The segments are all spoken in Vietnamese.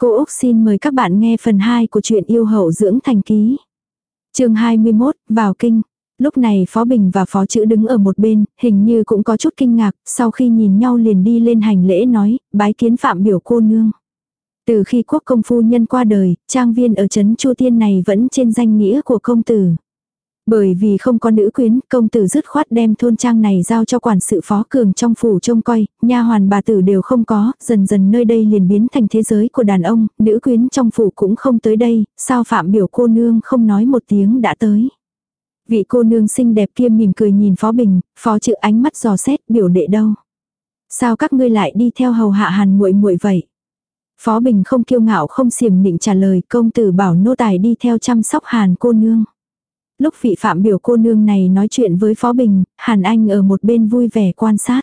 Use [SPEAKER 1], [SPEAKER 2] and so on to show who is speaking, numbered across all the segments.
[SPEAKER 1] Cô Úc xin mời các bạn nghe phần 2 của truyện yêu hậu dưỡng thành ký. chương 21, vào kinh. Lúc này Phó Bình và Phó Chữ đứng ở một bên, hình như cũng có chút kinh ngạc, sau khi nhìn nhau liền đi lên hành lễ nói, bái kiến phạm biểu cô nương. Từ khi quốc công phu nhân qua đời, trang viên ở trấn Chu Tiên này vẫn trên danh nghĩa của công tử. Bởi vì không có nữ quyến, công tử dứt khoát đem thôn trang này giao cho quản sự phó cường trong phủ trông coi, nha hoàn bà tử đều không có, dần dần nơi đây liền biến thành thế giới của đàn ông, nữ quyến trong phủ cũng không tới đây, sao phạm biểu cô nương không nói một tiếng đã tới. Vị cô nương xinh đẹp kia mỉm cười nhìn phó bình, phó chữ ánh mắt giò xét biểu đệ đâu. Sao các ngươi lại đi theo hầu hạ hàn muội muội vậy? Phó Bình không kiêu ngạo không xiểm nịnh trả lời công tử bảo nô tài đi theo chăm sóc hàn cô nương. Lúc vị phạm biểu cô nương này nói chuyện với Phó Bình, Hàn Anh ở một bên vui vẻ quan sát.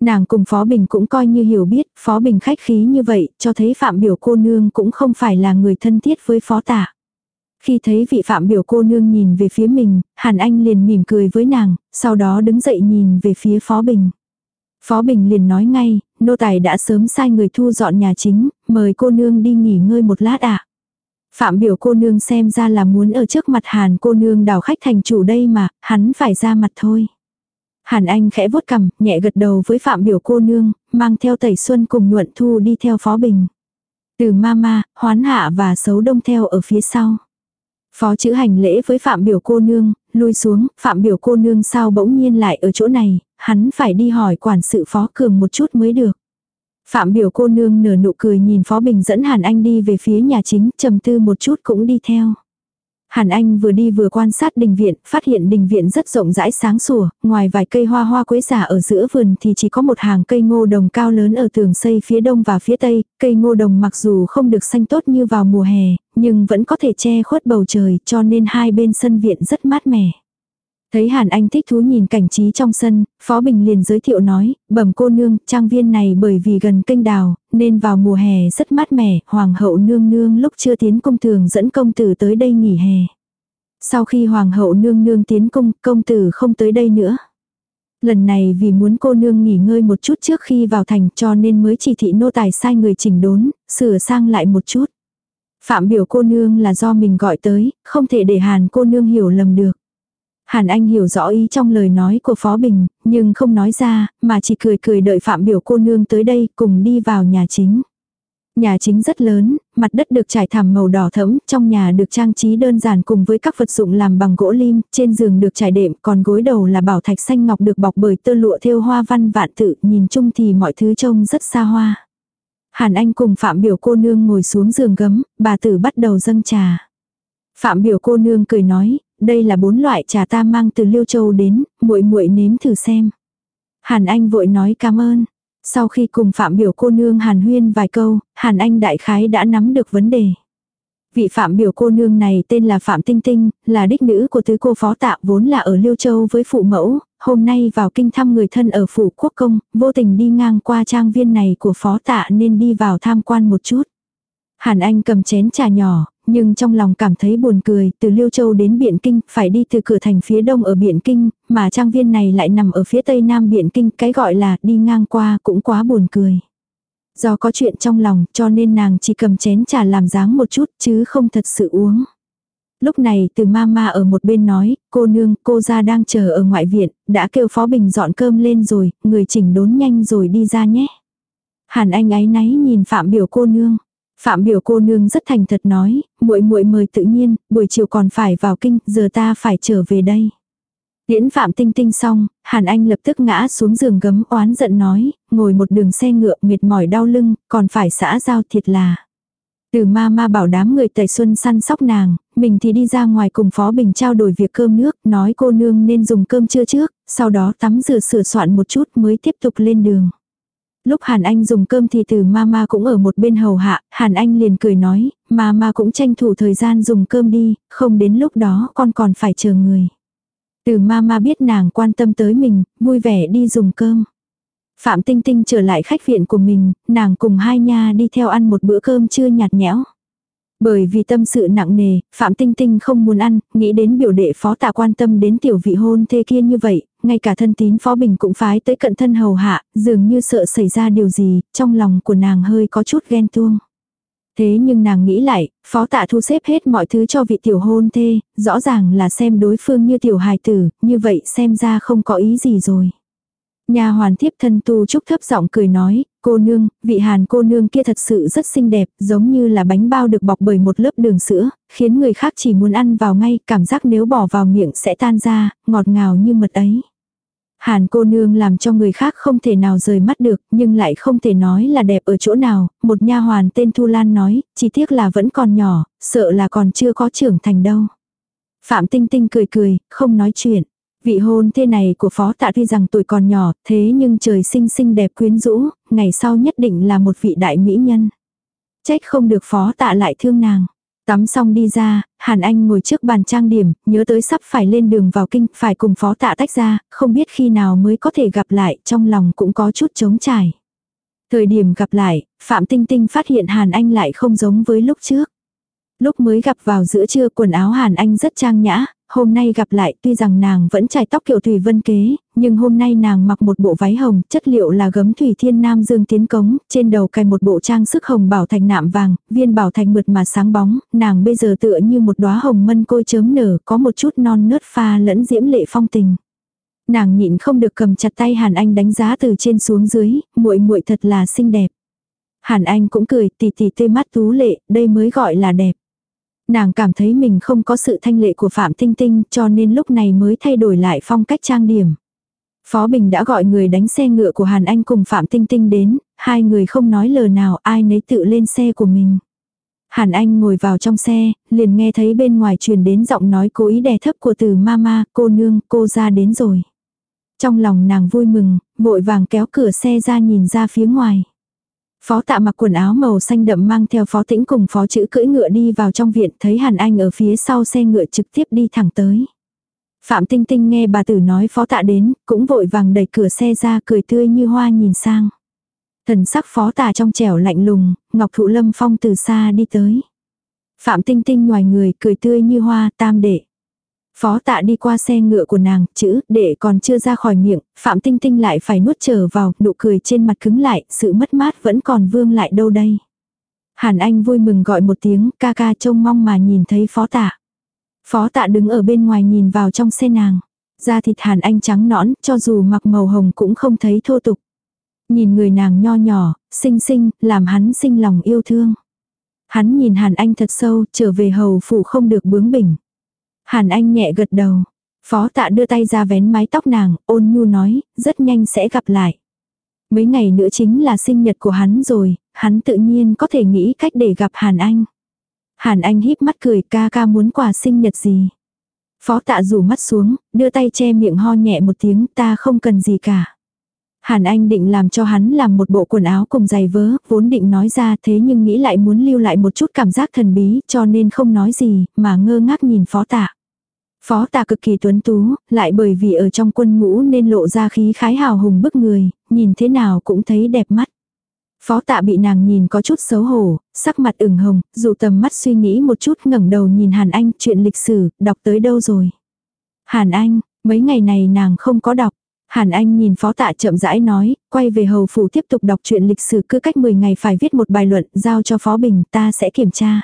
[SPEAKER 1] Nàng cùng Phó Bình cũng coi như hiểu biết, Phó Bình khách khí như vậy, cho thấy phạm biểu cô nương cũng không phải là người thân thiết với Phó Tạ. Khi thấy vị phạm biểu cô nương nhìn về phía mình, Hàn Anh liền mỉm cười với nàng, sau đó đứng dậy nhìn về phía Phó Bình. Phó Bình liền nói ngay, nô tài đã sớm sai người thu dọn nhà chính, mời cô nương đi nghỉ ngơi một lát ạ. À. Phạm biểu cô nương xem ra là muốn ở trước mặt Hàn cô nương đào khách thành chủ đây mà, hắn phải ra mặt thôi. Hàn Anh khẽ vuốt cằm, nhẹ gật đầu với Phạm biểu cô nương, mang theo Tẩy Xuân cùng Nhuận Thu đi theo Phó Bình. Từ Mama, Hoán Hạ và Sấu Đông theo ở phía sau. Phó chữ hành lễ với Phạm biểu cô nương, lui xuống, Phạm biểu cô nương sao bỗng nhiên lại ở chỗ này, hắn phải đi hỏi quản sự Phó Cường một chút mới được. Phạm biểu cô nương nở nụ cười nhìn Phó Bình dẫn Hàn Anh đi về phía nhà chính, trầm tư một chút cũng đi theo. Hàn Anh vừa đi vừa quan sát đình viện, phát hiện đình viện rất rộng rãi sáng sủa, ngoài vài cây hoa hoa quế giả ở giữa vườn thì chỉ có một hàng cây ngô đồng cao lớn ở tường xây phía đông và phía tây, cây ngô đồng mặc dù không được xanh tốt như vào mùa hè, nhưng vẫn có thể che khuất bầu trời cho nên hai bên sân viện rất mát mẻ. Thấy Hàn Anh thích thú nhìn cảnh trí trong sân, Phó Bình liền giới thiệu nói, bẩm cô nương, trang viên này bởi vì gần kênh đào, nên vào mùa hè rất mát mẻ, hoàng hậu nương nương lúc chưa tiến công thường dẫn công tử tới đây nghỉ hè. Sau khi hoàng hậu nương nương tiến cung, công tử không tới đây nữa. Lần này vì muốn cô nương nghỉ ngơi một chút trước khi vào thành cho nên mới chỉ thị nô tài sai người chỉnh đốn, sửa sang lại một chút. Phạm biểu cô nương là do mình gọi tới, không thể để hàn cô nương hiểu lầm được. Hàn Anh hiểu rõ ý trong lời nói của Phó Bình, nhưng không nói ra, mà chỉ cười cười đợi Phạm biểu cô nương tới đây cùng đi vào nhà chính. Nhà chính rất lớn, mặt đất được trải thảm màu đỏ thẫm, trong nhà được trang trí đơn giản cùng với các vật dụng làm bằng gỗ lim, trên giường được trải đệm, còn gối đầu là bảo thạch xanh ngọc được bọc bởi tơ lụa thêu hoa văn vạn tự, nhìn chung thì mọi thứ trông rất xa hoa. Hàn Anh cùng Phạm biểu cô nương ngồi xuống giường gấm, bà tử bắt đầu dâng trà. Phạm biểu cô nương cười nói, đây là bốn loại trà ta mang từ Liêu Châu đến, muội muội nếm thử xem. Hàn Anh vội nói cảm ơn. Sau khi cùng Phạm biểu cô nương Hàn Huyên vài câu, Hàn Anh đại khái đã nắm được vấn đề. Vị Phạm biểu cô nương này tên là Phạm Tinh Tinh, là đích nữ của tứ cô phó tạ vốn là ở Liêu Châu với phụ mẫu, hôm nay vào kinh thăm người thân ở phủ quốc công, vô tình đi ngang qua trang viên này của phó tạ nên đi vào tham quan một chút. Hàn Anh cầm chén trà nhỏ, nhưng trong lòng cảm thấy buồn cười, từ Liêu Châu đến Biện Kinh, phải đi từ cửa thành phía đông ở Biện Kinh, mà trang viên này lại nằm ở phía tây nam Biện Kinh, cái gọi là đi ngang qua cũng quá buồn cười. Do có chuyện trong lòng cho nên nàng chỉ cầm chén trà làm dáng một chút chứ không thật sự uống. Lúc này từ mama ở một bên nói, cô nương, cô ra đang chờ ở ngoại viện, đã kêu Phó Bình dọn cơm lên rồi, người chỉnh đốn nhanh rồi đi ra nhé. Hàn anh ấy náy nhìn Phạm biểu cô nương. Phạm biểu cô nương rất thành thật nói, muội muội mời tự nhiên, buổi chiều còn phải vào kinh, giờ ta phải trở về đây. Tiễn Phạm Tinh Tinh xong, Hàn Anh lập tức ngã xuống giường gấm oán giận nói, ngồi một đường xe ngựa mệt mỏi đau lưng, còn phải xã giao thiệt là. Từ ma ma bảo đám người tẩy xuân săn sóc nàng, mình thì đi ra ngoài cùng Phó Bình trao đổi việc cơm nước, nói cô nương nên dùng cơm trưa trước, sau đó tắm rửa sửa soạn một chút mới tiếp tục lên đường. Lúc Hàn Anh dùng cơm thì từ mama cũng ở một bên hầu hạ, Hàn Anh liền cười nói, mama cũng tranh thủ thời gian dùng cơm đi, không đến lúc đó con còn phải chờ người. Từ mama biết nàng quan tâm tới mình, vui vẻ đi dùng cơm. Phạm Tinh Tinh trở lại khách viện của mình, nàng cùng hai nha đi theo ăn một bữa cơm trưa nhạt nhẽo. Bởi vì tâm sự nặng nề, Phạm Tinh Tinh không muốn ăn, nghĩ đến biểu đệ phó tạ quan tâm đến tiểu vị hôn thê kia như vậy, ngay cả thân tín phó bình cũng phái tới cận thân hầu hạ, dường như sợ xảy ra điều gì, trong lòng của nàng hơi có chút ghen tuông. Thế nhưng nàng nghĩ lại, phó tạ thu xếp hết mọi thứ cho vị tiểu hôn thê, rõ ràng là xem đối phương như tiểu hài tử, như vậy xem ra không có ý gì rồi. Nhà hoàn thiếp thân tu trúc thấp giọng cười nói, cô nương, vị hàn cô nương kia thật sự rất xinh đẹp, giống như là bánh bao được bọc bởi một lớp đường sữa, khiến người khác chỉ muốn ăn vào ngay, cảm giác nếu bỏ vào miệng sẽ tan ra, ngọt ngào như mật ấy. Hàn cô nương làm cho người khác không thể nào rời mắt được, nhưng lại không thể nói là đẹp ở chỗ nào, một nha hoàn tên Thu Lan nói, chỉ tiếc là vẫn còn nhỏ, sợ là còn chưa có trưởng thành đâu. Phạm Tinh Tinh cười cười, không nói chuyện. Vị hôn thê này của phó tạ tuy rằng tuổi còn nhỏ, thế nhưng trời sinh xinh đẹp quyến rũ, ngày sau nhất định là một vị đại mỹ nhân. Trách không được phó tạ lại thương nàng. Tắm xong đi ra, Hàn Anh ngồi trước bàn trang điểm, nhớ tới sắp phải lên đường vào kinh, phải cùng phó tạ tách ra, không biết khi nào mới có thể gặp lại, trong lòng cũng có chút trống trải. Thời điểm gặp lại, Phạm Tinh Tinh phát hiện Hàn Anh lại không giống với lúc trước. Lúc mới gặp vào giữa trưa quần áo Hàn Anh rất trang nhã, hôm nay gặp lại tuy rằng nàng vẫn trải tóc kiểu thủy vân kế, nhưng hôm nay nàng mặc một bộ váy hồng, chất liệu là gấm thủy thiên nam dương tiến cống, trên đầu cài một bộ trang sức hồng bảo thành nạm vàng, viên bảo thành mượt mà sáng bóng, nàng bây giờ tựa như một đóa hồng mân côi chớm nở, có một chút non nớt pha lẫn diễm lệ phong tình. Nàng nhịn không được cầm chặt tay Hàn Anh đánh giá từ trên xuống dưới, muội muội thật là xinh đẹp. Hàn Anh cũng cười, tì tì tê mắt tú lệ, đây mới gọi là đẹp. Nàng cảm thấy mình không có sự thanh lệ của Phạm Tinh Tinh cho nên lúc này mới thay đổi lại phong cách trang điểm. Phó Bình đã gọi người đánh xe ngựa của Hàn Anh cùng Phạm Tinh Tinh đến, hai người không nói lời nào ai nấy tự lên xe của mình. Hàn Anh ngồi vào trong xe, liền nghe thấy bên ngoài truyền đến giọng nói cố ý đè thấp của từ mama, cô nương, cô ra đến rồi. Trong lòng nàng vui mừng, vội vàng kéo cửa xe ra nhìn ra phía ngoài. Phó tạ mặc quần áo màu xanh đậm mang theo phó tĩnh cùng phó chữ cưỡi ngựa đi vào trong viện thấy Hàn Anh ở phía sau xe ngựa trực tiếp đi thẳng tới. Phạm Tinh Tinh nghe bà tử nói phó tạ đến, cũng vội vàng đẩy cửa xe ra cười tươi như hoa nhìn sang. Thần sắc phó tạ trong trẻo lạnh lùng, Ngọc Thụ Lâm Phong từ xa đi tới. Phạm Tinh Tinh ngoài người cười tươi như hoa tam đệ. Phó tạ đi qua xe ngựa của nàng, chữ để còn chưa ra khỏi miệng, Phạm Tinh Tinh lại phải nuốt trở vào, nụ cười trên mặt cứng lại, sự mất mát vẫn còn vương lại đâu đây. Hàn Anh vui mừng gọi một tiếng, ca ca trông mong mà nhìn thấy phó tạ. Phó tạ đứng ở bên ngoài nhìn vào trong xe nàng. Da thịt Hàn Anh trắng nõn, cho dù mặc màu hồng cũng không thấy thô tục. Nhìn người nàng nho nhỏ, xinh xinh, làm hắn sinh lòng yêu thương. Hắn nhìn Hàn Anh thật sâu, trở về hầu phủ không được bướng bỉnh. Hàn Anh nhẹ gật đầu. Phó tạ đưa tay ra vén mái tóc nàng, ôn nhu nói, rất nhanh sẽ gặp lại. Mấy ngày nữa chính là sinh nhật của hắn rồi, hắn tự nhiên có thể nghĩ cách để gặp Hàn Anh. Hàn Anh híp mắt cười ca ca muốn quà sinh nhật gì. Phó tạ rủ mắt xuống, đưa tay che miệng ho nhẹ một tiếng ta không cần gì cả. Hàn Anh định làm cho hắn làm một bộ quần áo cùng giày vớ, vốn định nói ra thế nhưng nghĩ lại muốn lưu lại một chút cảm giác thần bí cho nên không nói gì, mà ngơ ngác nhìn phó tạ. Phó tà cực kỳ tuấn tú, lại bởi vì ở trong quân ngũ nên lộ ra khí khái hào hùng bức người, nhìn thế nào cũng thấy đẹp mắt. Phó tạ bị nàng nhìn có chút xấu hổ, sắc mặt ửng hồng, dù tầm mắt suy nghĩ một chút ngẩng đầu nhìn Hàn Anh chuyện lịch sử, đọc tới đâu rồi. Hàn Anh, mấy ngày này nàng không có đọc. Hàn Anh nhìn phó tạ chậm rãi nói, quay về hầu phủ tiếp tục đọc chuyện lịch sử cứ cách 10 ngày phải viết một bài luận, giao cho phó bình, ta sẽ kiểm tra.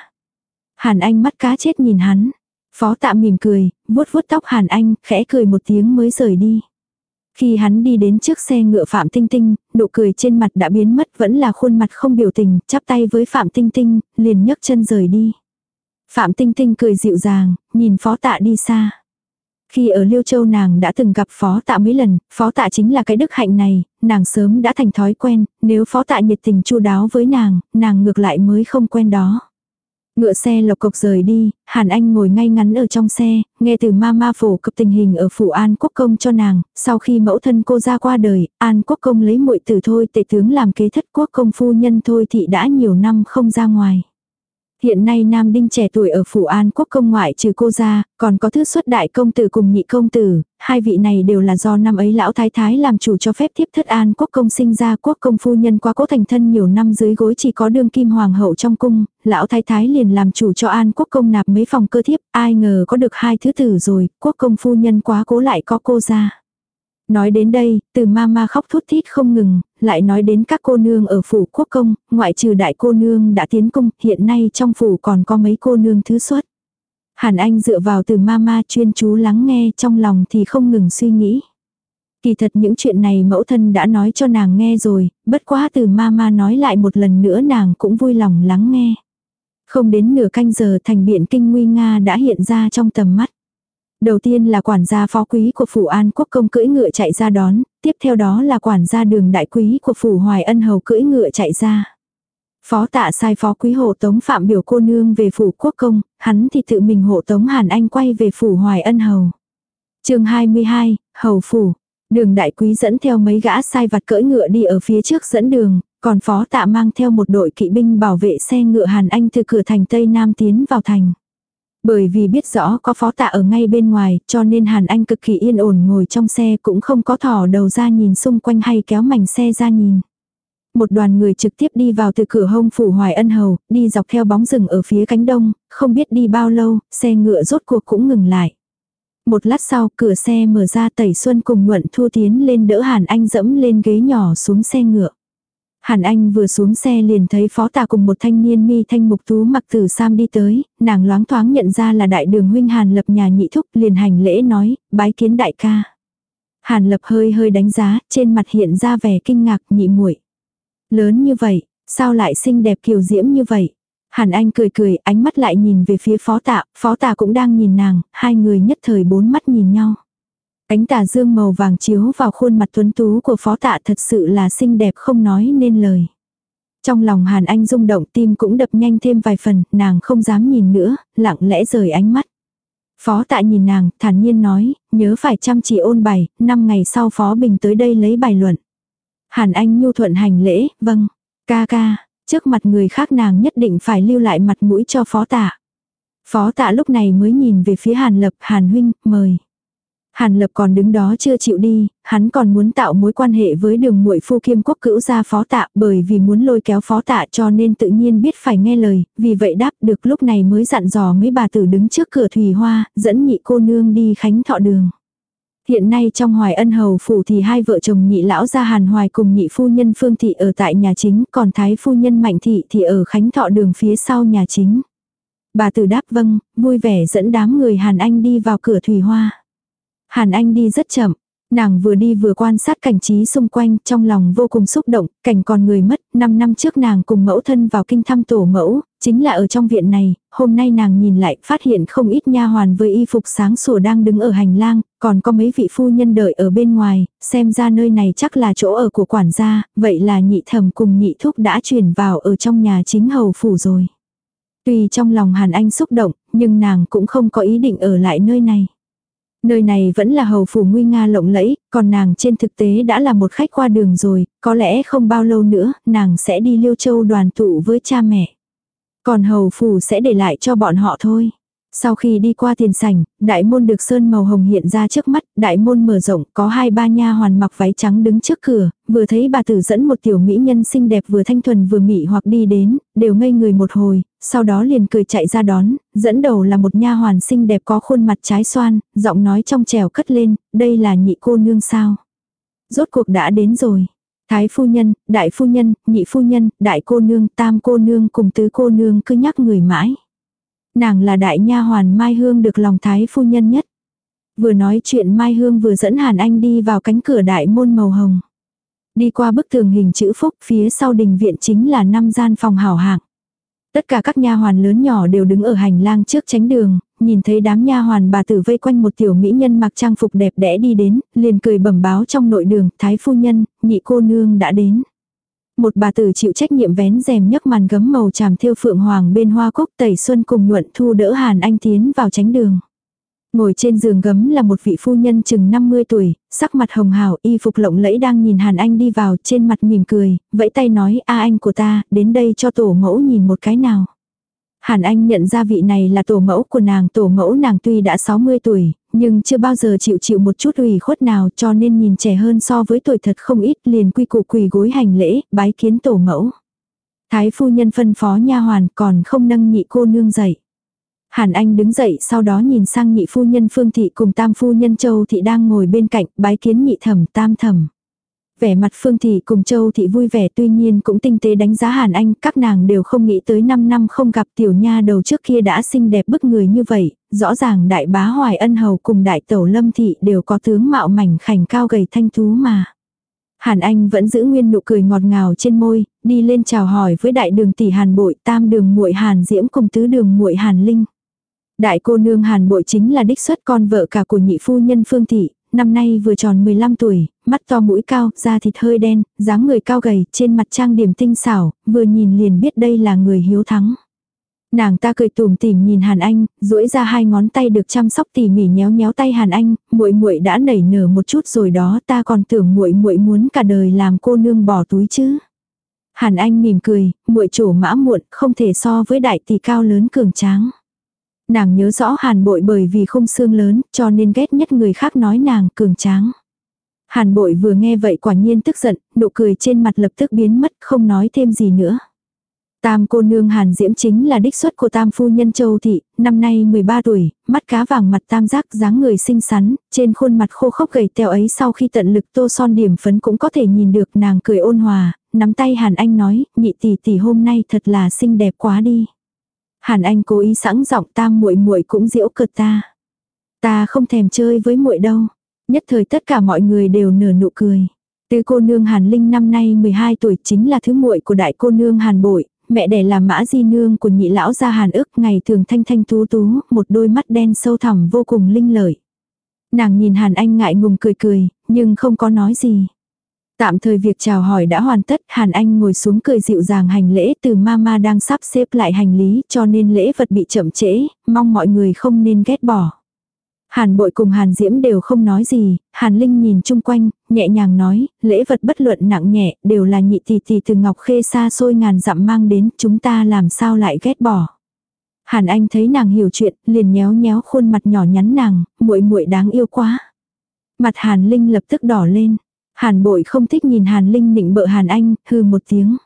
[SPEAKER 1] Hàn Anh mắt cá chết nhìn hắn. Phó tạ mỉm cười, vuốt vuốt tóc Hàn Anh, khẽ cười một tiếng mới rời đi. Khi hắn đi đến trước xe ngựa Phạm Tinh Tinh, nụ cười trên mặt đã biến mất vẫn là khuôn mặt không biểu tình, chắp tay với Phạm Tinh Tinh, liền nhấc chân rời đi. Phạm Tinh Tinh cười dịu dàng, nhìn phó tạ đi xa. Khi ở Liêu Châu nàng đã từng gặp phó tạ mấy lần, phó tạ chính là cái đức hạnh này, nàng sớm đã thành thói quen, nếu phó tạ nhiệt tình chu đáo với nàng, nàng ngược lại mới không quen đó. Ngựa xe lộc cộc rời đi, Hàn Anh ngồi ngay ngắn ở trong xe, nghe từ mama phổ cập tình hình ở phủ An Quốc Công cho nàng, sau khi mẫu thân cô ra qua đời, An Quốc Công lấy muội tử thôi tệ tướng làm kế thất quốc công phu nhân thôi thị đã nhiều năm không ra ngoài. Hiện nay Nam Đinh trẻ tuổi ở Phủ An quốc công ngoại trừ cô ra, còn có thứ xuất đại công tử cùng nhị công tử, hai vị này đều là do năm ấy lão thái thái làm chủ cho phép thiếp thất An quốc công sinh ra quốc công phu nhân qua cố thành thân nhiều năm dưới gối chỉ có đương kim hoàng hậu trong cung, lão thái thái liền làm chủ cho An quốc công nạp mấy phòng cơ thiếp, ai ngờ có được hai thứ tử rồi, quốc công phu nhân quá cố lại có cô ra. Nói đến đây, từ mama khóc thút thít không ngừng, lại nói đến các cô nương ở phủ quốc công, ngoại trừ đại cô nương đã tiến cung, hiện nay trong phủ còn có mấy cô nương thứ xuất. Hàn Anh dựa vào từ mama chuyên chú lắng nghe trong lòng thì không ngừng suy nghĩ. Kỳ thật những chuyện này mẫu thân đã nói cho nàng nghe rồi, bất quá từ mama nói lại một lần nữa nàng cũng vui lòng lắng nghe. Không đến nửa canh giờ thành biện kinh nguy Nga đã hiện ra trong tầm mắt. Đầu tiên là quản gia phó quý của phủ An Quốc công cưỡi ngựa chạy ra đón, tiếp theo đó là quản gia đường đại quý của phủ Hoài Ân Hầu cưỡi ngựa chạy ra. Phó tạ sai phó quý hộ tống phạm biểu cô nương về phủ quốc công, hắn thì tự mình hộ tống Hàn Anh quay về phủ Hoài Ân Hầu. chương 22, Hầu Phủ. Đường đại quý dẫn theo mấy gã sai vặt cưỡi ngựa đi ở phía trước dẫn đường, còn phó tạ mang theo một đội kỵ binh bảo vệ xe ngựa Hàn Anh từ cửa thành Tây Nam tiến vào thành. Bởi vì biết rõ có phó tạ ở ngay bên ngoài, cho nên Hàn Anh cực kỳ yên ổn ngồi trong xe cũng không có thỏ đầu ra nhìn xung quanh hay kéo mảnh xe ra nhìn. Một đoàn người trực tiếp đi vào từ cửa hông phủ Hoài Ân Hầu, đi dọc theo bóng rừng ở phía cánh đông, không biết đi bao lâu, xe ngựa rốt cuộc cũng ngừng lại. Một lát sau, cửa xe mở ra tẩy xuân cùng nhuận thu tiến lên đỡ Hàn Anh dẫm lên ghế nhỏ xuống xe ngựa. Hàn Anh vừa xuống xe liền thấy phó tà cùng một thanh niên mi thanh mục tú mặc tử sam đi tới, nàng loáng thoáng nhận ra là đại đường huynh Hàn lập nhà nhị thúc liền hành lễ nói, bái kiến đại ca. Hàn lập hơi hơi đánh giá, trên mặt hiện ra vẻ kinh ngạc nhị muội Lớn như vậy, sao lại xinh đẹp kiều diễm như vậy? Hàn Anh cười cười, ánh mắt lại nhìn về phía phó tạ, phó tạ cũng đang nhìn nàng, hai người nhất thời bốn mắt nhìn nhau. Ánh tà dương màu vàng chiếu vào khuôn mặt tuấn tú của phó tạ thật sự là xinh đẹp không nói nên lời. Trong lòng Hàn Anh rung động tim cũng đập nhanh thêm vài phần, nàng không dám nhìn nữa, lặng lẽ rời ánh mắt. Phó tạ nhìn nàng, thản nhiên nói, nhớ phải chăm chỉ ôn bài, năm ngày sau Phó Bình tới đây lấy bài luận. Hàn Anh nhu thuận hành lễ, vâng, ca ca, trước mặt người khác nàng nhất định phải lưu lại mặt mũi cho phó tạ. Phó tạ lúc này mới nhìn về phía Hàn Lập, Hàn Huynh, mời. Hàn Lập còn đứng đó chưa chịu đi, hắn còn muốn tạo mối quan hệ với đường muội phu kiêm quốc cữu gia phó tạ bởi vì muốn lôi kéo phó tạ cho nên tự nhiên biết phải nghe lời, vì vậy đáp được lúc này mới dặn dò mấy bà tử đứng trước cửa thủy hoa, dẫn nhị cô nương đi khánh thọ đường. Hiện nay trong hoài ân hầu phủ thì hai vợ chồng nhị lão gia hàn hoài cùng nhị phu nhân phương thị ở tại nhà chính, còn thái phu nhân mạnh thị thì ở khánh thọ đường phía sau nhà chính. Bà tử đáp vâng, vui vẻ dẫn đám người hàn anh đi vào cửa thủy hoa. Hàn Anh đi rất chậm, nàng vừa đi vừa quan sát cảnh trí xung quanh, trong lòng vô cùng xúc động, cảnh còn người mất, 5 năm trước nàng cùng mẫu thân vào kinh thăm tổ mẫu, chính là ở trong viện này, hôm nay nàng nhìn lại, phát hiện không ít nha hoàn với y phục sáng sủa đang đứng ở hành lang, còn có mấy vị phu nhân đợi ở bên ngoài, xem ra nơi này chắc là chỗ ở của quản gia, vậy là nhị thẩm cùng nhị thúc đã chuyển vào ở trong nhà chính hầu phủ rồi. Tuy trong lòng Hàn Anh xúc động, nhưng nàng cũng không có ý định ở lại nơi này. Nơi này vẫn là hầu phủ nguy nga lộng lẫy, còn nàng trên thực tế đã là một khách qua đường rồi, có lẽ không bao lâu nữa, nàng sẽ đi Liêu Châu đoàn tụ với cha mẹ. Còn hầu phủ sẽ để lại cho bọn họ thôi. Sau khi đi qua tiền sảnh, đại môn được sơn màu hồng hiện ra trước mắt, đại môn mở rộng, có hai ba nha hoàn mặc váy trắng đứng trước cửa, vừa thấy bà tử dẫn một tiểu mỹ nhân xinh đẹp vừa thanh thuần vừa mị hoặc đi đến, đều ngây người một hồi, sau đó liền cười chạy ra đón, dẫn đầu là một nha hoàn xinh đẹp có khuôn mặt trái xoan, giọng nói trong trèo cất lên, đây là nhị cô nương sao. Rốt cuộc đã đến rồi. Thái phu nhân, đại phu nhân, nhị phu nhân, đại cô nương, tam cô nương cùng tứ cô nương cứ nhắc người mãi. Nàng là đại nha hoàn Mai Hương được lòng thái phu nhân nhất. Vừa nói chuyện Mai Hương vừa dẫn Hàn Anh đi vào cánh cửa đại môn màu hồng. Đi qua bức tường hình chữ phúc phía sau đình viện chính là năm gian phòng hảo hạng. Tất cả các nha hoàn lớn nhỏ đều đứng ở hành lang trước tránh đường, nhìn thấy đám nha hoàn bà tử vây quanh một tiểu mỹ nhân mặc trang phục đẹp đẽ đi đến, liền cười bẩm báo trong nội đường, thái phu nhân, nhị cô nương đã đến. Một bà tử chịu trách nhiệm vén rèm nhấc màn gấm màu tràm thêu phượng hoàng bên hoa cúc tẩy xuân cùng nhuận thu đỡ Hàn Anh tiến vào tránh đường. Ngồi trên giường gấm là một vị phu nhân chừng 50 tuổi, sắc mặt hồng hào, y phục lộng lẫy đang nhìn Hàn Anh đi vào trên mặt mỉm cười, vẫy tay nói a anh của ta, đến đây cho tổ mẫu nhìn một cái nào. Hàn Anh nhận ra vị này là tổ mẫu của nàng, tổ mẫu nàng tuy đã 60 tuổi, nhưng chưa bao giờ chịu chịu một chút ủy khuất nào cho nên nhìn trẻ hơn so với tuổi thật không ít liền quy củ quỳ gối hành lễ, bái kiến tổ mẫu. Thái phu nhân phân phó nha hoàn còn không nâng nhị cô nương dậy. Hàn Anh đứng dậy sau đó nhìn sang nhị phu nhân Phương Thị cùng tam phu nhân Châu Thị đang ngồi bên cạnh bái kiến nhị thẩm tam thẩm. Vẻ mặt Phương Thị cùng Châu Thị vui vẻ tuy nhiên cũng tinh tế đánh giá Hàn Anh, các nàng đều không nghĩ tới 5 năm không gặp tiểu nha đầu trước kia đã xinh đẹp bức người như vậy, rõ ràng đại bá Hoài Ân Hầu cùng đại tẩu Lâm Thị đều có tướng mạo mảnh khảnh cao gầy thanh thú mà. Hàn Anh vẫn giữ nguyên nụ cười ngọt ngào trên môi, đi lên chào hỏi với đại đường tỷ Hàn Bội, tam đường muội Hàn Diễm cùng tứ đường muội Hàn Linh. Đại cô nương Hàn Bội chính là đích xuất con vợ cả của nhị phu nhân Phương Thị, năm nay vừa tròn 15 tuổi, mắt to mũi cao, da thịt hơi đen, dáng người cao gầy, trên mặt trang điểm tinh xảo, vừa nhìn liền biết đây là người hiếu thắng. Nàng ta cười tủm tỉm nhìn Hàn Anh, duỗi ra hai ngón tay được chăm sóc tỉ mỉ nhéo nhéo tay Hàn Anh, muội muội đã nảy nở một chút rồi đó, ta còn tưởng muội muội muốn cả đời làm cô nương bỏ túi chứ. Hàn Anh mỉm cười, muội chủ mã muộn, không thể so với đại tỷ cao lớn cường tráng. Nàng nhớ rõ Hàn Bội bởi vì không xương lớn, cho nên ghét nhất người khác nói nàng cường tráng. Hàn Bội vừa nghe vậy quả nhiên tức giận, nụ cười trên mặt lập tức biến mất, không nói thêm gì nữa. Tam cô nương Hàn Diễm chính là đích xuất của tam phu nhân Châu Thị, năm nay 13 tuổi, mắt cá vàng mặt tam giác dáng người xinh xắn, trên khuôn mặt khô khốc gầy teo ấy sau khi tận lực tô son điểm phấn cũng có thể nhìn được nàng cười ôn hòa, nắm tay Hàn Anh nói, nhị tỷ tỷ hôm nay thật là xinh đẹp quá đi. Hàn Anh cố ý sẵn giọng tam muội muội cũng diễu cợt ta. Ta không thèm chơi với muội đâu. Nhất thời tất cả mọi người đều nở nụ cười. Tứ cô nương Hàn Linh năm nay 12 tuổi chính là thứ muội của đại cô nương Hàn Bội, mẹ đẻ là mã di nương của nhị lão gia Hàn ức ngày thường thanh thanh tú tú, một đôi mắt đen sâu thẳm vô cùng linh lợi. Nàng nhìn Hàn Anh ngại ngùng cười cười, nhưng không có nói gì. Tạm thời việc chào hỏi đã hoàn tất, Hàn Anh ngồi xuống cười dịu dàng hành lễ từ mama đang sắp xếp lại hành lý cho nên lễ vật bị chậm trễ, mong mọi người không nên ghét bỏ. Hàn bội cùng Hàn Diễm đều không nói gì, Hàn Linh nhìn chung quanh, nhẹ nhàng nói, lễ vật bất luận nặng nhẹ, đều là nhị tỷ tỷ từ Ngọc Khê xa xôi ngàn dặm mang đến, chúng ta làm sao lại ghét bỏ. Hàn Anh thấy nàng hiểu chuyện, liền nhéo nhéo khuôn mặt nhỏ nhắn nàng, muội muội đáng yêu quá. Mặt Hàn Linh lập tức đỏ lên. Hàn bội không thích nhìn Hàn Linh nịnh bợ Hàn Anh, hư một tiếng.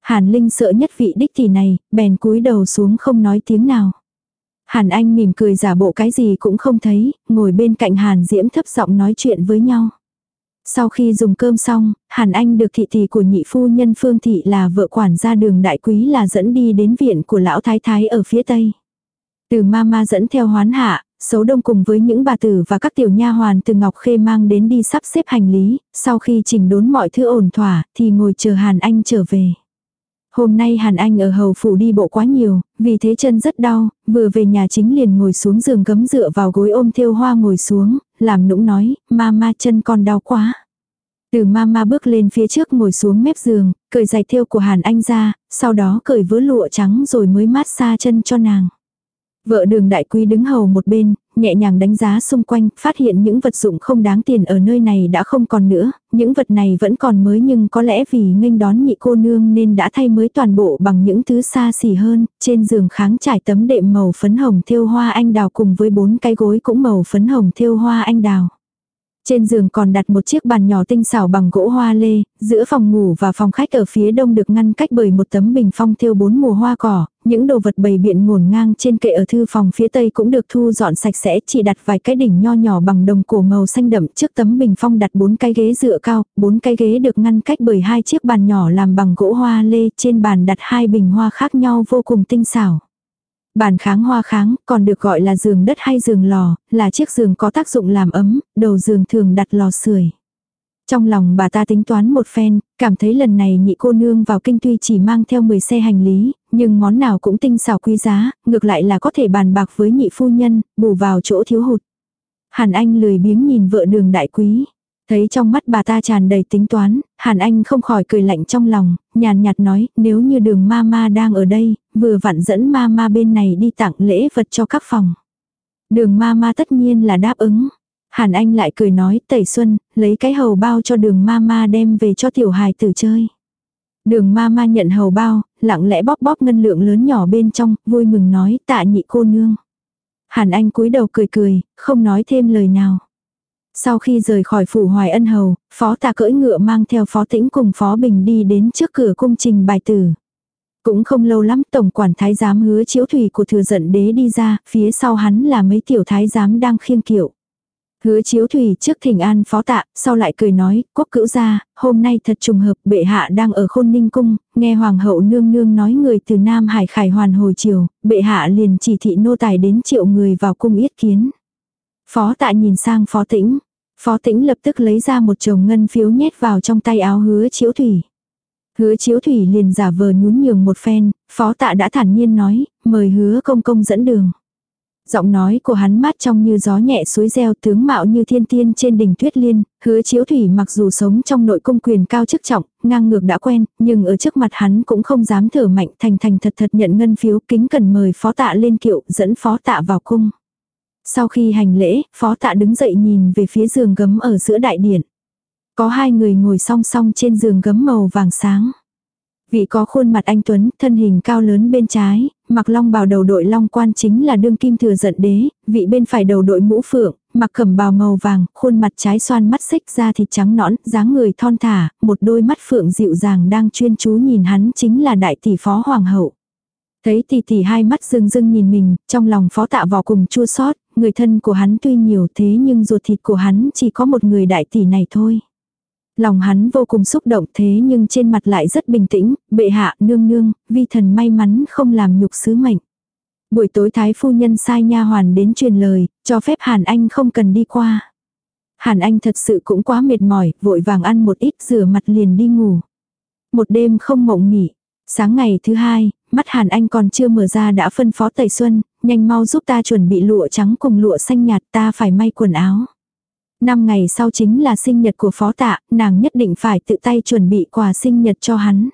[SPEAKER 1] Hàn Linh sợ nhất vị đích tỷ này, bèn cúi đầu xuống không nói tiếng nào. Hàn Anh mỉm cười giả bộ cái gì cũng không thấy, ngồi bên cạnh Hàn Diễm thấp giọng nói chuyện với nhau. Sau khi dùng cơm xong, Hàn Anh được thị tỷ của nhị phu nhân Phương Thị là vợ quản gia đường đại quý là dẫn đi đến viện của lão thái thái ở phía tây. Từ mama dẫn theo hoán hạ, sấu đông cùng với những bà tử và các tiểu nha hoàn từ Ngọc Khê mang đến đi sắp xếp hành lý, sau khi chỉnh đốn mọi thứ ổn thỏa thì ngồi chờ Hàn Anh trở về. Hôm nay Hàn Anh ở hầu phủ đi bộ quá nhiều, vì thế chân rất đau, vừa về nhà chính liền ngồi xuống giường gấm dựa vào gối ôm thêu hoa ngồi xuống, làm nũng nói, mama chân con đau quá. Từ mama bước lên phía trước ngồi xuống mép giường, cởi giày thêu của Hàn Anh ra, sau đó cởi vớ lụa trắng rồi mới mát xa chân cho nàng. Vợ đường đại quý đứng hầu một bên, nhẹ nhàng đánh giá xung quanh, phát hiện những vật dụng không đáng tiền ở nơi này đã không còn nữa, những vật này vẫn còn mới nhưng có lẽ vì nghênh đón nhị cô nương nên đã thay mới toàn bộ bằng những thứ xa xỉ hơn, trên giường kháng trải tấm đệm màu phấn hồng thêu hoa anh đào cùng với bốn cái gối cũng màu phấn hồng thêu hoa anh đào. Trên giường còn đặt một chiếc bàn nhỏ tinh xảo bằng gỗ hoa lê, giữa phòng ngủ và phòng khách ở phía đông được ngăn cách bởi một tấm bình phong thêu bốn mùa hoa cỏ, những đồ vật bày biện ngổn ngang trên kệ ở thư phòng phía tây cũng được thu dọn sạch sẽ, chỉ đặt vài cái đỉnh nho nhỏ bằng đồng cổ màu xanh đậm, trước tấm bình phong đặt bốn cái ghế dựa cao, bốn cái ghế được ngăn cách bởi hai chiếc bàn nhỏ làm bằng gỗ hoa lê, trên bàn đặt hai bình hoa khác nhau vô cùng tinh xảo. Bàn kháng hoa kháng, còn được gọi là giường đất hay giường lò, là chiếc giường có tác dụng làm ấm, đầu giường thường đặt lò sưởi. Trong lòng bà ta tính toán một phen, cảm thấy lần này nhị cô nương vào kinh tuy chỉ mang theo 10 xe hành lý, nhưng món nào cũng tinh xảo quý giá, ngược lại là có thể bàn bạc với nhị phu nhân, bù vào chỗ thiếu hụt. Hàn Anh lười biếng nhìn vợ đường đại quý. Thấy trong mắt bà ta tràn đầy tính toán, Hàn Anh không khỏi cười lạnh trong lòng, nhàn nhạt nói, nếu như đường ma ma đang ở đây, vừa vặn dẫn ma ma bên này đi tặng lễ vật cho các phòng. Đường ma ma tất nhiên là đáp ứng. Hàn Anh lại cười nói, tẩy xuân, lấy cái hầu bao cho đường ma ma đem về cho tiểu hài tử chơi. Đường ma ma nhận hầu bao, lặng lẽ bóp bóp ngân lượng lớn nhỏ bên trong, vui mừng nói tạ nhị cô nương. Hàn Anh cúi đầu cười cười, không nói thêm lời nào. Sau khi rời khỏi phủ Hoài Ân Hầu, phó tà cưỡi ngựa mang theo phó tĩnh cùng phó bình đi đến trước cửa cung trình bài tử. Cũng không lâu lắm tổng quản thái giám hứa chiếu thủy của thừa giận đế đi ra, phía sau hắn là mấy tiểu thái giám đang khiêng kiệu. Hứa chiếu thủy trước thỉnh an phó tạ, sau lại cười nói, quốc cữu ra, hôm nay thật trùng hợp, bệ hạ đang ở khôn ninh cung, nghe hoàng hậu nương nương nói người từ Nam Hải khải hoàn hồi chiều, bệ hạ liền chỉ thị nô tài đến triệu người vào cung yết kiến. Phó tạ nhìn sang phó tĩnh, phó tĩnh lập tức lấy ra một chồng ngân phiếu nhét vào trong tay áo hứa chiếu thủy. Hứa chiếu thủy liền giả vờ nhún nhường một phen, phó tạ đã thản nhiên nói, mời hứa công công dẫn đường. Giọng nói của hắn mát trong như gió nhẹ suối reo tướng mạo như thiên tiên trên đỉnh tuyết liên, hứa chiếu thủy mặc dù sống trong nội cung quyền cao chức trọng, ngang ngược đã quen, nhưng ở trước mặt hắn cũng không dám thở mạnh thành thành thật thật nhận ngân phiếu kính cần mời phó tạ lên kiệu dẫn phó tạ vào cung. Sau khi hành lễ, phó tạ đứng dậy nhìn về phía giường gấm ở giữa đại điện. Có hai người ngồi song song trên giường gấm màu vàng sáng. Vị có khuôn mặt anh Tuấn, thân hình cao lớn bên trái, mặc long bào đầu đội long quan chính là đương kim thừa giận đế, vị bên phải đầu đội mũ phượng, mặc cẩm bào màu vàng, khuôn mặt trái xoan mắt xích da thịt trắng nõn, dáng người thon thả, một đôi mắt phượng dịu dàng đang chuyên chú nhìn hắn chính là đại tỷ phó hoàng hậu. Thấy tỷ tỷ hai mắt rưng rưng nhìn mình, trong lòng phó tạ vào cùng chua xót người thân của hắn tuy nhiều thế nhưng ruột thịt của hắn chỉ có một người đại tỷ này thôi. Lòng hắn vô cùng xúc động thế nhưng trên mặt lại rất bình tĩnh, bệ hạ nương nương, vi thần may mắn không làm nhục sứ mệnh. Buổi tối thái phu nhân sai nha hoàn đến truyền lời, cho phép Hàn Anh không cần đi qua. Hàn Anh thật sự cũng quá mệt mỏi, vội vàng ăn một ít rửa mặt liền đi ngủ. Một đêm không mộng nghỉ. Sáng ngày thứ hai, mắt Hàn Anh còn chưa mở ra đã phân phó Tẩy Xuân, nhanh mau giúp ta chuẩn bị lụa trắng cùng lụa xanh nhạt ta phải may quần áo. Năm ngày sau chính là sinh nhật của phó tạ, nàng nhất định phải tự tay chuẩn bị quà sinh nhật cho hắn.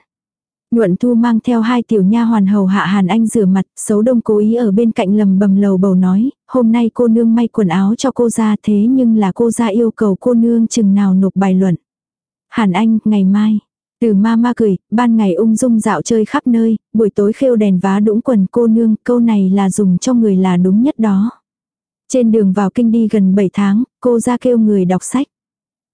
[SPEAKER 1] Nhuận Thu mang theo hai tiểu nha hoàn hầu hạ Hàn Anh rửa mặt, xấu đông cố ý ở bên cạnh lầm bầm lầu bầu nói, hôm nay cô nương may quần áo cho cô ra thế nhưng là cô ra yêu cầu cô nương chừng nào nộp bài luận. Hàn Anh, ngày mai. Từ ma ma cười, ban ngày ung dung dạo chơi khắp nơi, buổi tối khêu đèn vá đũng quần cô nương, câu này là dùng cho người là đúng nhất đó. Trên đường vào kinh đi gần 7 tháng, cô ra kêu người đọc sách.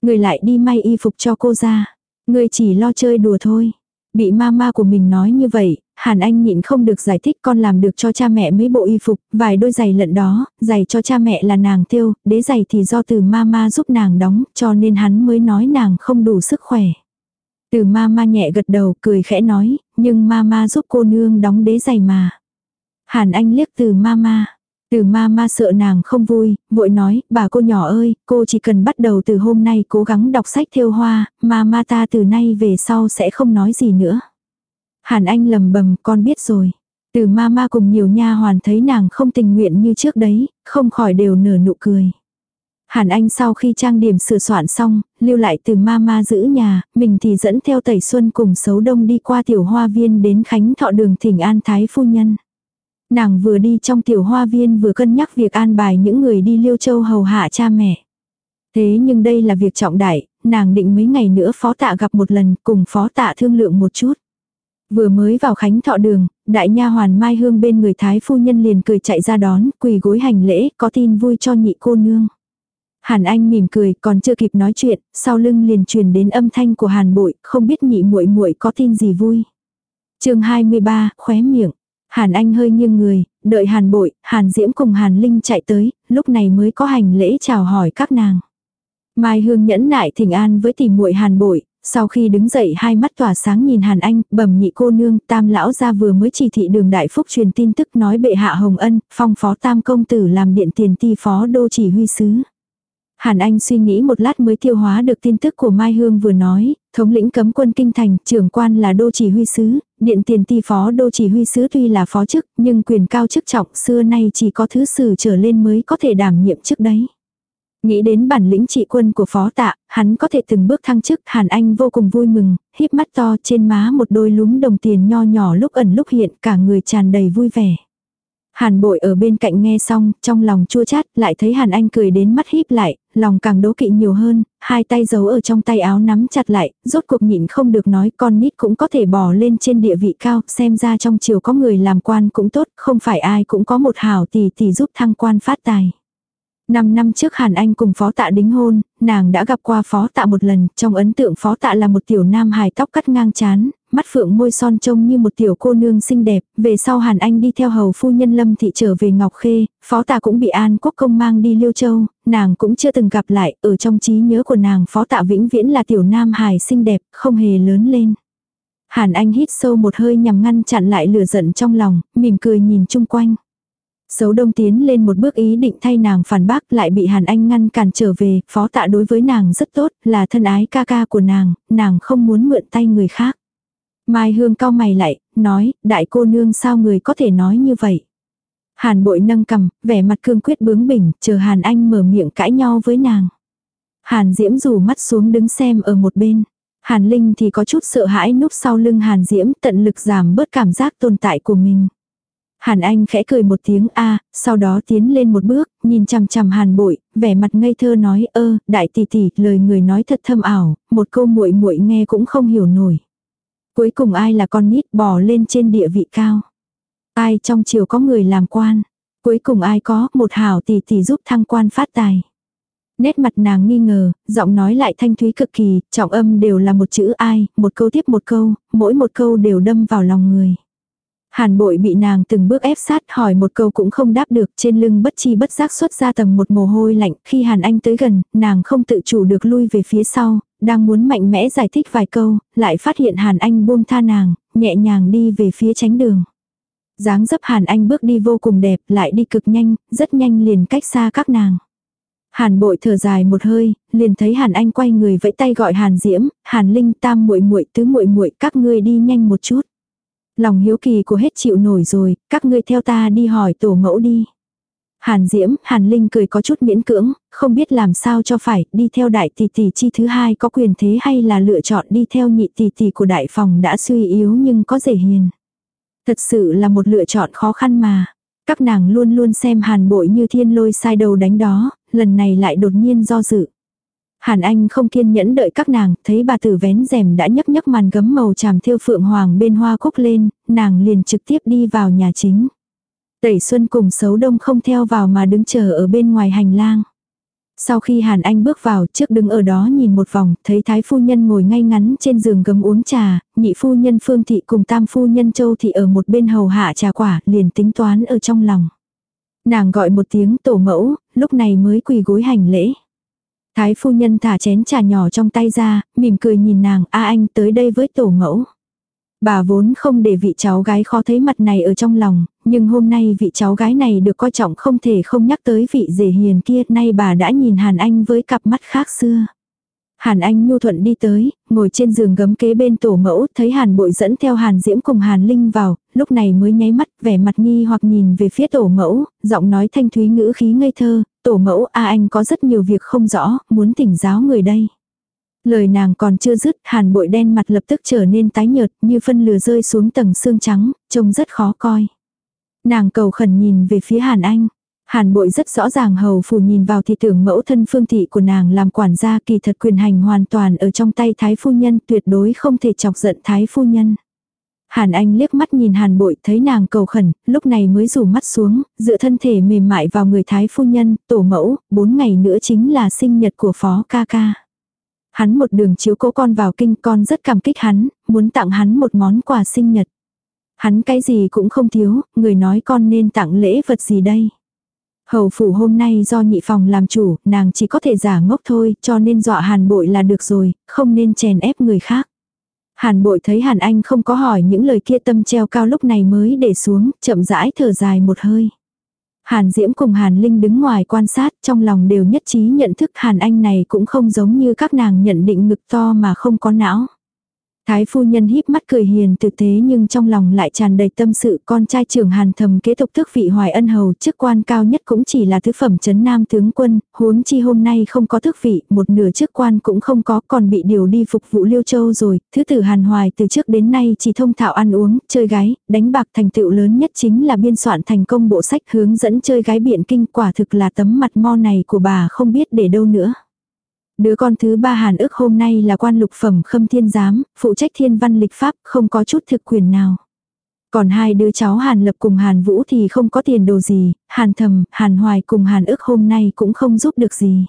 [SPEAKER 1] Người lại đi may y phục cho cô ra. Người chỉ lo chơi đùa thôi. Bị mama của mình nói như vậy, Hàn Anh nhịn không được giải thích con làm được cho cha mẹ mấy bộ y phục, vài đôi giày lận đó, giày cho cha mẹ là nàng tiêu, đế giày thì do từ mama giúp nàng đóng, cho nên hắn mới nói nàng không đủ sức khỏe. Từ mama nhẹ gật đầu cười khẽ nói, nhưng mama giúp cô nương đóng đế giày mà. Hàn Anh liếc từ mama. Từ ma ma sợ nàng không vui, vội nói, bà cô nhỏ ơi, cô chỉ cần bắt đầu từ hôm nay cố gắng đọc sách thiêu hoa, ma ma ta từ nay về sau sẽ không nói gì nữa. Hàn Anh lầm bầm, con biết rồi. Từ ma ma cùng nhiều nha hoàn thấy nàng không tình nguyện như trước đấy, không khỏi đều nở nụ cười. Hàn Anh sau khi trang điểm sửa soạn xong, lưu lại từ Mama giữ nhà, mình thì dẫn theo tẩy xuân cùng xấu đông đi qua tiểu hoa viên đến khánh thọ đường thỉnh an thái phu nhân. Nàng vừa đi trong tiểu hoa viên vừa cân nhắc việc an bài những người đi liêu châu hầu hạ cha mẹ. Thế nhưng đây là việc trọng đại, nàng định mấy ngày nữa phó tạ gặp một lần cùng phó tạ thương lượng một chút. Vừa mới vào khánh thọ đường, đại nha hoàn Mai Hương bên người Thái phu nhân liền cười chạy ra đón, quỳ gối hành lễ, có tin vui cho nhị cô nương. Hàn Anh mỉm cười, còn chưa kịp nói chuyện, sau lưng liền truyền đến âm thanh của Hàn Bội, không biết nhị muội muội có tin gì vui. Chương 23, khóe miệng. Hàn Anh hơi nghiêng người, đợi Hàn Bội, Hàn Diễm cùng Hàn Linh chạy tới, lúc này mới có hành lễ chào hỏi các nàng. Mai Hương nhẫn nại thỉnh an với tỷ muội Hàn Bội, sau khi đứng dậy hai mắt tỏa sáng nhìn Hàn Anh, bẩm nhị cô nương, tam lão gia vừa mới chỉ thị đường đại phúc truyền tin tức nói bệ hạ Hồng Ân, phong phó tam công tử làm điện tiền ti phó đô chỉ huy sứ. Hàn Anh suy nghĩ một lát mới tiêu hóa được tin tức của Mai Hương vừa nói, thống lĩnh cấm quân kinh thành, trưởng quan là đô chỉ huy sứ, điện tiền ti phó đô chỉ huy sứ tuy là phó chức, nhưng quyền cao chức trọng xưa nay chỉ có thứ sử trở lên mới có thể đảm nhiệm chức đấy. Nghĩ đến bản lĩnh trị quân của phó tạ, hắn có thể từng bước thăng chức, Hàn Anh vô cùng vui mừng, híp mắt to trên má một đôi lúm đồng tiền nho nhỏ lúc ẩn lúc hiện cả người tràn đầy vui vẻ. Hàn bội ở bên cạnh nghe xong, trong lòng chua chát, lại thấy Hàn Anh cười đến mắt híp lại, lòng càng đố kỵ nhiều hơn, hai tay giấu ở trong tay áo nắm chặt lại, rốt cuộc nhịn không được nói con nít cũng có thể bò lên trên địa vị cao, xem ra trong chiều có người làm quan cũng tốt, không phải ai cũng có một hảo tỷ tỷ giúp thăng quan phát tài. Năm năm trước Hàn Anh cùng phó tạ đính hôn, nàng đã gặp qua phó tạ một lần, trong ấn tượng phó tạ là một tiểu nam hài tóc cắt ngang chán, mắt phượng môi son trông như một tiểu cô nương xinh đẹp, về sau Hàn Anh đi theo hầu phu nhân Lâm Thị trở về Ngọc Khê, phó tạ cũng bị An Quốc Công mang đi Liêu Châu, nàng cũng chưa từng gặp lại, ở trong trí nhớ của nàng phó tạ vĩnh viễn là tiểu nam hài xinh đẹp, không hề lớn lên. Hàn Anh hít sâu một hơi nhằm ngăn chặn lại lửa giận trong lòng, mỉm cười nhìn chung quanh. Sấu đông tiến lên một bước ý định thay nàng phản bác lại bị Hàn Anh ngăn cản trở về, phó tạ đối với nàng rất tốt, là thân ái ca ca của nàng, nàng không muốn mượn tay người khác. Mai Hương cao mày lại, nói, đại cô nương sao người có thể nói như vậy. Hàn bội nâng cầm, vẻ mặt cương quyết bướng bỉnh, chờ Hàn Anh mở miệng cãi nhau với nàng. Hàn Diễm rủ mắt xuống đứng xem ở một bên. Hàn Linh thì có chút sợ hãi núp sau lưng Hàn Diễm tận lực giảm bớt cảm giác tồn tại của mình. Hàn Anh khẽ cười một tiếng a, sau đó tiến lên một bước, nhìn chằm chằm Hàn Bội, vẻ mặt ngây thơ nói: "Ơ, đại tỷ tỷ, lời người nói thật thâm ảo, một câu muội muội nghe cũng không hiểu nổi." Cuối cùng ai là con nít bò lên trên địa vị cao? Ai trong triều có người làm quan? Cuối cùng ai có một hảo tỷ tỷ giúp thăng quan phát tài? Nét mặt nàng nghi ngờ, giọng nói lại thanh thúy cực kỳ, trọng âm đều là một chữ ai, một câu tiếp một câu, mỗi một câu đều đâm vào lòng người. Hàn bội bị nàng từng bước ép sát hỏi một câu cũng không đáp được trên lưng bất chi bất giác xuất ra tầng một mồ hôi lạnh. Khi Hàn Anh tới gần, nàng không tự chủ được lui về phía sau, đang muốn mạnh mẽ giải thích vài câu, lại phát hiện Hàn Anh buông tha nàng, nhẹ nhàng đi về phía tránh đường. dáng dấp Hàn Anh bước đi vô cùng đẹp, lại đi cực nhanh, rất nhanh liền cách xa các nàng. Hàn bội thở dài một hơi, liền thấy Hàn Anh quay người vẫy tay gọi Hàn Diễm, Hàn Linh tam muội muội tứ muội muội các ngươi đi nhanh một chút. Lòng hiếu kỳ của hết chịu nổi rồi, các ngươi theo ta đi hỏi tổ mẫu đi. Hàn Diễm, Hàn Linh cười có chút miễn cưỡng, không biết làm sao cho phải, đi theo đại tỷ tỷ chi thứ hai có quyền thế hay là lựa chọn đi theo nhị tỷ tỷ của đại phòng đã suy yếu nhưng có dễ hiền. Thật sự là một lựa chọn khó khăn mà. Các nàng luôn luôn xem hàn bội như thiên lôi sai đầu đánh đó, lần này lại đột nhiên do dự. Hàn Anh không kiên nhẫn đợi các nàng, thấy bà tử vén rèm đã nhấc nhấc màn gấm màu tràm thêu phượng hoàng bên hoa cúc lên, nàng liền trực tiếp đi vào nhà chính. Tẩy Xuân cùng xấu đông không theo vào mà đứng chờ ở bên ngoài hành lang. Sau khi Hàn Anh bước vào trước đứng ở đó nhìn một vòng, thấy thái phu nhân ngồi ngay ngắn trên giường gấm uống trà, nhị phu nhân Phương Thị cùng tam phu nhân Châu Thị ở một bên hầu hạ trà quả, liền tính toán ở trong lòng. Nàng gọi một tiếng tổ mẫu, lúc này mới quỳ gối hành lễ. Thái phu nhân thả chén trà nhỏ trong tay ra, mỉm cười nhìn nàng, a anh tới đây với tổ mẫu. Bà vốn không để vị cháu gái khó thấy mặt này ở trong lòng, nhưng hôm nay vị cháu gái này được coi trọng không thể không nhắc tới vị rể hiền kia, nay bà đã nhìn Hàn Anh với cặp mắt khác xưa. Hàn Anh nhu thuận đi tới, ngồi trên giường gấm kế bên tổ mẫu, thấy Hàn bội dẫn theo Hàn Diễm cùng Hàn Linh vào, lúc này mới nháy mắt, vẻ mặt nghi hoặc nhìn về phía tổ mẫu, giọng nói thanh thúy ngữ khí ngây thơ, tổ mẫu a anh có rất nhiều việc không rõ, muốn tỉnh giáo người đây. Lời nàng còn chưa dứt, hàn bội đen mặt lập tức trở nên tái nhợt như phân lừa rơi xuống tầng xương trắng, trông rất khó coi. Nàng cầu khẩn nhìn về phía hàn anh. Hàn bội rất rõ ràng hầu phủ nhìn vào thì tưởng mẫu thân phương thị của nàng làm quản gia kỳ thật quyền hành hoàn toàn ở trong tay thái phu nhân tuyệt đối không thể chọc giận thái phu nhân. Hàn Anh liếc mắt nhìn Hàn Bội thấy nàng cầu khẩn, lúc này mới rủ mắt xuống, dựa thân thể mềm mại vào người thái phu nhân, tổ mẫu, bốn ngày nữa chính là sinh nhật của phó ca ca. Hắn một đường chiếu cố con vào kinh con rất cảm kích hắn, muốn tặng hắn một món quà sinh nhật. Hắn cái gì cũng không thiếu, người nói con nên tặng lễ vật gì đây. Hầu phủ hôm nay do nhị phòng làm chủ, nàng chỉ có thể giả ngốc thôi, cho nên dọa hàn bội là được rồi, không nên chèn ép người khác. Hàn bội thấy Hàn Anh không có hỏi những lời kia tâm treo cao lúc này mới để xuống, chậm rãi thở dài một hơi. Hàn Diễm cùng Hàn Linh đứng ngoài quan sát, trong lòng đều nhất trí nhận thức Hàn Anh này cũng không giống như các nàng nhận định ngực to mà không có não. Thái phu nhân híp mắt cười hiền từ thế nhưng trong lòng lại tràn đầy tâm sự con trai trưởng hàn thầm kế tục thức vị hoài ân hầu chức quan cao nhất cũng chỉ là thứ phẩm chấn nam tướng quân, huống chi hôm nay không có thức vị, một nửa chức quan cũng không có còn bị điều đi phục vụ liêu châu rồi, thứ tử hàn hoài từ trước đến nay chỉ thông thạo ăn uống, chơi gái, đánh bạc thành tựu lớn nhất chính là biên soạn thành công bộ sách hướng dẫn chơi gái biện kinh quả thực là tấm mặt mo này của bà không biết để đâu nữa. Đứa con thứ ba Hàn ức hôm nay là quan lục phẩm khâm thiên giám, phụ trách thiên văn lịch pháp, không có chút thực quyền nào. Còn hai đứa cháu Hàn Lập cùng Hàn Vũ thì không có tiền đồ gì, Hàn Thầm, Hàn Hoài cùng Hàn ức hôm nay cũng không giúp được gì.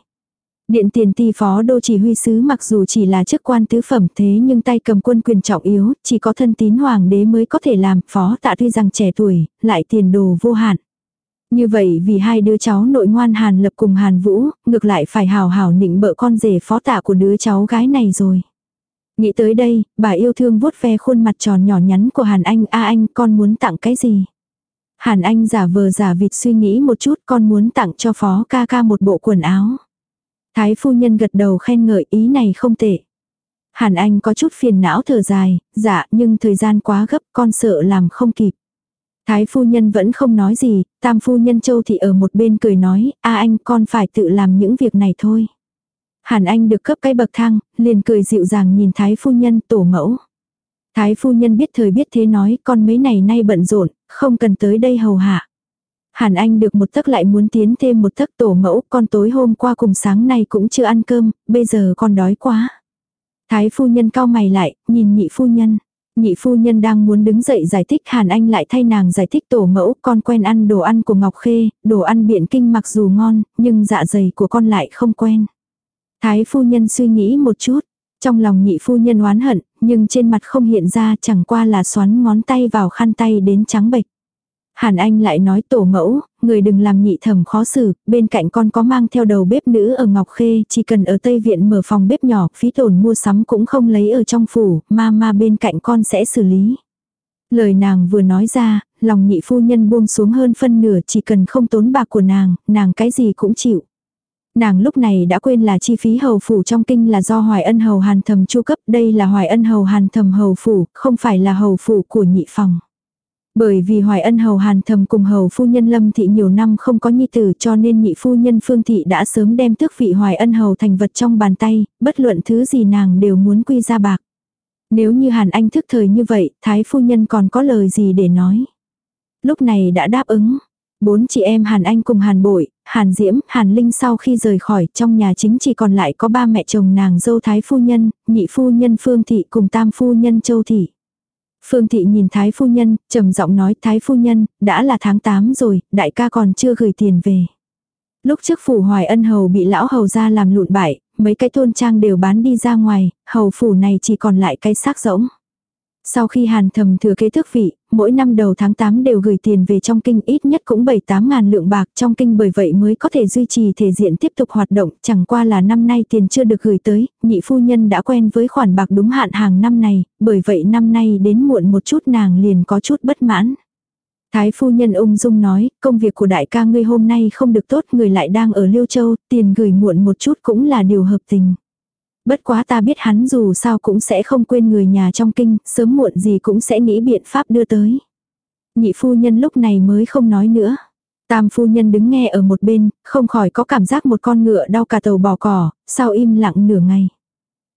[SPEAKER 1] Điện tiền ti phó đô chỉ huy sứ mặc dù chỉ là chức quan tứ phẩm thế nhưng tay cầm quân quyền trọng yếu, chỉ có thân tín hoàng đế mới có thể làm, phó tạ tuy rằng trẻ tuổi, lại tiền đồ vô hạn. Như vậy vì hai đứa cháu nội ngoan Hàn Lập cùng Hàn Vũ, ngược lại phải hào hào nịnh bợ con rể phó tạ của đứa cháu gái này rồi. Nghĩ tới đây, bà yêu thương vuốt ve khuôn mặt tròn nhỏ nhắn của Hàn Anh, a anh con muốn tặng cái gì? Hàn Anh giả vờ giả vịt suy nghĩ một chút con muốn tặng cho phó ca ca một bộ quần áo. Thái phu nhân gật đầu khen ngợi ý này không tệ. Hàn Anh có chút phiền não thở dài, dạ nhưng thời gian quá gấp con sợ làm không kịp. Thái phu nhân vẫn không nói gì, tam phu nhân châu thị ở một bên cười nói, a anh con phải tự làm những việc này thôi. Hàn Anh được cấp cái bậc thang, liền cười dịu dàng nhìn thái phu nhân tổ mẫu. Thái phu nhân biết thời biết thế nói con mấy này nay bận rộn, không cần tới đây hầu hạ. Hàn Anh được một tấc lại muốn tiến thêm một tấc tổ mẫu, con tối hôm qua cùng sáng nay cũng chưa ăn cơm, bây giờ con đói quá. Thái phu nhân cao mày lại, nhìn nhị phu nhân. Nhị phu nhân đang muốn đứng dậy giải thích Hàn Anh lại thay nàng giải thích tổ mẫu con quen ăn đồ ăn của Ngọc Khê, đồ ăn biện kinh mặc dù ngon, nhưng dạ dày của con lại không quen. Thái phu nhân suy nghĩ một chút, trong lòng nhị phu nhân oán hận, nhưng trên mặt không hiện ra chẳng qua là xoắn ngón tay vào khăn tay đến trắng bệch. Hàn Anh lại nói tổ mẫu, người đừng làm nhị thẩm khó xử, bên cạnh con có mang theo đầu bếp nữ ở Ngọc Khê, chỉ cần ở Tây Viện mở phòng bếp nhỏ, phí tổn mua sắm cũng không lấy ở trong phủ, ma ma bên cạnh con sẽ xử lý. Lời nàng vừa nói ra, lòng nhị phu nhân buông xuống hơn phân nửa chỉ cần không tốn bạc của nàng, nàng cái gì cũng chịu. Nàng lúc này đã quên là chi phí hầu phủ trong kinh là do Hoài Ân hầu Hàn Thầm chu cấp, đây là Hoài Ân hầu Hàn Thầm hầu phủ, không phải là hầu phủ của nhị phòng. Bởi vì Hoài Ân hầu Hàn Thầm cùng hầu phu nhân Lâm thị nhiều năm không có nhi tử cho nên nhị phu nhân Phương thị đã sớm đem tước vị Hoài Ân hầu thành vật trong bàn tay, bất luận thứ gì nàng đều muốn quy ra bạc. Nếu như Hàn Anh thức thời như vậy, Thái phu nhân còn có lời gì để nói. Lúc này đã đáp ứng, Bốn chị em Hàn Anh cùng Hàn Bội, Hàn Diễm, Hàn Linh sau khi rời khỏi trong nhà chính chỉ còn lại có ba mẹ chồng nàng dâu Thái Phu Nhân, nhị Phu Nhân Phương Thị cùng tam Phu Nhân Châu Thị. Phương Thị nhìn Thái Phu Nhân, trầm giọng nói Thái Phu Nhân, đã là tháng 8 rồi, đại ca còn chưa gửi tiền về. Lúc trước phủ hoài ân hầu bị lão hầu ra làm lụn bại, mấy cái thôn trang đều bán đi ra ngoài, hầu phủ này chỉ còn lại cái xác rỗng. Sau khi hàn thầm thừa kế thức vị, mỗi năm đầu tháng 8 đều gửi tiền về trong kinh ít nhất cũng 7-8 ngàn lượng bạc trong kinh bởi vậy mới có thể duy trì thể diện tiếp tục hoạt động, chẳng qua là năm nay tiền chưa được gửi tới, nhị phu nhân đã quen với khoản bạc đúng hạn hàng năm này, bởi vậy năm nay đến muộn một chút nàng liền có chút bất mãn. Thái phu nhân ung dung nói, công việc của đại ca ngươi hôm nay không được tốt, người lại đang ở Liêu Châu, tiền gửi muộn một chút cũng là điều hợp tình. Bất quá ta biết hắn dù sao cũng sẽ không quên người nhà trong kinh, sớm muộn gì cũng sẽ nghĩ biện pháp đưa tới. Nhị phu nhân lúc này mới không nói nữa. Tam phu nhân đứng nghe ở một bên, không khỏi có cảm giác một con ngựa đau cả tàu bò cỏ, sau im lặng nửa ngày.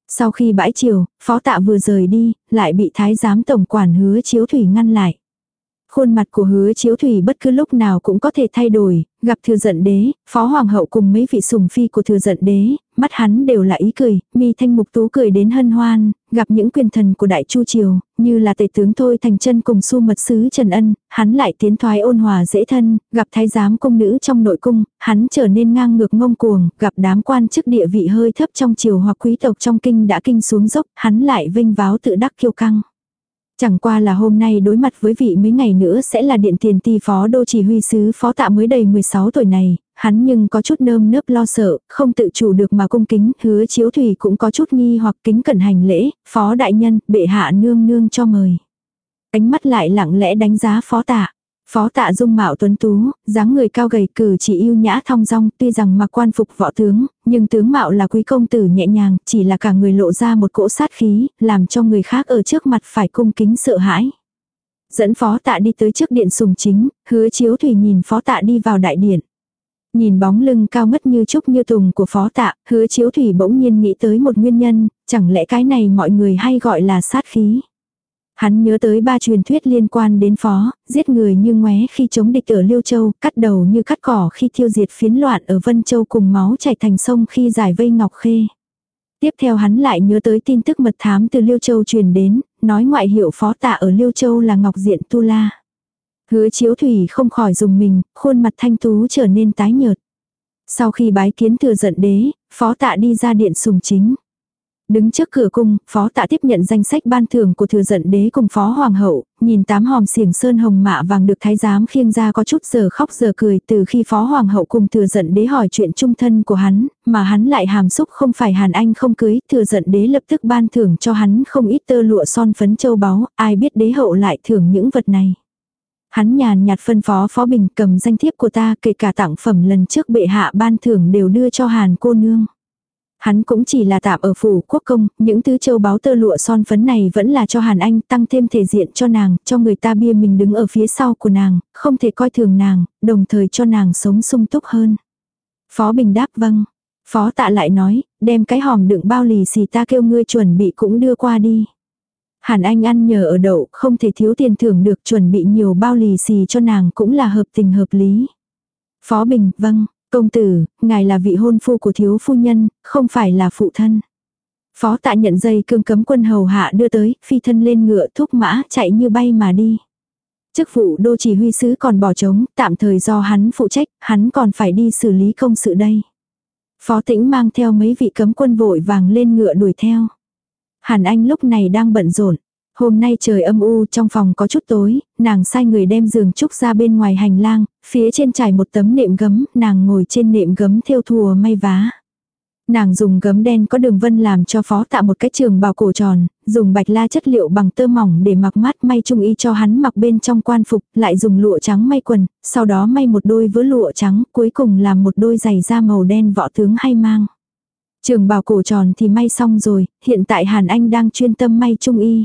[SPEAKER 1] Sau khi bãi chiều, phó tạ vừa rời đi, lại bị thái giám tổng quản hứa chiếu thủy ngăn lại. Khuôn mặt của hứa chiếu thủy bất cứ lúc nào cũng có thể thay đổi, gặp thừa giận đế, phó hoàng hậu cùng mấy vị sùng phi của thừa giận đế, mắt hắn đều là ý cười, mi thanh mục tú cười đến hân hoan, gặp những quyền thần của đại chu triều, như là tể tướng thôi thành chân cùng su mật sứ Trần Ân, hắn lại tiến thoái ôn hòa dễ thân, gặp thái giám công nữ trong nội cung, hắn trở nên ngang ngược ngông cuồng, gặp đám quan chức địa vị hơi thấp trong triều hoặc quý tộc trong kinh đã kinh xuống dốc, hắn lại vinh váo tự đắc kiêu căng. Chẳng qua là hôm nay đối mặt với vị mấy ngày nữa sẽ là điện tiền ti phó đô chỉ huy sứ phó tạ mới đầy 16 tuổi này, hắn nhưng có chút nơm nớp lo sợ, không tự chủ được mà cung kính, hứa chiếu thủy cũng có chút nghi hoặc kính cẩn hành lễ, phó đại nhân, bệ hạ nương nương cho mời. Ánh mắt lại lặng lẽ đánh giá phó tạ. Phó tạ dung mạo tuấn tú, dáng người cao gầy cử chỉ yêu nhã thong dong, tuy rằng mặc quan phục võ tướng, nhưng tướng mạo là quý công tử nhẹ nhàng, chỉ là cả người lộ ra một cỗ sát khí, làm cho người khác ở trước mặt phải cung kính sợ hãi. Dẫn phó tạ đi tới trước điện sùng chính, hứa chiếu thủy nhìn phó tạ đi vào đại điện. Nhìn bóng lưng cao ngất như trúc như tùng của phó tạ, hứa chiếu thủy bỗng nhiên nghĩ tới một nguyên nhân, chẳng lẽ cái này mọi người hay gọi là sát khí. Hắn nhớ tới ba truyền thuyết liên quan đến phó, giết người như ngoé khi chống địch ở Liêu Châu, cắt đầu như cắt cỏ khi tiêu diệt phiến loạn ở Vân Châu cùng máu chảy thành sông khi giải vây Ngọc Khê. Tiếp theo hắn lại nhớ tới tin tức mật thám từ Liêu Châu truyền đến, nói ngoại hiệu phó tạ ở Liêu Châu là Ngọc Diện Tu La. Hứa chiếu thủy không khỏi dùng mình, khuôn mặt thanh tú trở nên tái nhợt. Sau khi bái kiến thừa giận đế, phó tạ đi ra điện sùng chính. Đứng trước cửa cung, phó tạ tiếp nhận danh sách ban thưởng của thừa giận đế cùng phó hoàng hậu, nhìn tám hòm xiềng sơn hồng mạ vàng được thái giám khiêng ra có chút giờ khóc giờ cười từ khi phó hoàng hậu cùng thừa giận đế hỏi chuyện trung thân của hắn, mà hắn lại hàm xúc không phải hàn anh không cưới, thừa giận đế lập tức ban thưởng cho hắn không ít tơ lụa son phấn châu báu, ai biết đế hậu lại thưởng những vật này. Hắn nhàn nhạt phân phó phó bình cầm danh thiếp của ta kể cả tặng phẩm lần trước bệ hạ ban thưởng đều đưa cho hàn cô nương. Hắn cũng chỉ là tạm ở phủ quốc công, những thứ châu báu tơ lụa son phấn này vẫn là cho Hàn Anh tăng thêm thể diện cho nàng, cho người ta bia mình đứng ở phía sau của nàng, không thể coi thường nàng, đồng thời cho nàng sống sung túc hơn. Phó Bình đáp vâng. Phó tạ lại nói, đem cái hòm đựng bao lì xì ta kêu ngươi chuẩn bị cũng đưa qua đi. Hàn Anh ăn nhờ ở đậu, không thể thiếu tiền thưởng được chuẩn bị nhiều bao lì xì cho nàng cũng là hợp tình hợp lý. Phó Bình, vâng, Công tử, ngài là vị hôn phu của thiếu phu nhân, không phải là phụ thân. Phó tạ nhận dây cương cấm quân hầu hạ đưa tới, phi thân lên ngựa thúc mã chạy như bay mà đi. Chức vụ đô chỉ huy sứ còn bỏ trống, tạm thời do hắn phụ trách, hắn còn phải đi xử lý công sự đây. Phó tĩnh mang theo mấy vị cấm quân vội vàng lên ngựa đuổi theo. Hàn Anh lúc này đang bận rộn. Hôm nay trời âm u trong phòng có chút tối, nàng sai người đem giường trúc ra bên ngoài hành lang, phía trên trải một tấm nệm gấm, nàng ngồi trên nệm gấm theo thùa may vá. Nàng dùng gấm đen có đường vân làm cho phó tạ một cái trường bào cổ tròn, dùng bạch la chất liệu bằng tơ mỏng để mặc mát may trung y cho hắn mặc bên trong quan phục, lại dùng lụa trắng may quần, sau đó may một đôi vớ lụa trắng, cuối cùng làm một đôi giày da màu đen võ tướng hay mang. Trường bào cổ tròn thì may xong rồi, hiện tại Hàn Anh đang chuyên tâm may trung y.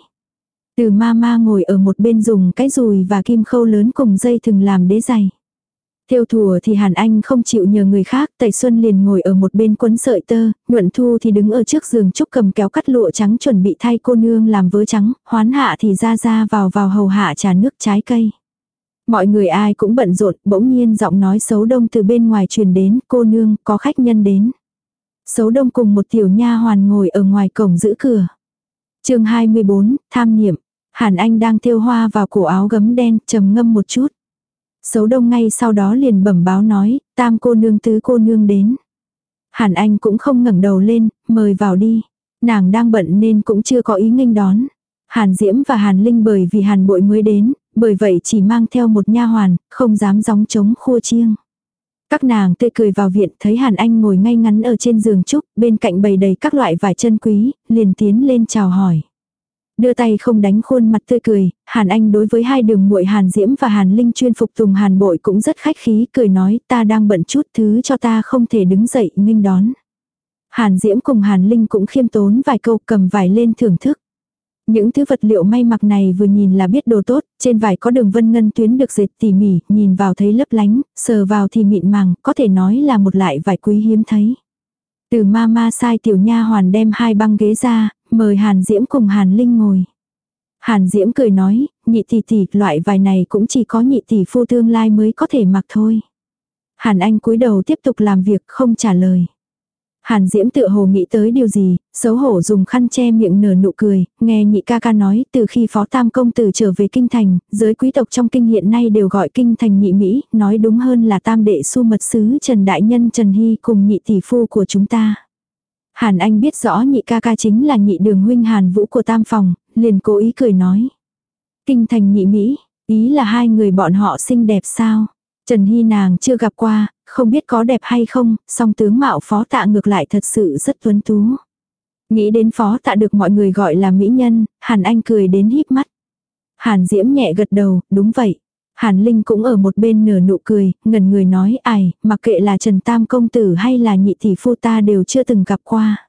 [SPEAKER 1] Từ ma ma ngồi ở một bên dùng cái rùi và kim khâu lớn cùng dây thừng làm đế giày. Theo thùa thì Hàn Anh không chịu nhờ người khác, Tẩy Xuân liền ngồi ở một bên quấn sợi tơ, nhuận thu thì đứng ở trước giường trúc cầm kéo cắt lụa trắng chuẩn bị thay cô nương làm vớ trắng, hoán hạ thì ra ra vào vào hầu hạ trà nước trái cây. Mọi người ai cũng bận rộn, bỗng nhiên giọng nói xấu đông từ bên ngoài truyền đến, cô nương, có khách nhân đến. Xấu đông cùng một tiểu nha hoàn ngồi ở ngoài cổng giữ cửa. chương 24, tham niệm. Hàn Anh đang thêu hoa vào cổ áo gấm đen, trầm ngâm một chút. Xấu đông ngay sau đó liền bẩm báo nói, tam cô nương tứ cô nương đến. Hàn Anh cũng không ngẩng đầu lên, mời vào đi. Nàng đang bận nên cũng chưa có ý nghênh đón. Hàn Diễm và Hàn Linh bởi vì Hàn Bội mới đến, bởi vậy chỉ mang theo một nha hoàn, không dám gióng trống khua chiêng. Các nàng tươi cười vào viện thấy Hàn Anh ngồi ngay ngắn ở trên giường trúc, bên cạnh bầy đầy các loại vải chân quý, liền tiến lên chào hỏi. Đưa tay không đánh khuôn mặt tươi cười, Hàn Anh đối với hai đường muội Hàn Diễm và Hàn Linh chuyên phục tùng Hàn Bội cũng rất khách khí, cười nói ta đang bận chút thứ cho ta không thể đứng dậy nghênh đón. Hàn Diễm cùng Hàn Linh cũng khiêm tốn vài câu cầm vải lên thưởng thức. Những thứ vật liệu may mặc này vừa nhìn là biết đồ tốt, trên vải có đường vân ngân tuyến được dệt tỉ mỉ, nhìn vào thấy lấp lánh, sờ vào thì mịn màng, có thể nói là một loại vải quý hiếm thấy. Từ Mama sai tiểu nha hoàn đem hai băng ghế ra, mời Hàn Diễm cùng Hàn Linh ngồi. Hàn Diễm cười nói, nhị tỷ tỷ, loại vải này cũng chỉ có nhị tỷ phu tương lai mới có thể mặc thôi. Hàn Anh cúi đầu tiếp tục làm việc không trả lời. Hàn Diễm tự hồ nghĩ tới điều gì, xấu hổ dùng khăn che miệng nở nụ cười, nghe nhị ca ca nói từ khi phó tam công tử trở về kinh thành, giới quý tộc trong kinh hiện nay đều gọi kinh thành nhị Mỹ, nói đúng hơn là tam đệ su mật sứ Trần Đại Nhân Trần Hy cùng nhị tỷ phu của chúng ta. Hàn Anh biết rõ nhị ca ca chính là nhị đường huynh Hàn Vũ của tam phòng, liền cố ý cười nói. Kinh thành nhị Mỹ, ý là hai người bọn họ xinh đẹp sao? Trần Hy nàng chưa gặp qua, không biết có đẹp hay không, song tướng mạo phó tạ ngược lại thật sự rất tuấn tú. Nghĩ đến phó tạ được mọi người gọi là mỹ nhân, Hàn Anh cười đến híp mắt. Hàn Diễm nhẹ gật đầu, đúng vậy. Hàn Linh cũng ở một bên nửa nụ cười, ngần người nói ai, mặc kệ là Trần Tam Công Tử hay là nhị tỷ phu ta đều chưa từng gặp qua.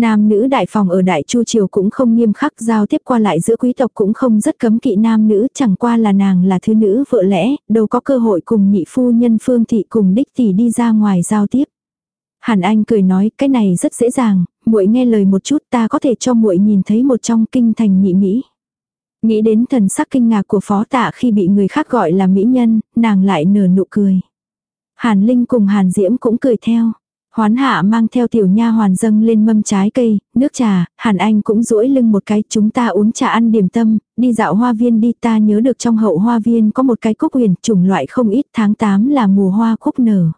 [SPEAKER 1] Nam nữ đại phòng ở Đại Chu Triều cũng không nghiêm khắc giao tiếp qua lại giữa quý tộc cũng không rất cấm kỵ nam nữ, chẳng qua là nàng là thứ nữ vợ lẽ, đâu có cơ hội cùng nhị phu nhân phương thị cùng đích tỷ đi ra ngoài giao tiếp. Hàn Anh cười nói, cái này rất dễ dàng, muội nghe lời một chút ta có thể cho muội nhìn thấy một trong kinh thành nhị Mỹ. Nghĩ đến thần sắc kinh ngạc của phó tạ khi bị người khác gọi là mỹ nhân, nàng lại nở nụ cười. Hàn Linh cùng Hàn Diễm cũng cười theo. Hoán hạ mang theo tiểu nha hoàn dâng lên mâm trái cây, nước trà, Hàn Anh cũng duỗi lưng một cái, chúng ta uống trà ăn điểm tâm, đi dạo hoa viên đi ta nhớ được trong hậu hoa viên có một cái cúc huyền, chủng loại không ít tháng 8 là mùa hoa cúc nở.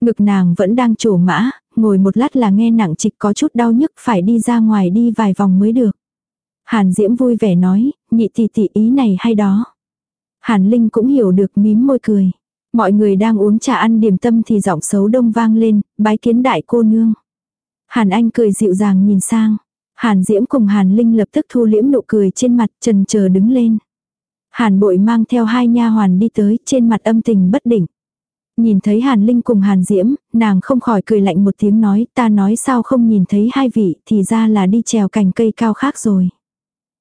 [SPEAKER 1] Ngực nàng vẫn đang trổ mã, ngồi một lát là nghe nặng trịch có chút đau nhức phải đi ra ngoài đi vài vòng mới được. Hàn Diễm vui vẻ nói, nhị tỷ tỷ ý này hay đó. Hàn Linh cũng hiểu được mím môi cười. Mọi người đang uống trà ăn điểm tâm thì giọng xấu đông vang lên, bái kiến đại cô nương. Hàn Anh cười dịu dàng nhìn sang. Hàn Diễm cùng Hàn Linh lập tức thu liễm nụ cười trên mặt trần chờ đứng lên. Hàn bội mang theo hai nha hoàn đi tới trên mặt âm tình bất định. Nhìn thấy Hàn Linh cùng Hàn Diễm, nàng không khỏi cười lạnh một tiếng nói ta nói sao không nhìn thấy hai vị thì ra là đi trèo cành cây cao khác rồi.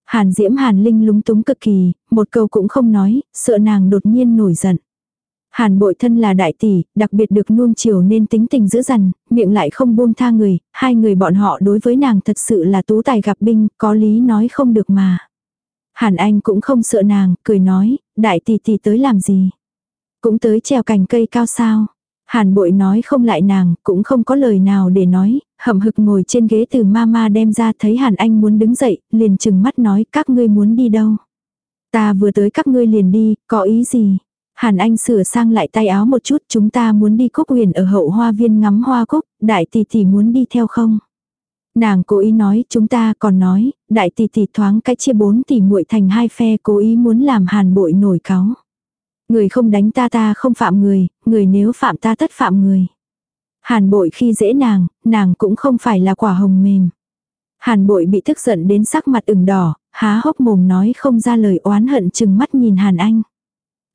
[SPEAKER 1] Hàn Diễm Hàn Linh lúng túng cực kỳ, một câu cũng không nói, sợ nàng đột nhiên nổi giận. Hàn bội thân là đại tỷ, đặc biệt được nuông chiều nên tính tình dữ dằn, miệng lại không buông tha người, hai người bọn họ đối với nàng thật sự là tú tài gặp binh, có lý nói không được mà. Hàn Anh cũng không sợ nàng, cười nói, đại tỷ tỷ tới làm gì? Cũng tới treo cành cây cao sao? Hàn bội nói không lại nàng, cũng không có lời nào để nói, hậm hực ngồi trên ghế từ mama đem ra thấy Hàn Anh muốn đứng dậy, liền chừng mắt nói các ngươi muốn đi đâu. Ta vừa tới các ngươi liền đi, có ý gì? Hàn Anh sửa sang lại tay áo một chút, chúng ta muốn đi cúc huyền ở hậu hoa viên ngắm hoa cúc, đại tỷ tỷ muốn đi theo không? Nàng cố ý nói, chúng ta còn nói, đại tỷ tỷ thoáng cái chia bốn tỷ muội thành hai phe cố ý muốn làm hàn bội nổi cáo. Người không đánh ta ta không phạm người, người nếu phạm ta tất phạm người. Hàn bội khi dễ nàng, nàng cũng không phải là quả hồng mềm. Hàn bội bị tức giận đến sắc mặt ửng đỏ, há hốc mồm nói không ra lời oán hận chừng mắt nhìn Hàn Anh.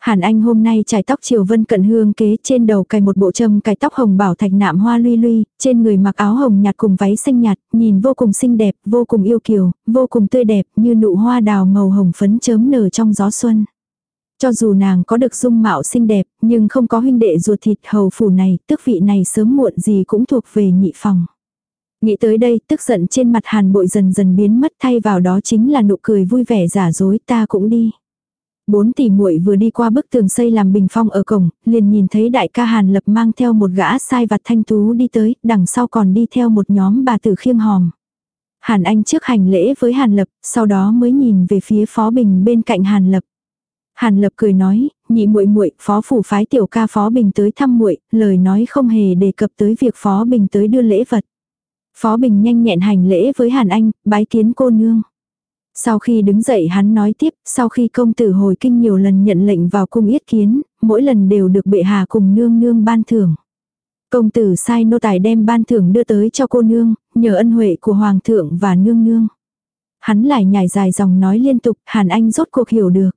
[SPEAKER 1] Hàn Anh hôm nay trải tóc chiều vân cận hương kế trên đầu cài một bộ trâm cài tóc hồng bảo thạch nạm hoa luy luy, trên người mặc áo hồng nhạt cùng váy xanh nhạt, nhìn vô cùng xinh đẹp, vô cùng yêu kiều, vô cùng tươi đẹp như nụ hoa đào màu hồng phấn chớm nở trong gió xuân. Cho dù nàng có được dung mạo xinh đẹp, nhưng không có huynh đệ ruột thịt hầu phủ này, tức vị này sớm muộn gì cũng thuộc về nhị phòng. Nghĩ tới đây, tức giận trên mặt hàn bội dần dần biến mất thay vào đó chính là nụ cười vui vẻ giả dối ta cũng đi. Bốn tỷ muội vừa đi qua bức tường xây làm bình phong ở cổng, liền nhìn thấy đại ca Hàn Lập mang theo một gã sai vặt thanh tú đi tới, đằng sau còn đi theo một nhóm bà tử khiêng hòm. Hàn Anh trước hành lễ với Hàn Lập, sau đó mới nhìn về phía Phó Bình bên cạnh Hàn Lập. Hàn Lập cười nói, nhị muội muội, Phó phủ phái tiểu ca Phó Bình tới thăm muội, lời nói không hề đề cập tới việc Phó Bình tới đưa lễ vật. Phó Bình nhanh nhẹn hành lễ với Hàn Anh, bái kiến cô nương. Sau khi đứng dậy hắn nói tiếp, sau khi công tử hồi kinh nhiều lần nhận lệnh vào cung yết kiến, mỗi lần đều được bệ hạ cùng nương nương ban thưởng. Công tử sai nô tài đem ban thưởng đưa tới cho cô nương, nhờ ân huệ của hoàng thượng và nương nương. Hắn lại nhảy dài dòng nói liên tục, Hàn Anh rốt cuộc hiểu được.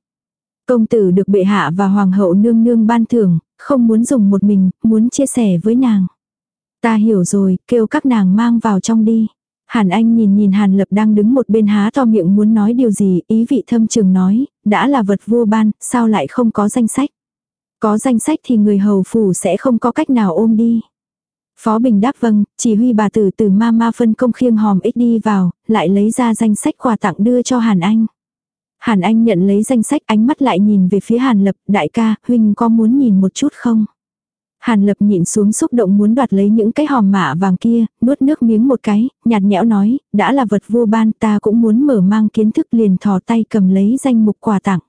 [SPEAKER 1] Công tử được bệ hạ và hoàng hậu nương nương ban thưởng, không muốn dùng một mình, muốn chia sẻ với nàng. Ta hiểu rồi, kêu các nàng mang vào trong đi. Hàn Anh nhìn nhìn Hàn Lập đang đứng một bên há to miệng muốn nói điều gì, ý vị thâm trường nói, đã là vật vua ban, sao lại không có danh sách. Có danh sách thì người hầu phủ sẽ không có cách nào ôm đi. Phó Bình đáp vâng, chỉ huy bà tử từ ma ma phân công khiêng hòm ích đi vào, lại lấy ra danh sách quà tặng đưa cho Hàn Anh. Hàn Anh nhận lấy danh sách ánh mắt lại nhìn về phía Hàn Lập, đại ca, huynh có muốn nhìn một chút không? Hàn lập nhịn xuống xúc động muốn đoạt lấy những cái hòm mạ vàng kia, nuốt nước miếng một cái, nhạt nhẽo nói, đã là vật vua ban ta cũng muốn mở mang kiến thức liền thò tay cầm lấy danh mục quà tặng.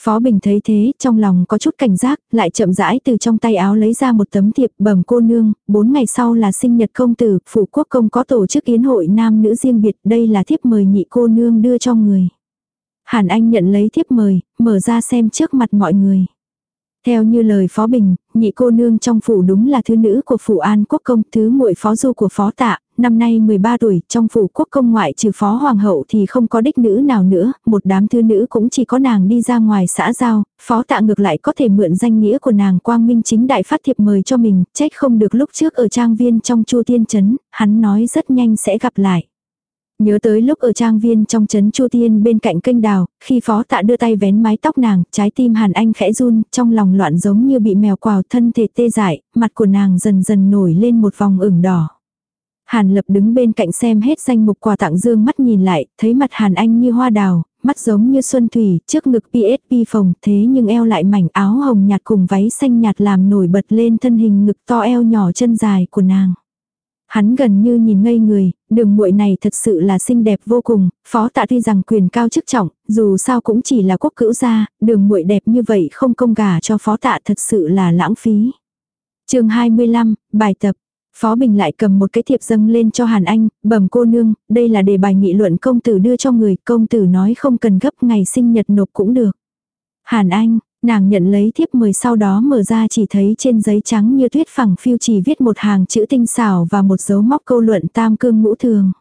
[SPEAKER 1] Phó Bình thấy thế, trong lòng có chút cảnh giác, lại chậm rãi từ trong tay áo lấy ra một tấm thiệp bẩm cô nương, bốn ngày sau là sinh nhật công tử, phủ quốc công có tổ chức yến hội nam nữ riêng biệt, đây là thiếp mời nhị cô nương đưa cho người. Hàn Anh nhận lấy thiếp mời, mở ra xem trước mặt mọi người. Theo như lời Phó Bình, nhị cô nương trong phủ đúng là thứ nữ của phủ An Quốc Công, thứ muội phó du của Phó Tạ, năm nay 13 tuổi, trong phủ Quốc Công ngoại trừ Phó Hoàng hậu thì không có đích nữ nào nữa, một đám thứ nữ cũng chỉ có nàng đi ra ngoài xã giao, Phó Tạ ngược lại có thể mượn danh nghĩa của nàng quang minh chính đại phát thiệp mời cho mình, trách không được lúc trước ở trang viên trong Chu Tiên Trấn, hắn nói rất nhanh sẽ gặp lại. Nhớ tới lúc ở trang viên trong trấn Chu Tiên bên cạnh kênh đào, khi phó tạ đưa tay vén mái tóc nàng, trái tim Hàn Anh khẽ run, trong lòng loạn giống như bị mèo quào thân thể tê dại, mặt của nàng dần dần nổi lên một vòng ửng đỏ. Hàn lập đứng bên cạnh xem hết danh mục quà tặng dương mắt nhìn lại, thấy mặt Hàn Anh như hoa đào, mắt giống như xuân thủy, trước ngực PSP phồng thế nhưng eo lại mảnh áo hồng nhạt cùng váy xanh nhạt làm nổi bật lên thân hình ngực to eo nhỏ chân dài của nàng. Hắn gần như nhìn ngây người, đường muội này thật sự là xinh đẹp vô cùng, phó tạ tuy rằng quyền cao chức trọng, dù sao cũng chỉ là quốc cữu gia, đường muội đẹp như vậy không công gà cho phó tạ thật sự là lãng phí. chương 25, bài tập. Phó Bình lại cầm một cái thiệp dâng lên cho Hàn Anh, bẩm cô nương, đây là đề bài nghị luận công tử đưa cho người, công tử nói không cần gấp ngày sinh nhật nộp cũng được. Hàn Anh, nàng nhận lấy thiếp mời sau đó mở ra chỉ thấy trên giấy trắng như tuyết phẳng phiêu chỉ viết một hàng chữ tinh xảo và một dấu móc câu luận tam cương ngũ thường.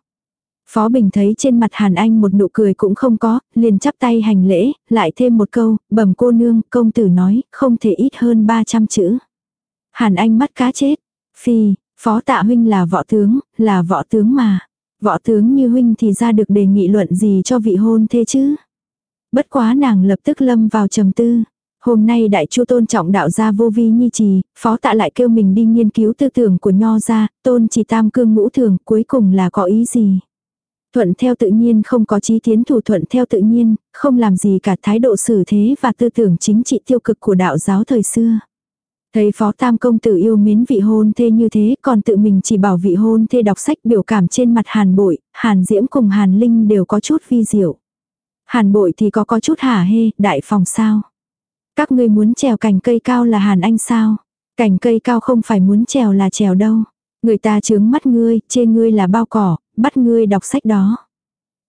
[SPEAKER 1] Phó Bình thấy trên mặt Hàn Anh một nụ cười cũng không có, liền chắp tay hành lễ, lại thêm một câu, bẩm cô nương, công tử nói, không thể ít hơn 300 chữ. Hàn Anh mắt cá chết. Phi, Phó tạ huynh là võ tướng, là võ tướng mà. Võ tướng như huynh thì ra được đề nghị luận gì cho vị hôn thế chứ. Bất quá nàng lập tức lâm vào trầm tư. Hôm nay đại chu tôn trọng đạo gia vô vi nhi trì, phó tạ lại kêu mình đi nghiên cứu tư tưởng của nho gia, tôn chỉ tam cương ngũ thường, cuối cùng là có ý gì. Thuận theo tự nhiên không có chí tiến thủ thuận theo tự nhiên, không làm gì cả thái độ xử thế và tư tưởng chính trị tiêu cực của đạo giáo thời xưa. Thấy phó tam công tử yêu mến vị hôn thê như thế còn tự mình chỉ bảo vị hôn thê đọc sách biểu cảm trên mặt hàn bội, hàn diễm cùng hàn linh đều có chút vi diệu. Hàn bội thì có có chút hả hê, đại phòng sao. Các ngươi muốn trèo cành cây cao là hàn anh sao. Cành cây cao không phải muốn trèo là trèo đâu. Người ta chướng mắt ngươi, chê ngươi là bao cỏ, bắt ngươi đọc sách đó.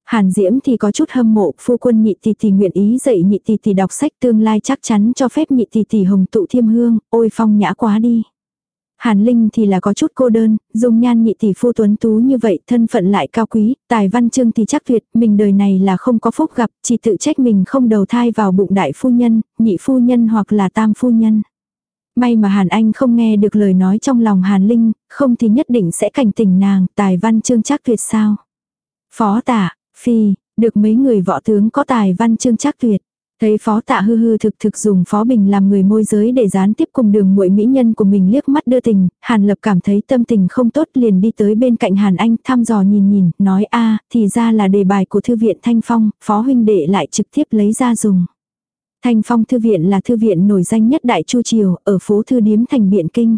[SPEAKER 1] Hàn Diễm thì có chút hâm mộ, phu quân nhị tỷ tỷ nguyện ý dạy nhị tỷ tỷ đọc sách tương lai chắc chắn cho phép nhị tỷ tỷ hồng tụ thiêm hương, ôi phong nhã quá đi. Hàn Linh thì là có chút cô đơn, dùng nhan nhị tỷ phu tuấn tú như vậy, thân phận lại cao quý, tài văn chương thì chắc tuyệt, mình đời này là không có phúc gặp, chỉ tự trách mình không đầu thai vào bụng đại phu nhân, nhị phu nhân hoặc là tam phu nhân. May mà Hàn Anh không nghe được lời nói trong lòng Hàn Linh, không thì nhất định sẽ cảnh tỉnh nàng, tài văn chương chắc tuyệt sao. Phó tả, Phi, được mấy người võ tướng có tài văn chương chắc tuyệt. Thấy phó tạ hư hư thực thực dùng phó bình làm người môi giới để gián tiếp cùng đường muội mỹ nhân của mình liếc mắt đưa tình, Hàn Lập cảm thấy tâm tình không tốt liền đi tới bên cạnh Hàn Anh thăm dò nhìn nhìn, nói a thì ra là đề bài của thư viện Thanh Phong, phó huynh đệ lại trực tiếp lấy ra dùng. Thanh Phong thư viện là thư viện nổi danh nhất Đại Chu Triều, ở phố Thư Điếm thành Biện Kinh.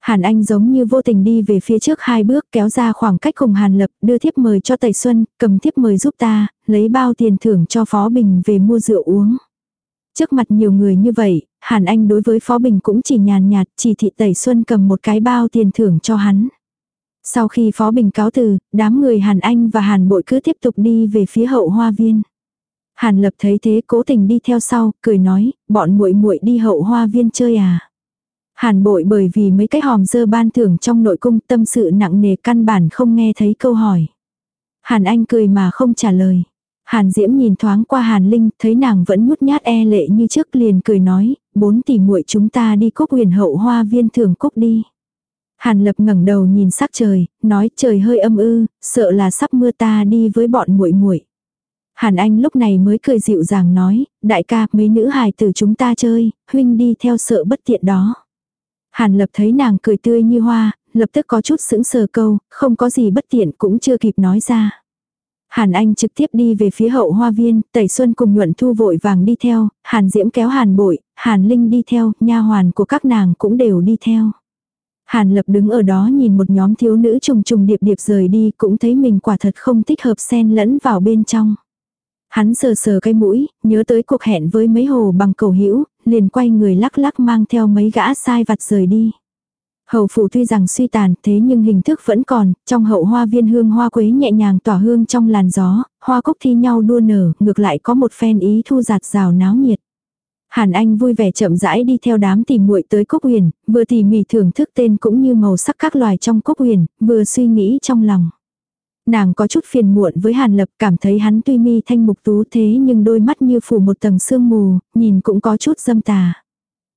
[SPEAKER 1] Hàn Anh giống như vô tình đi về phía trước hai bước kéo ra khoảng cách cùng Hàn Lập đưa thiếp mời cho Tẩy Xuân, cầm thiếp mời giúp ta, lấy bao tiền thưởng cho Phó Bình về mua rượu uống. Trước mặt nhiều người như vậy, Hàn Anh đối với Phó Bình cũng chỉ nhàn nhạt, chỉ thị Tẩy Xuân cầm một cái bao tiền thưởng cho hắn. Sau khi Phó Bình cáo từ, đám người Hàn Anh và Hàn Bội cứ tiếp tục đi về phía hậu hoa viên. Hàn Lập thấy thế cố tình đi theo sau, cười nói, bọn muội muội đi hậu hoa viên chơi à. Hàn bội bởi vì mấy cái hòm dơ ban thưởng trong nội cung tâm sự nặng nề căn bản không nghe thấy câu hỏi. Hàn Anh cười mà không trả lời. Hàn Diễm nhìn thoáng qua Hàn Linh, thấy nàng vẫn nhút nhát e lệ như trước liền cười nói, bốn tỷ muội chúng ta đi cúc huyền hậu hoa viên thưởng cúc đi. Hàn Lập ngẩng đầu nhìn sắc trời, nói trời hơi âm ư, sợ là sắp mưa ta đi với bọn muội muội. Hàn Anh lúc này mới cười dịu dàng nói, đại ca mấy nữ hài tử chúng ta chơi, huynh đi theo sợ bất tiện đó. Hàn lập thấy nàng cười tươi như hoa, lập tức có chút sững sờ câu, không có gì bất tiện cũng chưa kịp nói ra. Hàn Anh trực tiếp đi về phía hậu hoa viên, Tẩy Xuân cùng Nhuận Thu vội vàng đi theo, Hàn Diễm kéo Hàn Bội, Hàn Linh đi theo, nha hoàn của các nàng cũng đều đi theo. Hàn Lập đứng ở đó nhìn một nhóm thiếu nữ trùng trùng điệp điệp rời đi cũng thấy mình quả thật không thích hợp xen lẫn vào bên trong. Hắn sờ sờ cái mũi, nhớ tới cuộc hẹn với mấy hồ bằng cầu hữu liền quay người lắc lắc mang theo mấy gã sai vặt rời đi. Hậu phủ tuy rằng suy tàn thế nhưng hình thức vẫn còn, trong hậu hoa viên hương hoa quế nhẹ nhàng tỏa hương trong làn gió, hoa cúc thi nhau đua nở, ngược lại có một phen ý thu giạt rào náo nhiệt. Hàn Anh vui vẻ chậm rãi đi theo đám tìm muội tới Cúc Huyền, vừa tỉ mỉ thưởng thức tên cũng như màu sắc các loài trong Cúc Huyền, vừa suy nghĩ trong lòng. Nàng có chút phiền muộn với Hàn Lập cảm thấy hắn tuy mi thanh mục tú thế nhưng đôi mắt như phủ một tầng sương mù, nhìn cũng có chút dâm tà.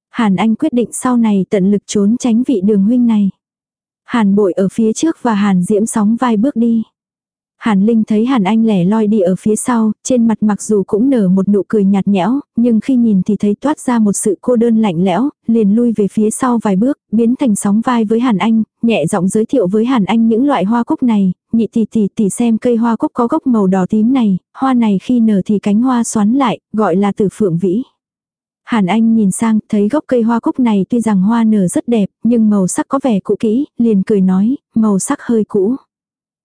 [SPEAKER 1] Hàn Anh quyết định sau này tận lực trốn tránh vị đường huynh này. Hàn bội ở phía trước và Hàn Diễm sóng vai bước đi. Hàn Linh thấy Hàn Anh lẻ loi đi ở phía sau, trên mặt mặc dù cũng nở một nụ cười nhạt nhẽo, nhưng khi nhìn thì thấy toát ra một sự cô đơn lạnh lẽo, liền lui về phía sau vài bước, biến thành sóng vai với Hàn Anh, nhẹ giọng giới thiệu với Hàn Anh những loại hoa cúc này, nhị tỷ tỷ tỷ xem cây hoa cúc có gốc màu đỏ tím này, hoa này khi nở thì cánh hoa xoắn lại, gọi là tử phượng vĩ. Hàn Anh nhìn sang, thấy gốc cây hoa cúc này tuy rằng hoa nở rất đẹp, nhưng màu sắc có vẻ cũ kỹ, liền cười nói, màu sắc hơi cũ.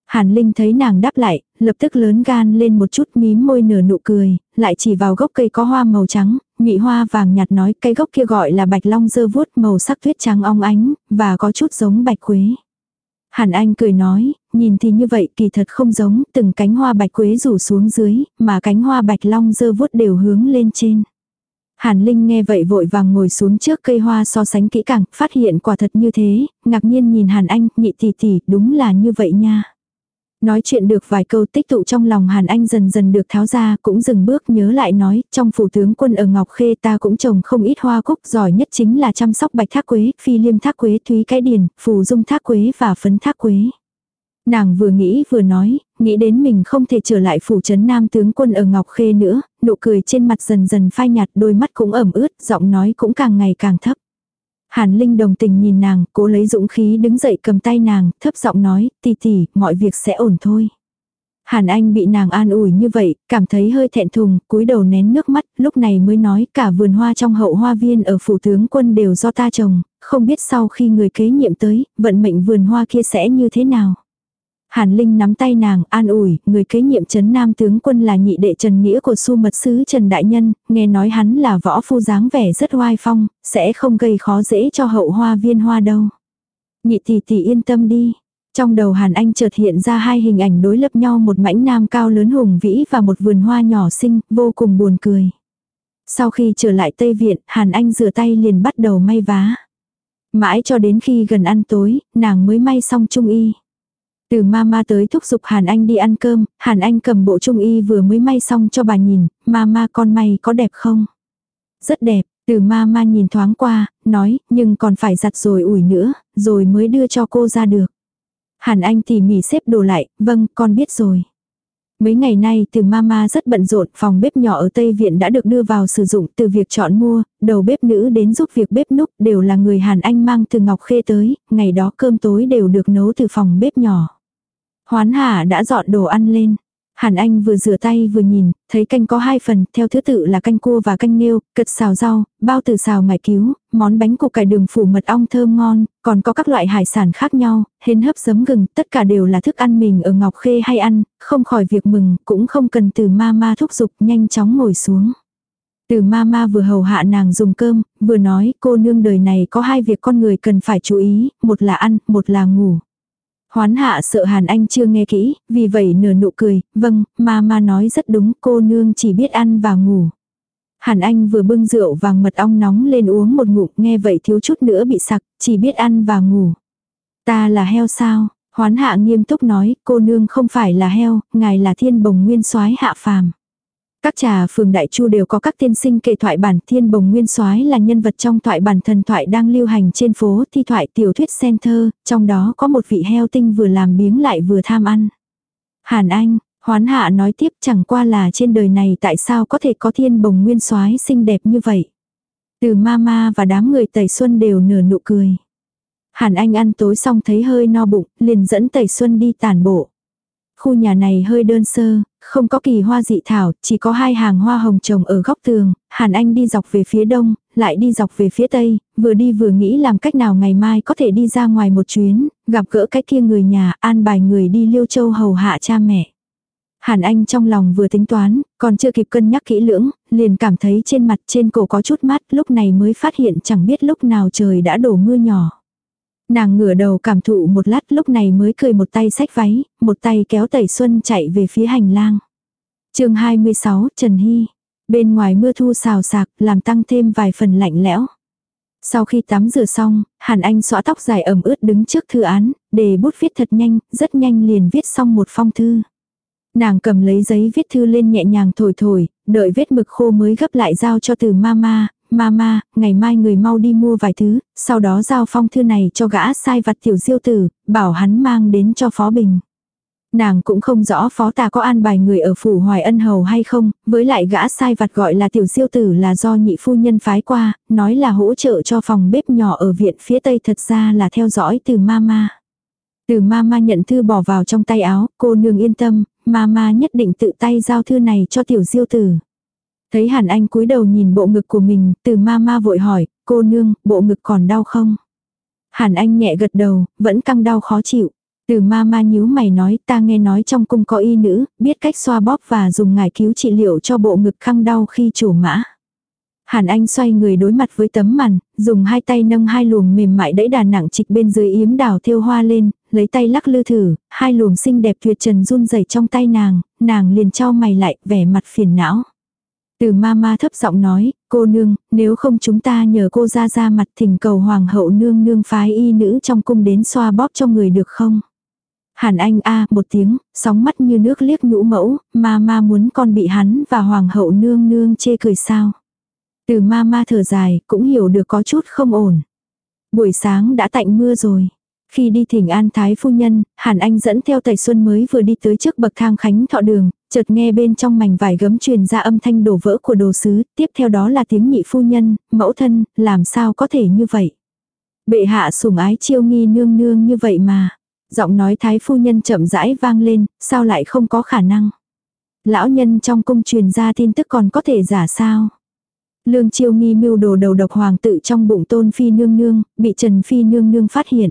[SPEAKER 1] Hàn Linh thấy nàng đáp lại, lập tức lớn gan lên một chút mím môi nở nụ cười, lại chỉ vào gốc cây có hoa màu trắng, nhị hoa vàng nhạt nói cây gốc kia gọi là bạch long dơ vuốt màu sắc tuyết trắng ong ánh, và có chút giống bạch quế. Hàn Anh cười nói, nhìn thì như vậy kỳ thật không giống, từng cánh hoa bạch quế rủ xuống dưới, mà cánh hoa bạch long dơ vuốt đều hướng lên trên. Hàn Linh nghe vậy vội vàng ngồi xuống trước cây hoa so sánh kỹ càng, phát hiện quả thật như thế, ngạc nhiên nhìn Hàn Anh, nhị tỷ tỷ, đúng là như vậy nha. Nói chuyện được vài câu tích tụ trong lòng Hàn Anh dần dần được tháo ra, cũng dừng bước nhớ lại nói, trong phủ tướng quân ở Ngọc Khê ta cũng trồng không ít hoa cúc, giỏi nhất chính là chăm sóc bạch thác quế, phi liêm thác quế, thúy cái điền, phù dung thác quế và phấn thác quế. Nàng vừa nghĩ vừa nói, nghĩ đến mình không thể trở lại phủ trấn nam tướng quân ở Ngọc Khê nữa, nụ cười trên mặt dần dần phai nhạt đôi mắt cũng ẩm ướt, giọng nói cũng càng ngày càng thấp. Hàn Linh đồng tình nhìn nàng, cố lấy dũng khí đứng dậy cầm tay nàng, thấp giọng nói, tỷ tỷ, mọi việc sẽ ổn thôi. Hàn Anh bị nàng an ủi như vậy, cảm thấy hơi thẹn thùng, cúi đầu nén nước mắt, lúc này mới nói cả vườn hoa trong hậu hoa viên ở phủ tướng quân đều do ta trồng, không biết sau khi người kế nhiệm tới, vận mệnh vườn hoa kia sẽ như thế nào. Hàn Linh nắm tay nàng, an ủi, người kế nhiệm chấn nam tướng quân là nhị đệ Trần Nghĩa của su mật sứ Trần Đại Nhân, nghe nói hắn là võ phu dáng vẻ rất oai phong, sẽ không gây khó dễ cho hậu hoa viên hoa đâu. Nhị tỷ tỷ yên tâm đi. Trong đầu Hàn Anh chợt hiện ra hai hình ảnh đối lập nhau một mảnh nam cao lớn hùng vĩ và một vườn hoa nhỏ xinh, vô cùng buồn cười. Sau khi trở lại Tây Viện, Hàn Anh rửa tay liền bắt đầu may vá. Mãi cho đến khi gần ăn tối, nàng mới may xong trung y. Từ mama tới thúc giục Hàn Anh đi ăn cơm, Hàn Anh cầm bộ trung y vừa mới may xong cho bà nhìn, mama con may có đẹp không? Rất đẹp, từ mama nhìn thoáng qua, nói, nhưng còn phải giặt rồi ủi nữa, rồi mới đưa cho cô ra được. Hàn Anh tỉ mỉ xếp đồ lại, vâng, con biết rồi. Mấy ngày nay từ mama rất bận rộn, phòng bếp nhỏ ở Tây Viện đã được đưa vào sử dụng từ việc chọn mua, đầu bếp nữ đến giúp việc bếp núc đều là người Hàn Anh mang từ Ngọc Khê tới, ngày đó cơm tối đều được nấu từ phòng bếp nhỏ. Hoán Hà đã dọn đồ ăn lên. Hàn Anh vừa rửa tay vừa nhìn, thấy canh có hai phần, theo thứ tự là canh cua và canh nghêu, cật xào rau, bao tử xào ngải cứu, món bánh củ cải đường phủ mật ong thơm ngon, còn có các loại hải sản khác nhau, hến hấp giấm gừng, tất cả đều là thức ăn mình ở Ngọc Khê hay ăn, không khỏi việc mừng, cũng không cần từ ma ma thúc giục, nhanh chóng ngồi xuống. Từ ma ma vừa hầu hạ nàng dùng cơm, vừa nói cô nương đời này có hai việc con người cần phải chú ý, một là ăn, một là ngủ. Hoán hạ sợ Hàn Anh chưa nghe kỹ, vì vậy nửa nụ cười, vâng, ma ma nói rất đúng, cô nương chỉ biết ăn và ngủ. Hàn Anh vừa bưng rượu vàng mật ong nóng lên uống một ngụm, nghe vậy thiếu chút nữa bị sặc, chỉ biết ăn và ngủ. Ta là heo sao? Hoán hạ nghiêm túc nói, cô nương không phải là heo, ngài là thiên bồng nguyên soái hạ phàm. Các trà phường Đại Chu đều có các tiên sinh kể thoại bản thiên bồng nguyên soái là nhân vật trong thoại bản thần thoại đang lưu hành trên phố thi thoại tiểu thuyết sen thơ, trong đó có một vị heo tinh vừa làm biếng lại vừa tham ăn. Hàn Anh, hoán hạ nói tiếp chẳng qua là trên đời này tại sao có thể có thiên bồng nguyên soái xinh đẹp như vậy. Từ mama và đám người Tẩy Xuân đều nở nụ cười. Hàn Anh ăn tối xong thấy hơi no bụng, liền dẫn Tẩy Xuân đi tàn bộ. Khu nhà này hơi đơn sơ, không có kỳ hoa dị thảo, chỉ có hai hàng hoa hồng trồng ở góc tường, Hàn Anh đi dọc về phía đông, lại đi dọc về phía tây, vừa đi vừa nghĩ làm cách nào ngày mai có thể đi ra ngoài một chuyến, gặp gỡ cái kia người nhà, an bài người đi Liêu Châu hầu hạ cha mẹ. Hàn Anh trong lòng vừa tính toán, còn chưa kịp cân nhắc kỹ lưỡng, liền cảm thấy trên mặt trên cổ có chút mát, lúc này mới phát hiện chẳng biết lúc nào trời đã đổ mưa nhỏ. Nàng ngửa đầu cảm thụ một lát lúc này mới cười một tay sách váy, một tay kéo tẩy xuân chạy về phía hành lang. chương 26, Trần Hy. Bên ngoài mưa thu xào sạc, làm tăng thêm vài phần lạnh lẽo. Sau khi tắm rửa xong, Hàn Anh xõa tóc dài ẩm ướt đứng trước thư án, để bút viết thật nhanh, rất nhanh liền viết xong một phong thư. Nàng cầm lấy giấy viết thư lên nhẹ nhàng thổi thổi, đợi vết mực khô mới gấp lại giao cho từ mama, Mama, ngày mai người mau đi mua vài thứ, sau đó giao phong thư này cho gã sai vặt tiểu diêu tử, bảo hắn mang đến cho Phó Bình. Nàng cũng không rõ phó tà có an bài người ở phủ hoài ân hầu hay không, với lại gã sai vặt gọi là tiểu diêu tử là do nhị phu nhân phái qua, nói là hỗ trợ cho phòng bếp nhỏ ở viện phía tây thật ra là theo dõi từ mama. Từ mama nhận thư bỏ vào trong tay áo, cô nương yên tâm, mama nhất định tự tay giao thư này cho tiểu diêu tử. Thấy Hàn Anh cúi đầu nhìn bộ ngực của mình, từ ma ma vội hỏi, cô nương, bộ ngực còn đau không? Hàn Anh nhẹ gật đầu, vẫn căng đau khó chịu. Từ ma ma nhíu mày nói ta nghe nói trong cung có y nữ, biết cách xoa bóp và dùng ngải cứu trị liệu cho bộ ngực căng đau khi chủ mã. Hàn Anh xoay người đối mặt với tấm màn, dùng hai tay nâng hai luồng mềm mại đẫy đà nặng trịch bên dưới yếm đào thêu hoa lên, lấy tay lắc lư thử, hai luồng xinh đẹp tuyệt trần run rẩy trong tay nàng, nàng liền trao mày lại, vẻ mặt phiền não. Từ ma thấp giọng nói, cô nương, nếu không chúng ta nhờ cô ra ra mặt thỉnh cầu hoàng hậu nương nương phái y nữ trong cung đến xoa bóp cho người được không? Hàn Anh a một tiếng, sóng mắt như nước liếc nhũ mẫu, ma ma muốn con bị hắn và hoàng hậu nương nương chê cười sao. Từ ma ma thở dài, cũng hiểu được có chút không ổn. Buổi sáng đã tạnh mưa rồi. Khi đi thỉnh an thái phu nhân, Hàn Anh dẫn theo tẩy xuân mới vừa đi tới trước bậc thang khánh thọ đường, chợt nghe bên trong mảnh vải gấm truyền ra âm thanh đổ vỡ của đồ sứ, tiếp theo đó là tiếng nhị phu nhân, mẫu thân, làm sao có thể như vậy. Bệ hạ sủng ái chiêu nghi nương nương như vậy mà. Giọng nói thái phu nhân chậm rãi vang lên, sao lại không có khả năng. Lão nhân trong cung truyền ra tin tức còn có thể giả sao. Lương chiêu nghi mưu đồ đầu độc hoàng tự trong bụng tôn phi nương nương, bị Trần phi nương nương phát hiện.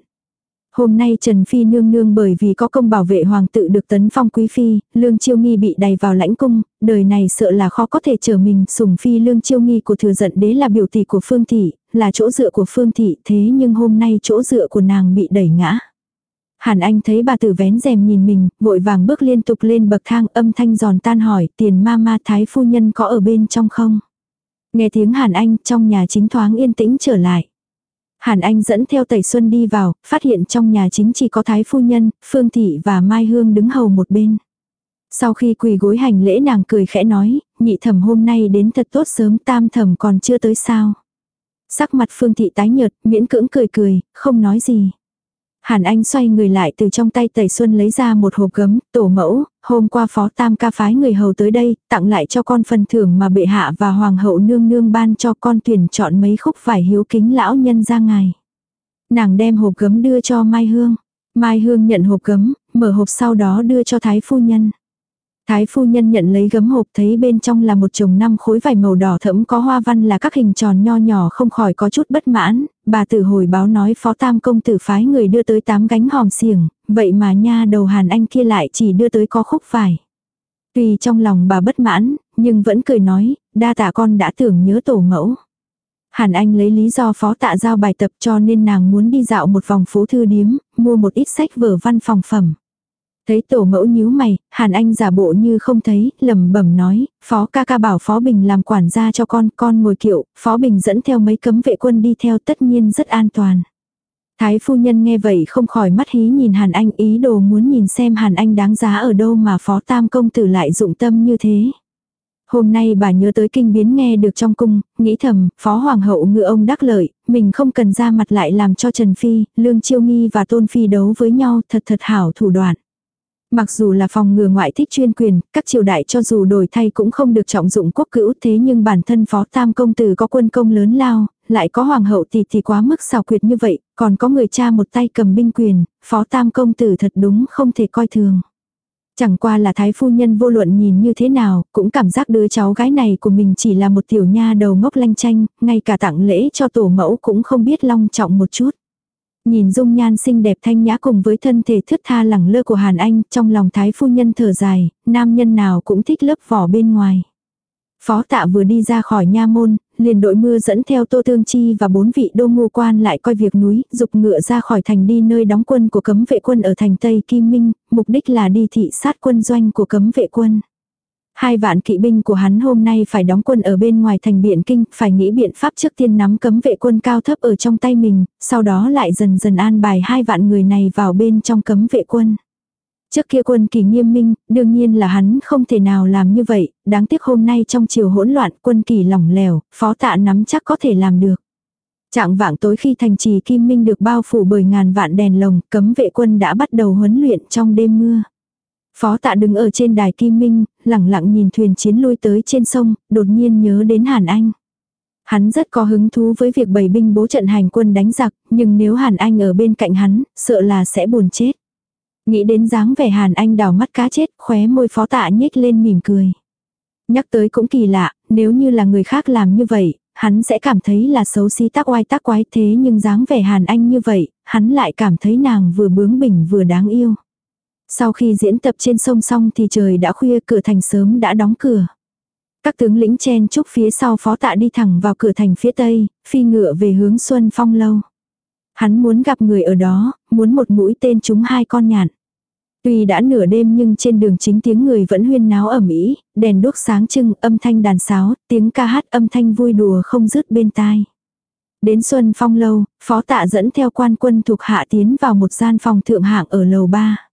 [SPEAKER 1] Hôm nay Trần Phi nương nương bởi vì có công bảo vệ hoàng tự được tấn phong quý phi, Lương Chiêu Nghi bị đày vào lãnh cung, đời này sợ là khó có thể trở mình, sủng phi Lương Chiêu Nghi của thừa giận đế là biểu tỷ của Phương Thị, là chỗ dựa của Phương Thị thế nhưng hôm nay chỗ dựa của nàng bị đẩy ngã. Hàn Anh thấy bà tử vén rèm nhìn mình, vội vàng bước liên tục lên bậc thang âm thanh giòn tan hỏi tiền ma ma thái phu nhân có ở bên trong không? Nghe tiếng Hàn Anh trong nhà chính thoáng yên tĩnh trở lại. Hàn Anh dẫn theo Tẩy Xuân đi vào, phát hiện trong nhà chính chỉ có Thái Phu Nhân, Phương Thị và Mai Hương đứng hầu một bên. Sau khi quỳ gối hành lễ nàng cười khẽ nói, nhị thẩm hôm nay đến thật tốt sớm tam thẩm còn chưa tới sao. Sắc mặt Phương Thị tái nhợt, miễn cưỡng cười cười, không nói gì. Hàn Anh xoay người lại từ trong tay Tẩy Xuân lấy ra một hộp gấm, tổ mẫu, hôm qua phó tam ca phái người hầu tới đây, tặng lại cho con phần thưởng mà bệ hạ và hoàng hậu nương nương ban cho con tuyển chọn mấy khúc vải hiếu kính lão nhân ra ngài. Nàng đem hộp gấm đưa cho Mai Hương. Mai Hương nhận hộp gấm, mở hộp sau đó đưa cho Thái Phu Nhân. Thái phu nhân nhận lấy gấm hộp thấy bên trong là một chồng năm khối vải màu đỏ thẫm có hoa văn là các hình tròn nho nhỏ không khỏi có chút bất mãn, bà tử hồi báo nói phó tam công tử phái người đưa tới tám gánh hòm xiềng, vậy mà nha đầu hàn anh kia lại chỉ đưa tới có khúc vải. Tuy trong lòng bà bất mãn, nhưng vẫn cười nói, đa tạ con đã tưởng nhớ tổ mẫu. Hàn Anh lấy lý do phó tạ giao bài tập cho nên nàng muốn đi dạo một vòng phố thư điếm, mua một ít sách vở văn phòng phẩm. Thấy tổ mẫu nhíu mày, Hàn Anh giả bộ như không thấy, lầm bẩm nói, Phó ca ca bảo Phó Bình làm quản gia cho con, con ngồi kiệu, Phó Bình dẫn theo mấy cấm vệ quân đi theo tất nhiên rất an toàn. Thái phu nhân nghe vậy không khỏi mắt hí nhìn Hàn Anh ý đồ muốn nhìn xem Hàn Anh đáng giá ở đâu mà Phó Tam Công Tử lại dụng tâm như thế. Hôm nay bà nhớ tới kinh biến nghe được trong cung, nghĩ thầm, Phó Hoàng hậu ngựa ông đắc lợi, mình không cần ra mặt lại làm cho Trần Phi, Lương Chiêu Nghi và Tôn Phi đấu với nhau thật thật hảo thủ đoạn. Mặc dù là phòng ngừa ngoại thích chuyên quyền, các triều đại cho dù đổi thay cũng không được trọng dụng quốc cữu thế nhưng bản thân phó tam công tử có quân công lớn lao, lại có hoàng hậu thì thì quá mức xào quyệt như vậy, còn có người cha một tay cầm binh quyền, phó tam công tử thật đúng không thể coi thường. Chẳng qua là thái phu nhân vô luận nhìn như thế nào, cũng cảm giác đứa cháu gái này của mình chỉ là một tiểu nha đầu ngốc lanh chanh, ngay cả tặng lễ cho tổ mẫu cũng không biết long trọng một chút. Nhìn dung nhan xinh đẹp thanh nhã cùng với thân thể thướt tha lẳng lơ của Hàn Anh, trong lòng thái phu nhân thở dài, nam nhân nào cũng thích lớp vỏ bên ngoài. Phó tạ vừa đi ra khỏi nha môn, liền đội mưa dẫn theo Tô Tương Chi và bốn vị đô ngu quan lại coi việc núi, dục ngựa ra khỏi thành đi nơi đóng quân của cấm vệ quân ở thành Tây Kim Minh, mục đích là đi thị sát quân doanh của cấm vệ quân. Hai vạn kỵ binh của hắn hôm nay phải đóng quân ở bên ngoài thành biện kinh, phải nghĩ biện pháp trước tiên nắm cấm vệ quân cao thấp ở trong tay mình, sau đó lại dần dần an bài hai vạn người này vào bên trong cấm vệ quân. Trước kia quân kỳ nghiêm minh, đương nhiên là hắn không thể nào làm như vậy, đáng tiếc hôm nay trong chiều hỗn loạn quân kỳ lỏng lẻo, phó tạ nắm chắc có thể làm được. Trạng vạng tối khi thành trì Kim Minh được bao phủ bởi ngàn vạn đèn lồng, cấm vệ quân đã bắt đầu huấn luyện trong đêm mưa. Phó tạ đứng ở trên đài Kim Minh, lẳng lặng nhìn thuyền chiến lui tới trên sông, đột nhiên nhớ đến Hàn Anh. Hắn rất có hứng thú với việc bày binh bố trận hành quân đánh giặc, nhưng nếu Hàn Anh ở bên cạnh hắn, sợ là sẽ buồn chết. Nghĩ đến dáng vẻ Hàn Anh đào mắt cá chết, khóe môi phó tạ nhếch lên mỉm cười. Nhắc tới cũng kỳ lạ, nếu như là người khác làm như vậy, hắn sẽ cảm thấy là xấu xí tác oai tác quái thế nhưng dáng vẻ Hàn Anh như vậy, hắn lại cảm thấy nàng vừa bướng bỉnh vừa đáng yêu. Sau khi diễn tập trên sông xong thì trời đã khuya cửa thành sớm đã đóng cửa. Các tướng lĩnh chen chúc phía sau phó tạ đi thẳng vào cửa thành phía tây, phi ngựa về hướng Xuân Phong lâu. Hắn muốn gặp người ở đó, muốn một mũi tên chúng hai con nhạn. Tuy đã nửa đêm nhưng trên đường chính tiếng người vẫn huyên náo ẩm ý, đèn đuốc sáng trưng, âm thanh đàn sáo, tiếng ca hát âm thanh vui đùa không dứt bên tai. Đến Xuân Phong lâu, phó tạ dẫn theo quan quân thuộc hạ tiến vào một gian phòng thượng hạng ở lầu ba.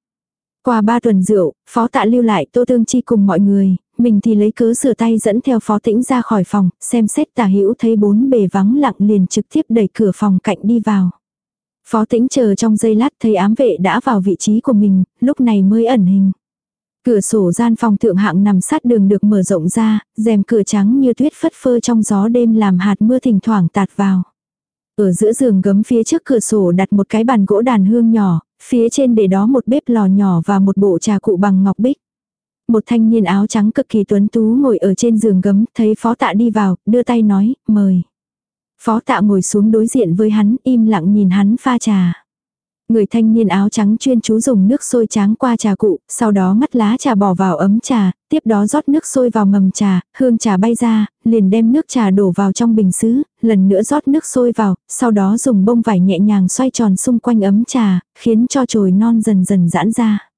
[SPEAKER 1] Qua ba tuần rượu, phó tạ lưu lại tô tương chi cùng mọi người, mình thì lấy cớ sửa tay dẫn theo phó tĩnh ra khỏi phòng, xem xét tả hữu thấy bốn bề vắng lặng liền trực tiếp đẩy cửa phòng cạnh đi vào. Phó tĩnh chờ trong giây lát thấy ám vệ đã vào vị trí của mình, lúc này mới ẩn hình. Cửa sổ gian phòng thượng hạng nằm sát đường được mở rộng ra, rèm cửa trắng như tuyết phất phơ trong gió đêm làm hạt mưa thỉnh thoảng tạt vào. Ở giữa giường gấm phía trước cửa sổ đặt một cái bàn gỗ đàn hương nhỏ, phía trên để đó một bếp lò nhỏ và một bộ trà cụ bằng ngọc bích. Một thanh niên áo trắng cực kỳ tuấn tú ngồi ở trên giường gấm, thấy phó tạ đi vào, đưa tay nói, mời. Phó tạ ngồi xuống đối diện với hắn, im lặng nhìn hắn pha trà. Người thanh niên áo trắng chuyên chú dùng nước sôi tráng qua trà cụ, sau đó ngắt lá trà bỏ vào ấm trà, tiếp đó rót nước sôi vào mầm trà, hương trà bay ra, liền đem nước trà đổ vào trong bình sứ, lần nữa rót nước sôi vào, sau đó dùng bông vải nhẹ nhàng xoay tròn xung quanh ấm trà, khiến cho chồi non dần dần giãn ra.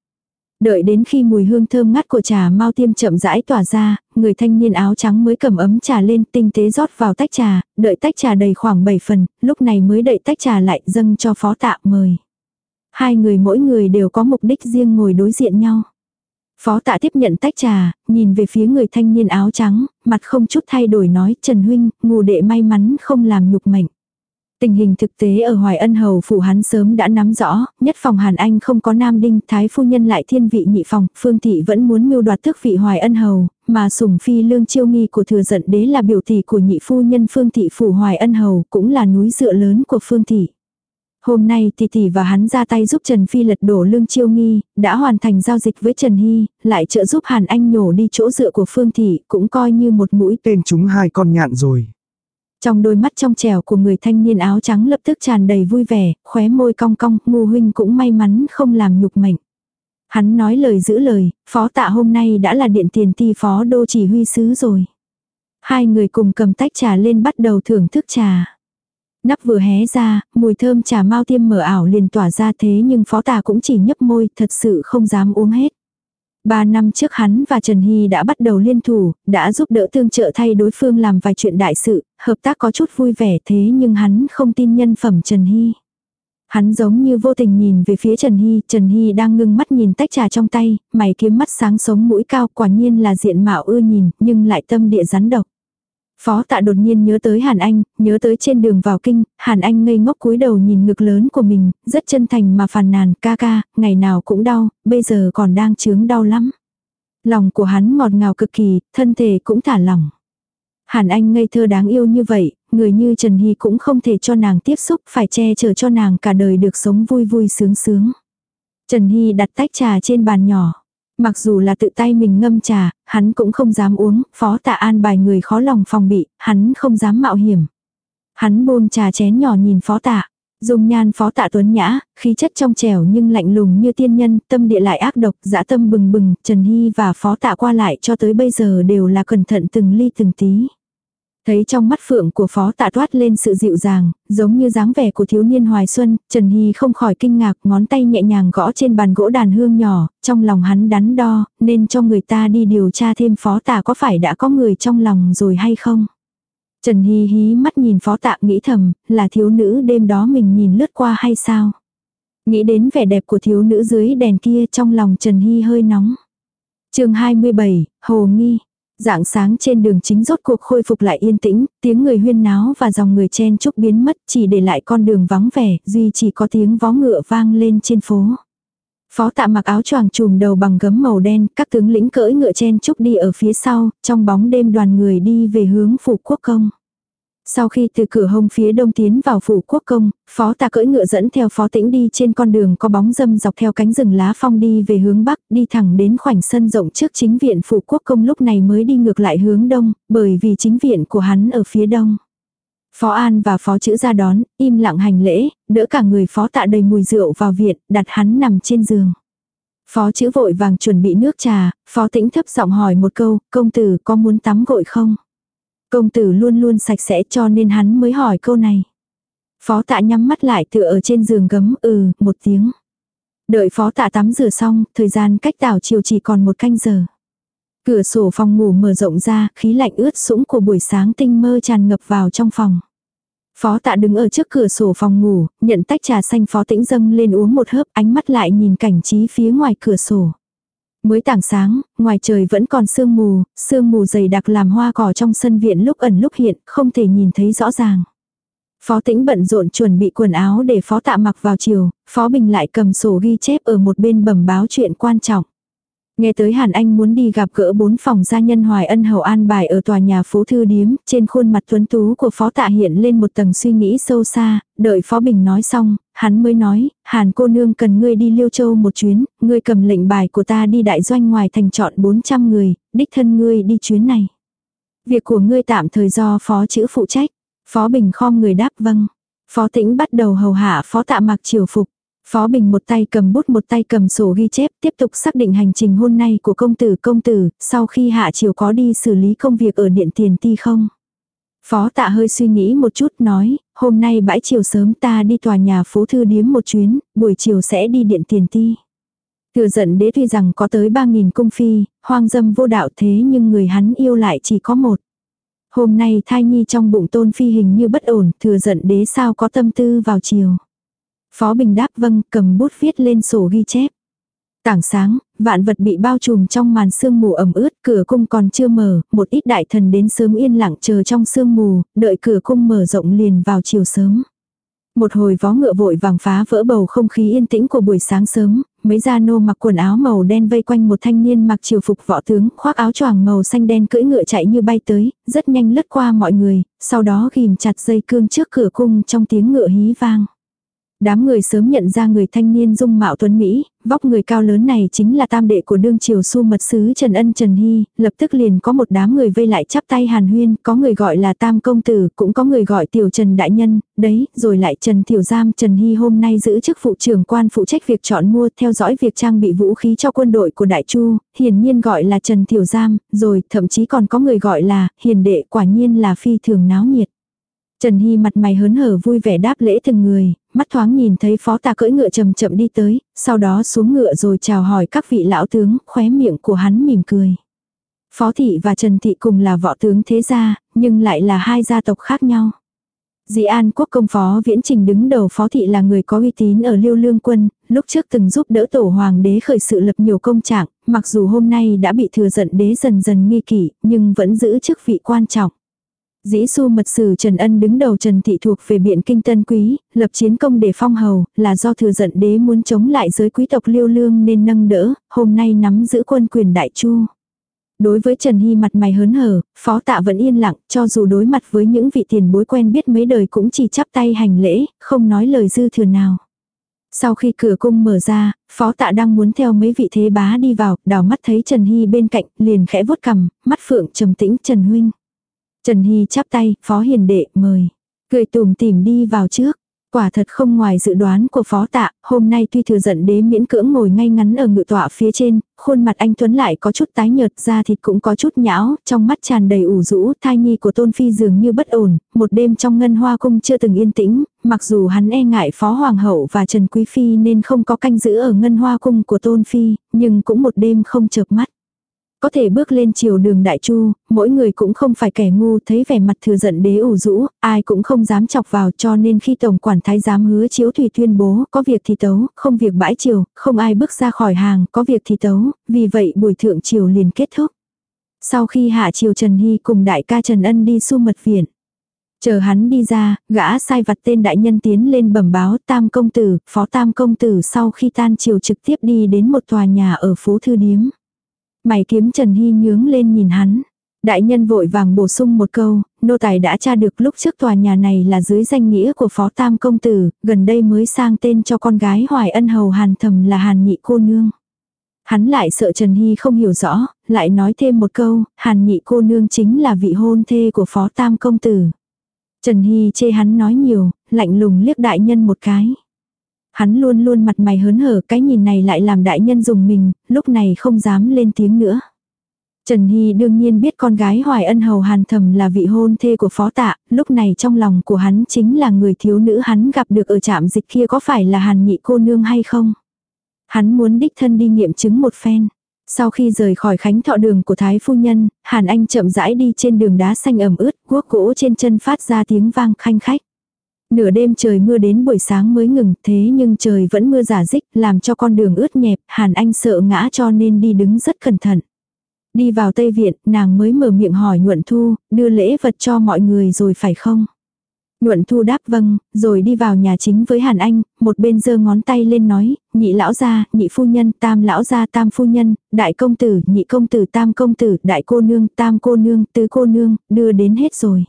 [SPEAKER 1] Đợi đến khi mùi hương thơm ngát của trà mau tiêm chậm rãi tỏa ra, người thanh niên áo trắng mới cầm ấm trà lên tinh tế rót vào tách trà, đợi tách trà đầy khoảng 7 phần, lúc này mới đậy tách trà lại dâng cho phó tạ mời. Hai người mỗi người đều có mục đích riêng ngồi đối diện nhau. Phó tạ tiếp nhận tách trà, nhìn về phía người thanh niên áo trắng, mặt không chút thay đổi nói Trần Huynh, ngù đệ may mắn không làm nhục mệnh. Tình hình thực tế ở Hoài Ân Hầu phủ hắn sớm đã nắm rõ, nhất phòng Hàn Anh không có nam đinh, thái phu nhân lại thiên vị nhị phòng, Phương thị vẫn muốn mưu đoạt tước vị Hoài Ân Hầu, mà sủng phi lương chiêu nghi của thừa giận đế là biểu thị của nhị phu nhân Phương thị phủ Hoài Ân Hầu, cũng là núi dựa lớn của Phương thị. Hôm nay tỷ tỷ và hắn ra tay giúp Trần Phi lật đổ lương chiêu nghi, đã hoàn thành giao dịch với Trần Hy, lại trợ giúp Hàn Anh nhổ đi chỗ dựa của Phương Thị, cũng coi như một mũi
[SPEAKER 2] tên chúng hai con nhạn rồi.
[SPEAKER 1] Trong đôi mắt trong trẻo của người thanh niên áo trắng lập tức tràn đầy vui vẻ, khóe môi cong cong, ngu huynh cũng may mắn không làm nhục mệnh. Hắn nói lời giữ lời, phó tạ hôm nay đã là điện tiền ti phó đô chỉ huy sứ rồi. Hai người cùng cầm tách trà lên bắt đầu thưởng thức trà. Nắp vừa hé ra, mùi thơm trà mau tiêm mở ảo liền tỏa ra thế nhưng phó tà cũng chỉ nhấp môi, thật sự không dám uống hết. Ba năm trước hắn và Trần Hy đã bắt đầu liên thủ, đã giúp đỡ tương trợ thay đối phương làm vài chuyện đại sự, hợp tác có chút vui vẻ thế nhưng hắn không tin nhân phẩm Trần Hy. Hắn giống như vô tình nhìn về phía Trần Hy, Trần Hy đang ngưng mắt nhìn tách trà trong tay, mày kiếm mắt sáng sống mũi cao quả nhiên là diện mạo ưa nhìn, nhưng lại tâm địa rắn độc. Phó tạ đột nhiên nhớ tới Hàn Anh, nhớ tới trên đường vào kinh, Hàn Anh ngây ngốc cúi đầu nhìn ngực lớn của mình, rất chân thành mà phàn nàn, ca ca, ngày nào cũng đau, bây giờ còn đang chướng đau lắm. Lòng của hắn ngọt ngào cực kỳ, thân thể cũng thả lỏng. Hàn Anh ngây thơ đáng yêu như vậy, người như Trần Hy cũng không thể cho nàng tiếp xúc, phải che chở cho nàng cả đời được sống vui vui sướng sướng. Trần Hy đặt tách trà trên bàn nhỏ. Mặc dù là tự tay mình ngâm trà, hắn cũng không dám uống, phó tạ an bài người khó lòng phòng bị, hắn không dám mạo hiểm. Hắn buông trà chén nhỏ nhìn phó tạ. Dùng nhan phó tạ tuấn nhã, khí chất trong trẻo nhưng lạnh lùng như tiên nhân, tâm địa lại ác độc, dã tâm bừng bừng, Trần Hy và phó tạ qua lại cho tới bây giờ đều là cẩn thận từng ly từng tí. Thấy trong mắt phượng của phó tạ toát lên sự dịu dàng, giống như dáng vẻ của thiếu niên hoài xuân, Trần Hy không khỏi kinh ngạc ngón tay nhẹ nhàng gõ trên bàn gỗ đàn hương nhỏ, trong lòng hắn đắn đo, nên cho người ta đi điều tra thêm phó tạ có phải đã có người trong lòng rồi hay không. Trần Hy hí mắt nhìn phó tạ nghĩ thầm, là thiếu nữ đêm đó mình nhìn lướt qua hay sao. Nghĩ đến vẻ đẹp của thiếu nữ dưới đèn kia trong lòng Trần Hy hơi nóng. chương 27, Hồ Nghi. Dạng sáng trên đường chính rốt cuộc khôi phục lại yên tĩnh, tiếng người huyên náo và dòng người chen chúc biến mất chỉ để lại con đường vắng vẻ, duy chỉ có tiếng vó ngựa vang lên trên phố. Phó tạ mặc áo choàng trùm đầu bằng gấm màu đen, các tướng lĩnh cưỡi ngựa chen chúc đi ở phía sau, trong bóng đêm đoàn người đi về hướng phủ quốc công. Sau khi từ cửa hông phía đông tiến vào phủ quốc công, phó tạ cưỡi ngựa dẫn theo phó tĩnh đi trên con đường có bóng dâm dọc theo cánh rừng lá phong đi về hướng bắc, đi thẳng đến khoảnh sân rộng trước chính viện phủ quốc công lúc này mới đi ngược lại hướng đông, bởi vì chính viện của hắn ở phía đông. Phó An và Phó Chữ ra đón, im lặng hành lễ, đỡ cả người Phó Tạ đầy mùi rượu vào viện, đặt hắn nằm trên giường. Phó Chữ vội vàng chuẩn bị nước trà, Phó Tĩnh thấp giọng hỏi một câu, công tử có muốn tắm gội không? Công tử luôn luôn sạch sẽ cho nên hắn mới hỏi câu này. Phó Tạ nhắm mắt lại tựa ở trên giường gấm ừ, một tiếng. Đợi Phó Tạ tắm rửa xong, thời gian cách tảo chiều chỉ còn một canh giờ. Cửa sổ phòng ngủ mở rộng ra, khí lạnh ướt sũng của buổi sáng tinh mơ tràn ngập vào trong phòng. Phó tạ đứng ở trước cửa sổ phòng ngủ, nhận tách trà xanh phó tĩnh dâng lên uống một hớp ánh mắt lại nhìn cảnh trí phía ngoài cửa sổ. Mới tảng sáng, ngoài trời vẫn còn sương mù, sương mù dày đặc làm hoa cỏ trong sân viện lúc ẩn lúc hiện, không thể nhìn thấy rõ ràng. Phó tĩnh bận rộn chuẩn bị quần áo để phó tạ mặc vào chiều, phó bình lại cầm sổ ghi chép ở một bên bẩm báo chuyện quan trọng. Nghe tới Hàn Anh muốn đi gặp gỡ bốn phòng gia nhân Hoài Ân Hầu An bài ở tòa nhà phố Thư Điếm, trên khuôn mặt tuấn tú của Phó Tạ hiện lên một tầng suy nghĩ sâu xa, đợi Phó Bình nói xong, hắn mới nói, Hàn cô nương cần ngươi đi Liêu Châu một chuyến, ngươi cầm lệnh bài của ta đi đại doanh ngoài thành chọn 400 người, đích thân ngươi đi chuyến này. Việc của ngươi tạm thời do Phó chữ phụ trách. Phó Bình khom người đáp vâng. Phó Tĩnh bắt đầu hầu hạ Phó Tạ mặc triều phục. Phó Bình một tay cầm bút một tay cầm sổ ghi chép tiếp tục xác định hành trình hôm nay của công tử công tử, sau khi hạ chiều có đi xử lý công việc ở điện tiền ti không. Phó tạ hơi suy nghĩ một chút nói, hôm nay bãi chiều sớm ta đi tòa nhà phố thư điếm một chuyến, buổi chiều sẽ đi điện tiền ti. Thừa giận đế tuy rằng có tới 3.000 cung phi, hoang dâm vô đạo thế nhưng người hắn yêu lại chỉ có một. Hôm nay thai nhi trong bụng tôn phi hình như bất ổn, thừa giận đế sao có tâm tư vào chiều. Phó Bình đáp vâng, cầm bút viết lên sổ ghi chép. Tảng sáng, vạn vật bị bao trùm trong màn sương mù ẩm ướt, cửa cung còn chưa mở, một ít đại thần đến sớm yên lặng chờ trong sương mù, đợi cửa cung mở rộng liền vào chiều sớm. Một hồi vó ngựa vội vàng phá vỡ bầu không khí yên tĩnh của buổi sáng sớm, mấy gia nô mặc quần áo màu đen vây quanh một thanh niên mặc triều phục võ tướng, khoác áo choàng màu xanh đen cưỡi ngựa chạy như bay tới, rất nhanh lướt qua mọi người, sau đó ghim chặt dây cương trước cửa cung trong tiếng ngựa hí vang. Đám người sớm nhận ra người thanh niên dung mạo tuấn Mỹ, vóc người cao lớn này chính là tam đệ của đương triều su mật sứ Trần Ân Trần Hy, lập tức liền có một đám người vây lại chắp tay hàn huyên, có người gọi là tam công tử, cũng có người gọi tiểu Trần Đại Nhân, đấy, rồi lại Trần Tiểu Giam Trần Hy hôm nay giữ chức phụ trưởng quan phụ trách việc chọn mua, theo dõi việc trang bị vũ khí cho quân đội của Đại Chu, hiển nhiên gọi là Trần Tiểu Giam, rồi thậm chí còn có người gọi là hiền đệ quả nhiên là phi thường náo nhiệt. Trần Hy mặt mày hớn hở vui vẻ đáp lễ từng người, mắt thoáng nhìn thấy phó tà cưỡi ngựa chậm chậm đi tới, sau đó xuống ngựa rồi chào hỏi các vị lão tướng, khóe miệng của hắn mỉm cười. Phó thị và Trần thị cùng là võ tướng thế gia, nhưng lại là hai gia tộc khác nhau. Dĩ An quốc công phó viễn trình đứng đầu phó thị là người có uy tín ở liêu lương quân, lúc trước từng giúp đỡ tổ hoàng đế khởi sự lập nhiều công trạng, mặc dù hôm nay đã bị thừa giận đế dần dần nghi kỷ, nhưng vẫn giữ chức vị quan trọng. Dĩ su mật sử Trần Ân đứng đầu Trần Thị thuộc về biện kinh tân quý, lập chiến công để phong hầu, là do thừa giận đế muốn chống lại giới quý tộc liêu lương nên nâng đỡ, hôm nay nắm giữ quân quyền đại chu. Đối với Trần Hy mặt mày hớn hở, phó tạ vẫn yên lặng, cho dù đối mặt với những vị tiền bối quen biết mấy đời cũng chỉ chắp tay hành lễ, không nói lời dư thừa nào. Sau khi cửa cung mở ra, phó tạ đang muốn theo mấy vị thế bá đi vào, đào mắt thấy Trần Hy bên cạnh, liền khẽ vuốt cầm, mắt phượng trầm tĩnh Trần Huynh. Trần Hy chắp tay, phó hiền đệ, mời. Cười tùm tìm đi vào trước. Quả thật không ngoài dự đoán của phó tạ, hôm nay tuy thừa giận đế miễn cưỡng ngồi ngay ngắn ở ngự tọa phía trên, khuôn mặt anh Tuấn lại có chút tái nhợt da thịt cũng có chút nhão, trong mắt tràn đầy ủ rũ, thai nhi của tôn phi dường như bất ổn, một đêm trong ngân hoa cung chưa từng yên tĩnh, mặc dù hắn e ngại phó hoàng hậu và trần quý phi nên không có canh giữ ở ngân hoa cung của tôn phi, nhưng cũng một đêm không chợp mắt. Có thể bước lên chiều đường đại chu, mỗi người cũng không phải kẻ ngu thấy vẻ mặt thừa giận đế ủ rũ, ai cũng không dám chọc vào cho nên khi tổng quản thái giám hứa chiếu thủy tuyên bố có việc thì tấu, không việc bãi chiều, không ai bước ra khỏi hàng, có việc thì tấu, vì vậy buổi thượng chiều liền kết thúc. Sau khi hạ chiều Trần Hy cùng đại ca Trần Ân đi su mật viện. Chờ hắn đi ra, gã sai vặt tên đại nhân tiến lên bẩm báo tam công tử, phó tam công tử sau khi tan chiều trực tiếp đi đến một tòa nhà ở phố Thư Điếm. Mày kiếm Trần Hy nhướng lên nhìn hắn. Đại nhân vội vàng bổ sung một câu, nô tài đã tra được lúc trước tòa nhà này là dưới danh nghĩa của phó tam công tử, gần đây mới sang tên cho con gái hoài ân hầu hàn thầm là hàn nhị cô nương. Hắn lại sợ Trần Hy không hiểu rõ, lại nói thêm một câu, hàn nhị cô nương chính là vị hôn thê của phó tam công tử. Trần Hy chê hắn nói nhiều, lạnh lùng liếc đại nhân một cái. Hắn luôn luôn mặt mày hớn hở, cái nhìn này lại làm đại nhân dùng mình, lúc này không dám lên tiếng nữa. Trần Hy đương nhiên biết con gái Hoài Ân Hầu Hàn Thầm là vị hôn thê của phó tạ, lúc này trong lòng của hắn chính là người thiếu nữ hắn gặp được ở trạm dịch kia có phải là Hàn nhị cô nương hay không. Hắn muốn đích thân đi nghiệm chứng một phen. Sau khi rời khỏi khánh thọ đường của Thái Phu Nhân, Hàn Anh chậm rãi đi trên đường đá xanh ẩm ướt, guốc gỗ trên chân phát ra tiếng vang khanh khách. Nửa đêm trời mưa đến buổi sáng mới ngừng, thế nhưng trời vẫn mưa giả dích, làm cho con đường ướt nhẹp, Hàn Anh sợ ngã cho nên đi đứng rất cẩn thận. Đi vào Tây Viện, nàng mới mở miệng hỏi Nhuận Thu, đưa lễ vật cho mọi người rồi phải không? Nhuận Thu đáp vâng, rồi đi vào nhà chính với Hàn Anh, một bên giơ ngón tay lên nói, nhị lão gia, nhị phu nhân, tam lão gia, tam phu nhân, đại công tử, nhị công tử, tam công tử, đại cô nương, tam cô nương, tứ cô nương, đưa đến hết rồi.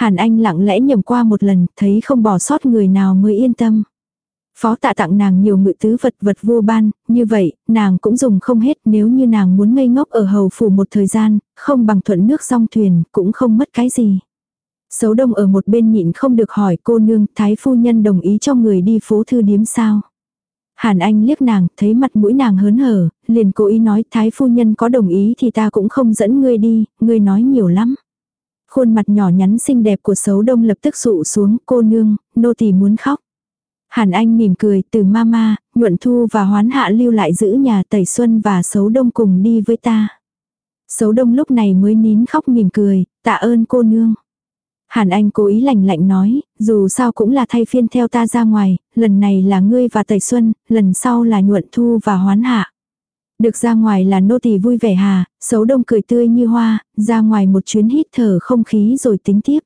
[SPEAKER 1] Hàn Anh lặng lẽ nhầm qua một lần, thấy không bỏ sót người nào mới yên tâm. Phó tạ tặng nàng nhiều ngự tứ vật vật vua ban, như vậy, nàng cũng dùng không hết nếu như nàng muốn ngây ngốc ở hầu phủ một thời gian, không bằng thuận nước song thuyền, cũng không mất cái gì. Sấu đông ở một bên nhịn không được hỏi cô nương, thái phu nhân đồng ý cho người đi phố thư điếm sao. Hàn Anh liếc nàng, thấy mặt mũi nàng hớn hở, liền cố ý nói thái phu nhân có đồng ý thì ta cũng không dẫn ngươi đi, ngươi nói nhiều lắm. Khuôn mặt nhỏ nhắn xinh đẹp của sấu đông lập tức sụ xuống, cô nương, nô tỳ muốn khóc. Hàn Anh mỉm cười, từ mama, nhuận thu và hoán hạ lưu lại giữ nhà tẩy xuân và xấu đông cùng đi với ta. Xấu đông lúc này mới nín khóc mỉm cười, tạ ơn cô nương. Hàn Anh cố ý lạnh lạnh nói, dù sao cũng là thay phiên theo ta ra ngoài, lần này là ngươi và Tẩy Xuân, lần sau là nhuận thu và hoán hạ. Được ra ngoài là nô tỳ vui vẻ hà, xấu đông cười tươi như hoa, ra ngoài một chuyến hít thở không khí rồi tính tiếp.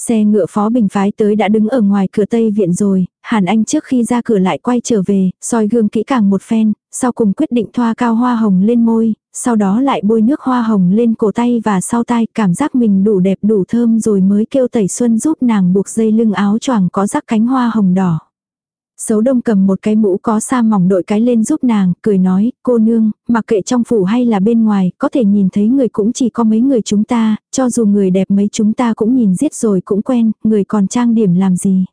[SPEAKER 1] Xe ngựa phó bình phái tới đã đứng ở ngoài cửa tây viện rồi, Hàn Anh trước khi ra cửa lại quay trở về, soi gương kỹ càng một phen, sau cùng quyết định thoa cao hoa hồng lên môi, sau đó lại bôi nước hoa hồng lên cổ tay và sau tai, cảm giác mình đủ đẹp đủ thơm rồi mới kêu tẩy xuân giúp nàng buộc dây lưng áo choàng có rắc cánh hoa hồng đỏ. Sấu đông cầm một cái mũ có sa mỏng đội cái lên giúp nàng, cười nói, cô nương, mặc kệ trong phủ hay là bên ngoài, có thể nhìn thấy người cũng chỉ có mấy người chúng ta, cho dù người đẹp mấy chúng ta cũng nhìn giết rồi cũng quen, người còn trang điểm làm gì.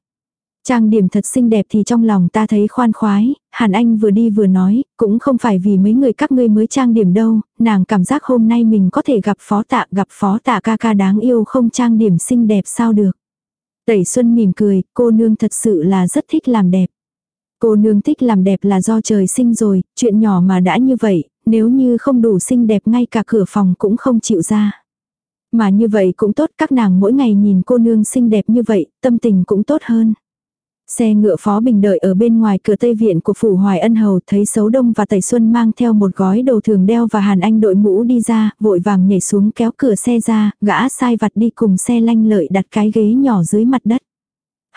[SPEAKER 1] Trang điểm thật xinh đẹp thì trong lòng ta thấy khoan khoái, Hàn Anh vừa đi vừa nói, cũng không phải vì mấy người các ngươi mới trang điểm đâu, nàng cảm giác hôm nay mình có thể gặp phó tạ, gặp phó tạ ca ca đáng yêu không trang điểm xinh đẹp sao được. Tẩy Xuân mỉm cười, cô nương thật sự là rất thích làm đẹp. Cô nương thích làm đẹp là do trời sinh rồi, chuyện nhỏ mà đã như vậy, nếu như không đủ xinh đẹp ngay cả cửa phòng cũng không chịu ra. Mà như vậy cũng tốt các nàng mỗi ngày nhìn cô nương xinh đẹp như vậy, tâm tình cũng tốt hơn. Xe ngựa phó bình đợi ở bên ngoài cửa tây viện của phủ Hoài Ân Hầu thấy xấu đông và tẩy xuân mang theo một gói đồ thường đeo và Hàn Anh đội mũ đi ra, vội vàng nhảy xuống kéo cửa xe ra, gã sai vặt đi cùng xe lanh lợi đặt cái ghế nhỏ dưới mặt đất.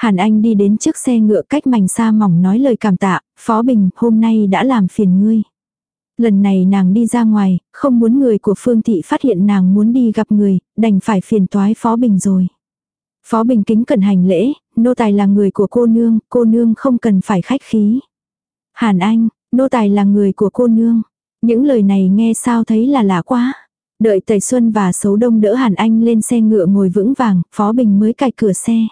[SPEAKER 1] Hàn Anh đi đến trước xe ngựa cách mảnh xa mỏng nói lời cảm tạ, Phó Bình, hôm nay đã làm phiền ngươi. Lần này nàng đi ra ngoài, không muốn người của Phương Thị phát hiện nàng muốn đi gặp người, đành phải phiền toái Phó Bình rồi. Phó Bình kính cẩn hành lễ, nô tài là người của cô nương, cô nương không cần phải khách khí. Hàn Anh, nô tài là người của cô nương. Những lời này nghe sao thấy là lạ quá. Đợi Tẩy Xuân và Sấu Đông đỡ Hàn Anh lên xe ngựa ngồi vững vàng, Phó Bình mới cài cửa xe.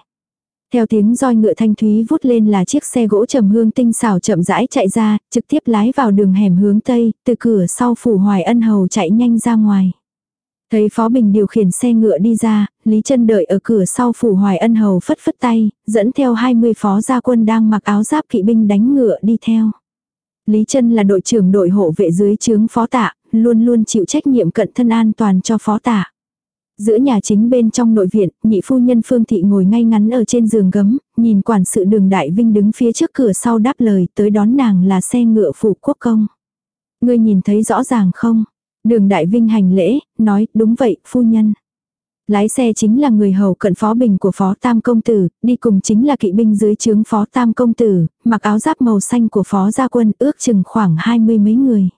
[SPEAKER 1] Theo tiếng roi ngựa thanh thúy vút lên là chiếc xe gỗ trầm hương tinh xảo chậm rãi chạy ra, trực tiếp lái vào đường hẻm hướng tây, từ cửa sau phủ Hoài Ân Hầu chạy nhanh ra ngoài. Thấy Phó Bình điều khiển xe ngựa đi ra, Lý Trân đợi ở cửa sau phủ Hoài Ân Hầu phất phất tay, dẫn theo 20 phó gia quân đang mặc áo giáp kỵ binh đánh ngựa đi theo. Lý Trân là đội trưởng đội hộ vệ dưới trướng phó tạ, luôn luôn chịu trách nhiệm cận thân an toàn cho phó tạ. Giữa nhà chính bên trong nội viện, nhị phu nhân Phương Thị ngồi ngay ngắn ở trên giường gấm, nhìn quản sự đường Đại Vinh đứng phía trước cửa sau đáp lời tới đón nàng là xe ngựa phủ quốc công. Ngươi nhìn thấy rõ ràng không? Đường Đại Vinh hành lễ, nói đúng vậy, phu nhân. Lái xe chính là người hầu cận phó bình của phó tam công tử, đi cùng chính là kỵ binh dưới trướng phó tam công tử, mặc áo giáp màu xanh của phó gia quân ước chừng khoảng hai mươi mấy người.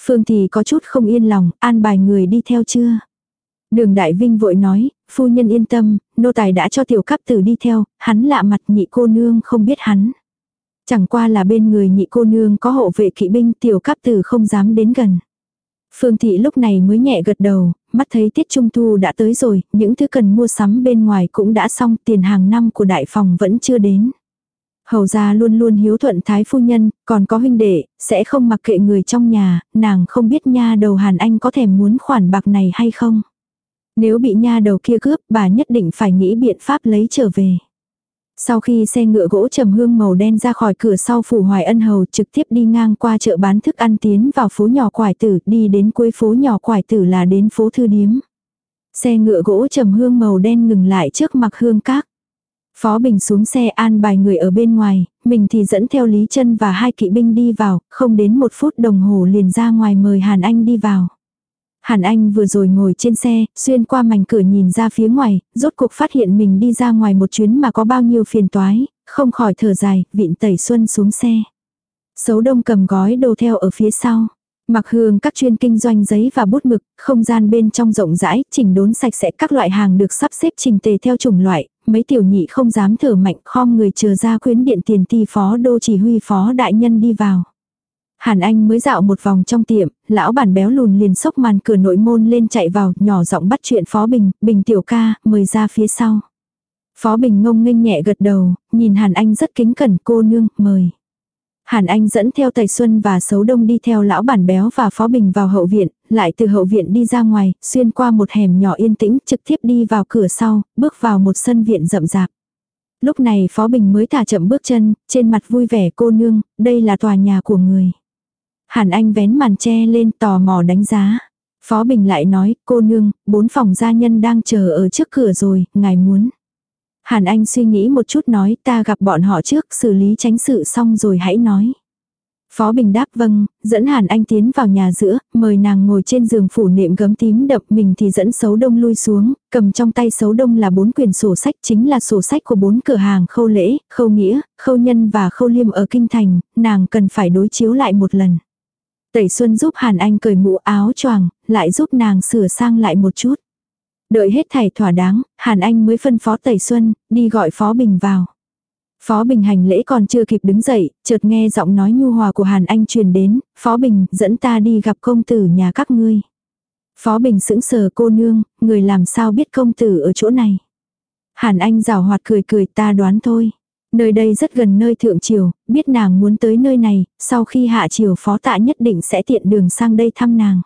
[SPEAKER 1] Phương thì có chút không yên lòng, an bài người đi theo chưa? Đường Đại Vinh vội nói, phu nhân yên tâm, nô tài đã cho tiểu cấp tử đi theo, hắn lạ mặt nhị cô nương không biết hắn. Chẳng qua là bên người nhị cô nương có hộ vệ kỵ binh tiểu cấp tử không dám đến gần. Phương Thị lúc này mới nhẹ gật đầu, mắt thấy tiết trung thu đã tới rồi, những thứ cần mua sắm bên ngoài cũng đã xong, tiền hàng năm của đại phòng vẫn chưa đến. Hầu gia luôn luôn hiếu thuận thái phu nhân, còn có huynh đệ, sẽ không mặc kệ người trong nhà, nàng không biết nha đầu Hàn Anh có thèm muốn khoản bạc này hay không. Nếu bị nha đầu kia cướp, bà nhất định phải nghĩ biện pháp lấy trở về. Sau khi xe ngựa gỗ trầm hương màu đen ra khỏi cửa sau phủ hoài ân hầu trực tiếp đi ngang qua chợ bán thức ăn tiến vào phố nhỏ quải tử, đi đến cuối phố nhỏ quải tử là đến phố thư điếm. Xe ngựa gỗ trầm hương màu đen ngừng lại trước mặt hương các. Phó Bình xuống xe an bài người ở bên ngoài, mình thì dẫn theo Lý chân và hai kỵ binh đi vào, không đến một phút đồng hồ liền ra ngoài mời Hàn Anh đi vào. Hàn Anh vừa rồi ngồi trên xe, xuyên qua mảnh cửa nhìn ra phía ngoài, rốt cuộc phát hiện mình đi ra ngoài một chuyến mà có bao nhiêu phiền toái, không khỏi thở dài, vịn tẩy xuân xuống xe. Sấu đông cầm gói đồ theo ở phía sau. Mặc hương các chuyên kinh doanh giấy và bút mực, không gian bên trong rộng rãi, chỉnh đốn sạch sẽ các loại hàng được sắp xếp trình tề theo chủng loại, mấy tiểu nhị không dám thở mạnh khom người chờ ra khuyến điện tiền ti phó đô chỉ huy phó đại nhân đi vào. Hàn Anh mới dạo một vòng trong tiệm, lão bản béo lùn liền sốc màn cửa nội môn lên chạy vào, nhỏ giọng bắt chuyện Phó Bình, Bình tiểu ca, mời ra phía sau. Phó Bình ngông nghênh nhẹ gật đầu, nhìn Hàn Anh rất kính cẩn cô nương, mời. Hàn Anh dẫn theo Tây Xuân và Sấu Đông đi theo lão bản béo và Phó Bình vào hậu viện, lại từ hậu viện đi ra ngoài, xuyên qua một hẻm nhỏ yên tĩnh, trực tiếp đi vào cửa sau, bước vào một sân viện rậm rạp. Lúc này Phó Bình mới thả chậm bước chân, trên mặt vui vẻ cô nương, đây là tòa nhà của người. Hàn Anh vén màn che lên tò mò đánh giá. Phó Bình lại nói, cô nương, bốn phòng gia nhân đang chờ ở trước cửa rồi, ngài muốn. Hàn Anh suy nghĩ một chút nói ta gặp bọn họ trước xử lý tránh sự xong rồi hãy nói. Phó Bình đáp vâng, dẫn Hàn Anh tiến vào nhà giữa, mời nàng ngồi trên giường phủ nệm gấm tím đập mình thì dẫn xấu đông lui xuống, cầm trong tay xấu đông là bốn quyển sổ sách chính là sổ sách của bốn cửa hàng khâu lễ, khâu nghĩa, khâu nhân và khâu liêm ở Kinh Thành, nàng cần phải đối chiếu lại một lần. Tẩy Xuân giúp Hàn Anh cởi mũ áo choàng, lại giúp nàng sửa sang lại một chút. Đợi hết thảy thỏa đáng, Hàn Anh mới phân phó Tẩy Xuân, đi gọi Phó Bình vào. Phó Bình hành lễ còn chưa kịp đứng dậy, chợt nghe giọng nói nhu hòa của Hàn Anh truyền đến, Phó Bình dẫn ta đi gặp công tử nhà các ngươi. Phó Bình sững sờ cô nương, người làm sao biết công tử ở chỗ này. Hàn Anh rào hoạt cười cười ta đoán thôi. Nơi đây rất gần nơi thượng triều, biết nàng muốn tới nơi này, sau khi hạ triều phó tạ nhất định sẽ tiện đường sang đây thăm nàng.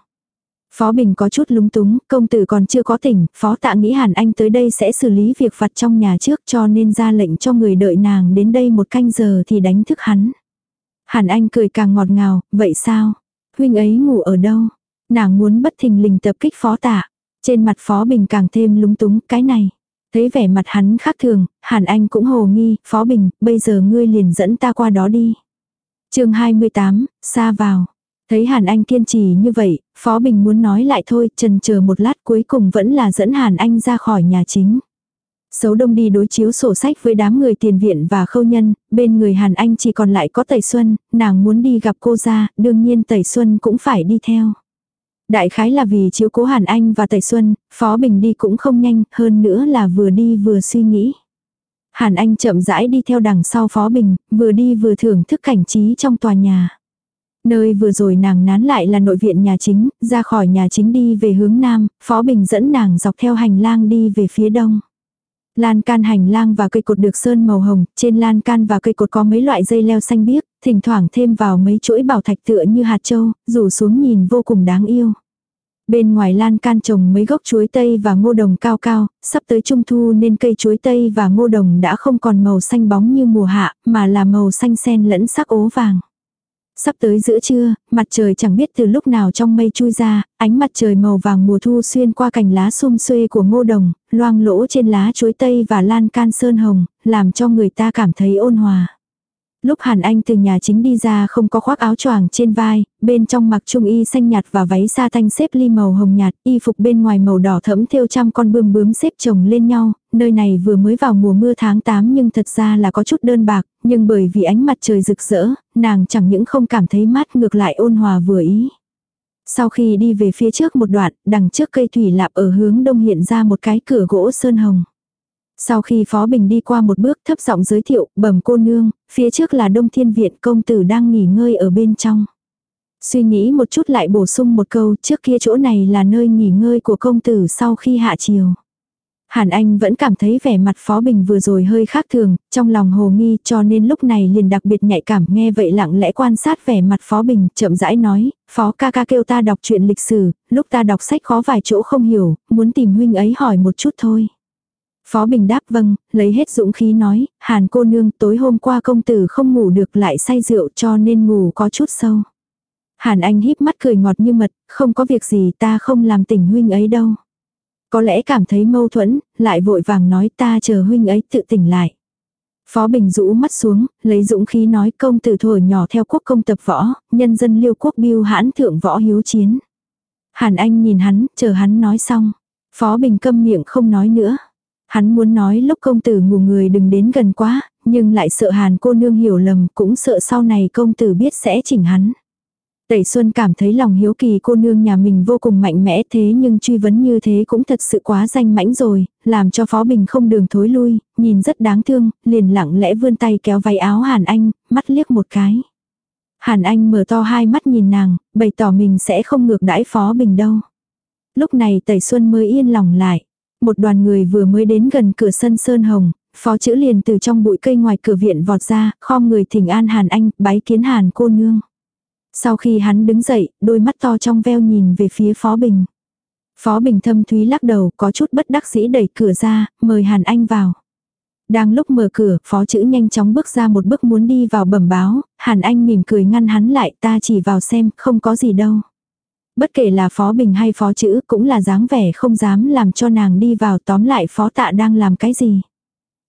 [SPEAKER 1] Phó Bình có chút lúng túng, công tử còn chưa có tỉnh, phó tạ nghĩ Hàn Anh tới đây sẽ xử lý việc vặt trong nhà trước cho nên ra lệnh cho người đợi nàng đến đây một canh giờ thì đánh thức hắn. Hàn Anh cười càng ngọt ngào, vậy sao? Huynh ấy ngủ ở đâu? Nàng muốn bất thình lình tập kích phó tạ. Trên mặt phó Bình càng thêm lúng túng, cái này. Thấy vẻ mặt hắn khác thường, Hàn Anh cũng hồ nghi, Phó Bình, bây giờ ngươi liền dẫn ta qua đó đi. chương 28, xa vào. Thấy Hàn Anh kiên trì như vậy, Phó Bình muốn nói lại thôi, trần chờ một lát cuối cùng vẫn là dẫn Hàn Anh ra khỏi nhà chính. Sấu đông đi đối chiếu sổ sách với đám người tiền viện và khâu nhân, bên người Hàn Anh chỉ còn lại có Tẩy Xuân, nàng muốn đi gặp cô ra, đương nhiên Tẩy Xuân cũng phải đi theo. Đại khái là vì chiếu cố Hàn Anh và Tẩy Xuân, Phó Bình đi cũng không nhanh, hơn nữa là vừa đi vừa suy nghĩ. Hàn Anh chậm rãi đi theo đằng sau Phó Bình, vừa đi vừa thưởng thức cảnh trí trong tòa nhà. Nơi vừa rồi nàng nán lại là nội viện nhà chính, ra khỏi nhà chính đi về hướng nam, Phó Bình dẫn nàng dọc theo hành lang đi về phía đông. Lan can hành lang và cây cột được sơn màu hồng, trên lan can và cây cột có mấy loại dây leo xanh biếc, thỉnh thoảng thêm vào mấy chuỗi bảo thạch tựa như hạt châu, rủ xuống nhìn vô cùng đáng yêu. Bên ngoài lan can trồng mấy gốc chuối tây và ngô đồng cao cao, sắp tới trung thu nên cây chuối tây và ngô đồng đã không còn màu xanh bóng như mùa hạ, mà là màu xanh sen lẫn sắc ố vàng. Sắp tới giữa trưa, mặt trời chẳng biết từ lúc nào trong mây chui ra, ánh mặt trời màu vàng mùa thu xuyên qua cành lá xum xuê của ngô đồng, loang lỗ trên lá chuối tây và lan can sơn hồng, làm cho người ta cảm thấy ôn hòa. Lúc Hàn Anh từ nhà chính đi ra không có khoác áo choàng trên vai, bên trong mặc trung y xanh nhạt và váy sa thanh xếp ly màu hồng nhạt, y phục bên ngoài màu đỏ thẫm thêu trăm con bươm bướm xếp chồng lên nhau, nơi này vừa mới vào mùa mưa tháng 8 nhưng thật ra là có chút đơn bạc, nhưng bởi vì ánh mặt trời rực rỡ, nàng chẳng những không cảm thấy mát ngược lại ôn hòa vừa ý. Sau khi đi về phía trước một đoạn, đằng trước cây thủy lạp ở hướng đông hiện ra một cái cửa gỗ sơn hồng. Sau khi Phó Bình đi qua một bước thấp giọng giới thiệu, bẩm cô nương, phía trước là Đông Thiên Viện công tử đang nghỉ ngơi ở bên trong. Suy nghĩ một chút lại bổ sung một câu trước kia chỗ này là nơi nghỉ ngơi của công tử sau khi hạ chiều. Hàn Anh vẫn cảm thấy vẻ mặt Phó Bình vừa rồi hơi khác thường, trong lòng hồ nghi cho nên lúc này liền đặc biệt nhạy cảm nghe vậy lặng lẽ quan sát vẻ mặt Phó Bình, chậm rãi nói, Phó ca ca kêu ta đọc truyện lịch sử, lúc ta đọc sách khó vài chỗ không hiểu, muốn tìm huynh ấy hỏi một chút thôi. Phó Bình đáp vâng, lấy hết dũng khí nói, Hàn cô nương tối hôm qua công tử không ngủ được lại say rượu cho nên ngủ có chút sâu. Hàn Anh híp mắt cười ngọt như mật, không có việc gì ta không làm tỉnh huynh ấy đâu. Có lẽ cảm thấy mâu thuẫn, lại vội vàng nói ta chờ huynh ấy tự tỉnh lại. Phó Bình rũ mắt xuống, lấy dũng khí nói công tử thổi nhỏ theo quốc công tập võ, nhân dân liêu quốc biêu hãn thượng võ hiếu chiến. Hàn Anh nhìn hắn, chờ hắn nói xong. Phó Bình câm miệng không nói nữa. Hắn muốn nói lúc công tử ngủ người đừng đến gần quá, nhưng lại sợ Hàn cô nương hiểu lầm, cũng sợ sau này công tử biết sẽ chỉnh hắn. Tẩy Xuân cảm thấy lòng hiếu kỳ cô nương nhà mình vô cùng mạnh mẽ thế nhưng truy vấn như thế cũng thật sự quá danh mãnh rồi, làm cho Phó Bình không đường thối lui, nhìn rất đáng thương, liền lặng lẽ vươn tay kéo váy áo Hàn Anh, mắt liếc một cái. Hàn Anh mở to hai mắt nhìn nàng, bày tỏ mình sẽ không ngược đãi Phó Bình đâu. Lúc này Tẩy Xuân mới yên lòng lại. Một đoàn người vừa mới đến gần cửa sân Sơn Hồng, Phó chữ liền từ trong bụi cây ngoài cửa viện vọt ra, khom người thỉnh an Hàn Anh, bái kiến Hàn cô nương. Sau khi hắn đứng dậy, đôi mắt to trong veo nhìn về phía Phó Bình. Phó Bình thâm thúy lắc đầu, có chút bất đắc dĩ đẩy cửa ra, mời Hàn Anh vào. Đang lúc mở cửa, phó chữ nhanh chóng bước ra một bước muốn đi vào bẩm báo, Hàn Anh mỉm cười ngăn hắn lại ta chỉ vào xem, không có gì đâu. Bất kể là phó bình hay phó chữ cũng là dáng vẻ không dám làm cho nàng đi vào tóm lại phó tạ đang làm cái gì.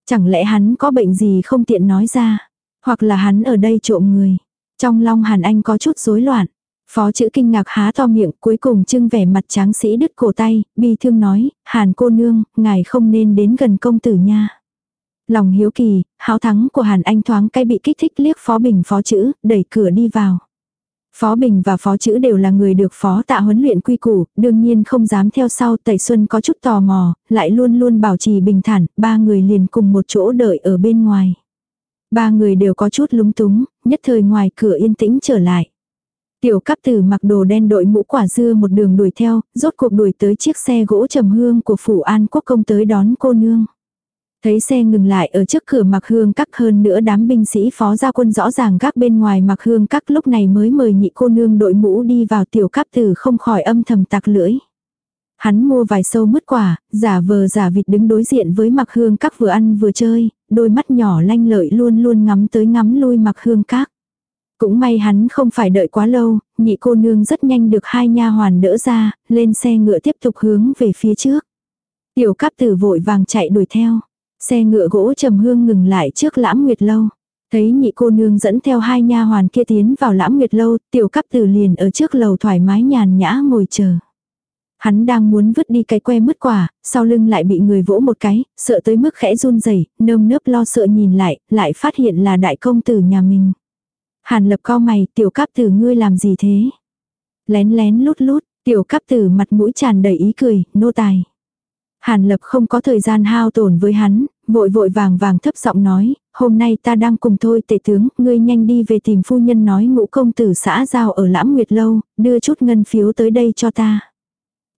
[SPEAKER 1] Chẳng lẽ hắn có bệnh gì không tiện nói ra, hoặc là hắn ở đây trộm người. Trong lòng Hàn Anh có chút rối loạn. Phó chữ kinh ngạc há to miệng cuối cùng trưng vẻ mặt tráng sĩ đứt cổ tay, bi thương nói, Hàn cô nương, ngài không nên đến gần công tử nha. Lòng hiếu kỳ, háo thắng của Hàn Anh thoáng cái bị kích thích liếc phó bình phó chữ, đẩy cửa đi vào. Phó Bình và Phó Chữ đều là người được Phó Tạ huấn luyện quy củ, đương nhiên không dám theo sau Tẩy Xuân có chút tò mò, lại luôn luôn bảo trì bình thản, ba người liền cùng một chỗ đợi ở bên ngoài. Ba người đều có chút lúng túng, nhất thời ngoài cửa yên tĩnh trở lại. Tiểu cấp tử mặc đồ đen đội mũ quả dưa một đường đuổi theo, rốt cuộc đuổi tới chiếc xe gỗ trầm hương của phủ an quốc công tới đón cô nương. Thấy xe ngừng lại ở trước cửa mặc hương các hơn nữa đám binh sĩ phó gia quân rõ ràng gác bên ngoài mặc hương các lúc này mới mời nhị cô nương đội mũ đi vào tiểu cáp tử không khỏi âm thầm tặc lưỡi. Hắn mua vài sâu mứt quả, giả vờ giả vịt đứng đối diện với mặc hương các vừa ăn vừa chơi, đôi mắt nhỏ lanh lợi luôn luôn ngắm tới ngắm lui mặc hương các. Cũng may hắn không phải đợi quá lâu, nhị cô nương rất nhanh được hai nha hoàn đỡ ra, lên xe ngựa tiếp tục hướng về phía trước. Tiểu cáp tử vội vàng chạy đuổi theo. Xe ngựa gỗ trầm hương ngừng lại trước lãm nguyệt lâu. Thấy nhị cô nương dẫn theo hai nha hoàn kia tiến vào lãm nguyệt lâu, tiểu cắp tử liền ở trước lầu thoải mái nhàn nhã ngồi chờ. Hắn đang muốn vứt đi cái que mứt quả, sau lưng lại bị người vỗ một cái, sợ tới mức khẽ run rẩy, nơm nớp lo sợ nhìn lại, lại phát hiện là đại công tử nhà mình. Hàn lập cao mày, tiểu cáp tử ngươi làm gì thế? Lén lén lút lút, tiểu cáp tử mặt mũi tràn đầy ý cười, nô tài. Hàn lập không có thời gian hao tổn với hắn, vội vội vàng vàng thấp giọng nói, hôm nay ta đang cùng thôi tể tướng, ngươi nhanh đi về tìm phu nhân nói ngũ công tử xã giao ở lãm nguyệt lâu, đưa chút ngân phiếu tới đây cho ta.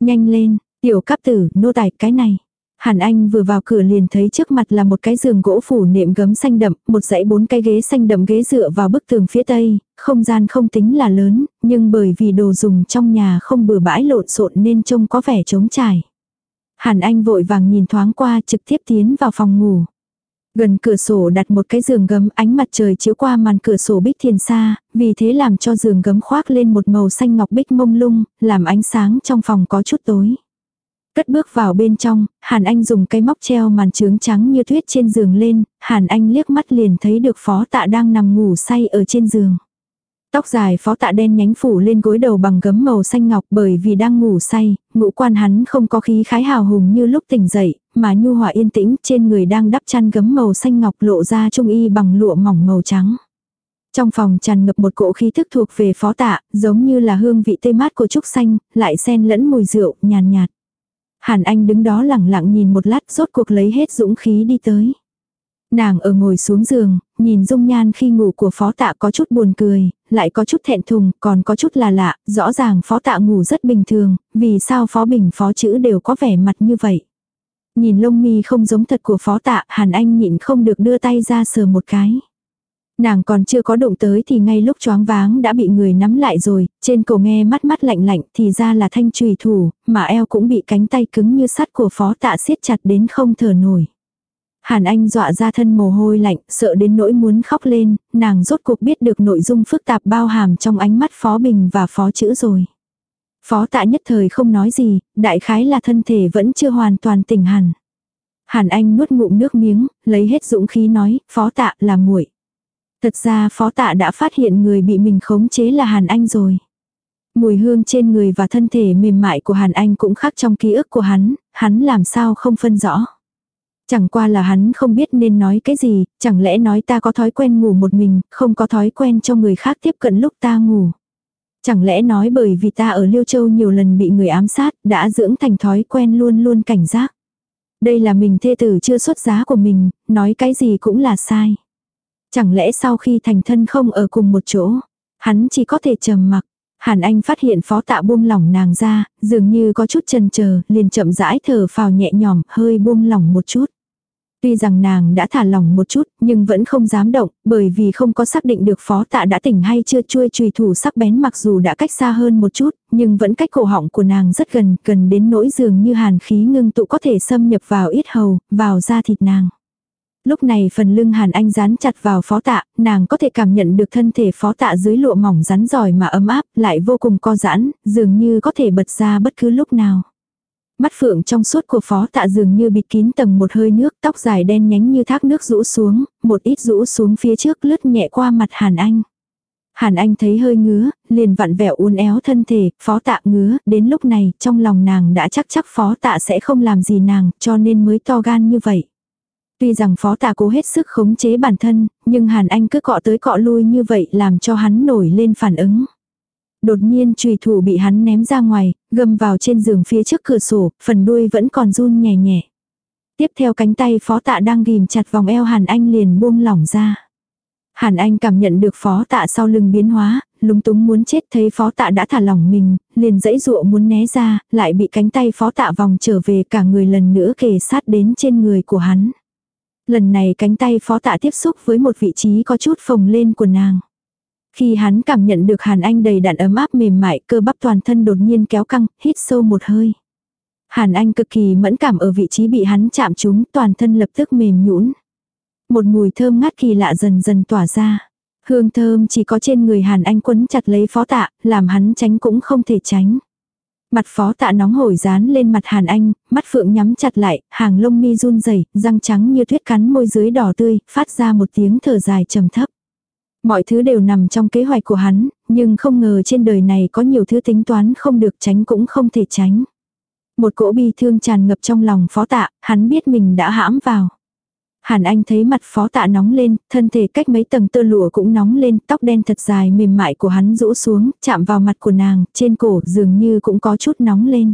[SPEAKER 1] Nhanh lên, tiểu cấp tử, nô tài cái này. Hàn Anh vừa vào cửa liền thấy trước mặt là một cái giường gỗ phủ nệm gấm xanh đậm, một dãy bốn cái ghế xanh đậm ghế dựa vào bức tường phía tây, không gian không tính là lớn, nhưng bởi vì đồ dùng trong nhà không bừa bãi lộn xộn nên trông có vẻ trống trải. Hàn Anh vội vàng nhìn thoáng qua trực tiếp tiến vào phòng ngủ. Gần cửa sổ đặt một cái giường gấm ánh mặt trời chiếu qua màn cửa sổ bích thiền xa, vì thế làm cho giường gấm khoác lên một màu xanh ngọc bích mông lung, làm ánh sáng trong phòng có chút tối. Cất bước vào bên trong, Hàn Anh dùng cái móc treo màn trướng trắng như tuyết trên giường lên, Hàn Anh liếc mắt liền thấy được phó tạ đang nằm ngủ say ở trên giường. Tóc dài phó tạ đen nhánh phủ lên gối đầu bằng gấm màu xanh ngọc bởi vì đang ngủ say, ngũ quan hắn không có khí khái hào hùng như lúc tỉnh dậy, mà nhu hòa yên tĩnh trên người đang đắp chăn gấm màu xanh ngọc lộ ra trung y bằng lụa mỏng màu trắng. Trong phòng tràn ngập một cỗ khí thức thuộc về phó tạ, giống như là hương vị tê mát của trúc xanh, lại xen lẫn mùi rượu, nhàn nhạt, nhạt. Hàn Anh đứng đó lẳng lặng nhìn một lát rốt cuộc lấy hết dũng khí đi tới. Nàng ở ngồi xuống giường, nhìn dung nhan khi ngủ của phó tạ có chút buồn cười, lại có chút thẹn thùng, còn có chút là lạ, rõ ràng phó tạ ngủ rất bình thường, vì sao phó bình phó chữ đều có vẻ mặt như vậy. Nhìn lông mi không giống thật của phó tạ, Hàn Anh nhịn không được đưa tay ra sờ một cái. Nàng còn chưa có động tới thì ngay lúc choáng váng đã bị người nắm lại rồi, trên cổ nghe mắt mắt lạnh lạnh thì ra là thanh trùy thủ, mà eo cũng bị cánh tay cứng như sắt của phó tạ siết chặt đến không thở nổi. Hàn Anh dọa ra thân mồ hôi lạnh, sợ đến nỗi muốn khóc lên, nàng rốt cuộc biết được nội dung phức tạp bao hàm trong ánh mắt Phó Bình và Phó Chữ rồi. Phó tạ nhất thời không nói gì, đại khái là thân thể vẫn chưa hoàn toàn tỉnh hẳn. Hàn Anh nuốt ngụm nước miếng, lấy hết dũng khí nói, Phó tạ là muội. Thật ra Phó tạ đã phát hiện người bị mình khống chế là Hàn Anh rồi. Mùi hương trên người và thân thể mềm mại của Hàn Anh cũng khác trong ký ức của hắn, hắn làm sao không phân rõ. Chẳng qua là hắn không biết nên nói cái gì, chẳng lẽ nói ta có thói quen ngủ một mình, không có thói quen cho người khác tiếp cận lúc ta ngủ. Chẳng lẽ nói bởi vì ta ở Liêu Châu nhiều lần bị người ám sát, đã dưỡng thành thói quen luôn luôn cảnh giác. Đây là mình thê tử chưa xuất giá của mình, nói cái gì cũng là sai. Chẳng lẽ sau khi thành thân không ở cùng một chỗ, hắn chỉ có thể trầm mặc. Hàn Anh phát hiện phó tạ buông lỏng nàng ra, dường như có chút chần chờ, liền chậm rãi thở phào nhẹ nhõm, hơi buông lỏng một chút. Tuy rằng nàng đã thả lỏng một chút, nhưng vẫn không dám động, bởi vì không có xác định được phó tạ đã tỉnh hay chưa chui trùy thủ sắc bén mặc dù đã cách xa hơn một chút, nhưng vẫn cách cổ họng của nàng rất gần, gần đến nỗi dường như hàn khí ngưng tụ có thể xâm nhập vào ít hầu, vào da thịt nàng. Lúc này phần lưng Hàn Anh dán chặt vào phó tạ, nàng có thể cảm nhận được thân thể phó tạ dưới lụa mỏng rắn giỏi mà ấm áp, lại vô cùng co giãn, dường như có thể bật ra bất cứ lúc nào. Mắt phượng trong suốt của phó tạ dường như bịt kín tầng một hơi nước, tóc dài đen nhánh như thác nước rũ xuống, một ít rũ xuống phía trước lướt nhẹ qua mặt Hàn Anh. Hàn Anh thấy hơi ngứa, liền vặn vẹo uốn éo thân thể, phó tạ ngứa, đến lúc này, trong lòng nàng đã chắc chắc phó tạ sẽ không làm gì nàng, cho nên mới to gan như vậy. Tuy rằng phó tạ cố hết sức khống chế bản thân, nhưng Hàn Anh cứ cọ tới cọ lui như vậy làm cho hắn nổi lên phản ứng. Đột nhiên trùy thủ bị hắn ném ra ngoài, gầm vào trên giường phía trước cửa sổ, phần đuôi vẫn còn run nhẹ nhẹ. Tiếp theo cánh tay phó tạ đang ghim chặt vòng eo Hàn Anh liền buông lỏng ra. Hàn Anh cảm nhận được phó tạ sau lưng biến hóa, lúng túng muốn chết thấy phó tạ đã thả lỏng mình, liền dãy dụa muốn né ra, lại bị cánh tay phó tạ vòng trở về cả người lần nữa kề sát đến trên người của hắn. Lần này cánh tay phó tạ tiếp xúc với một vị trí có chút phồng lên của nàng. Khi hắn cảm nhận được Hàn Anh đầy đặn ấm áp mềm mại cơ bắp toàn thân đột nhiên kéo căng, hít sâu một hơi. Hàn Anh cực kỳ mẫn cảm ở vị trí bị hắn chạm trúng, toàn thân lập tức mềm nhũn. Một mùi thơm ngát kỳ lạ dần dần tỏa ra. Hương thơm chỉ có trên người Hàn Anh quấn chặt lấy phó tạ, làm hắn tránh cũng không thể tránh. Mặt phó tạ nóng hổi dán lên mặt Hàn Anh, mắt phượng nhắm chặt lại, hàng lông mi run rẩy răng trắng như tuyết cắn môi dưới đỏ tươi, phát ra một tiếng thở dài trầm thấp. Mọi thứ đều nằm trong kế hoạch của hắn, nhưng không ngờ trên đời này có nhiều thứ tính toán không được tránh cũng không thể tránh. Một cỗ bi thương tràn ngập trong lòng phó tạ, hắn biết mình đã hãm vào. Hàn Anh thấy mặt phó tạ nóng lên, thân thể cách mấy tầng tơ lụa cũng nóng lên, tóc đen thật dài mềm mại của hắn rũ xuống, chạm vào mặt của nàng, trên cổ dường như cũng có chút nóng lên.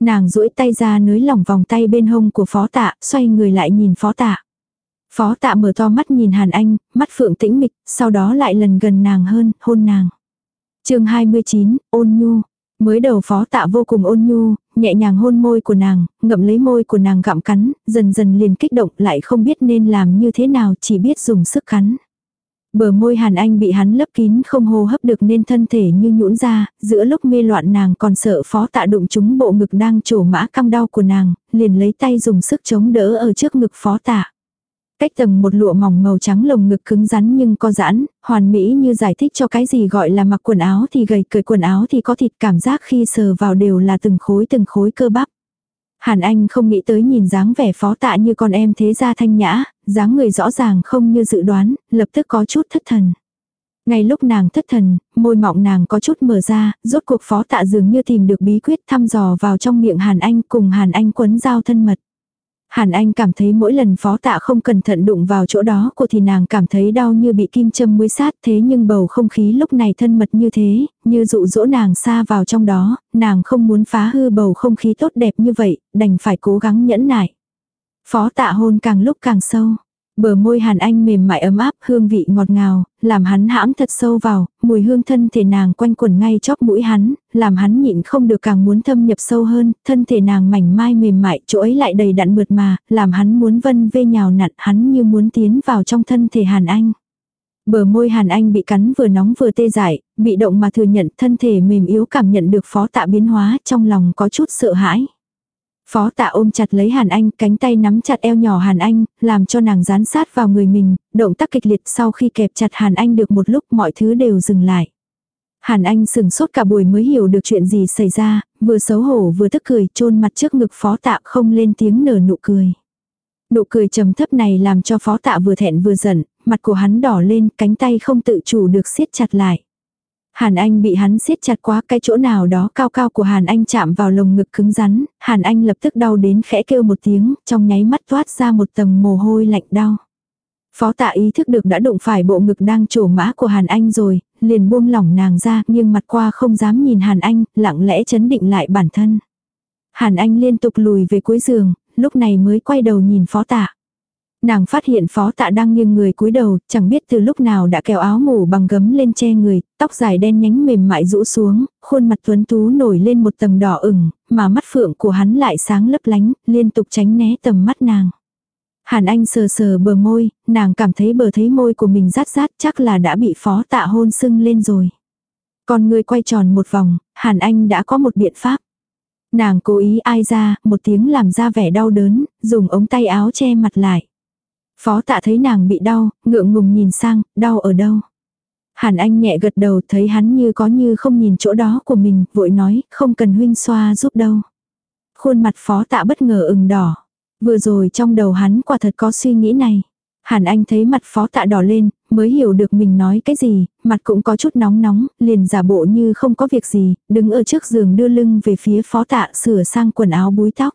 [SPEAKER 1] Nàng duỗi tay ra nới lỏng vòng tay bên hông của phó tạ, xoay người lại nhìn phó tạ. Phó tạ mở to mắt nhìn Hàn Anh, mắt phượng tĩnh mịch, sau đó lại lần gần nàng hơn, hôn nàng. chương 29, ôn nhu. Mới đầu phó tạ vô cùng ôn nhu, nhẹ nhàng hôn môi của nàng, ngậm lấy môi của nàng gặm cắn, dần dần liền kích động lại không biết nên làm như thế nào chỉ biết dùng sức cắn. Bờ môi Hàn Anh bị hắn lấp kín không hô hấp được nên thân thể như nhũn ra, giữa lúc mê loạn nàng còn sợ phó tạ đụng chúng bộ ngực đang trổ mã căng đau của nàng, liền lấy tay dùng sức chống đỡ ở trước ngực phó tạ. Cách tầng một lụa mỏng màu trắng lồng ngực cứng rắn nhưng co giãn, hoàn mỹ như giải thích cho cái gì gọi là mặc quần áo thì gầy, cởi quần áo thì có thịt cảm giác khi sờ vào đều là từng khối từng khối cơ bắp. Hàn Anh không nghĩ tới nhìn dáng vẻ phó tạ như con em thế gia thanh nhã, dáng người rõ ràng không như dự đoán, lập tức có chút thất thần. Ngay lúc nàng thất thần, môi mọng nàng có chút mở ra, rốt cuộc phó tạ dường như tìm được bí quyết thăm dò vào trong miệng Hàn Anh cùng Hàn Anh quấn giao thân mật. Hàn Anh cảm thấy mỗi lần phó tạ không cẩn thận đụng vào chỗ đó của thì nàng cảm thấy đau như bị kim châm muối sát thế nhưng bầu không khí lúc này thân mật như thế, như dụ dỗ nàng xa vào trong đó, nàng không muốn phá hư bầu không khí tốt đẹp như vậy, đành phải cố gắng nhẫn nại. Phó tạ hôn càng lúc càng sâu. Bờ môi Hàn Anh mềm mại ấm áp, hương vị ngọt ngào, làm hắn hãm thật sâu vào, mùi hương thân thể nàng quanh quẩn ngay chóp mũi hắn, làm hắn nhịn không được càng muốn thâm nhập sâu hơn, thân thể nàng mảnh mai mềm mại, chỗ ấy lại đầy đặn mượt mà, làm hắn muốn vân vê nhào nặn hắn như muốn tiến vào trong thân thể Hàn Anh. Bờ môi Hàn Anh bị cắn vừa nóng vừa tê dại, bị động mà thừa nhận thân thể mềm yếu cảm nhận được phó tạ biến hóa, trong lòng có chút sợ hãi. Phó tạ ôm chặt lấy Hàn Anh, cánh tay nắm chặt eo nhỏ Hàn Anh, làm cho nàng dán sát vào người mình, động tác kịch liệt sau khi kẹp chặt Hàn Anh được một lúc mọi thứ đều dừng lại. Hàn Anh sừng sốt cả buổi mới hiểu được chuyện gì xảy ra, vừa xấu hổ vừa tức cười, chôn mặt trước ngực phó tạ không lên tiếng nở nụ cười. Nụ cười trầm thấp này làm cho phó tạ vừa thẹn vừa giận, mặt của hắn đỏ lên, cánh tay không tự chủ được siết chặt lại. Hàn Anh bị hắn siết chặt quá cái chỗ nào đó cao cao của Hàn Anh chạm vào lồng ngực cứng rắn, Hàn Anh lập tức đau đến khẽ kêu một tiếng, trong nháy mắt toát ra một tầng mồ hôi lạnh đau. Phó tạ ý thức được đã đụng phải bộ ngực đang trổ mã của Hàn Anh rồi, liền buông lỏng nàng ra, nhưng mặt qua không dám nhìn Hàn Anh, lặng lẽ chấn định lại bản thân. Hàn Anh liên tục lùi về cuối giường, lúc này mới quay đầu nhìn phó tạ. Nàng phát hiện phó tạ đang nghiêng người cúi đầu, chẳng biết từ lúc nào đã kéo áo ngủ bằng gấm lên che người, tóc dài đen nhánh mềm mại rũ xuống, khuôn mặt tuấn tú nổi lên một tầng đỏ ửng, mà mắt phượng của hắn lại sáng lấp lánh, liên tục tránh né tầm mắt nàng. Hàn Anh sờ sờ bờ môi, nàng cảm thấy bờ thấy môi của mình rát rát chắc là đã bị phó tạ hôn sưng lên rồi. Còn người quay tròn một vòng, Hàn Anh đã có một biện pháp. Nàng cố ý ai ra, một tiếng làm ra vẻ đau đớn, dùng ống tay áo che mặt lại. Phó tạ thấy nàng bị đau, ngượng ngùng nhìn sang, đau ở đâu. Hàn Anh nhẹ gật đầu thấy hắn như có như không nhìn chỗ đó của mình, vội nói, không cần huynh xoa giúp đâu. Khuôn mặt phó tạ bất ngờ ửng đỏ. Vừa rồi trong đầu hắn quả thật có suy nghĩ này. Hàn Anh thấy mặt phó tạ đỏ lên, mới hiểu được mình nói cái gì, mặt cũng có chút nóng nóng, liền giả bộ như không có việc gì, đứng ở trước giường đưa lưng về phía phó tạ sửa sang quần áo búi tóc.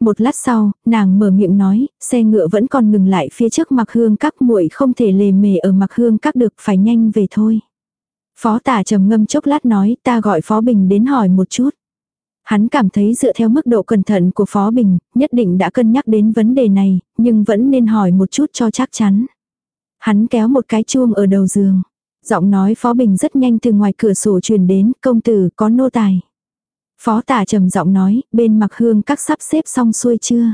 [SPEAKER 1] Một lát sau, nàng mở miệng nói, xe ngựa vẫn còn ngừng lại phía trước mặc hương các muội không thể lề mề ở mặc hương các được phải nhanh về thôi. Phó tả trầm ngâm chốc lát nói ta gọi Phó Bình đến hỏi một chút. Hắn cảm thấy dựa theo mức độ cẩn thận của Phó Bình, nhất định đã cân nhắc đến vấn đề này, nhưng vẫn nên hỏi một chút cho chắc chắn. Hắn kéo một cái chuông ở đầu giường. Giọng nói Phó Bình rất nhanh từ ngoài cửa sổ truyền đến, công tử có nô tài. Phó tả trầm giọng nói, bên mặc hương các sắp xếp xong xuôi chưa?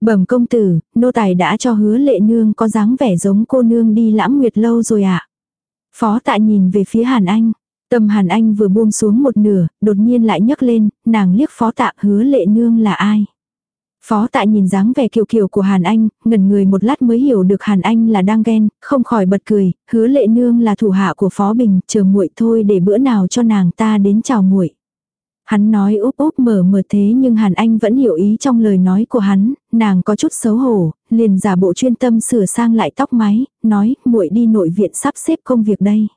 [SPEAKER 1] Bẩm công tử, nô tài đã cho hứa lệ nương có dáng vẻ giống cô nương đi lãng nguyệt lâu rồi ạ. À? Phó tạ nhìn về phía Hàn Anh. Tâm Hàn Anh vừa buông xuống một nửa, đột nhiên lại nhấc lên, nàng liếc phó tạ hứa lệ nương là ai. Phó tạ nhìn dáng vẻ kiều kiều của Hàn Anh, ngẩn người một lát mới hiểu được Hàn Anh là đang ghen, không khỏi bật cười, hứa lệ nương là thủ hạ của Phó Bình, chờ muội thôi để bữa nào cho nàng ta đến chào muội. Hắn nói úp úp mở mở thế nhưng Hàn Anh vẫn hiểu ý trong lời nói của hắn, nàng có chút xấu hổ, liền giả bộ chuyên tâm sửa sang lại tóc mái, nói muội đi nội viện sắp xếp công việc đây.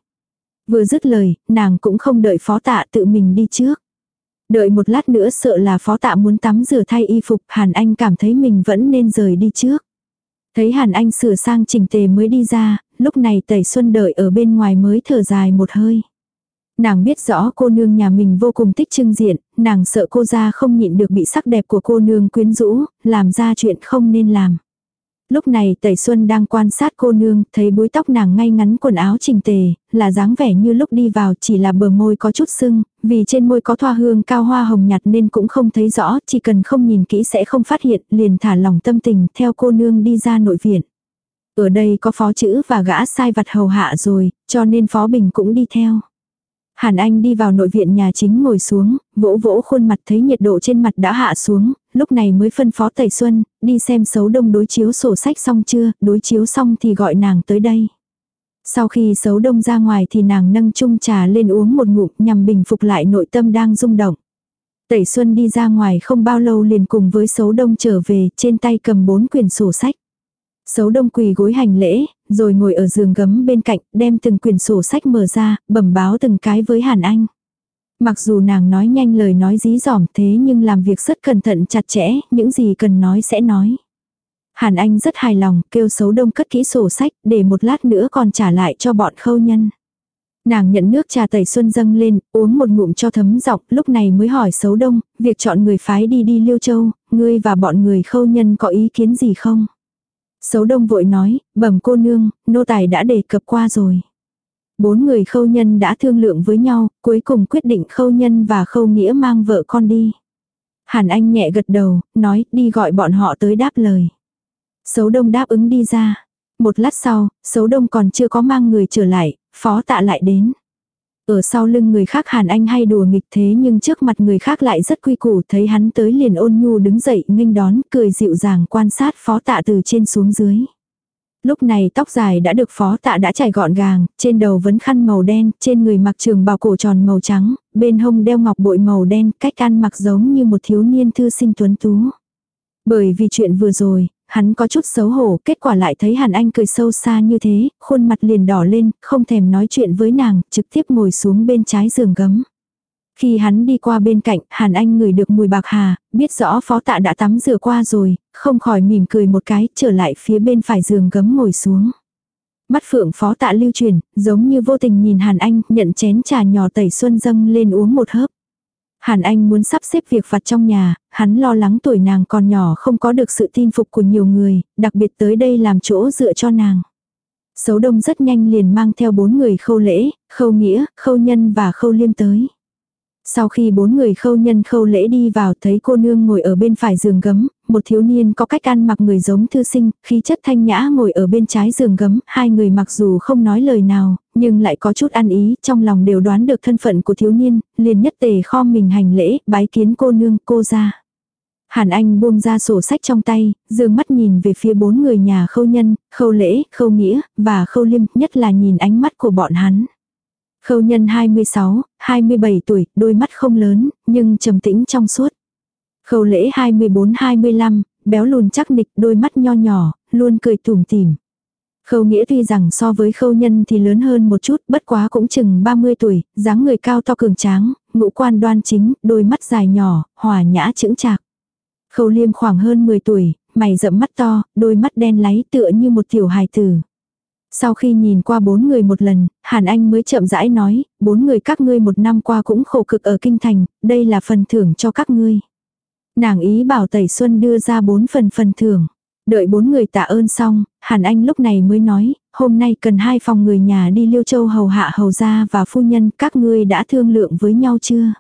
[SPEAKER 1] Vừa dứt lời, nàng cũng không đợi phó tạ tự mình đi trước. Đợi một lát nữa sợ là phó tạ muốn tắm rửa thay y phục, Hàn Anh cảm thấy mình vẫn nên rời đi trước. Thấy Hàn Anh sửa sang chỉnh tề mới đi ra, lúc này Tẩy Xuân đợi ở bên ngoài mới thở dài một hơi. Nàng biết rõ cô nương nhà mình vô cùng thích trưng diện, nàng sợ cô ra không nhịn được bị sắc đẹp của cô nương quyến rũ, làm ra chuyện không nên làm. Lúc này Tẩy Xuân đang quan sát cô nương, thấy búi tóc nàng ngay ngắn quần áo chỉnh tề, là dáng vẻ như lúc đi vào chỉ là bờ môi có chút sưng, vì trên môi có thoa hương cao hoa hồng nhạt nên cũng không thấy rõ, chỉ cần không nhìn kỹ sẽ không phát hiện, liền thả lòng tâm tình theo cô nương đi ra nội viện. Ở đây có phó chữ và gã sai vặt hầu hạ rồi, cho nên phó bình cũng đi theo. Hàn Anh đi vào nội viện nhà chính ngồi xuống, vỗ vỗ khuôn mặt thấy nhiệt độ trên mặt đã hạ xuống, lúc này mới phân phó Tẩy Xuân, đi xem xấu đông đối chiếu sổ sách xong chưa, đối chiếu xong thì gọi nàng tới đây. Sau khi xấu đông ra ngoài thì nàng nâng chung trà lên uống một ngụm nhằm bình phục lại nội tâm đang rung động. Tẩy Xuân đi ra ngoài không bao lâu liền cùng với xấu đông trở về, trên tay cầm bốn quyển sổ sách. Xấu đông quỳ gối hành lễ, rồi ngồi ở giường gấm bên cạnh, đem từng quyển sổ sách mở ra, bẩm báo từng cái với Hàn Anh. Mặc dù nàng nói nhanh lời nói dí dỏm thế nhưng làm việc rất cẩn thận chặt chẽ, những gì cần nói sẽ nói. Hàn Anh rất hài lòng, kêu xấu đông cất kỹ sổ sách, để một lát nữa còn trả lại cho bọn khâu nhân. Nàng nhận nước trà tẩy xuân dâng lên, uống một ngụm cho thấm dọc, lúc này mới hỏi xấu đông, việc chọn người phái đi đi Liêu Châu, ngươi và bọn người khâu nhân có ý kiến gì không? Sấu đông vội nói, bẩm cô nương, nô tài đã đề cập qua rồi. Bốn người khâu nhân đã thương lượng với nhau, cuối cùng quyết định khâu nhân và khâu nghĩa mang vợ con đi. Hàn Anh nhẹ gật đầu, nói đi gọi bọn họ tới đáp lời. Sấu đông đáp ứng đi ra. Một lát sau, sấu đông còn chưa có mang người trở lại, phó tạ lại đến. Ở sau lưng người khác Hàn Anh hay đùa nghịch thế nhưng trước mặt người khác lại rất quy củ thấy hắn tới liền ôn nhu đứng dậy nghênh đón cười dịu dàng quan sát phó tạ từ trên xuống dưới. Lúc này tóc dài đã được phó tạ đã chải gọn gàng, trên đầu vấn khăn màu đen, trên người mặc trường bào cổ tròn màu trắng, bên hông đeo ngọc bội màu đen, cách ăn mặc giống như một thiếu niên thư sinh tuấn tú. Bởi vì chuyện vừa rồi, hắn có chút xấu hổ, kết quả lại thấy Hàn Anh cười sâu xa như thế, khuôn mặt liền đỏ lên, không thèm nói chuyện với nàng, trực tiếp ngồi xuống bên trái giường gấm. Khi hắn đi qua bên cạnh, Hàn Anh ngửi được mùi bạc hà, biết rõ phó tạ đã tắm rửa qua rồi, không khỏi mỉm cười một cái, trở lại phía bên phải giường gấm ngồi xuống. Mắt phượng phó tạ lưu truyền, giống như vô tình nhìn Hàn Anh, nhận chén trà nhỏ tẩy xuân dâng lên uống một hớp. Hàn Anh muốn sắp xếp việc vặt trong nhà, hắn lo lắng tuổi nàng còn nhỏ không có được sự tin phục của nhiều người, đặc biệt tới đây làm chỗ dựa cho nàng. Sấu đông rất nhanh liền mang theo bốn người khâu lễ, khâu nghĩa, khâu nhân và khâu liêm tới. Sau khi bốn người khâu nhân khâu lễ đi vào thấy cô nương ngồi ở bên phải giường gấm, một thiếu niên có cách ăn mặc người giống thư sinh, khí chất thanh nhã ngồi ở bên trái giường gấm, hai người mặc dù không nói lời nào, nhưng lại có chút ăn ý, trong lòng đều đoán được thân phận của thiếu niên, liền nhất tề kho mình hành lễ, bái kiến cô nương, cô ra. Hàn Anh buông ra sổ sách trong tay, dương mắt nhìn về phía bốn người nhà khâu nhân, khâu lễ, khâu nghĩa, và khâu liêm, nhất là nhìn ánh mắt của bọn hắn. Khâu nhân 26, 27 tuổi, đôi mắt không lớn, nhưng trầm tĩnh trong suốt. Khâu lễ 24-25, béo lùn chắc nịch, đôi mắt nho nhỏ, luôn cười tủm tỉm. Khâu nghĩa tuy rằng so với khâu nhân thì lớn hơn một chút, bất quá cũng chừng 30 tuổi, dáng người cao to cường tráng, ngũ quan đoan chính, đôi mắt dài nhỏ, hòa nhã chững chạc. Khâu liêm khoảng hơn 10 tuổi, mày rậm mắt to, đôi mắt đen láy tựa như một tiểu hài tử. Sau khi nhìn qua bốn người một lần, Hàn Anh mới chậm rãi nói, bốn người các ngươi một năm qua cũng khổ cực ở kinh thành, đây là phần thưởng cho các ngươi. Nàng ý bảo Tẩy Xuân đưa ra bốn phần phần thưởng. Đợi bốn người tạ ơn xong, Hàn Anh lúc này mới nói, hôm nay cần hai phòng người nhà đi Liêu Châu hầu hạ hầu gia và phu nhân, các ngươi đã thương lượng với nhau chưa?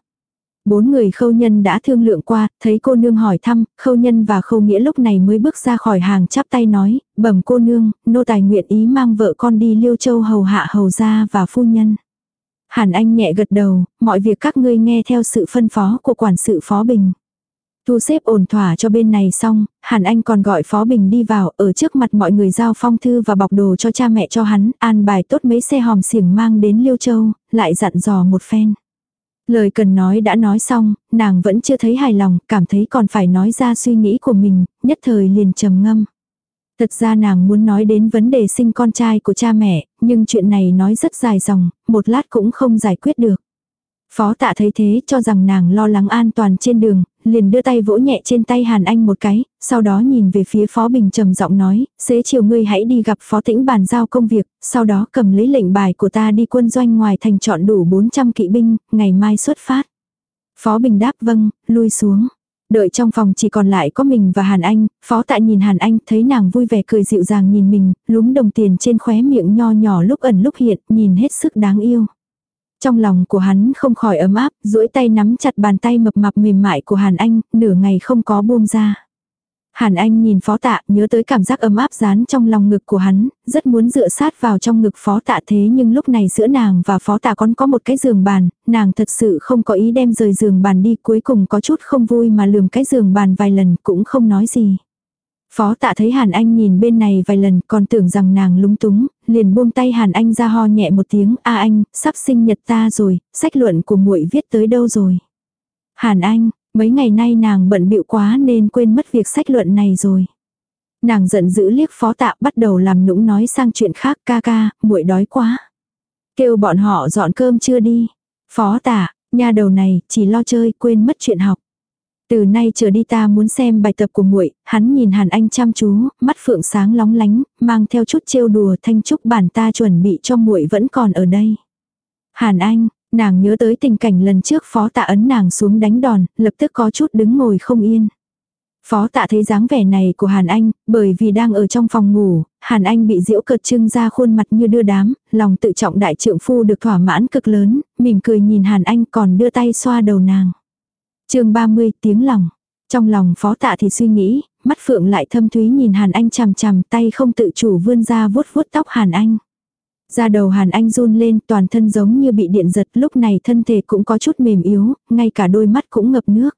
[SPEAKER 1] Bốn người khâu nhân đã thương lượng qua, thấy cô nương hỏi thăm, khâu nhân và khâu nghĩa lúc này mới bước ra khỏi hàng chắp tay nói, bẩm cô nương, nô tài nguyện ý mang vợ con đi Liêu Châu hầu hạ hầu gia và phu nhân. Hàn Anh nhẹ gật đầu, mọi việc các ngươi nghe theo sự phân phó của quản sự Phó Bình. Thu xếp ổn thỏa cho bên này xong, Hàn Anh còn gọi Phó Bình đi vào, ở trước mặt mọi người giao phong thư và bọc đồ cho cha mẹ cho hắn, an bài tốt mấy xe hòm xiềng mang đến Liêu Châu, lại dặn dò một phen. Lời cần nói đã nói xong, nàng vẫn chưa thấy hài lòng, cảm thấy còn phải nói ra suy nghĩ của mình, nhất thời liền trầm ngâm. Thật ra nàng muốn nói đến vấn đề sinh con trai của cha mẹ, nhưng chuyện này nói rất dài dòng, một lát cũng không giải quyết được. Phó tạ thấy thế cho rằng nàng lo lắng an toàn trên đường, liền đưa tay vỗ nhẹ trên tay Hàn Anh một cái, sau đó nhìn về phía Phó Bình trầm giọng nói, xế chiều ngươi hãy đi gặp Phó Tĩnh bàn giao công việc, sau đó cầm lấy lệnh bài của ta đi quân doanh ngoài thành chọn đủ 400 kỵ binh, ngày mai xuất phát. Phó Bình đáp vâng, lui xuống. Đợi trong phòng chỉ còn lại có mình và Hàn Anh, Phó Tạ nhìn Hàn Anh thấy nàng vui vẻ cười dịu dàng nhìn mình, lúm đồng tiền trên khóe miệng nho nhỏ lúc ẩn lúc hiện, nhìn hết sức đáng yêu. Trong lòng của hắn không khỏi ấm áp, duỗi tay nắm chặt bàn tay mập mạp mềm mại của Hàn Anh, nửa ngày không có buông ra. Hàn Anh nhìn phó tạ, nhớ tới cảm giác ấm áp dán trong lòng ngực của hắn, rất muốn dựa sát vào trong ngực phó tạ thế nhưng lúc này giữa nàng và phó tạ còn có một cái giường bàn, nàng thật sự không có ý đem rời giường bàn đi cuối cùng có chút không vui mà lườm cái giường bàn vài lần cũng không nói gì. Phó tạ thấy Hàn Anh nhìn bên này vài lần còn tưởng rằng nàng lúng túng, liền buông tay Hàn Anh ra ho nhẹ một tiếng, a anh, sắp sinh nhật ta rồi, sách luận của muội viết tới đâu rồi. Hàn Anh, mấy ngày nay nàng bận bịu quá nên quên mất việc sách luận này rồi. Nàng giận dữ liếc phó tạ bắt đầu làm nũng nói sang chuyện khác ca ca, muội đói quá. Kêu bọn họ dọn cơm chưa đi. Phó tạ, nhà đầu này chỉ lo chơi quên mất chuyện học. Từ nay trở đi ta muốn xem bài tập của muội, hắn nhìn Hàn Anh chăm chú, mắt phượng sáng lóng lánh, mang theo chút trêu đùa thanh trúc bản ta chuẩn bị cho muội vẫn còn ở đây. Hàn Anh, nàng nhớ tới tình cảnh lần trước phó tạ ấn nàng xuống đánh đòn, lập tức có chút đứng ngồi không yên. Phó tạ thấy dáng vẻ này của Hàn Anh, bởi vì đang ở trong phòng ngủ, Hàn Anh bị diễu cợt trưng ra khuôn mặt như đưa đám, lòng tự trọng đại trượng phu được thỏa mãn cực lớn, mỉm cười nhìn Hàn Anh còn đưa tay xoa đầu nàng chương 30 tiếng lòng. Trong lòng phó tạ thì suy nghĩ, mắt phượng lại thâm thúy nhìn Hàn Anh chằm chằm tay không tự chủ vươn ra vuốt vuốt tóc Hàn Anh. Da đầu Hàn Anh run lên toàn thân giống như bị điện giật lúc này thân thể cũng có chút mềm yếu, ngay cả đôi mắt cũng ngập nước.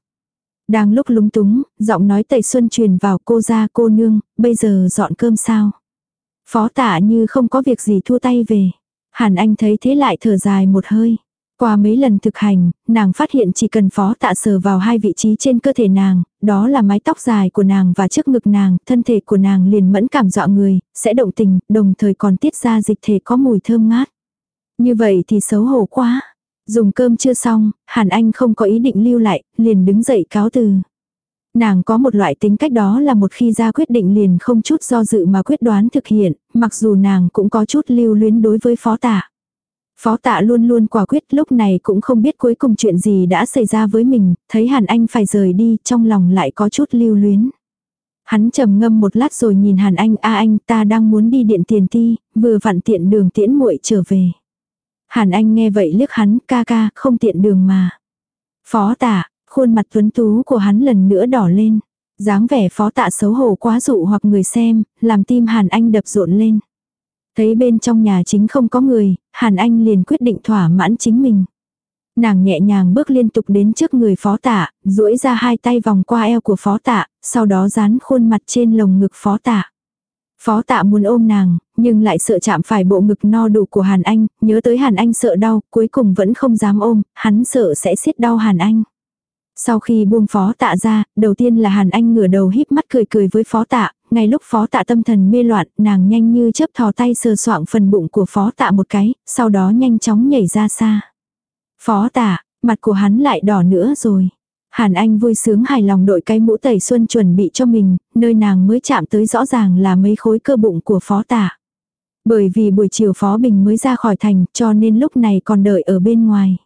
[SPEAKER 1] Đang lúc lúng túng, giọng nói tẩy xuân truyền vào cô ra cô nương, bây giờ dọn cơm sao. Phó tả như không có việc gì thua tay về. Hàn Anh thấy thế lại thở dài một hơi. Qua mấy lần thực hành, nàng phát hiện chỉ cần phó tạ sờ vào hai vị trí trên cơ thể nàng, đó là mái tóc dài của nàng và trước ngực nàng, thân thể của nàng liền mẫn cảm dọa người, sẽ động tình, đồng thời còn tiết ra dịch thể có mùi thơm ngát. Như vậy thì xấu hổ quá. Dùng cơm chưa xong, Hàn Anh không có ý định lưu lại, liền đứng dậy cáo từ. Nàng có một loại tính cách đó là một khi ra quyết định liền không chút do dự mà quyết đoán thực hiện, mặc dù nàng cũng có chút lưu luyến đối với phó tạ. Phó tạ luôn luôn quả quyết lúc này cũng không biết cuối cùng chuyện gì đã xảy ra với mình, thấy Hàn Anh phải rời đi, trong lòng lại có chút lưu luyến. Hắn trầm ngâm một lát rồi nhìn Hàn Anh, a anh ta đang muốn đi điện tiền ti, vừa vặn tiện đường tiễn muội trở về. Hàn Anh nghe vậy liếc hắn, ca ca, không tiện đường mà. Phó tạ, khuôn mặt tuấn tú của hắn lần nữa đỏ lên. dáng vẻ phó tạ xấu hổ quá dụ hoặc người xem, làm tim Hàn Anh đập rộn lên. Thấy bên trong nhà chính không có người, Hàn Anh liền quyết định thỏa mãn chính mình. Nàng nhẹ nhàng bước liên tục đến trước người phó tạ, duỗi ra hai tay vòng qua eo của phó tạ, sau đó dán khuôn mặt trên lồng ngực phó tạ. Phó tạ muốn ôm nàng, nhưng lại sợ chạm phải bộ ngực no đủ của Hàn Anh, nhớ tới Hàn Anh sợ đau, cuối cùng vẫn không dám ôm, hắn sợ sẽ xiết đau Hàn Anh. Sau khi buông phó tạ ra, đầu tiên là Hàn Anh ngửa đầu híp mắt cười cười với phó tạ, ngay lúc phó tạ tâm thần mê loạn, nàng nhanh như chớp thò tay sờ soạng phần bụng của phó tạ một cái, sau đó nhanh chóng nhảy ra xa. Phó tạ, mặt của hắn lại đỏ nữa rồi. Hàn Anh vui sướng hài lòng đội cái mũ tẩy xuân chuẩn bị cho mình, nơi nàng mới chạm tới rõ ràng là mấy khối cơ bụng của phó tạ. Bởi vì buổi chiều phó bình mới ra khỏi thành cho nên lúc này còn đợi ở bên ngoài.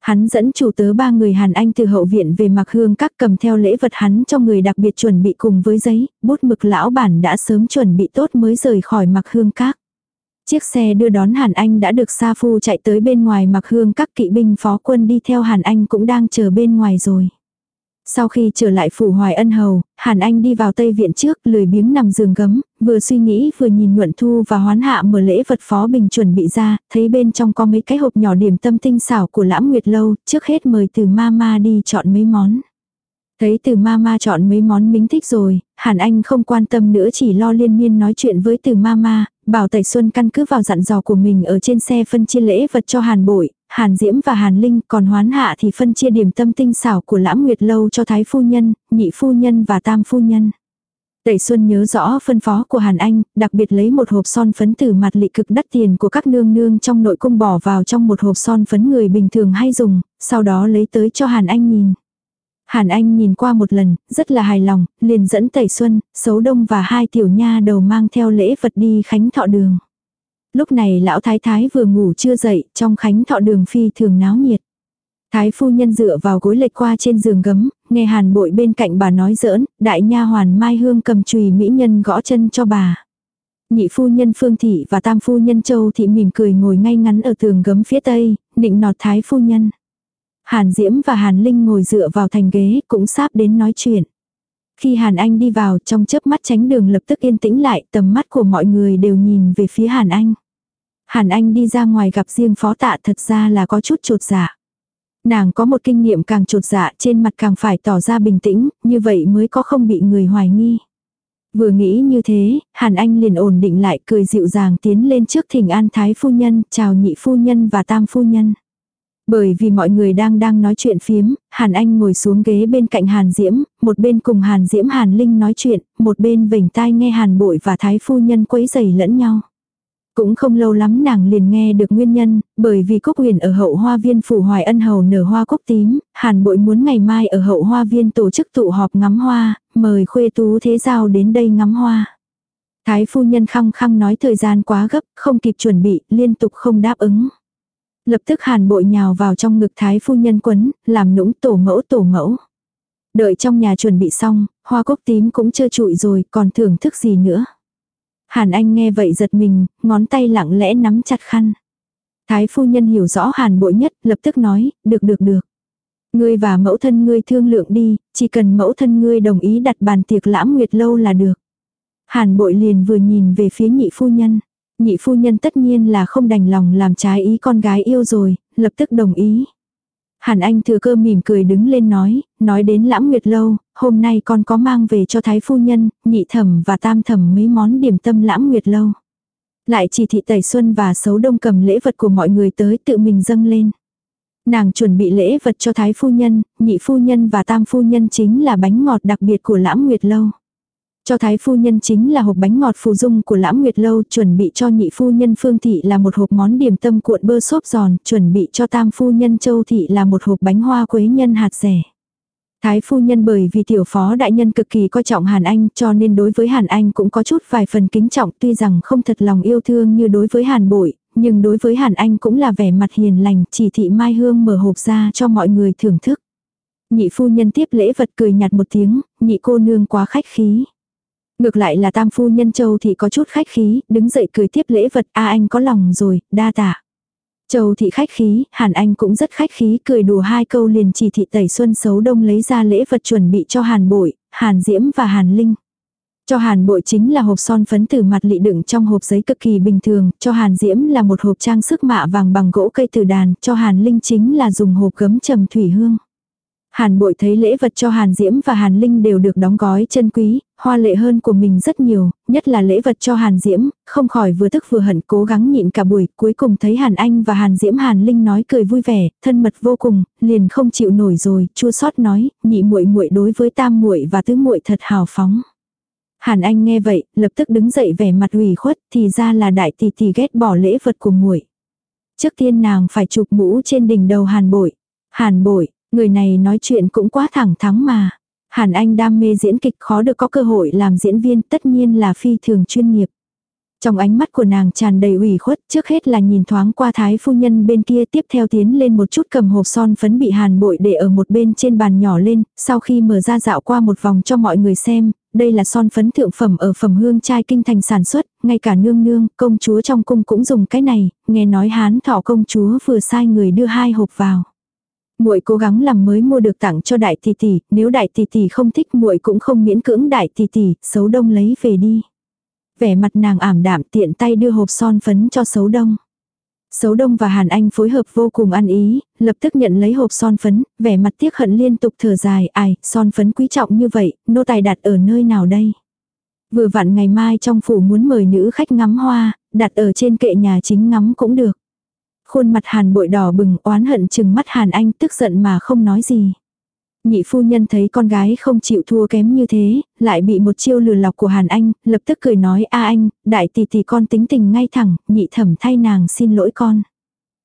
[SPEAKER 1] Hắn dẫn chủ tớ ba người Hàn Anh từ hậu viện về mặc hương các cầm theo lễ vật hắn cho người đặc biệt chuẩn bị cùng với giấy, bút mực lão bản đã sớm chuẩn bị tốt mới rời khỏi mặc hương các. Chiếc xe đưa đón Hàn Anh đã được Sa Phu chạy tới bên ngoài mặc hương các kỵ binh phó quân đi theo Hàn Anh cũng đang chờ bên ngoài rồi. Sau khi trở lại phủ hoài ân hầu, Hàn Anh đi vào Tây Viện trước, lười biếng nằm giường gấm, vừa suy nghĩ vừa nhìn nhuận thu và hoán hạ mở lễ vật phó bình chuẩn bị ra, thấy bên trong có mấy cái hộp nhỏ điểm tâm tinh xảo của lãm nguyệt lâu, trước hết mời từ mama đi chọn mấy món. Thấy từ mama chọn mấy món mình thích rồi, Hàn Anh không quan tâm nữa chỉ lo liên miên nói chuyện với từ mama, bảo Tẩy Xuân căn cứ vào dặn dò của mình ở trên xe phân chia lễ vật cho Hàn Bội, Hàn Diễm và Hàn Linh, còn hoán hạ thì phân chia điểm tâm tinh xảo của Lãm Nguyệt Lâu cho Thái Phu Nhân, Nhị Phu Nhân và Tam Phu Nhân. Tẩy Xuân nhớ rõ phân phó của Hàn Anh, đặc biệt lấy một hộp son phấn từ mặt lị cực đắt tiền của các nương nương trong nội cung bỏ vào trong một hộp son phấn người bình thường hay dùng, sau đó lấy tới cho Hàn Anh nhìn. Hàn Anh nhìn qua một lần, rất là hài lòng, liền dẫn Tẩy Xuân, Sấu Đông và hai tiểu nha đầu mang theo lễ vật đi khánh thọ đường. Lúc này lão thái thái vừa ngủ chưa dậy, trong khánh thọ đường phi thường náo nhiệt. Thái phu nhân dựa vào gối lệch qua trên giường gấm, nghe hàn bội bên cạnh bà nói giỡn, đại nha hoàn mai hương cầm chùy mỹ nhân gõ chân cho bà. Nhị phu nhân phương thị và tam phu nhân châu thị mỉm cười ngồi ngay ngắn ở tường gấm phía tây, định nọt thái phu nhân. Hàn Diễm và Hàn Linh ngồi dựa vào thành ghế cũng sắp đến nói chuyện. Khi Hàn Anh đi vào trong chớp mắt tránh đường lập tức yên tĩnh lại tầm mắt của mọi người đều nhìn về phía Hàn Anh. Hàn Anh đi ra ngoài gặp riêng phó tạ thật ra là có chút trột dạ. Nàng có một kinh nghiệm càng trột dạ trên mặt càng phải tỏ ra bình tĩnh, như vậy mới có không bị người hoài nghi. Vừa nghĩ như thế, Hàn Anh liền ổn định lại cười dịu dàng tiến lên trước thỉnh an thái phu nhân, chào nhị phu nhân và tam phu nhân. Bởi vì mọi người đang đang nói chuyện phiếm, Hàn Anh ngồi xuống ghế bên cạnh Hàn Diễm, một bên cùng Hàn Diễm Hàn Linh nói chuyện, một bên vểnh tai nghe Hàn Bội và Thái Phu Nhân quấy giày lẫn nhau. Cũng không lâu lắm nàng liền nghe được nguyên nhân, bởi vì Cúc Huyền ở hậu hoa viên phủ hoài ân hầu nở hoa cúc tím, Hàn Bội muốn ngày mai ở hậu hoa viên tổ chức tụ họp ngắm hoa, mời khuê tú thế giao đến đây ngắm hoa. Thái phu nhân khăng khăng nói thời gian quá gấp, không kịp chuẩn bị, liên tục không đáp ứng. Lập tức hàn bội nhào vào trong ngực thái phu nhân quấn, làm nũng tổ mẫu tổ mẫu. Đợi trong nhà chuẩn bị xong, hoa cúc tím cũng chưa trụi rồi, còn thưởng thức gì nữa. Hàn Anh nghe vậy giật mình, ngón tay lặng lẽ nắm chặt khăn. Thái phu nhân hiểu rõ Hàn bội nhất, lập tức nói, được được được. Ngươi và mẫu thân ngươi thương lượng đi, chỉ cần mẫu thân ngươi đồng ý đặt bàn tiệc lãm nguyệt lâu là được. Hàn bội liền vừa nhìn về phía nhị phu nhân. Nhị phu nhân tất nhiên là không đành lòng làm trái ý con gái yêu rồi, lập tức đồng ý. Hàn Anh thừa cơ mỉm cười đứng lên nói, nói đến lãm nguyệt lâu, hôm nay con có mang về cho thái phu nhân, nhị thẩm và tam thẩm mấy món điểm tâm lãm nguyệt lâu. Lại chỉ thị tẩy xuân và xấu đông cầm lễ vật của mọi người tới tự mình dâng lên. Nàng chuẩn bị lễ vật cho thái phu nhân, nhị phu nhân và tam phu nhân chính là bánh ngọt đặc biệt của lãm nguyệt lâu. Cho thái phu nhân chính là hộp bánh ngọt phù dung của lãm nguyệt lâu, chuẩn bị cho nhị phu nhân phương thị là một hộp món điểm tâm cuộn bơ xốp giòn, chuẩn bị cho tam phu nhân châu thị là một hộp bánh hoa quế nhân hạt rẻ. Thái phu nhân bởi vì tiểu phó đại nhân cực kỳ coi trọng Hàn Anh cho nên đối với Hàn Anh cũng có chút vài phần kính trọng tuy rằng không thật lòng yêu thương như đối với Hàn bội, nhưng đối với Hàn Anh cũng là vẻ mặt hiền lành chỉ thị Mai Hương mở hộp ra cho mọi người thưởng thức. Nhị phu nhân tiếp lễ vật cười nhạt một tiếng, nhị cô nương quá khách khí. Ngược lại là tam phu nhân châu thị có chút khách khí, đứng dậy cười tiếp lễ vật, a anh có lòng rồi, đa tạ. Châu thị khách khí, Hàn Anh cũng rất khách khí, cười đùa hai câu liền chỉ thị tẩy xuân xấu đông lấy ra lễ vật chuẩn bị cho Hàn bội, Hàn diễm và Hàn linh. Cho Hàn bội chính là hộp son phấn từ mặt lị đựng trong hộp giấy cực kỳ bình thường, cho Hàn diễm là một hộp trang sức mạ vàng bằng gỗ cây từ đàn, cho Hàn linh chính là dùng hộp gấm trầm thủy hương. Hàn bội thấy lễ vật cho Hàn Diễm và Hàn Linh đều được đóng gói chân quý, hoa lệ hơn của mình rất nhiều, nhất là lễ vật cho Hàn Diễm, không khỏi vừa tức vừa hận cố gắng nhịn cả buổi, cuối cùng thấy Hàn Anh và Hàn Diễm Hàn Linh nói cười vui vẻ, thân mật vô cùng, liền không chịu nổi rồi, chua xót nói, nhị muội muội đối với tam muội và tứ muội thật hào phóng. Hàn Anh nghe vậy, lập tức đứng dậy vẻ mặt ủy khuất, thì ra là đại tỷ tỷ ghét bỏ lễ vật của muội. Trước tiên nàng phải chụp mũ trên đỉnh đầu Hàn Bội. Hàn Bội, Người này nói chuyện cũng quá thẳng thắn mà. Hàn Anh đam mê diễn kịch khó được có cơ hội làm diễn viên tất nhiên là phi thường chuyên nghiệp. Trong ánh mắt của nàng tràn đầy ủy khuất, trước hết là nhìn thoáng qua thái phu nhân bên kia tiếp theo tiến lên một chút cầm hộp son phấn bị hàn bội để ở một bên trên bàn nhỏ lên, sau khi mở ra dạo qua một vòng cho mọi người xem, đây là son phấn thượng phẩm ở phẩm hương trai kinh thành sản xuất, ngay cả nương nương, công chúa trong cung cũng dùng cái này, nghe nói hán thọ công chúa vừa sai người đưa hai hộp vào muội cố gắng làm mới mua được tặng cho đại tỷ tỷ, nếu đại tỷ tỷ không thích muội cũng không miễn cưỡng đại tỷ tỷ, xấu đông lấy về đi. Vẻ mặt nàng ảm đạm tiện tay đưa hộp son phấn cho xấu đông. Xấu đông và Hàn Anh phối hợp vô cùng ăn ý, lập tức nhận lấy hộp son phấn, vẻ mặt tiếc hận liên tục thở dài, ai, son phấn quý trọng như vậy, nô tài đặt ở nơi nào đây? Vừa vặn ngày mai trong phủ muốn mời nữ khách ngắm hoa, đặt ở trên kệ nhà chính ngắm cũng được. Khuôn mặt hàn bội đỏ bừng oán hận chừng mắt hàn anh tức giận mà không nói gì. Nhị phu nhân thấy con gái không chịu thua kém như thế, lại bị một chiêu lừa lọc của Hàn Anh, lập tức cười nói a anh, đại tỷ tỷ con tính tình ngay thẳng, nhị thẩm thay nàng xin lỗi con.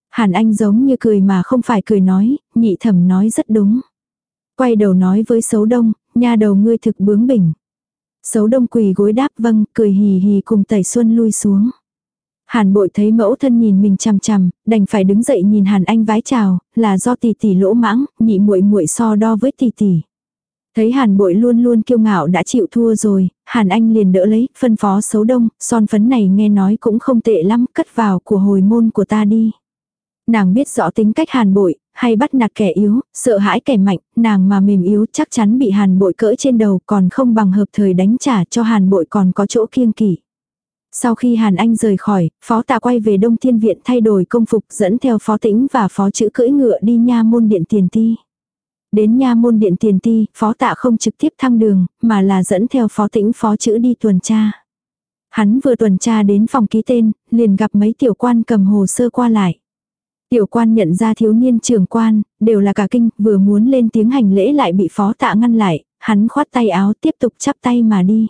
[SPEAKER 1] Hàn Anh giống như cười mà không phải cười nói, nhị thẩm nói rất đúng. Quay đầu nói với xấu đông, nha đầu ngươi thực bướng bỉnh. Xấu đông quỳ gối đáp vâng, cười hì hì cùng tẩy xuân lui xuống. Hàn bội thấy mẫu thân nhìn mình chằm chằm, đành phải đứng dậy nhìn Hàn Anh vái chào, là do tỷ tỷ lỗ mãng, nhị muội muội so đo với tỷ tỷ. Thấy Hàn bội luôn luôn kiêu ngạo đã chịu thua rồi, Hàn Anh liền đỡ lấy, phân phó xấu đông, son phấn này nghe nói cũng không tệ lắm, cất vào của hồi môn của ta đi. Nàng biết rõ tính cách Hàn bội, hay bắt nạt kẻ yếu, sợ hãi kẻ mạnh, nàng mà mềm yếu chắc chắn bị Hàn bội cỡ trên đầu còn không bằng hợp thời đánh trả cho Hàn bội còn có chỗ kiêng kỵ. Sau khi Hàn Anh rời khỏi, phó tạ quay về Đông Thiên Viện thay đổi công phục dẫn theo phó tĩnh và phó chữ cưỡi ngựa đi nha môn điện tiền ti. Đến nha môn điện tiền ti, phó tạ không trực tiếp thăng đường, mà là dẫn theo phó tĩnh phó chữ đi tuần tra. Hắn vừa tuần tra đến phòng ký tên, liền gặp mấy tiểu quan cầm hồ sơ qua lại. Tiểu quan nhận ra thiếu niên trưởng quan, đều là cả kinh, vừa muốn lên tiếng hành lễ lại bị phó tạ ngăn lại, hắn khoát tay áo tiếp tục chắp tay mà đi.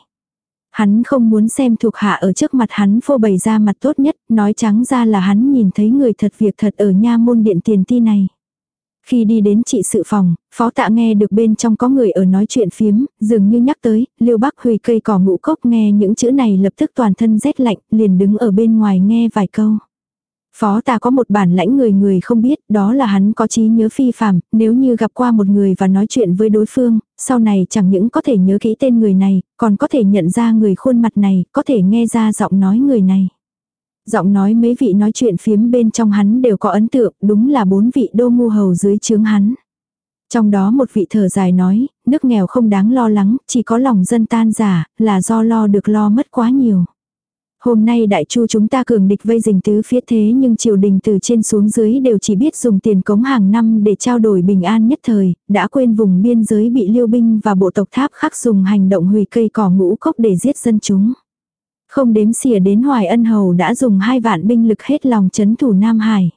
[SPEAKER 1] Hắn không muốn xem thuộc hạ ở trước mặt hắn phô bày ra mặt tốt nhất, nói trắng ra là hắn nhìn thấy người thật việc thật ở nha môn điện tiền ti này. Khi đi đến trị sự phòng, phó tạ nghe được bên trong có người ở nói chuyện phiếm, dường như nhắc tới, liêu bắc hùy cây cỏ ngũ cốc nghe những chữ này lập tức toàn thân rét lạnh, liền đứng ở bên ngoài nghe vài câu. Phó tà có một bản lãnh người người không biết, đó là hắn có trí nhớ phi phàm, nếu như gặp qua một người và nói chuyện với đối phương, sau này chẳng những có thể nhớ kỹ tên người này, còn có thể nhận ra người khuôn mặt này, có thể nghe ra giọng nói người này. Giọng nói mấy vị nói chuyện phiếm bên trong hắn đều có ấn tượng, đúng là bốn vị đô ngu hầu dưới chướng hắn. Trong đó một vị thở dài nói, nước nghèo không đáng lo lắng, chỉ có lòng dân tan giả, là do lo được lo mất quá nhiều. Hôm nay đại chu chúng ta cường địch vây dình tứ phía thế nhưng triều đình từ trên xuống dưới đều chỉ biết dùng tiền cống hàng năm để trao đổi bình an nhất thời, đã quên vùng biên giới bị liêu binh và bộ tộc tháp khắc dùng hành động hủy cây cỏ ngũ cốc để giết dân chúng. Không đếm xỉa đến Hoài Ân Hầu đã dùng hai vạn binh lực hết lòng chấn thủ Nam Hải.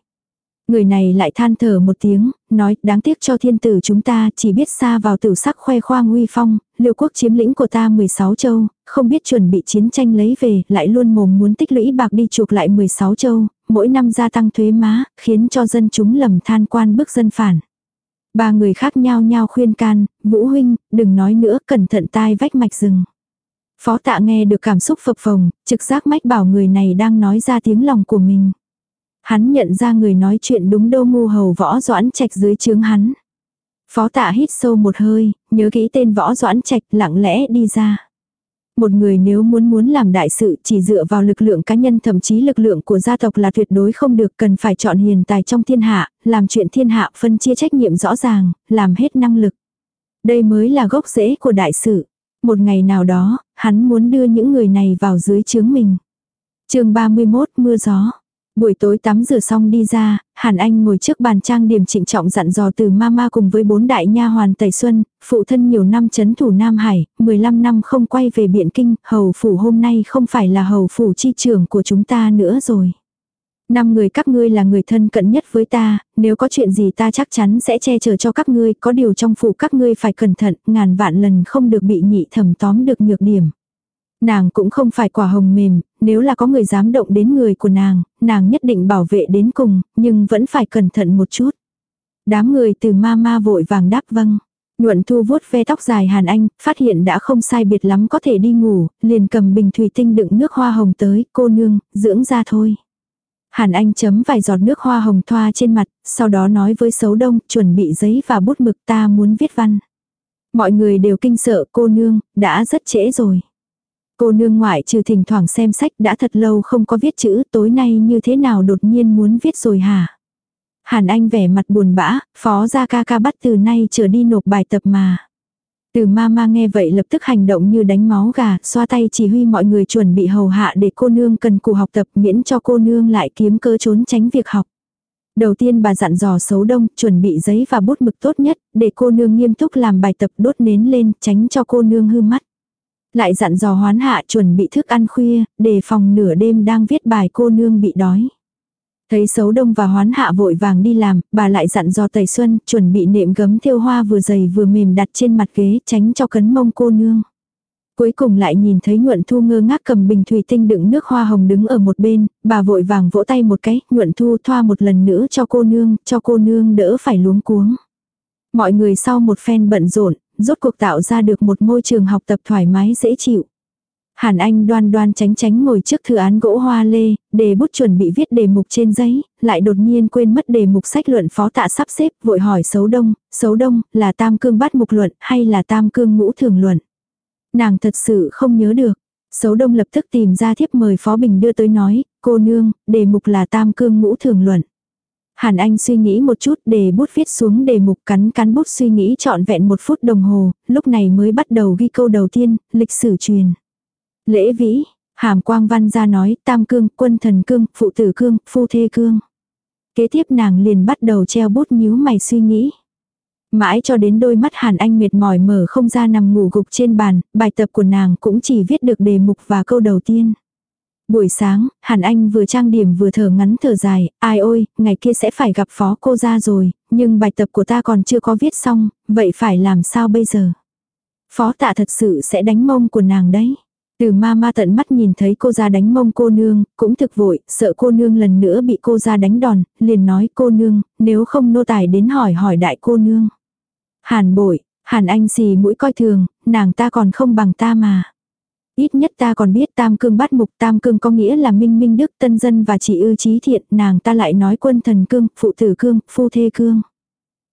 [SPEAKER 1] Người này lại than thở một tiếng, nói đáng tiếc cho thiên tử chúng ta chỉ biết xa vào tử sắc khoe khoang uy phong, liêu quốc chiếm lĩnh của ta 16 châu, không biết chuẩn bị chiến tranh lấy về, lại luôn mồm muốn tích lũy bạc đi chuộc lại 16 châu, mỗi năm gia tăng thuế má, khiến cho dân chúng lầm than quan bức dân phản. Ba người khác nhau nhau khuyên can, Vũ huynh, đừng nói nữa, cẩn thận tai vách mạch rừng. Phó tạ nghe được cảm xúc phập phồng, trực giác mách bảo người này đang nói ra tiếng lòng của mình. Hắn nhận ra người nói chuyện đúng đô ngu hầu võ doãn trạch dưới chướng hắn. Phó tạ hít sâu một hơi, nhớ kỹ tên võ doãn trạch lặng lẽ đi ra. Một người nếu muốn muốn làm đại sự chỉ dựa vào lực lượng cá nhân thậm chí lực lượng của gia tộc là tuyệt đối không được cần phải chọn hiền tài trong thiên hạ, làm chuyện thiên hạ phân chia trách nhiệm rõ ràng, làm hết năng lực. Đây mới là gốc rễ của đại sự. Một ngày nào đó, hắn muốn đưa những người này vào dưới chướng mình. chương 31 mưa gió. Buổi tối tắm rửa xong đi ra, Hàn Anh ngồi trước bàn trang điểm trịnh trọng dặn dò từ mama cùng với bốn đại nha hoàn Tẩy Xuân, phụ thân nhiều năm chấn thủ Nam Hải, 15 năm không quay về Biện Kinh, hầu phủ hôm nay không phải là hầu phủ chi trưởng của chúng ta nữa rồi. Năm người các ngươi là người thân cận nhất với ta, nếu có chuyện gì ta chắc chắn sẽ che chở cho các ngươi, có điều trong phủ các ngươi phải cẩn thận, ngàn vạn lần không được bị nhị thẩm tóm được nhược điểm. Nàng cũng không phải quả hồng mềm, nếu là có người dám động đến người của nàng, nàng nhất định bảo vệ đến cùng, nhưng vẫn phải cẩn thận một chút. Đám người từ ma ma vội vàng đáp vâng. Nhuận thu vuốt ve tóc dài Hàn Anh, phát hiện đã không sai biệt lắm có thể đi ngủ, liền cầm bình thủy tinh đựng nước hoa hồng tới, cô nương, dưỡng ra thôi. Hàn Anh chấm vài giọt nước hoa hồng thoa trên mặt, sau đó nói với xấu đông, chuẩn bị giấy và bút mực ta muốn viết văn. Mọi người đều kinh sợ cô nương, đã rất trễ rồi. Cô nương ngoại trừ thỉnh thoảng xem sách đã thật lâu không có viết chữ tối nay như thế nào đột nhiên muốn viết rồi hả? Hàn Anh vẻ mặt buồn bã, phó ra ca ca bắt từ nay trở đi nộp bài tập mà. Từ mama nghe vậy lập tức hành động như đánh máu gà, xoa tay chỉ huy mọi người chuẩn bị hầu hạ để cô nương cần cù học tập miễn cho cô nương lại kiếm cơ trốn tránh việc học. Đầu tiên bà dặn dò xấu đông, chuẩn bị giấy và bút mực tốt nhất, để cô nương nghiêm túc làm bài tập đốt nến lên, tránh cho cô nương hư mắt. Lại dặn dò hoán hạ chuẩn bị thức ăn khuya, để phòng nửa đêm đang viết bài cô nương bị đói. Thấy xấu đông và hoán hạ vội vàng đi làm, bà lại dặn dò tẩy xuân, chuẩn bị nệm gấm thêu hoa vừa dày vừa mềm đặt trên mặt ghế tránh cho cấn mông cô nương. Cuối cùng lại nhìn thấy nhuận thu ngơ ngác cầm bình thủy tinh đựng nước hoa hồng đứng ở một bên, bà vội vàng vỗ tay một cái, nhuận thu thoa một lần nữa cho cô nương, cho cô nương đỡ phải luống cuống. Mọi người sau một phen bận rộn, rốt cuộc tạo ra được một môi trường học tập thoải mái dễ chịu. Hàn Anh đoan đoan tránh tránh ngồi trước thư án gỗ hoa lê, đề bút chuẩn bị viết đề mục trên giấy, lại đột nhiên quên mất đề mục sách luận phó tạ sắp xếp, vội hỏi xấu đông, xấu đông, là tam cương bắt mục luận hay là tam cương ngũ thường luận. Nàng thật sự không nhớ được. Xấu đông lập tức tìm ra thiếp mời Phó Bình đưa tới nói, cô nương, đề mục là tam cương ngũ thường luận. Hàn Anh suy nghĩ một chút để bút viết xuống đề mục cắn cắn bút suy nghĩ trọn vẹn một phút đồng hồ, lúc này mới bắt đầu ghi câu đầu tiên, lịch sử truyền. Lễ vĩ, hàm quang văn ra nói tam cương, quân thần cương, phụ tử cương, phu thê cương. Kế tiếp nàng liền bắt đầu treo bút nhíu mày suy nghĩ. Mãi cho đến đôi mắt Hàn Anh mệt mỏi mở không ra nằm ngủ gục trên bàn, bài tập của nàng cũng chỉ viết được đề mục và câu đầu tiên. Buổi sáng, Hàn Anh vừa trang điểm vừa thở ngắn thở dài, ai ôi, ngày kia sẽ phải gặp phó cô ra rồi, nhưng bài tập của ta còn chưa có viết xong, vậy phải làm sao bây giờ? Phó tạ thật sự sẽ đánh mông của nàng đấy. Từ ma ma tận mắt nhìn thấy cô ra đánh mông cô nương, cũng thực vội, sợ cô nương lần nữa bị cô ra đánh đòn, liền nói cô nương, nếu không nô tài đến hỏi hỏi đại cô nương. Hàn bội, Hàn Anh xì mũi coi thường, nàng ta còn không bằng ta mà. Ít nhất ta còn biết tam cương bắt mục tam cương có nghĩa là minh minh đức tân dân và chỉ ư trí thiện, nàng ta lại nói quân thần cương, phụ tử cương, phu thê cương.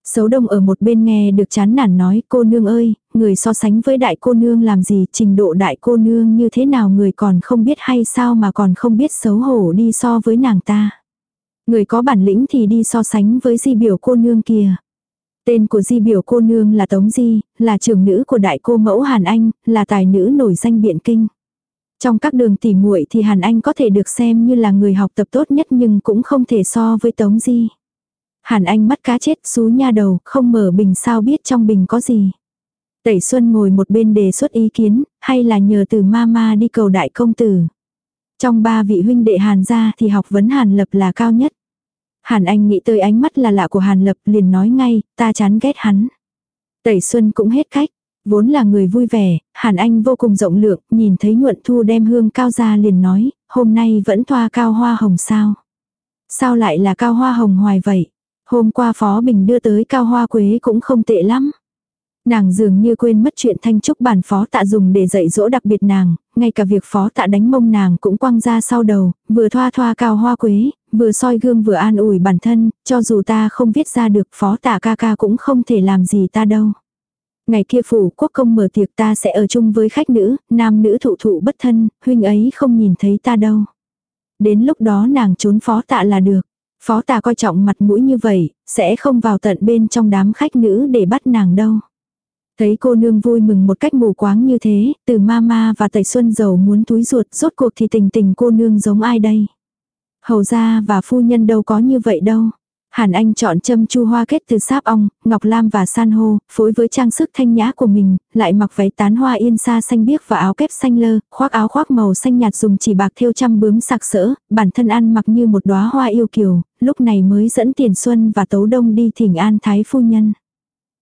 [SPEAKER 1] Sấu đông ở một bên nghe được chán nản nói cô nương ơi, người so sánh với đại cô nương làm gì, trình độ đại cô nương như thế nào người còn không biết hay sao mà còn không biết xấu hổ đi so với nàng ta. Người có bản lĩnh thì đi so sánh với di biểu cô nương kia. Tên của di biểu cô nương là Tống Di, là trưởng nữ của đại cô mẫu Hàn Anh, là tài nữ nổi danh biện kinh. Trong các đường tỉ muội thì Hàn Anh có thể được xem như là người học tập tốt nhất nhưng cũng không thể so với Tống Di. Hàn Anh mắt cá chết xú nha đầu, không mở bình sao biết trong bình có gì. Tẩy Xuân ngồi một bên đề xuất ý kiến, hay là nhờ từ mama đi cầu đại công tử. Trong ba vị huynh đệ Hàn gia thì học vấn Hàn Lập là cao nhất. Hàn Anh nghĩ tới ánh mắt là lạ của Hàn Lập liền nói ngay, ta chán ghét hắn. Tẩy Xuân cũng hết cách. Vốn là người vui vẻ, Hàn Anh vô cùng rộng lượng, nhìn thấy nhuận thu đem hương cao ra liền nói, hôm nay vẫn thoa cao hoa hồng sao. Sao lại là cao hoa hồng hoài vậy? Hôm qua Phó Bình đưa tới cao hoa quế cũng không tệ lắm. Nàng dường như quên mất chuyện thanh trúc bản phó tạ dùng để dạy dỗ đặc biệt nàng, ngay cả việc phó tạ đánh mông nàng cũng quăng ra sau đầu, vừa thoa thoa cao hoa quế, vừa soi gương vừa an ủi bản thân, cho dù ta không viết ra được phó tạ ca ca cũng không thể làm gì ta đâu. Ngày kia phủ quốc công mở tiệc ta sẽ ở chung với khách nữ, nam nữ thụ thụ bất thân, huynh ấy không nhìn thấy ta đâu. Đến lúc đó nàng trốn phó tạ là được. Phó tạ coi trọng mặt mũi như vậy, sẽ không vào tận bên trong đám khách nữ để bắt nàng đâu. Thấy cô nương vui mừng một cách mù quáng như thế, từ mama và tẩy xuân giàu muốn túi ruột, rốt cuộc thì tình tình cô nương giống ai đây? Hầu gia và phu nhân đâu có như vậy đâu. Hàn Anh chọn châm chu hoa kết từ sáp ong, ngọc lam và san hô, phối với trang sức thanh nhã của mình, lại mặc váy tán hoa yên sa xanh biếc và áo kép xanh lơ, khoác áo khoác màu xanh nhạt dùng chỉ bạc thêu trăm bướm sặc sỡ, bản thân ăn mặc như một đóa hoa yêu kiều, lúc này mới dẫn Tiền Xuân và Tấu Đông đi thỉnh an thái phu nhân.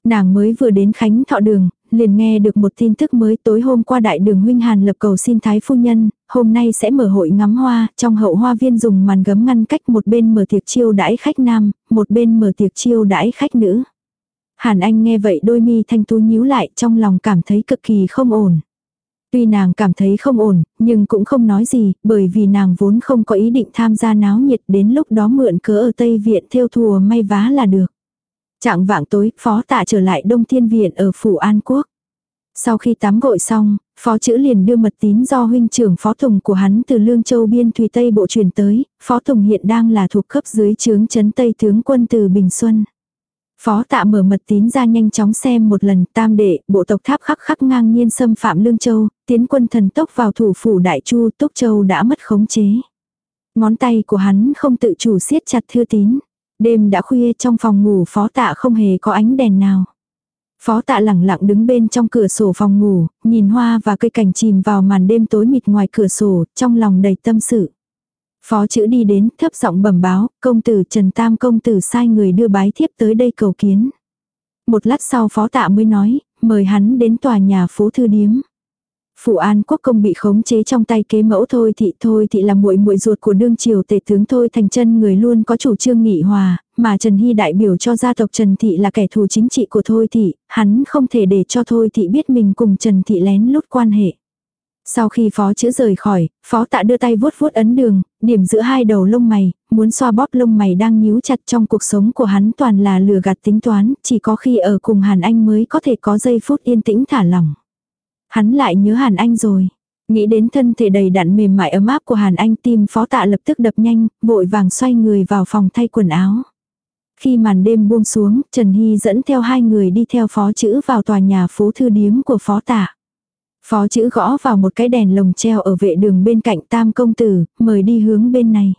[SPEAKER 1] Nàng mới vừa đến Khánh Thọ Đường, liền nghe được một tin tức mới tối hôm qua đại đường huynh Hàn lập cầu xin thái phu nhân, hôm nay sẽ mở hội ngắm hoa, trong hậu hoa viên dùng màn gấm ngăn cách một bên mở tiệc chiêu đãi khách nam, một bên mở tiệc chiêu đãi khách nữ. Hàn Anh nghe vậy đôi mi thanh tú nhíu lại trong lòng cảm thấy cực kỳ không ổn. Tuy nàng cảm thấy không ổn, nhưng cũng không nói gì, bởi vì nàng vốn không có ý định tham gia náo nhiệt đến lúc đó mượn cớ ở Tây Viện theo thùa may vá là được. Trạng vạng tối, phó tạ trở lại Đông Thiên Viện ở Phủ An Quốc. Sau khi tắm gội xong, phó chữ liền đưa mật tín do huynh trưởng phó tùng của hắn từ Lương Châu Biên Thùy Tây Bộ truyền tới, phó tùng hiện đang là thuộc cấp dưới trướng chấn Tây tướng quân từ Bình Xuân. Phó tạ mở mật tín ra nhanh chóng xem một lần tam đệ, bộ tộc tháp khắc khắc ngang nhiên xâm phạm Lương Châu, tiến quân thần tốc vào thủ phủ Đại Chu Túc Châu đã mất khống chế. Ngón tay của hắn không tự chủ siết chặt thư tín. Đêm đã khuya trong phòng ngủ phó tạ không hề có ánh đèn nào. Phó tạ lẳng lặng đứng bên trong cửa sổ phòng ngủ, nhìn hoa và cây cảnh chìm vào màn đêm tối mịt ngoài cửa sổ, trong lòng đầy tâm sự. Phó chữ đi đến, thấp giọng bẩm báo, công tử Trần Tam công tử sai người đưa bái thiếp tới đây cầu kiến. Một lát sau phó tạ mới nói, mời hắn đến tòa nhà phố thư điếm. Phủ An Quốc công bị khống chế trong tay kế mẫu thôi thị thôi thị là muội muội ruột của đương triều tể tướng thôi thành chân người luôn có chủ trương nghị hòa, mà Trần Hy đại biểu cho gia tộc Trần Thị là kẻ thù chính trị của thôi thị, hắn không thể để cho thôi thị biết mình cùng Trần Thị lén lút quan hệ. Sau khi phó chữ rời khỏi, phó tạ đưa tay vuốt vuốt ấn đường, điểm giữa hai đầu lông mày, muốn xoa bóp lông mày đang nhíu chặt trong cuộc sống của hắn toàn là lừa gạt tính toán, chỉ có khi ở cùng Hàn Anh mới có thể có giây phút yên tĩnh thả lỏng. Hắn lại nhớ Hàn Anh rồi. Nghĩ đến thân thể đầy đặn mềm mại ấm áp của Hàn Anh tim phó tạ lập tức đập nhanh, vội vàng xoay người vào phòng thay quần áo. Khi màn đêm buông xuống, Trần Hy dẫn theo hai người đi theo phó chữ vào tòa nhà phố thư điếm của phó tạ. Phó chữ gõ vào một cái đèn lồng treo ở vệ đường bên cạnh tam công tử, mời đi hướng bên này.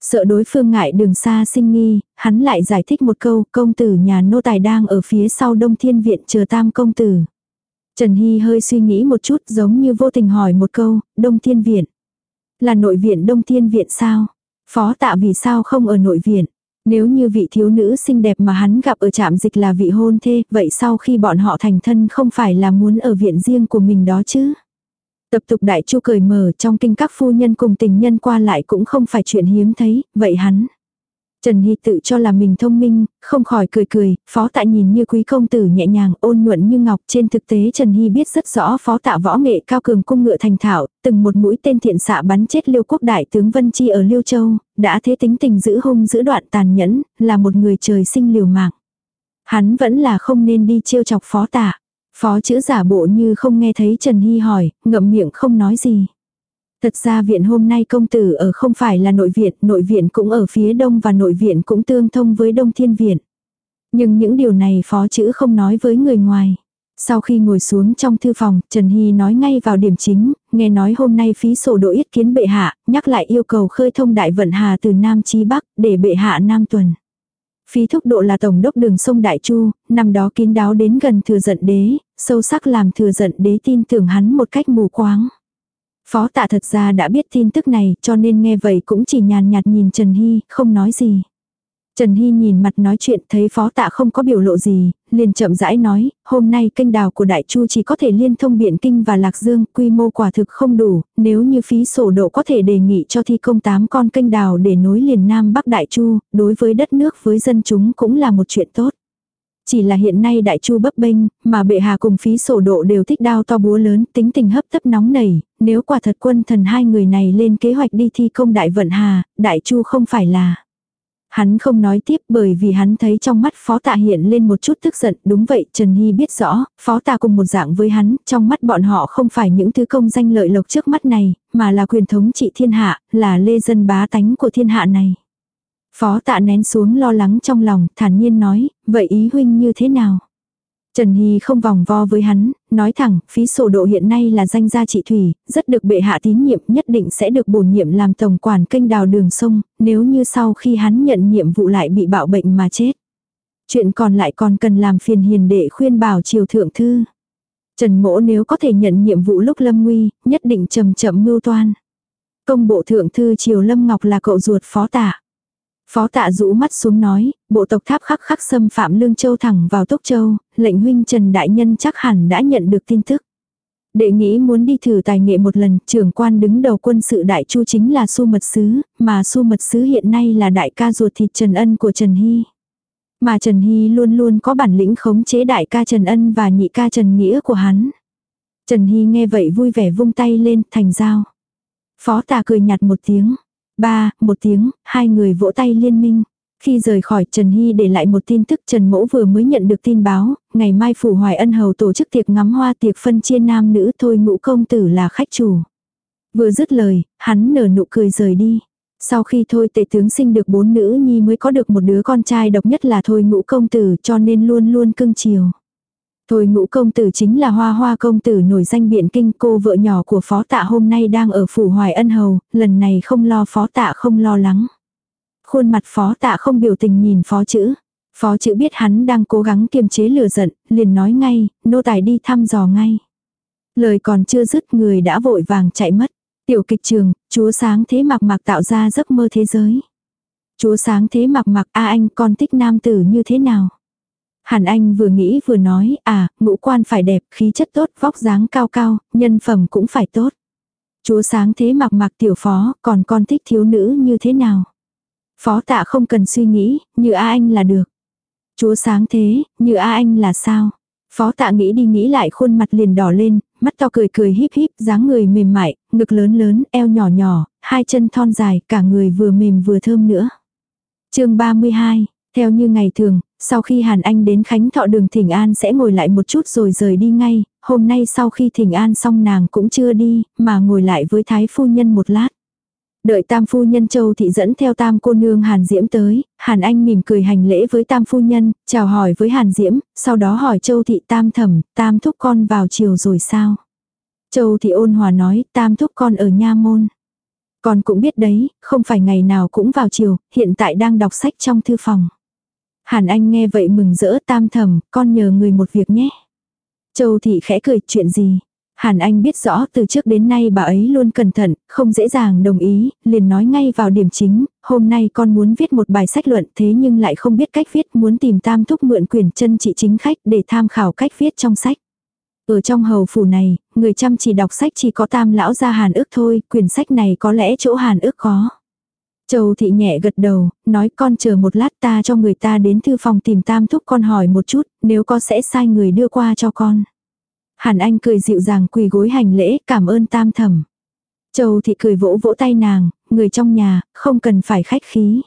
[SPEAKER 1] Sợ đối phương ngại đường xa sinh nghi, hắn lại giải thích một câu, công tử nhà nô tài đang ở phía sau đông thiên viện chờ tam công tử. Trần Hy hơi suy nghĩ một chút giống như vô tình hỏi một câu, Đông Thiên Viện. Là nội viện Đông Thiên Viện sao? Phó tạ vì sao không ở nội viện? Nếu như vị thiếu nữ xinh đẹp mà hắn gặp ở trạm dịch là vị hôn thê, vậy sau khi bọn họ thành thân không phải là muốn ở viện riêng của mình đó chứ? Tập tục đại chu cởi mở trong kinh các phu nhân cùng tình nhân qua lại cũng không phải chuyện hiếm thấy, vậy hắn. Trần Hy tự cho là mình thông minh, không khỏi cười cười, phó tạ nhìn như quý công tử nhẹ nhàng ôn nhuận như ngọc. Trên thực tế Trần Hy biết rất rõ phó tạ võ nghệ cao cường cung ngựa thành thạo, từng một mũi tên thiện xạ bắn chết liêu quốc đại tướng Vân Chi ở Liêu Châu, đã thế tính tình giữ hung giữ đoạn tàn nhẫn, là một người trời sinh liều mạng. Hắn vẫn là không nên đi trêu chọc phó tạ. Phó chữ giả bộ như không nghe thấy Trần Hy hỏi, ngậm miệng không nói gì. Thật ra viện hôm nay công tử ở không phải là nội viện, nội viện cũng ở phía đông và nội viện cũng tương thông với đông thiên viện. Nhưng những điều này phó chữ không nói với người ngoài. Sau khi ngồi xuống trong thư phòng, Trần Hy nói ngay vào điểm chính, nghe nói hôm nay phí sổ độ yết kiến bệ hạ, nhắc lại yêu cầu khơi thông đại vận hà từ Nam chí Bắc, để bệ hạ Nam tuần. Phí thúc độ là tổng đốc đường sông Đại Chu, năm đó kín đáo đến gần thừa giận đế, sâu sắc làm thừa giận đế tin tưởng hắn một cách mù quáng. Phó tạ thật ra đã biết tin tức này cho nên nghe vậy cũng chỉ nhàn nhạt nhìn Trần Hy, không nói gì. Trần Hy nhìn mặt nói chuyện thấy phó tạ không có biểu lộ gì, liền chậm rãi nói, hôm nay kênh đào của Đại Chu chỉ có thể liên thông Biện Kinh và Lạc Dương, quy mô quả thực không đủ, nếu như phí sổ độ có thể đề nghị cho thi công 8 con kênh đào để nối liền Nam Bắc Đại Chu, đối với đất nước với dân chúng cũng là một chuyện tốt. Chỉ là hiện nay đại chu bấp bênh, mà bệ hạ cùng phí sổ độ đều thích đao to búa lớn, tính tình hấp tấp nóng nảy, nếu quả thật quân thần hai người này lên kế hoạch đi thi công đại vận hà, đại chu không phải là. Hắn không nói tiếp bởi vì hắn thấy trong mắt phó tạ hiện lên một chút tức giận. Đúng vậy, Trần Hy biết rõ, phó tạ cùng một dạng với hắn, trong mắt bọn họ không phải những thứ công danh lợi lộc trước mắt này, mà là quyền thống trị thiên hạ, là lê dân bá tánh của thiên hạ này. Phó tạ nén xuống lo lắng trong lòng, thản nhiên nói, vậy ý huynh như thế nào? Trần Hy không vòng vo với hắn, nói thẳng, phí sổ độ hiện nay là danh gia trị thủy, rất được bệ hạ tín nhiệm, nhất định sẽ được bổ nhiệm làm tổng quản kênh đào đường sông, nếu như sau khi hắn nhận nhiệm vụ lại bị bạo bệnh mà chết. Chuyện còn lại còn cần làm phiền hiền đệ khuyên bảo triều thượng thư. Trần Mỗ nếu có thể nhận nhiệm vụ lúc lâm nguy, nhất định chậm chậm mưu toan. Công bộ thượng thư triều lâm ngọc là cậu ruột phó tạ. Phó tạ rũ mắt xuống nói, bộ tộc tháp khắc khắc xâm phạm lương châu thẳng vào tốc châu, lệnh huynh Trần Đại Nhân chắc hẳn đã nhận được tin tức. Đệ nghĩ muốn đi thử tài nghệ một lần, trưởng quan đứng đầu quân sự đại chu chính là su mật sứ, mà su mật sứ hiện nay là đại ca ruột thịt Trần Ân của Trần Hy. Mà Trần Hy luôn luôn có bản lĩnh khống chế đại ca Trần Ân và nhị ca Trần Nghĩa của hắn. Trần Hy nghe vậy vui vẻ vung tay lên, thành giao. Phó tà cười nhạt một tiếng. Ba, một tiếng, hai người vỗ tay liên minh. Khi rời khỏi Trần Hy để lại một tin tức Trần Mỗ vừa mới nhận được tin báo, ngày mai Phủ Hoài Ân Hầu tổ chức tiệc ngắm hoa tiệc phân chia nam nữ thôi ngũ công tử là khách chủ. Vừa dứt lời, hắn nở nụ cười rời đi. Sau khi thôi tệ tướng sinh được bốn nữ nhi mới có được một đứa con trai độc nhất là thôi ngũ công tử cho nên luôn luôn cưng chiều. Thôi ngũ công tử chính là hoa hoa công tử nổi danh biện kinh cô vợ nhỏ của phó tạ hôm nay đang ở phủ hoài ân hầu, lần này không lo phó tạ không lo lắng. Khuôn mặt phó tạ không biểu tình nhìn phó chữ. Phó chữ biết hắn đang cố gắng kiềm chế lửa giận, liền nói ngay, nô tài đi thăm dò ngay. Lời còn chưa dứt người đã vội vàng chạy mất. Tiểu kịch trường, chúa sáng thế mặc mặc tạo ra giấc mơ thế giới. Chúa sáng thế mặc mặc a anh con thích nam tử như thế nào? Hàn Anh vừa nghĩ vừa nói, à, ngũ quan phải đẹp, khí chất tốt, vóc dáng cao cao, nhân phẩm cũng phải tốt. Chúa sáng thế mặc mặc tiểu phó, còn con thích thiếu nữ như thế nào? Phó tạ không cần suy nghĩ, như A Anh là được. Chúa sáng thế, như A Anh là sao? Phó tạ nghĩ đi nghĩ lại khuôn mặt liền đỏ lên, mắt to cười cười híp híp, dáng người mềm mại, ngực lớn lớn, eo nhỏ nhỏ, hai chân thon dài, cả người vừa mềm vừa thơm nữa. chương 32, theo như ngày thường, sau khi Hàn Anh đến Khánh Thọ đường Thỉnh An sẽ ngồi lại một chút rồi rời đi ngay, hôm nay sau khi Thỉnh An xong nàng cũng chưa đi, mà ngồi lại với Thái Phu Nhân một lát. Đợi tam phu nhân châu thị dẫn theo tam cô nương Hàn Diễm tới, Hàn Anh mỉm cười hành lễ với tam phu nhân, chào hỏi với Hàn Diễm, sau đó hỏi châu thị tam thẩm, tam thúc con vào chiều rồi sao? Châu thị ôn hòa nói, tam thúc con ở nha môn. Con cũng biết đấy, không phải ngày nào cũng vào chiều, hiện tại đang đọc sách trong thư phòng. Hàn Anh nghe vậy mừng rỡ tam thầm, con nhờ người một việc nhé. Châu Thị khẽ cười, chuyện gì? Hàn Anh biết rõ từ trước đến nay bà ấy luôn cẩn thận, không dễ dàng đồng ý, liền nói ngay vào điểm chính, hôm nay con muốn viết một bài sách luận thế nhưng lại không biết cách viết, muốn tìm tam thúc mượn quyền chân trị chính khách để tham khảo cách viết trong sách. Ở trong hầu phủ này, người chăm chỉ đọc sách chỉ có tam lão gia Hàn ước thôi, quyển sách này có lẽ chỗ Hàn ước có. Châu thị nhẹ gật đầu, nói con chờ một lát ta cho người ta đến thư phòng tìm tam thúc con hỏi một chút, nếu có sẽ sai người đưa qua cho con. Hàn Anh cười dịu dàng quỳ gối hành lễ, cảm ơn tam thẩm. Châu thị cười vỗ vỗ tay nàng, người trong nhà, không cần phải khách khí.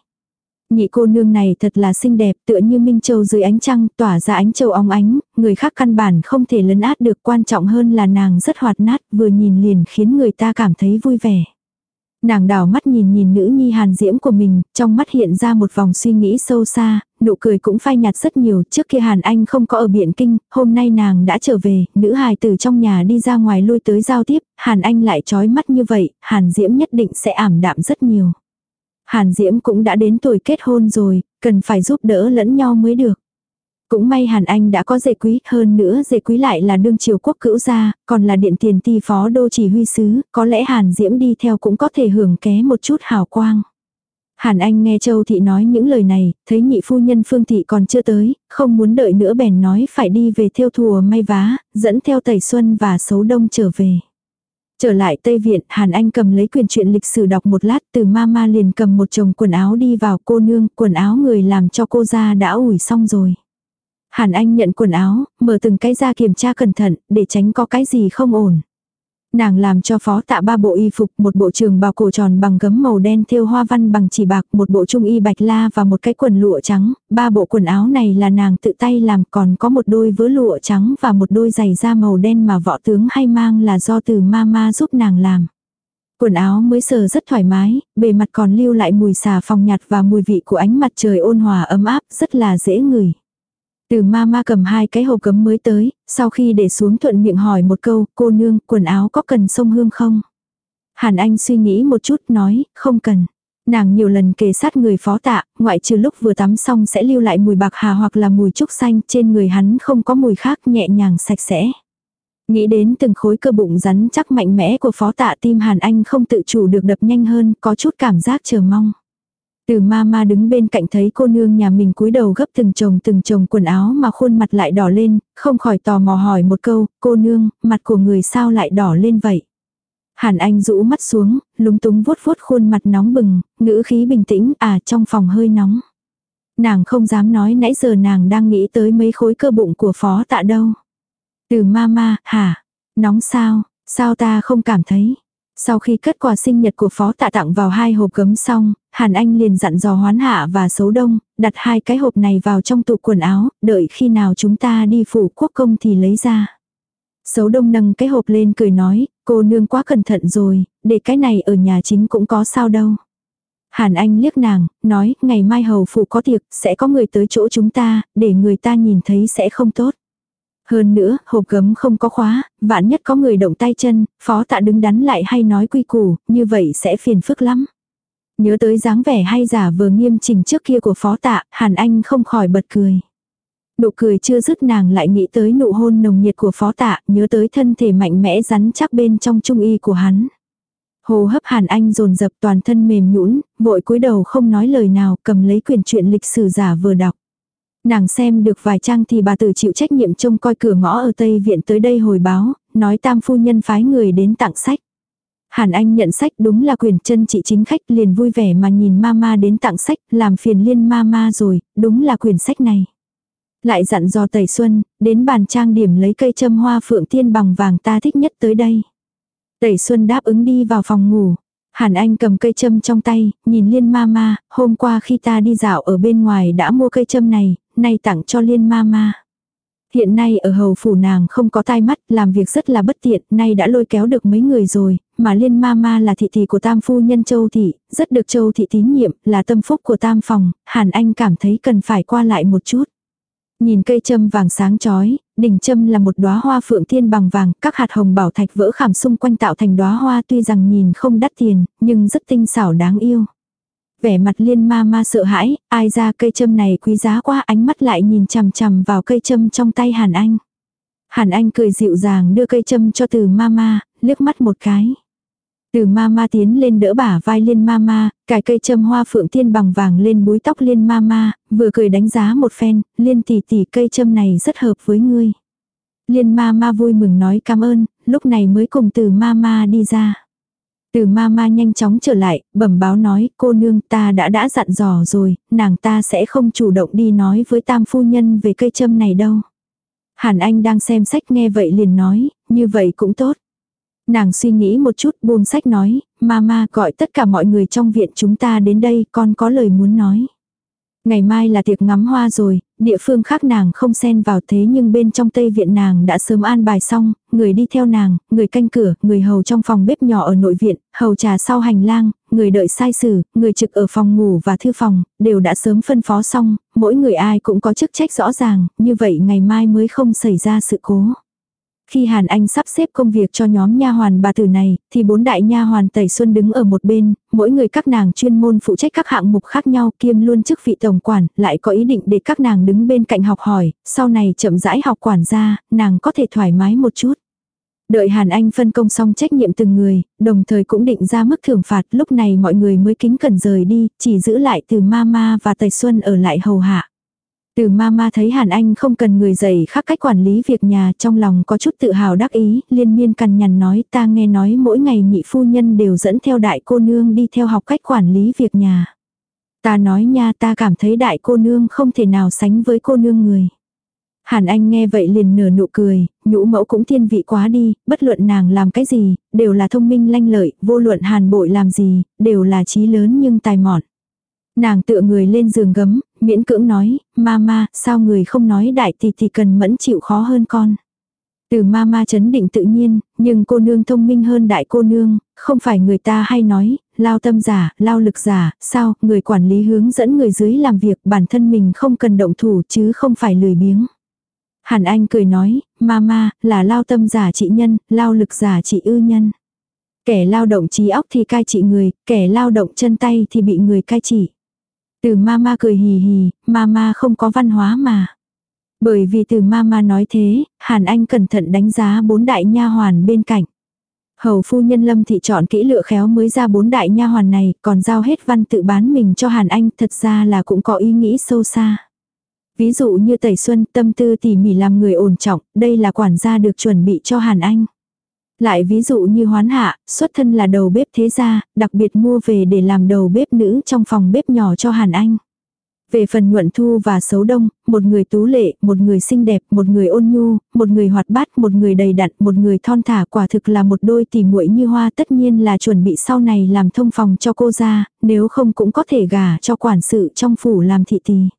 [SPEAKER 1] Nhị cô nương này thật là xinh đẹp tựa như Minh Châu dưới ánh trăng tỏa ra ánh châu óng ánh, người khác căn bản không thể lấn át được quan trọng hơn là nàng rất hoạt nát vừa nhìn liền khiến người ta cảm thấy vui vẻ. Nàng đảo mắt nhìn nhìn nữ nhi hàn diễm của mình, trong mắt hiện ra một vòng suy nghĩ sâu xa, nụ cười cũng phai nhạt rất nhiều, trước kia hàn anh không có ở biện kinh, hôm nay nàng đã trở về, nữ hài từ trong nhà đi ra ngoài lui tới giao tiếp, hàn anh lại trói mắt như vậy, hàn diễm nhất định sẽ ảm đạm rất nhiều. Hàn diễm cũng đã đến tuổi kết hôn rồi, cần phải giúp đỡ lẫn nhau mới được. Cũng may Hàn Anh đã có dệ quý, hơn nữa dệ quý lại là đương triều quốc cữu gia, còn là điện tiền ti phó đô chỉ huy sứ, có lẽ Hàn Diễm đi theo cũng có thể hưởng ké một chút hào quang. Hàn Anh nghe Châu Thị nói những lời này, thấy nhị phu nhân Phương Thị còn chưa tới, không muốn đợi nữa bèn nói phải đi về theo thùa may vá, dẫn theo Tẩy Xuân và Sấu Đông trở về. Trở lại Tây Viện, Hàn Anh cầm lấy quyền truyện lịch sử đọc một lát từ mama liền cầm một chồng quần áo đi vào cô nương, quần áo người làm cho cô ra đã ủi xong rồi. Hàn Anh nhận quần áo, mở từng cái ra kiểm tra cẩn thận, để tránh có cái gì không ổn. Nàng làm cho phó tạ ba bộ y phục, một bộ trường bào cổ tròn bằng gấm màu đen thêu hoa văn bằng chỉ bạc, một bộ trung y bạch la và một cái quần lụa trắng. Ba bộ quần áo này là nàng tự tay làm còn có một đôi vớ lụa trắng và một đôi giày da màu đen mà võ tướng hay mang là do từ mama giúp nàng làm. Quần áo mới sờ rất thoải mái, bề mặt còn lưu lại mùi xà phòng nhạt và mùi vị của ánh mặt trời ôn hòa ấm áp, rất là dễ ngửi. Từ ma ma cầm hai cái hộp cấm mới tới, sau khi để xuống thuận miệng hỏi một câu, cô nương, quần áo có cần sông hương không? Hàn Anh suy nghĩ một chút, nói, không cần. Nàng nhiều lần kề sát người phó tạ, ngoại trừ lúc vừa tắm xong sẽ lưu lại mùi bạc hà hoặc là mùi trúc xanh, trên người hắn không có mùi khác nhẹ nhàng sạch sẽ. Nghĩ đến từng khối cơ bụng rắn chắc mạnh mẽ của phó tạ tim Hàn Anh không tự chủ được đập nhanh hơn, có chút cảm giác chờ mong. Từ ma ma đứng bên cạnh thấy cô nương nhà mình cúi đầu gấp từng chồng từng chồng quần áo mà khuôn mặt lại đỏ lên, không khỏi tò mò hỏi một câu, cô nương, mặt của người sao lại đỏ lên vậy? Hàn Anh rũ mắt xuống, lúng túng vuốt vuốt khuôn mặt nóng bừng, ngữ khí bình tĩnh, à trong phòng hơi nóng. Nàng không dám nói nãy giờ nàng đang nghĩ tới mấy khối cơ bụng của phó tạ đâu. Từ ma ma, hả? Nóng sao? Sao ta không cảm thấy? Sau khi cất quà sinh nhật của phó tạ tặng vào hai hộp gấm xong, Hàn Anh liền dặn dò hoán hạ và xấu đông, đặt hai cái hộp này vào trong tủ quần áo, đợi khi nào chúng ta đi phủ quốc công thì lấy ra. Xấu đông nâng cái hộp lên cười nói, cô nương quá cẩn thận rồi, để cái này ở nhà chính cũng có sao đâu. Hàn Anh liếc nàng, nói, ngày mai hầu phủ có tiệc, sẽ có người tới chỗ chúng ta, để người ta nhìn thấy sẽ không tốt. Hơn nữa, hộp gấm không có khóa, vạn nhất có người động tay chân, phó tạ đứng đắn lại hay nói quy củ, như vậy sẽ phiền phức lắm. Nhớ tới dáng vẻ hay giả vờ nghiêm chỉnh trước kia của phó tạ, Hàn Anh không khỏi bật cười. Nụ cười chưa dứt nàng lại nghĩ tới nụ hôn nồng nhiệt của phó tạ, nhớ tới thân thể mạnh mẽ rắn chắc bên trong trung y của hắn. Hồ hấp Hàn Anh dồn dập toàn thân mềm nhũn, vội cúi đầu không nói lời nào, cầm lấy quyển truyện lịch sử giả vừa đọc. Nàng xem được vài trang thì bà tử chịu trách nhiệm trông coi cửa ngõ ở Tây Viện tới đây hồi báo, nói tam phu nhân phái người đến tặng sách. Hàn Anh nhận sách đúng là quyền chân chị chính khách liền vui vẻ mà nhìn mama đến tặng sách, làm phiền liên mama rồi, đúng là quyền sách này. Lại dặn dò Tẩy Xuân, đến bàn trang điểm lấy cây châm hoa phượng tiên bằng vàng ta thích nhất tới đây. Tẩy Xuân đáp ứng đi vào phòng ngủ. Hàn Anh cầm cây châm trong tay, nhìn Liên Mama, hôm qua khi ta đi dạo ở bên ngoài đã mua cây châm này, nay tặng cho Liên Mama. Hiện nay ở hầu phủ nàng không có tai mắt, làm việc rất là bất tiện, nay đã lôi kéo được mấy người rồi, mà liên ma ma là thị thị của tam phu nhân châu thị, rất được châu thị tín nhiệm, là tâm phúc của tam phòng, Hàn Anh cảm thấy cần phải qua lại một chút. Nhìn cây châm vàng sáng chói, đỉnh châm là một đóa hoa phượng thiên bằng vàng, các hạt hồng bảo thạch vỡ khảm xung quanh tạo thành đóa hoa tuy rằng nhìn không đắt tiền, nhưng rất tinh xảo đáng yêu. Vẻ mặt liên ma ma sợ hãi, ai ra cây châm này quý giá quá ánh mắt lại nhìn chằm chằm vào cây châm trong tay Hàn Anh. Hàn Anh cười dịu dàng đưa cây châm cho từ mama, liếc mắt một cái. Từ mama tiến lên đỡ bả vai liên mama, cài cây châm hoa phượng tiên bằng vàng lên búi tóc liên mama, vừa cười đánh giá một phen, liên tỷ tỷ cây châm này rất hợp với ngươi. Liên mama vui mừng nói cảm ơn, lúc này mới cùng từ mama đi ra. Từ ma ma nhanh chóng trở lại, bẩm báo nói, cô nương ta đã đã dặn dò rồi, nàng ta sẽ không chủ động đi nói với tam phu nhân về cây châm này đâu. Hàn Anh đang xem sách nghe vậy liền nói, như vậy cũng tốt. Nàng suy nghĩ một chút buông sách nói, mama gọi tất cả mọi người trong viện chúng ta đến đây con có lời muốn nói. Ngày mai là tiệc ngắm hoa rồi, địa phương khác nàng không xen vào thế nhưng bên trong tây viện nàng đã sớm an bài xong, người đi theo nàng, người canh cửa, người hầu trong phòng bếp nhỏ ở nội viện, hầu trà sau hành lang, người đợi sai sử, người trực ở phòng ngủ và thư phòng, đều đã sớm phân phó xong, mỗi người ai cũng có chức trách rõ ràng, như vậy ngày mai mới không xảy ra sự cố. Khi Hàn Anh sắp xếp công việc cho nhóm nha hoàn bà tử này, thì bốn đại nha hoàn Tẩy Xuân đứng ở một bên, mỗi người các nàng chuyên môn phụ trách các hạng mục khác nhau, kiêm luôn chức vị tổng quản, lại có ý định để các nàng đứng bên cạnh học hỏi, sau này chậm rãi học quản gia, nàng có thể thoải mái một chút. Đợi Hàn Anh phân công xong trách nhiệm từng người, đồng thời cũng định ra mức thưởng phạt, lúc này mọi người mới kính cẩn rời đi, chỉ giữ lại từ Mama và Tẩy Xuân ở lại hầu hạ. Từ mama thấy Hàn Anh không cần người dạy khác cách quản lý việc nhà trong lòng có chút tự hào đắc ý, liên miên cằn nhằn nói ta nghe nói mỗi ngày nhị phu nhân đều dẫn theo đại cô nương đi theo học cách quản lý việc nhà. Ta nói nha ta cảm thấy đại cô nương không thể nào sánh với cô nương người. Hàn Anh nghe vậy liền nở nụ cười, nhũ mẫu cũng thiên vị quá đi, bất luận nàng làm cái gì, đều là thông minh lanh lợi, vô luận hàn bội làm gì, đều là trí lớn nhưng tài mọn. Nàng tựa người lên giường gấm, miễn cưỡng nói, mama, sao người không nói đại thì thì cần mẫn chịu khó hơn con. Từ mama chấn định tự nhiên, nhưng cô nương thông minh hơn đại cô nương, không phải người ta hay nói, lao tâm giả, lao lực giả, sao, người quản lý hướng dẫn người dưới làm việc bản thân mình không cần động thủ chứ không phải lười biếng. Hàn Anh cười nói, mama, là lao tâm giả trị nhân, lao lực giả trị ư nhân. Kẻ lao động trí óc thì cai trị người, kẻ lao động chân tay thì bị người cai trị. Từ mama cười hì hì, mama không có văn hóa mà. Bởi vì từ mama nói thế, Hàn Anh cẩn thận đánh giá bốn đại nha hoàn bên cạnh. Hầu phu nhân Lâm thị chọn kỹ lựa khéo mới ra bốn đại nha hoàn này, còn giao hết văn tự bán mình cho Hàn Anh, thật ra là cũng có ý nghĩ sâu xa. Ví dụ như Tẩy Xuân, tâm tư tỉ mỉ làm người ổn trọng, đây là quản gia được chuẩn bị cho Hàn Anh. Lại ví dụ như hoán hạ, xuất thân là đầu bếp thế gia, đặc biệt mua về để làm đầu bếp nữ trong phòng bếp nhỏ cho Hàn Anh. Về phần nhuận thu và xấu đông, một người tú lệ, một người xinh đẹp, một người ôn nhu, một người hoạt bát, một người đầy đặn, một người thon thả quả thực là một đôi tỉ muội như hoa tất nhiên là chuẩn bị sau này làm thông phòng cho cô ra, nếu không cũng có thể gả cho quản sự trong phủ làm thị tỳ.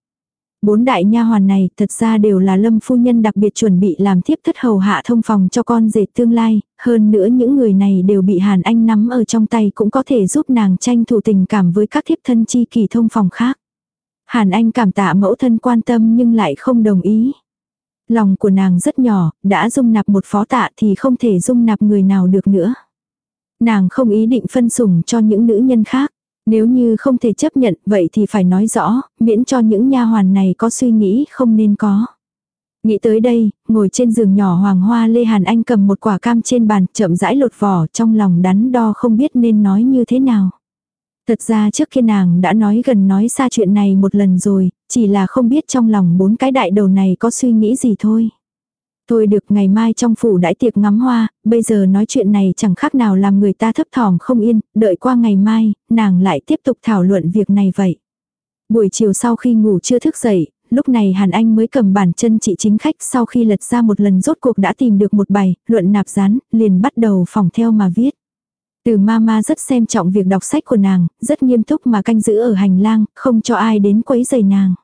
[SPEAKER 1] Bốn đại nha hoàn này thật ra đều là lâm phu nhân đặc biệt chuẩn bị làm thiếp thất hầu hạ thông phòng cho con dệt tương lai, hơn nữa những người này đều bị Hàn Anh nắm ở trong tay cũng có thể giúp nàng tranh thủ tình cảm với các thiếp thân chi kỳ thông phòng khác. Hàn Anh cảm tạ mẫu thân quan tâm nhưng lại không đồng ý. Lòng của nàng rất nhỏ, đã dung nạp một phó tạ thì không thể dung nạp người nào được nữa. Nàng không ý định phân sủng cho những nữ nhân khác. Nếu như không thể chấp nhận vậy thì phải nói rõ, miễn cho những nha hoàn này có suy nghĩ không nên có. Nghĩ tới đây, ngồi trên giường nhỏ hoàng hoa Lê Hàn Anh cầm một quả cam trên bàn chậm rãi lột vỏ trong lòng đắn đo không biết nên nói như thế nào. Thật ra trước khi nàng đã nói gần nói xa chuyện này một lần rồi, chỉ là không biết trong lòng bốn cái đại đầu này có suy nghĩ gì thôi. Thôi được ngày mai trong phủ đãi tiệc ngắm hoa, bây giờ nói chuyện này chẳng khác nào làm người ta thấp thỏm không yên, đợi qua ngày mai, nàng lại tiếp tục thảo luận việc này vậy. Buổi chiều sau khi ngủ chưa thức dậy, lúc này Hàn Anh mới cầm bản chân chị chính khách sau khi lật ra một lần rốt cuộc đã tìm được một bài, luận nạp rán, liền bắt đầu phòng theo mà viết. Từ mama rất xem trọng việc đọc sách của nàng, rất nghiêm túc mà canh giữ ở hành lang, không cho ai đến quấy giày nàng.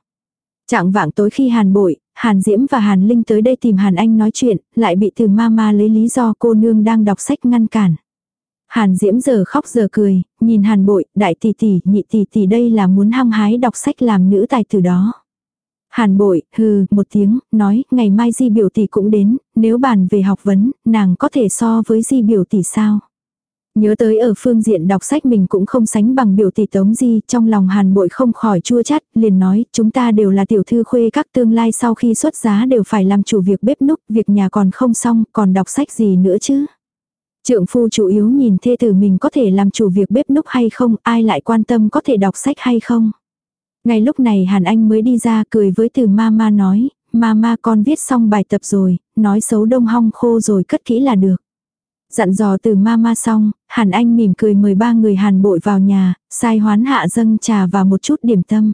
[SPEAKER 1] Trạng vạng tối khi Hàn Bội, Hàn Diễm và Hàn Linh tới đây tìm Hàn Anh nói chuyện, lại bị từ mama lấy lý do cô nương đang đọc sách ngăn cản. Hàn Diễm giờ khóc giờ cười, nhìn Hàn Bội, đại tỷ tỷ, nhị tỷ tỷ đây là muốn hăng hái đọc sách làm nữ tài tử đó. Hàn Bội, hừ, một tiếng, nói, ngày mai Di biểu tỷ cũng đến, nếu bàn về học vấn, nàng có thể so với Di biểu tỷ sao? Nhớ tới ở phương diện đọc sách mình cũng không sánh bằng biểu tỷ tống di, trong lòng hàn bội không khỏi chua chát, liền nói, chúng ta đều là tiểu thư khuê các tương lai sau khi xuất giá đều phải làm chủ việc bếp núc, việc nhà còn không xong, còn đọc sách gì nữa chứ. Trượng phu chủ yếu nhìn thê tử mình có thể làm chủ việc bếp núc hay không, ai lại quan tâm có thể đọc sách hay không. Ngay lúc này Hàn Anh mới đi ra cười với từ mama nói, mama con viết xong bài tập rồi, nói xấu đông hong khô rồi cất kỹ là được. Dặn dò từ mama xong, Hàn Anh mỉm cười mời ba người Hàn bội vào nhà, sai hoán hạ dâng trà và một chút điểm tâm.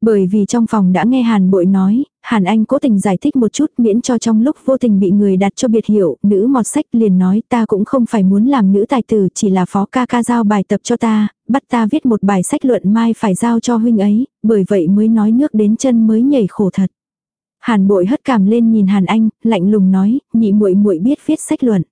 [SPEAKER 1] Bởi vì trong phòng đã nghe Hàn bội nói, Hàn Anh cố tình giải thích một chút miễn cho trong lúc vô tình bị người đặt cho biệt hiệu, nữ mọt sách liền nói ta cũng không phải muốn làm nữ tài tử chỉ là phó ca ca giao bài tập cho ta, bắt ta viết một bài sách luận mai phải giao cho huynh ấy, bởi vậy mới nói nước đến chân mới nhảy khổ thật. Hàn bội hất cảm lên nhìn Hàn Anh, lạnh lùng nói, nhị muội muội biết viết sách luận.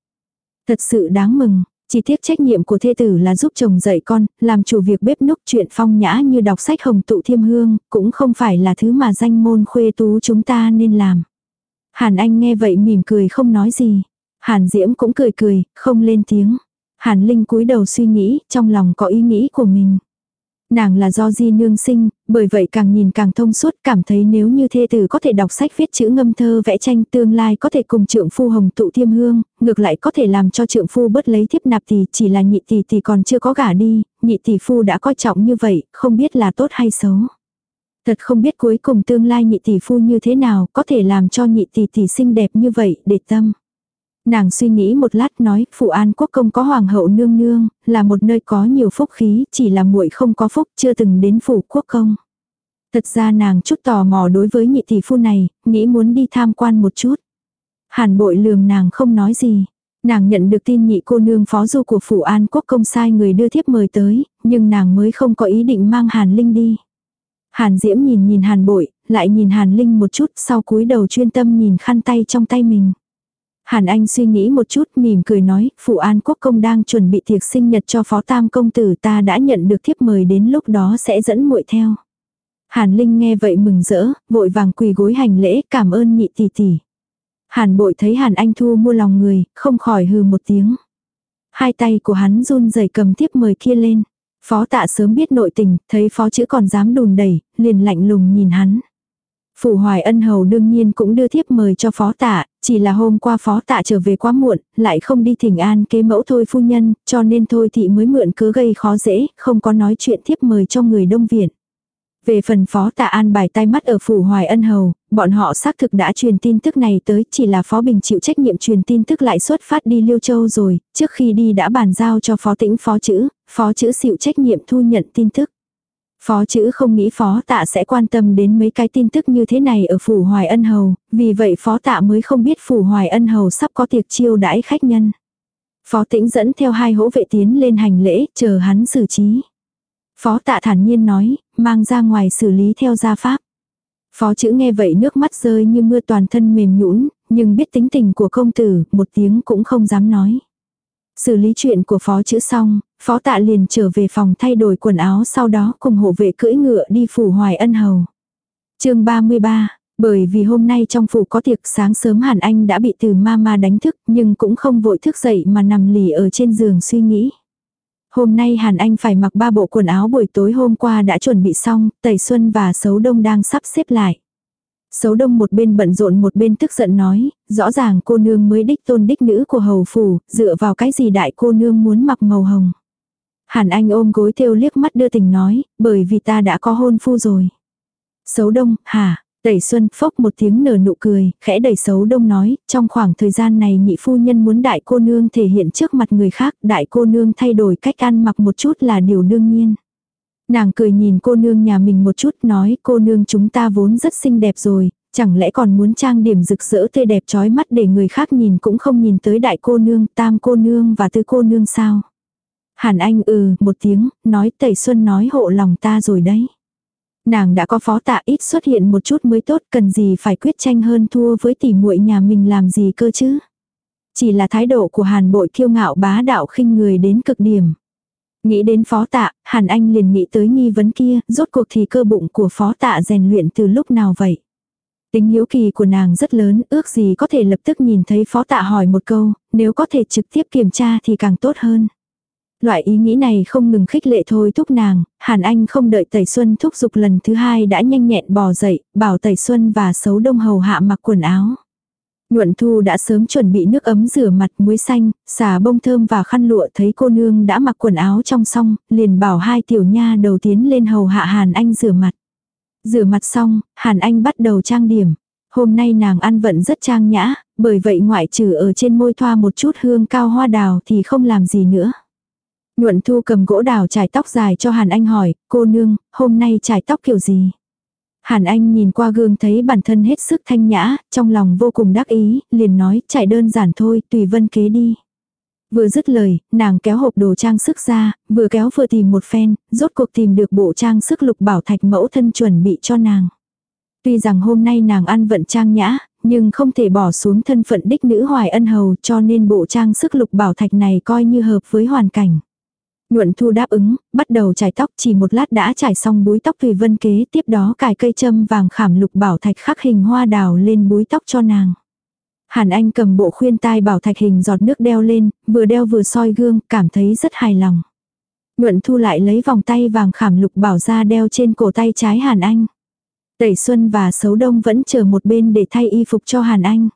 [SPEAKER 1] Thật sự đáng mừng, chỉ tiếc trách nhiệm của thê tử là giúp chồng dạy con, làm chủ việc bếp núc chuyện phong nhã như đọc sách hồng tụ thiêm hương, cũng không phải là thứ mà danh môn khuê tú chúng ta nên làm. Hàn Anh nghe vậy mỉm cười không nói gì. Hàn Diễm cũng cười cười, không lên tiếng. Hàn Linh cúi đầu suy nghĩ, trong lòng có ý nghĩ của mình. Nàng là do di nương sinh, bởi vậy càng nhìn càng thông suốt cảm thấy nếu như thê tử có thể đọc sách viết chữ ngâm thơ vẽ tranh tương lai có thể cùng trượng phu hồng tụ thiêm hương, ngược lại có thể làm cho trượng phu bớt lấy thiếp nạp thì chỉ là nhị tỷ tỷ còn chưa có gả đi, nhị tỷ phu đã coi trọng như vậy, không biết là tốt hay xấu. Thật không biết cuối cùng tương lai nhị tỷ phu như thế nào có thể làm cho nhị tỷ tỷ xinh đẹp như vậy để tâm. Nàng suy nghĩ một lát nói, phụ an quốc công có hoàng hậu nương nương, là một nơi có nhiều phúc khí, chỉ là muội không có phúc, chưa từng đến phủ quốc công. Thật ra nàng chút tò mò đối với nhị tỷ phu này, nghĩ muốn đi tham quan một chút. Hàn bội lườm nàng không nói gì. Nàng nhận được tin nhị cô nương phó du của phủ an quốc công sai người đưa thiếp mời tới, nhưng nàng mới không có ý định mang Hàn Linh đi. Hàn Diễm nhìn nhìn Hàn bội, lại nhìn Hàn Linh một chút sau cúi đầu chuyên tâm nhìn khăn tay trong tay mình. Hàn Anh suy nghĩ một chút mỉm cười nói, Phụ An Quốc Công đang chuẩn bị tiệc sinh nhật cho Phó Tam Công Tử ta đã nhận được thiếp mời đến lúc đó sẽ dẫn muội theo. Hàn Linh nghe vậy mừng rỡ, vội vàng quỳ gối hành lễ cảm ơn nhị tỷ tỷ. Hàn bội thấy Hàn Anh Thu mua lòng người, không khỏi hừ một tiếng. Hai tay của hắn run rẩy cầm thiếp mời kia lên. Phó tạ sớm biết nội tình, thấy phó chữ còn dám đùn đẩy, liền lạnh lùng nhìn hắn. Phủ Hoài Ân Hầu đương nhiên cũng đưa thiếp mời cho phó tạ, chỉ là hôm qua phó tạ trở về quá muộn, lại không đi thỉnh an kế mẫu thôi phu nhân, cho nên thôi thị mới mượn cớ gây khó dễ, không có nói chuyện thiếp mời cho người đông viện. Về phần phó tạ an bài tay mắt ở phủ Hoài Ân Hầu, bọn họ xác thực đã truyền tin tức này tới, chỉ là phó bình chịu trách nhiệm truyền tin tức lại xuất phát đi Liêu Châu rồi, trước khi đi đã bàn giao cho phó tĩnh phó chữ, phó chữ chịu trách nhiệm thu nhận tin tức. Phó chữ không nghĩ phó tạ sẽ quan tâm đến mấy cái tin tức như thế này ở phủ Hoài Ân Hầu, vì vậy phó tạ mới không biết phủ Hoài Ân Hầu sắp có tiệc chiêu đãi khách nhân. Phó tĩnh dẫn theo hai hỗ vệ tiến lên hành lễ, chờ hắn xử trí. Phó tạ thản nhiên nói, mang ra ngoài xử lý theo gia pháp. Phó chữ nghe vậy nước mắt rơi như mưa toàn thân mềm nhũn nhưng biết tính tình của công tử, một tiếng cũng không dám nói. Xử lý chuyện của phó chữ xong, phó tạ liền trở về phòng thay đổi quần áo sau đó cùng hộ vệ cưỡi ngựa đi phủ hoài ân hầu. chương 33, bởi vì hôm nay trong phủ có tiệc sáng sớm Hàn Anh đã bị từ mama đánh thức nhưng cũng không vội thức dậy mà nằm lì ở trên giường suy nghĩ. Hôm nay Hàn Anh phải mặc ba bộ quần áo buổi tối hôm qua đã chuẩn bị xong, Tẩy Xuân và xấu Đông đang sắp xếp lại. Sấu đông một bên bận rộn một bên tức giận nói, rõ ràng cô nương mới đích tôn đích nữ của hầu phủ, dựa vào cái gì đại cô nương muốn mặc màu hồng. Hàn Anh ôm gối theo liếc mắt đưa tình nói, bởi vì ta đã có hôn phu rồi. Sấu đông, hả? Tẩy Xuân phốc một tiếng nở nụ cười, khẽ đẩy xấu đông nói, trong khoảng thời gian này nhị phu nhân muốn đại cô nương thể hiện trước mặt người khác, đại cô nương thay đổi cách ăn mặc một chút là điều đương nhiên. Nàng cười nhìn cô nương nhà mình một chút nói cô nương chúng ta vốn rất xinh đẹp rồi, chẳng lẽ còn muốn trang điểm rực rỡ tươi đẹp trói mắt để người khác nhìn cũng không nhìn tới đại cô nương, tam cô nương và tư cô nương sao. Hàn Anh ừ một tiếng, nói tẩy xuân nói hộ lòng ta rồi đấy. Nàng đã có phó tạ ít xuất hiện một chút mới tốt cần gì phải quyết tranh hơn thua với tỷ muội nhà mình làm gì cơ chứ. Chỉ là thái độ của hàn bội kiêu ngạo bá đạo khinh người đến cực điểm. Nghĩ đến phó tạ, Hàn Anh liền nghĩ tới nghi vấn kia, rốt cuộc thì cơ bụng của phó tạ rèn luyện từ lúc nào vậy. Tính hiếu kỳ của nàng rất lớn, ước gì có thể lập tức nhìn thấy phó tạ hỏi một câu, nếu có thể trực tiếp kiểm tra thì càng tốt hơn. Loại ý nghĩ này không ngừng khích lệ thôi thúc nàng, Hàn Anh không đợi Tẩy Xuân thúc giục lần thứ hai đã nhanh nhẹn bò dậy, bảo Tẩy Xuân và xấu đông hầu hạ mặc quần áo. Nhuận Thu đã sớm chuẩn bị nước ấm rửa mặt muối xanh, xả bông thơm và khăn lụa thấy cô nương đã mặc quần áo trong xong, liền bảo hai tiểu nha đầu tiến lên hầu hạ Hàn Anh rửa mặt. Rửa mặt xong, Hàn Anh bắt đầu trang điểm. Hôm nay nàng ăn vận rất trang nhã, bởi vậy ngoại trừ ở trên môi thoa một chút hương cao hoa đào thì không làm gì nữa. Nhuận thu cầm gỗ đào trải tóc dài cho Hàn Anh hỏi, cô nương, hôm nay trải tóc kiểu gì? Hàn Anh nhìn qua gương thấy bản thân hết sức thanh nhã, trong lòng vô cùng đắc ý, liền nói, trải đơn giản thôi, tùy vân kế đi. Vừa dứt lời, nàng kéo hộp đồ trang sức ra, vừa kéo vừa tìm một phen, rốt cuộc tìm được bộ trang sức lục bảo thạch mẫu thân chuẩn bị cho nàng. Tuy rằng hôm nay nàng ăn vận trang nhã, nhưng không thể bỏ xuống thân phận đích nữ hoài ân hầu cho nên bộ trang sức lục bảo thạch này coi như hợp với hoàn cảnh. Nhuận thu đáp ứng, bắt đầu chải tóc chỉ một lát đã chải xong búi tóc tùy vân kế tiếp đó cài cây châm vàng khảm lục bảo thạch khắc hình hoa đào lên búi tóc cho nàng. Hàn Anh cầm bộ khuyên tai bảo thạch hình giọt nước đeo lên, vừa đeo vừa soi gương, cảm thấy rất hài lòng. Nhuận thu lại lấy vòng tay vàng khảm lục bảo ra đeo trên cổ tay trái Hàn Anh. Tẩy Xuân và Sấu Đông vẫn chờ một bên để thay y phục cho Hàn Anh.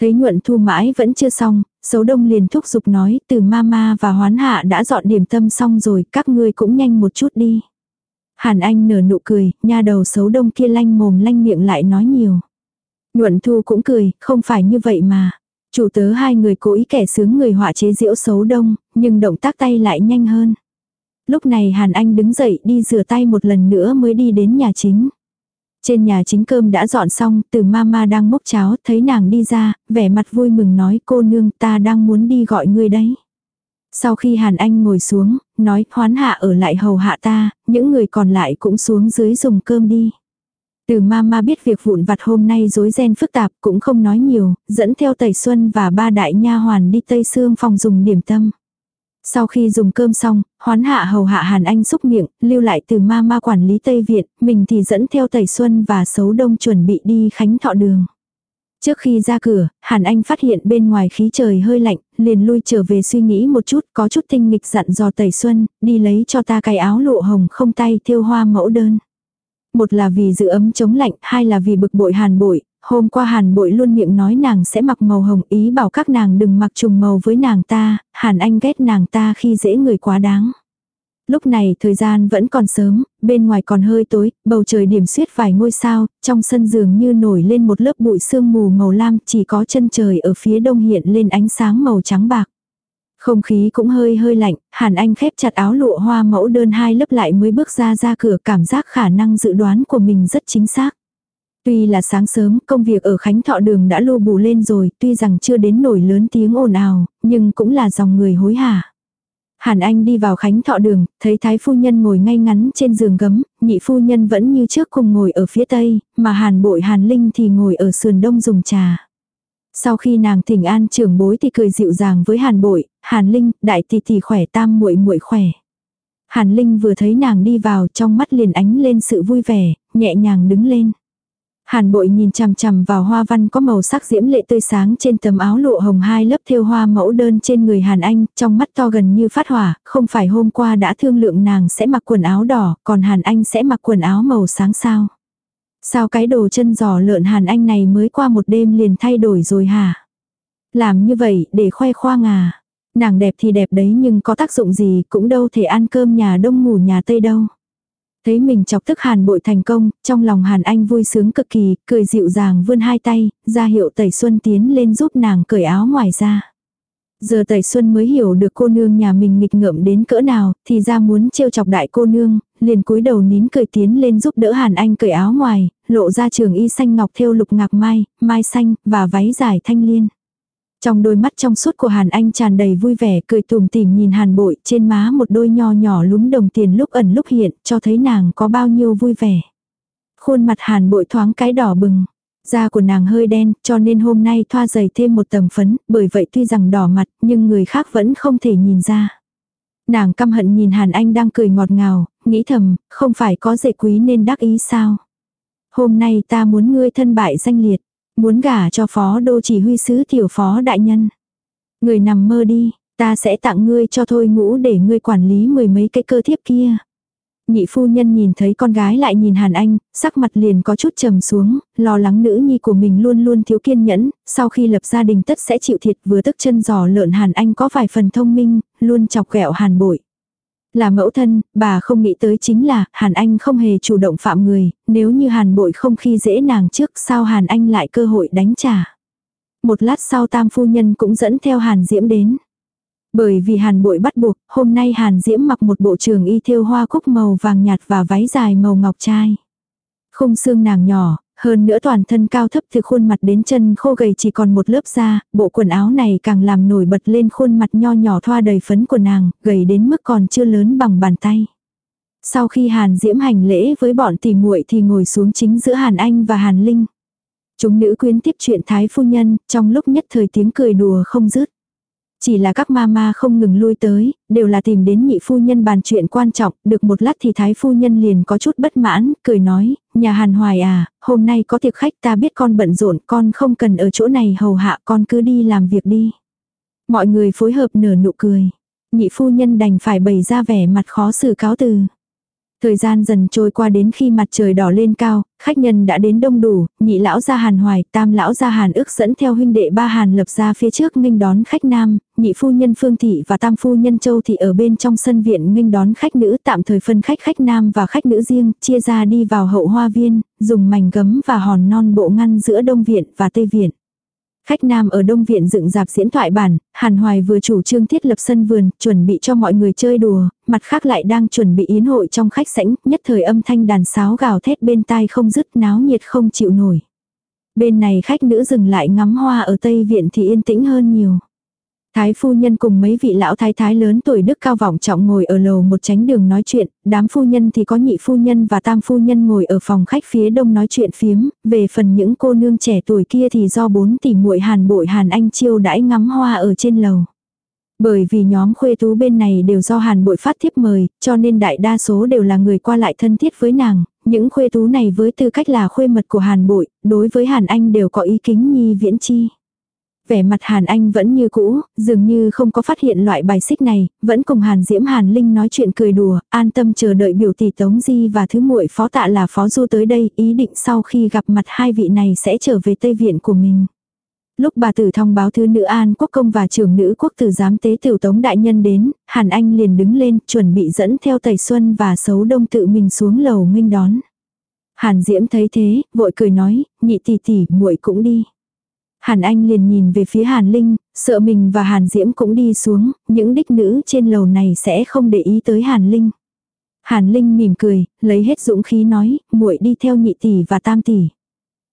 [SPEAKER 1] Thấy nhuận thu mãi vẫn chưa xong, Sấu Đông liền thúc giục nói từ mama và hoán hạ đã dọn điểm tâm xong rồi, các ngươi cũng nhanh một chút đi. Hàn Anh nở nụ cười, nha đầu Sấu Đông kia lanh mồm lanh miệng lại nói nhiều. Nhuận thu cũng cười, không phải như vậy mà. Chủ tớ hai người cố ý kẻ sướng người họa chế diễu xấu đông, nhưng động tác tay lại nhanh hơn. Lúc này Hàn Anh đứng dậy đi rửa tay một lần nữa mới đi đến nhà chính. Trên nhà chính cơm đã dọn xong, từ mama đang mốc cháo, thấy nàng đi ra, vẻ mặt vui mừng nói cô nương ta đang muốn đi gọi ngươi đấy. Sau khi Hàn Anh ngồi xuống, nói hoán hạ ở lại hầu hạ ta, những người còn lại cũng xuống dưới dùng cơm đi. Từ mama biết việc vụn vặt hôm nay rối ren phức tạp cũng không nói nhiều, dẫn theo Tẩy Xuân và ba đại nha hoàn đi Tây Sương phòng dùng điểm tâm. Sau khi dùng cơm xong, hoán hạ hầu hạ Hàn Anh xúc miệng, lưu lại từ ma ma quản lý Tây Viện, mình thì dẫn theo Tẩy Xuân và Sấu Đông chuẩn bị đi khánh thọ đường. Trước khi ra cửa, Hàn Anh phát hiện bên ngoài khí trời hơi lạnh, liền lui trở về suy nghĩ một chút, có chút tinh nghịch dặn dò Tẩy Xuân, đi lấy cho ta cái áo lụa hồng không tay thêu hoa mẫu đơn. Một là vì giữ ấm chống lạnh, hai là vì bực bội hàn bội, hôm qua hàn bội luôn miệng nói nàng sẽ mặc màu hồng ý bảo các nàng đừng mặc trùng màu với nàng ta, hàn anh ghét nàng ta khi dễ người quá đáng. Lúc này thời gian vẫn còn sớm, bên ngoài còn hơi tối, bầu trời điểm xuyết vài ngôi sao, trong sân giường như nổi lên một lớp bụi sương mù màu lam, chỉ có chân trời ở phía đông hiện lên ánh sáng màu trắng bạc. Không khí cũng hơi hơi lạnh, Hàn Anh khép chặt áo lụa hoa mẫu đơn hai lớp lại mới bước ra ra cửa cảm giác khả năng dự đoán của mình rất chính xác. Tuy là sáng sớm, công việc ở Khánh Thọ đường đã lô bù lên rồi, tuy rằng chưa đến nổi lớn tiếng ồn ào, nhưng cũng là dòng người hối hả. Hàn Anh đi vào Khánh Thọ đường, thấy Thái phu nhân ngồi ngay ngắn trên giường gấm, nhị phu nhân vẫn như trước cùng ngồi ở phía tây, mà Hàn Bội Hàn Linh thì ngồi ở sườn đông dùng trà. Sau khi nàng thỉnh an trưởng bối thì cười dịu dàng với Hàn Bội, Hàn Linh, đại tỷ tỷ khỏe tam muội muội khỏe. Hàn Linh vừa thấy nàng đi vào trong mắt liền ánh lên sự vui vẻ, nhẹ nhàng đứng lên. Hàn bội nhìn chằm chằm vào hoa văn có màu sắc diễm lệ tươi sáng trên tấm áo lụa hồng hai lớp thêu hoa mẫu đơn trên người Hàn Anh, trong mắt to gần như phát hỏa, không phải hôm qua đã thương lượng nàng sẽ mặc quần áo đỏ, còn Hàn Anh sẽ mặc quần áo màu sáng sao. Sao cái đồ chân giò lợn Hàn Anh này mới qua một đêm liền thay đổi rồi hả? Làm như vậy để khoe khoang à? Nàng đẹp thì đẹp đấy nhưng có tác dụng gì cũng đâu thể ăn cơm nhà đông ngủ nhà tây đâu. Thấy mình chọc tức hàn bội thành công, trong lòng hàn anh vui sướng cực kỳ, cười dịu dàng vươn hai tay, ra hiệu tẩy xuân tiến lên giúp nàng cởi áo ngoài ra. Giờ tẩy xuân mới hiểu được cô nương nhà mình nghịch ngợm đến cỡ nào, thì ra muốn trêu chọc đại cô nương, liền cúi đầu nín cười tiến lên giúp đỡ hàn anh cởi áo ngoài, lộ ra trường y xanh ngọc thêu lục ngạc mai, mai xanh, và váy dài thanh liên. Trong đôi mắt trong suốt của Hàn Anh tràn đầy vui vẻ cười tùm tìm nhìn Hàn bội trên má một đôi nho nhỏ lúm đồng tiền lúc ẩn lúc hiện cho thấy nàng có bao nhiêu vui vẻ. Khuôn mặt Hàn bội thoáng cái đỏ bừng. Da của nàng hơi đen cho nên hôm nay thoa dày thêm một tầng phấn bởi vậy tuy rằng đỏ mặt nhưng người khác vẫn không thể nhìn ra. Nàng căm hận nhìn Hàn Anh đang cười ngọt ngào, nghĩ thầm, không phải có dễ quý nên đắc ý sao. Hôm nay ta muốn ngươi thân bại danh liệt. Muốn gả cho phó đô chỉ huy sứ tiểu phó đại nhân. Người nằm mơ đi, ta sẽ tặng ngươi cho thôi ngũ để ngươi quản lý mười mấy cái cơ thiếp kia. Nhị phu nhân nhìn thấy con gái lại nhìn Hàn Anh, sắc mặt liền có chút trầm xuống, lo lắng nữ nhi của mình luôn luôn thiếu kiên nhẫn, sau khi lập gia đình tất sẽ chịu thiệt vừa tức chân giò lợn Hàn Anh có vài phần thông minh, luôn chọc ghẹo Hàn bội. Là mẫu thân, bà không nghĩ tới chính là Hàn Anh không hề chủ động phạm người, nếu như Hàn bội không khi dễ nàng trước sao Hàn Anh lại cơ hội đánh trả. Một lát sau tam phu nhân cũng dẫn theo Hàn Diễm đến. Bởi vì Hàn bội bắt buộc, hôm nay Hàn Diễm mặc một bộ trường y thêu hoa cúc màu vàng nhạt và váy dài màu ngọc trai. Khung xương nàng nhỏ, hơn nữa toàn thân cao thấp từ khuôn mặt đến chân khô gầy chỉ còn một lớp da, bộ quần áo này càng làm nổi bật lên khuôn mặt nho nhỏ thoa đầy phấn của nàng, gầy đến mức còn chưa lớn bằng bàn tay. Sau khi Hàn Diễm hành lễ với bọn tỷ muội thì ngồi xuống chính giữa Hàn Anh và Hàn Linh. Chúng nữ quyến tiếp chuyện thái phu nhân, trong lúc nhất thời tiếng cười đùa không dứt. Chỉ là các mama không ngừng lui tới, đều là tìm đến nhị phu nhân bàn chuyện quan trọng, được một lát thì thái phu nhân liền có chút bất mãn, cười nói, nhà hàn hoài à, hôm nay có tiệc khách ta biết con bận rộn, con không cần ở chỗ này hầu hạ con cứ đi làm việc đi. Mọi người phối hợp nở nụ cười. Nhị phu nhân đành phải bày ra vẻ mặt khó xử cáo từ. Thời gian dần trôi qua đến khi mặt trời đỏ lên cao, khách nhân đã đến đông đủ, nhị lão gia hàn hoài, tam lão gia hàn ước dẫn theo huynh đệ ba hàn lập ra phía trước nghênh đón khách nam, nhị phu nhân phương thị và tam phu nhân châu thị ở bên trong sân viện nghênh đón khách nữ tạm thời phân khách khách nam và khách nữ riêng, chia ra đi vào hậu hoa viên, dùng mảnh gấm và hòn non bộ ngăn giữa đông viện và tây viện. Khách nam ở Đông Viện dựng dạp diễn thoại bản, Hàn Hoài vừa chủ trương thiết lập sân vườn, chuẩn bị cho mọi người chơi đùa, mặt khác lại đang chuẩn bị yến hội trong khách sảnh, nhất thời âm thanh đàn sáo gào thét bên tai không dứt náo nhiệt không chịu nổi. Bên này khách nữ dừng lại ngắm hoa ở Tây Viện thì yên tĩnh hơn nhiều. Thái phu nhân cùng mấy vị lão thái thái lớn tuổi đức cao vọng trọng ngồi ở lầu một tránh đường nói chuyện, đám phu nhân thì có nhị phu nhân và tam phu nhân ngồi ở phòng khách phía đông nói chuyện phiếm, về phần những cô nương trẻ tuổi kia thì do bốn tỷ muội hàn bội hàn anh chiêu đãi ngắm hoa ở trên lầu. Bởi vì nhóm khuê tú bên này đều do hàn bội phát thiếp mời, cho nên đại đa số đều là người qua lại thân thiết với nàng, những khuê tú này với tư cách là khuê mật của hàn bội, đối với hàn anh đều có ý kính nhi viễn chi. Vẻ mặt Hàn Anh vẫn như cũ, dường như không có phát hiện loại bài xích này, vẫn cùng Hàn Diễm Hàn Linh nói chuyện cười đùa, an tâm chờ đợi biểu tỷ Tống Di và thứ muội phó tạ là phó du tới đây, ý định sau khi gặp mặt hai vị này sẽ trở về Tây Viện của mình. Lúc bà tử thông báo thứ nữ an quốc công và trưởng nữ quốc tử giám tế tiểu tống đại nhân đến, Hàn Anh liền đứng lên, chuẩn bị dẫn theo Tẩy Xuân và Sấu Đông tự mình xuống lầu nghênh đón. Hàn Diễm thấy thế, vội cười nói, nhị tỷ tỷ, muội cũng đi. Hàn Anh liền nhìn về phía Hàn Linh, sợ mình và Hàn Diễm cũng đi xuống, những đích nữ trên lầu này sẽ không để ý tới Hàn Linh. Hàn Linh mỉm cười, lấy hết dũng khí nói, muội đi theo nhị tỷ và tam tỷ.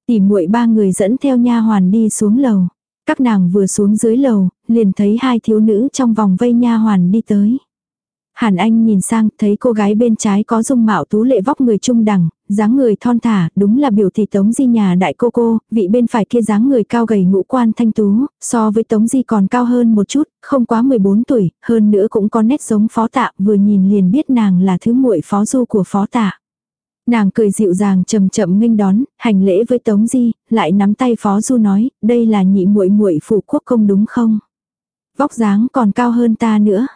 [SPEAKER 1] Tỷ muội ba người dẫn theo nha hoàn đi xuống lầu. Các nàng vừa xuống dưới lầu, liền thấy hai thiếu nữ trong vòng vây nha hoàn đi tới. Hàn Anh nhìn sang, thấy cô gái bên trái có dung mạo tú lệ vóc người trung đẳng, dáng người thon thả, đúng là biểu thị Tống Di nhà đại cô cô, vị bên phải kia dáng người cao gầy ngũ quan thanh tú, so với Tống Di còn cao hơn một chút, không quá 14 tuổi, hơn nữa cũng có nét giống phó tạ, vừa nhìn liền biết nàng là thứ muội phó du của phó tạ. Nàng cười dịu dàng chậm chậm nghênh đón, hành lễ với Tống Di, lại nắm tay phó du nói, đây là nhị muội muội phụ quốc công đúng không? Vóc dáng còn cao hơn ta nữa.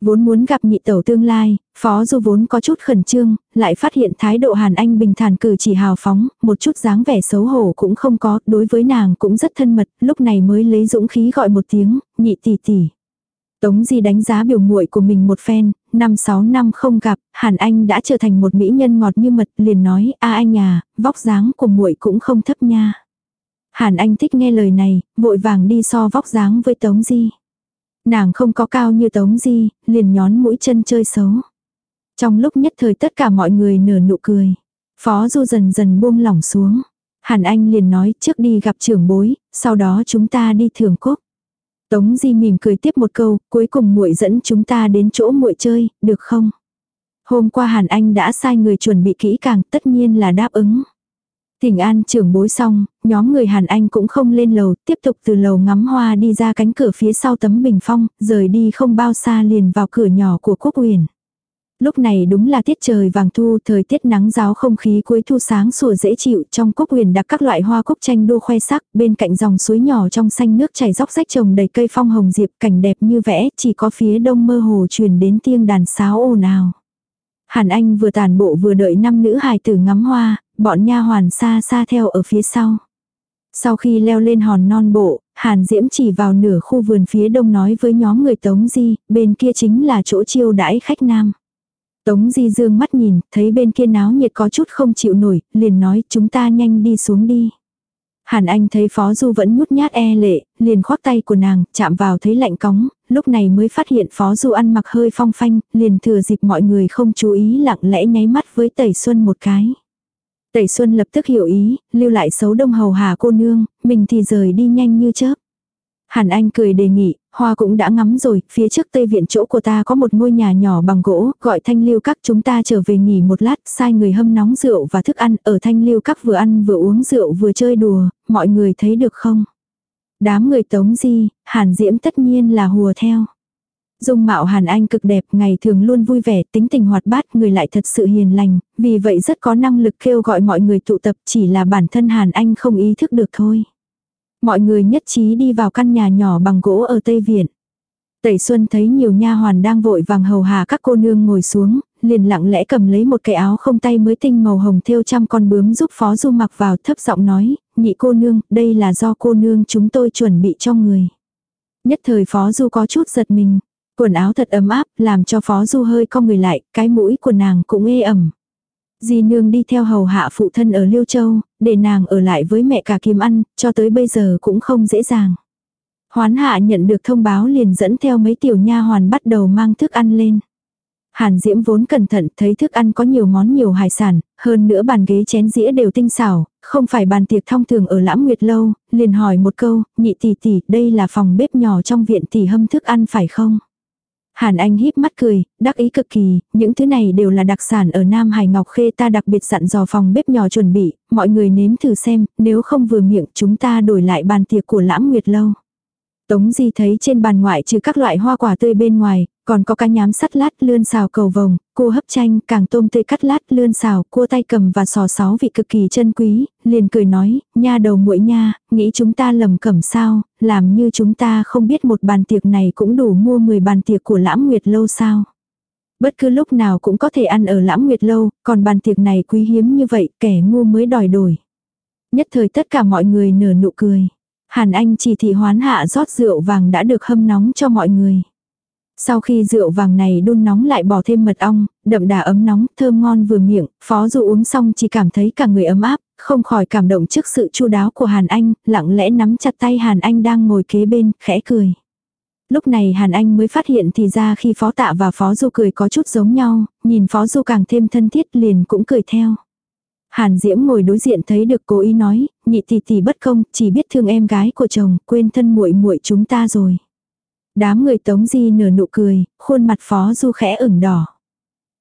[SPEAKER 1] Vốn muốn gặp nhị tẩu tương lai, phó du vốn có chút khẩn trương, lại phát hiện thái độ Hàn Anh bình thản cử chỉ hào phóng, một chút dáng vẻ xấu hổ cũng không có, đối với nàng cũng rất thân mật, lúc này mới lấy dũng khí gọi một tiếng, nhị tỷ tỷ. Tống Di đánh giá biểu muội của mình một phen, năm sáu năm không gặp, Hàn Anh đã trở thành một mỹ nhân ngọt như mật, liền nói, a anh à, vóc dáng của muội cũng không thấp nha. Hàn Anh thích nghe lời này, vội vàng đi so vóc dáng với Tống Di. Nàng không có cao như Tống Di, liền nhón mũi chân chơi xấu. Trong lúc nhất thời tất cả mọi người nở nụ cười. Phó Du dần dần buông lỏng xuống. Hàn Anh liền nói trước đi gặp trưởng bối, sau đó chúng ta đi thưởng cốc. Tống Di mỉm cười tiếp một câu, cuối cùng muội dẫn chúng ta đến chỗ muội chơi, được không? Hôm qua Hàn Anh đã sai người chuẩn bị kỹ càng, tất nhiên là đáp ứng. Thỉnh an trưởng bối xong, nhóm người Hàn Anh cũng không lên lầu, tiếp tục từ lầu ngắm hoa đi ra cánh cửa phía sau tấm bình phong, rời đi không bao xa liền vào cửa nhỏ của quốc huyền. Lúc này đúng là tiết trời vàng thu, thời tiết nắng giáo không khí cuối thu sáng sủa dễ chịu, trong cốc huyền đặt các loại hoa cúc tranh đua khoe sắc, bên cạnh dòng suối nhỏ trong xanh nước chảy dốc rách trồng đầy cây phong hồng diệp, cảnh đẹp như vẽ, chỉ có phía đông mơ hồ truyền đến tiếng đàn sáo ồn ào. Hàn Anh vừa tàn bộ vừa đợi năm nữ hài tử ngắm hoa, bọn nha hoàn xa xa theo ở phía sau. Sau khi leo lên hòn non bộ, Hàn Diễm chỉ vào nửa khu vườn phía đông nói với nhóm người Tống Di, bên kia chính là chỗ chiêu đãi khách nam. Tống Di dương mắt nhìn, thấy bên kia náo nhiệt có chút không chịu nổi, liền nói chúng ta nhanh đi xuống đi. Hàn Anh thấy Phó Du vẫn nhút nhát e lệ, liền khoác tay của nàng, chạm vào thấy lạnh cóng, lúc này mới phát hiện Phó Du ăn mặc hơi phong phanh, liền thừa dịp mọi người không chú ý lặng lẽ nháy mắt với Tẩy Xuân một cái. Tẩy Xuân lập tức hiểu ý, lưu lại xấu đông hầu hà cô nương, mình thì rời đi nhanh như chớp. Hàn Anh cười đề nghị, hoa cũng đã ngắm rồi, phía trước tây viện chỗ của ta có một ngôi nhà nhỏ bằng gỗ, gọi thanh lưu các chúng ta trở về nghỉ một lát, sai người hâm nóng rượu và thức ăn, ở thanh lưu các vừa ăn vừa uống rượu vừa chơi đùa, mọi người thấy được không? Đám người tống di, Hàn Diễm tất nhiên là hùa theo. Dung mạo Hàn Anh cực đẹp, ngày thường luôn vui vẻ, tính tình hoạt bát, người lại thật sự hiền lành, vì vậy rất có năng lực kêu gọi mọi người tụ tập chỉ là bản thân Hàn Anh không ý thức được thôi. Mọi người nhất trí đi vào căn nhà nhỏ bằng gỗ ở Tây Viện. Tẩy Xuân thấy nhiều nha hoàn đang vội vàng hầu hà các cô nương ngồi xuống, liền lặng lẽ cầm lấy một cái áo không tay mới tinh màu hồng thêu trăm con bướm giúp Phó Du mặc vào thấp giọng nói, nhị cô nương, đây là do cô nương chúng tôi chuẩn bị cho người. Nhất thời Phó Du có chút giật mình, quần áo thật ấm áp, làm cho Phó Du hơi cong người lại, cái mũi của nàng cũng ê ẩm. Di nương đi theo hầu hạ phụ thân ở Liêu Châu, để nàng ở lại với mẹ cả kiếm ăn, cho tới bây giờ cũng không dễ dàng. Hoán hạ nhận được thông báo liền dẫn theo mấy tiểu nha hoàn bắt đầu mang thức ăn lên. Hàn Diễm vốn cẩn thận thấy thức ăn có nhiều món nhiều hải sản, hơn nữa bàn ghế chén dĩa đều tinh xảo, không phải bàn tiệc thông thường ở lãm nguyệt lâu, liền hỏi một câu, nhị tỷ tỷ, đây là phòng bếp nhỏ trong viện tỷ hâm thức ăn phải không? Hàn Anh híp mắt cười, đắc ý cực kỳ, những thứ này đều là đặc sản ở Nam Hải Ngọc Khê ta đặc biệt dặn dò phòng bếp nhỏ chuẩn bị, mọi người nếm thử xem, nếu không vừa miệng chúng ta đổi lại bàn tiệc của lãm nguyệt lâu. Tống Di thấy trên bàn ngoại trừ các loại hoa quả tươi bên ngoài, còn có cá nhám sắt lát lươn xào cầu vồng, cua hấp chanh, càng tôm tươi cắt lát lươn xào, cua tay cầm và sò sáu vị cực kỳ chân quý, liền cười nói, nha đầu muội nha, nghĩ chúng ta lầm cẩm sao, làm như chúng ta không biết một bàn tiệc này cũng đủ mua 10 bàn tiệc của lãm nguyệt lâu sao. Bất cứ lúc nào cũng có thể ăn ở lãm nguyệt lâu, còn bàn tiệc này quý hiếm như vậy, kẻ ngu mới đòi đổi. Nhất thời tất cả mọi người nở nụ cười. Hàn Anh chỉ thị hoán hạ rót rượu vàng đã được hâm nóng cho mọi người. Sau khi rượu vàng này đun nóng lại bỏ thêm mật ong, đậm đà ấm nóng, thơm ngon vừa miệng, phó du uống xong chỉ cảm thấy cả người ấm áp, không khỏi cảm động trước sự chu đáo của Hàn Anh, lặng lẽ nắm chặt tay Hàn Anh đang ngồi kế bên, khẽ cười. Lúc này Hàn Anh mới phát hiện thì ra khi phó tạ và phó du cười có chút giống nhau, nhìn phó du càng thêm thân thiết liền cũng cười theo. Hàn Diễm ngồi đối diện thấy được cố ý nói, nhị tỷ tỷ bất công, chỉ biết thương em gái của chồng, quên thân muội muội chúng ta rồi. Đám người tống di nở nụ cười, khuôn mặt phó du khẽ ửng đỏ.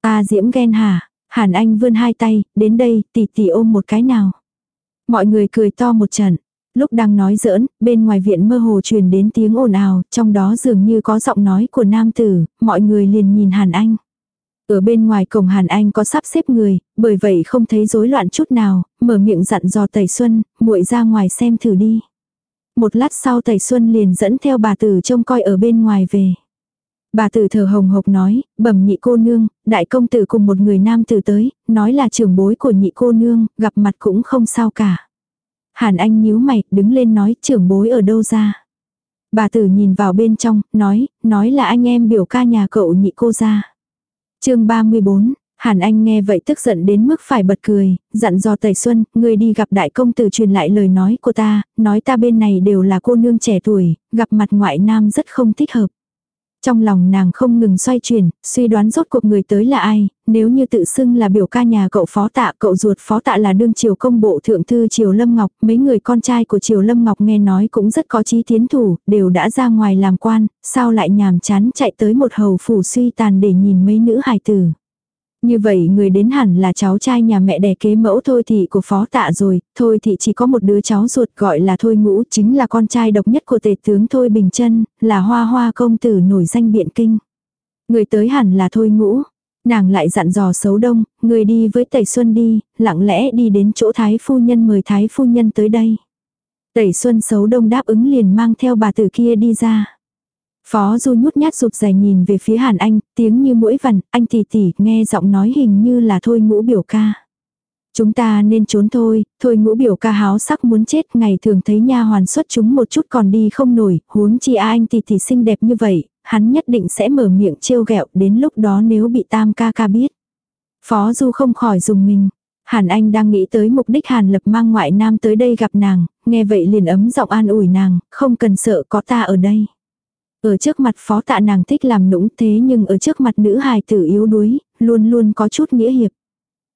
[SPEAKER 1] Ta Diễm ghen hả? Hàn Anh vươn hai tay, đến đây, tỷ tỷ ôm một cái nào. Mọi người cười to một trận. Lúc đang nói giỡn, bên ngoài viện mơ hồ truyền đến tiếng ồn ào, trong đó dường như có giọng nói của nam tử, mọi người liền nhìn Hàn Anh. Ở bên ngoài cổng Hàn Anh có sắp xếp người, bởi vậy không thấy rối loạn chút nào, mở miệng dặn dò Tẩy Xuân, muội ra ngoài xem thử đi. Một lát sau Tẩy Xuân liền dẫn theo bà tử trông coi ở bên ngoài về. Bà tử thở hồng hộc nói, bẩm nhị cô nương, đại công tử cùng một người nam tử tới, nói là trưởng bối của nhị cô nương, gặp mặt cũng không sao cả. Hàn Anh nhíu mày, đứng lên nói trưởng bối ở đâu ra. Bà tử nhìn vào bên trong, nói, nói là anh em biểu ca nhà cậu nhị cô ra chương 34, Hàn Anh nghe vậy tức giận đến mức phải bật cười, dặn dò Tẩy Xuân, người đi gặp đại công tử truyền lại lời nói của ta, nói ta bên này đều là cô nương trẻ tuổi, gặp mặt ngoại nam rất không thích hợp. Trong lòng nàng không ngừng xoay chuyển, suy đoán rốt cuộc người tới là ai, nếu như tự xưng là biểu ca nhà cậu phó tạ, cậu ruột phó tạ là đương triều công bộ thượng thư triều Lâm Ngọc, mấy người con trai của triều Lâm Ngọc nghe nói cũng rất có chí tiến thủ, đều đã ra ngoài làm quan, sao lại nhàm chán chạy tới một hầu phủ suy tàn để nhìn mấy nữ hài tử. Như vậy người đến hẳn là cháu trai nhà mẹ đẻ kế mẫu Thôi Thị của phó tạ rồi, Thôi Thị chỉ có một đứa cháu ruột gọi là Thôi Ngũ, chính là con trai độc nhất của tề tướng Thôi Bình chân là hoa hoa công tử nổi danh biện kinh. Người tới hẳn là Thôi Ngũ. Nàng lại dặn dò xấu đông, người đi với Tẩy Xuân đi, lặng lẽ đi đến chỗ Thái Phu Nhân mời Thái Phu Nhân tới đây. Tẩy Xuân xấu đông đáp ứng liền mang theo bà tử kia đi ra. Phó Du nhút nhát rụt rè nhìn về phía Hàn Anh, tiếng như mũi vằn, anh tỷ tỷ, nghe giọng nói hình như là thôi ngũ biểu ca. Chúng ta nên trốn thôi, thôi ngũ biểu ca háo sắc muốn chết, ngày thường thấy nha hoàn xuất chúng một chút còn đi không nổi, huống chi a anh tỷ tỷ xinh đẹp như vậy, hắn nhất định sẽ mở miệng trêu ghẹo đến lúc đó nếu bị tam ca ca biết. Phó Du không khỏi dùng mình. Hàn Anh đang nghĩ tới mục đích Hàn Lập mang ngoại nam tới đây gặp nàng, nghe vậy liền ấm giọng an ủi nàng, không cần sợ có ta ở đây. Ở trước mặt phó tạ nàng thích làm nũng thế nhưng ở trước mặt nữ hài tử yếu đuối, luôn luôn có chút nghĩa hiệp.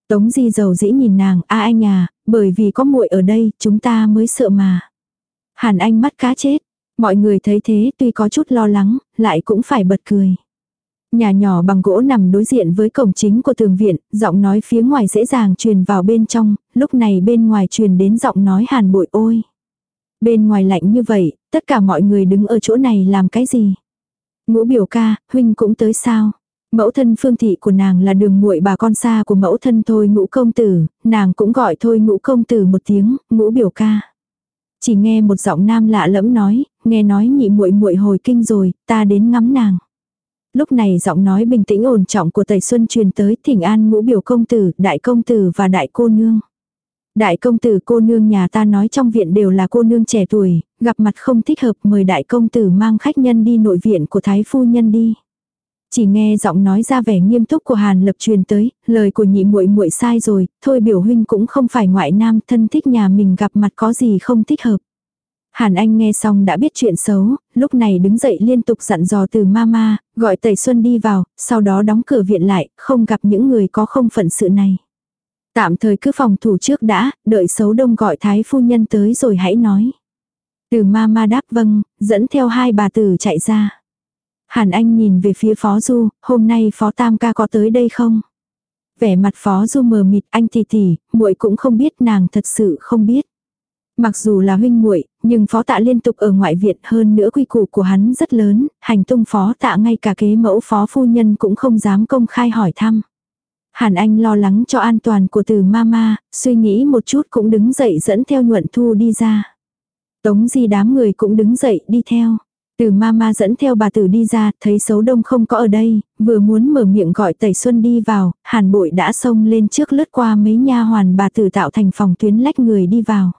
[SPEAKER 1] Tống di dầu dĩ nhìn nàng, a anh à, bởi vì có muội ở đây, chúng ta mới sợ mà. Hàn Anh mắt cá chết, mọi người thấy thế tuy có chút lo lắng, lại cũng phải bật cười. Nhà nhỏ bằng gỗ nằm đối diện với cổng chính của tường viện, giọng nói phía ngoài dễ dàng truyền vào bên trong, lúc này bên ngoài truyền đến giọng nói hàn bội ôi. Bên ngoài lạnh như vậy, tất cả mọi người đứng ở chỗ này làm cái gì? Ngũ biểu ca, huynh cũng tới sao? Mẫu thân phương thị của nàng là đường muội bà con xa của mẫu thân thôi ngũ công tử, nàng cũng gọi thôi ngũ công tử một tiếng, ngũ biểu ca. Chỉ nghe một giọng nam lạ lẫm nói, nghe nói nhị muội muội hồi kinh rồi, ta đến ngắm nàng. Lúc này giọng nói bình tĩnh ổn trọng của tẩy Xuân truyền tới thỉnh an ngũ biểu công tử, đại công tử và đại cô nương. Đại công tử cô nương nhà ta nói trong viện đều là cô nương trẻ tuổi, gặp mặt không thích hợp mời đại công tử mang khách nhân đi nội viện của thái phu nhân đi. Chỉ nghe giọng nói ra vẻ nghiêm túc của Hàn Lập truyền tới, lời của nhị muội muội sai rồi, thôi biểu huynh cũng không phải ngoại nam, thân thích nhà mình gặp mặt có gì không thích hợp. Hàn Anh nghe xong đã biết chuyện xấu, lúc này đứng dậy liên tục dặn dò từ mama, gọi Tẩy Xuân đi vào, sau đó đóng cửa viện lại, không gặp những người có không phận sự này. Tạm thời cứ phòng thủ trước đã, đợi xấu đông gọi thái phu nhân tới rồi hãy nói. Từ mama đáp vâng, dẫn theo hai bà tử chạy ra. Hàn Anh nhìn về phía Phó Du, hôm nay Phó Tam ca có tới đây không? Vẻ mặt Phó Du mờ mịt, anh thì thì, muội cũng không biết nàng thật sự không biết. Mặc dù là huynh muội, nhưng phó tạ liên tục ở ngoại viện hơn nữa quy củ của hắn rất lớn, hành tung phó tạ ngay cả kế mẫu phó phu nhân cũng không dám công khai hỏi thăm. Hàn Anh lo lắng cho an toàn của từ mama, suy nghĩ một chút cũng đứng dậy dẫn theo nhuận thu đi ra. Tống di đám người cũng đứng dậy đi theo. Từ mama dẫn theo bà tử đi ra, thấy xấu đông không có ở đây, vừa muốn mở miệng gọi tẩy xuân đi vào, hàn bội đã xông lên trước lướt qua mấy nha hoàn bà tử tạo thành phòng tuyến lách người đi vào.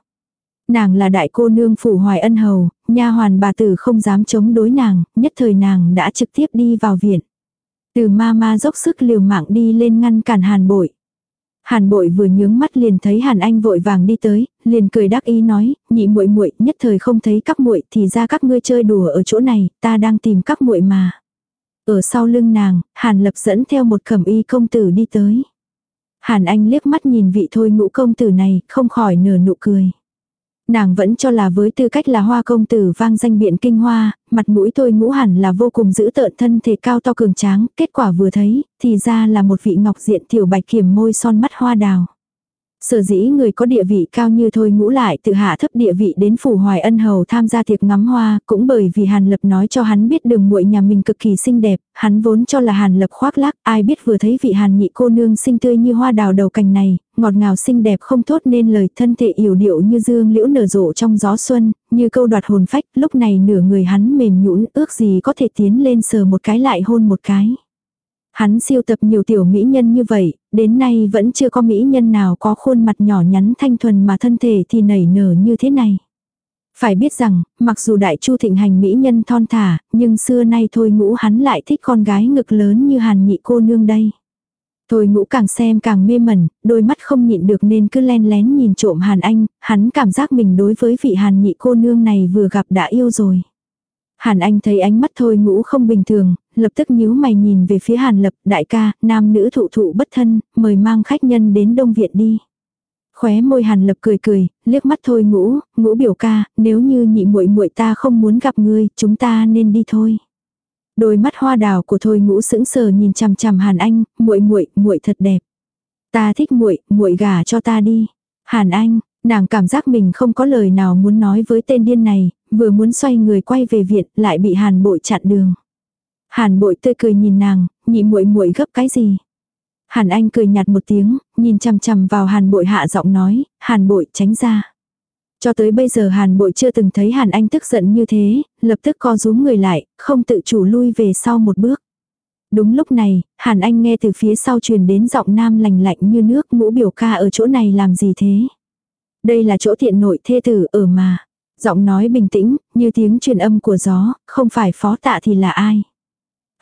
[SPEAKER 1] Nàng là đại cô nương phủ hoài ân hầu, nha hoàn bà tử không dám chống đối nàng, nhất thời nàng đã trực tiếp đi vào viện. Từ ma ma dốc sức liều mạng đi lên ngăn cản hàn bội. Hàn bội vừa nhướng mắt liền thấy Hàn Anh vội vàng đi tới, liền cười đắc ý nói, nhị muội muội, nhất thời không thấy các muội thì ra các ngươi chơi đùa ở chỗ này, ta đang tìm các muội mà. Ở sau lưng nàng, Hàn Lập dẫn theo một cẩm y công tử đi tới. Hàn Anh liếc mắt nhìn vị thôi ngũ công tử này, không khỏi nở nụ cười. Nàng vẫn cho là với tư cách là hoa công tử vang danh biện kinh hoa, mặt mũi tôi ngũ hẳn là vô cùng giữ tợn thân thể cao to cường tráng, kết quả vừa thấy, thì ra là một vị ngọc diện tiểu bạch kiểm môi son mắt hoa đào. Sở dĩ người có địa vị cao như thôi ngũ lại tự hạ thấp địa vị đến phủ hoài ân hầu tham gia tiệc ngắm hoa, cũng bởi vì Hàn Lập nói cho hắn biết đường muội nhà mình cực kỳ xinh đẹp, hắn vốn cho là Hàn Lập khoác lác, ai biết vừa thấy vị Hàn nhị cô nương xinh tươi như hoa đào đầu cành này, ngọt ngào xinh đẹp không thốt nên lời thân thể yểu điệu như dương liễu nở rộ trong gió xuân, như câu đoạt hồn phách, lúc này nửa người hắn mềm nhũn ước gì có thể tiến lên sờ một cái lại hôn một cái. Hắn siêu tập nhiều tiểu mỹ nhân như vậy, đến nay vẫn chưa có mỹ nhân nào có khuôn mặt nhỏ nhắn thanh thuần mà thân thể thì nảy nở như thế này. Phải biết rằng, mặc dù đại chu thịnh hành mỹ nhân thon thả, nhưng xưa nay thôi ngũ hắn lại thích con gái ngực lớn như hàn nhị cô nương đây. Thôi ngũ càng xem càng mê mẩn, đôi mắt không nhịn được nên cứ len lén nhìn trộm hàn anh, hắn cảm giác mình đối với vị hàn nhị cô nương này vừa gặp đã yêu rồi. Hàn Anh thấy ánh mắt thôi ngũ không bình thường, lập tức nhíu mày nhìn về phía Hàn Lập, đại ca, nam nữ thụ thụ bất thân, mời mang khách nhân đến Đông Viện đi. Khóe môi Hàn Lập cười cười, liếc mắt thôi ngũ, ngũ biểu ca, nếu như nhị muội muội ta không muốn gặp ngươi, chúng ta nên đi thôi. Đôi mắt hoa đào của thôi ngũ sững sờ nhìn chằm chằm Hàn Anh, muội muội, muội thật đẹp. Ta thích muội, muội gả cho ta đi. Hàn Anh, nàng cảm giác mình không có lời nào muốn nói với tên điên này, vừa muốn xoay người quay về viện, lại bị Hàn Bội chặn đường. Hàn Bội tươi cười nhìn nàng, nhị muội muội gấp cái gì? Hàn Anh cười nhạt một tiếng, nhìn chằm chằm vào Hàn Bội hạ giọng nói, Hàn Bội tránh ra. Cho tới bây giờ Hàn Bội chưa từng thấy Hàn Anh tức giận như thế, lập tức co rúm người lại, không tự chủ lui về sau một bước. Đúng lúc này, Hàn Anh nghe từ phía sau truyền đến giọng nam lành lạnh như nước ngũ biểu ca ở chỗ này làm gì thế. Đây là chỗ thiện nội thê tử ở mà. Giọng nói bình tĩnh, như tiếng truyền âm của gió, không phải phó tạ thì là ai.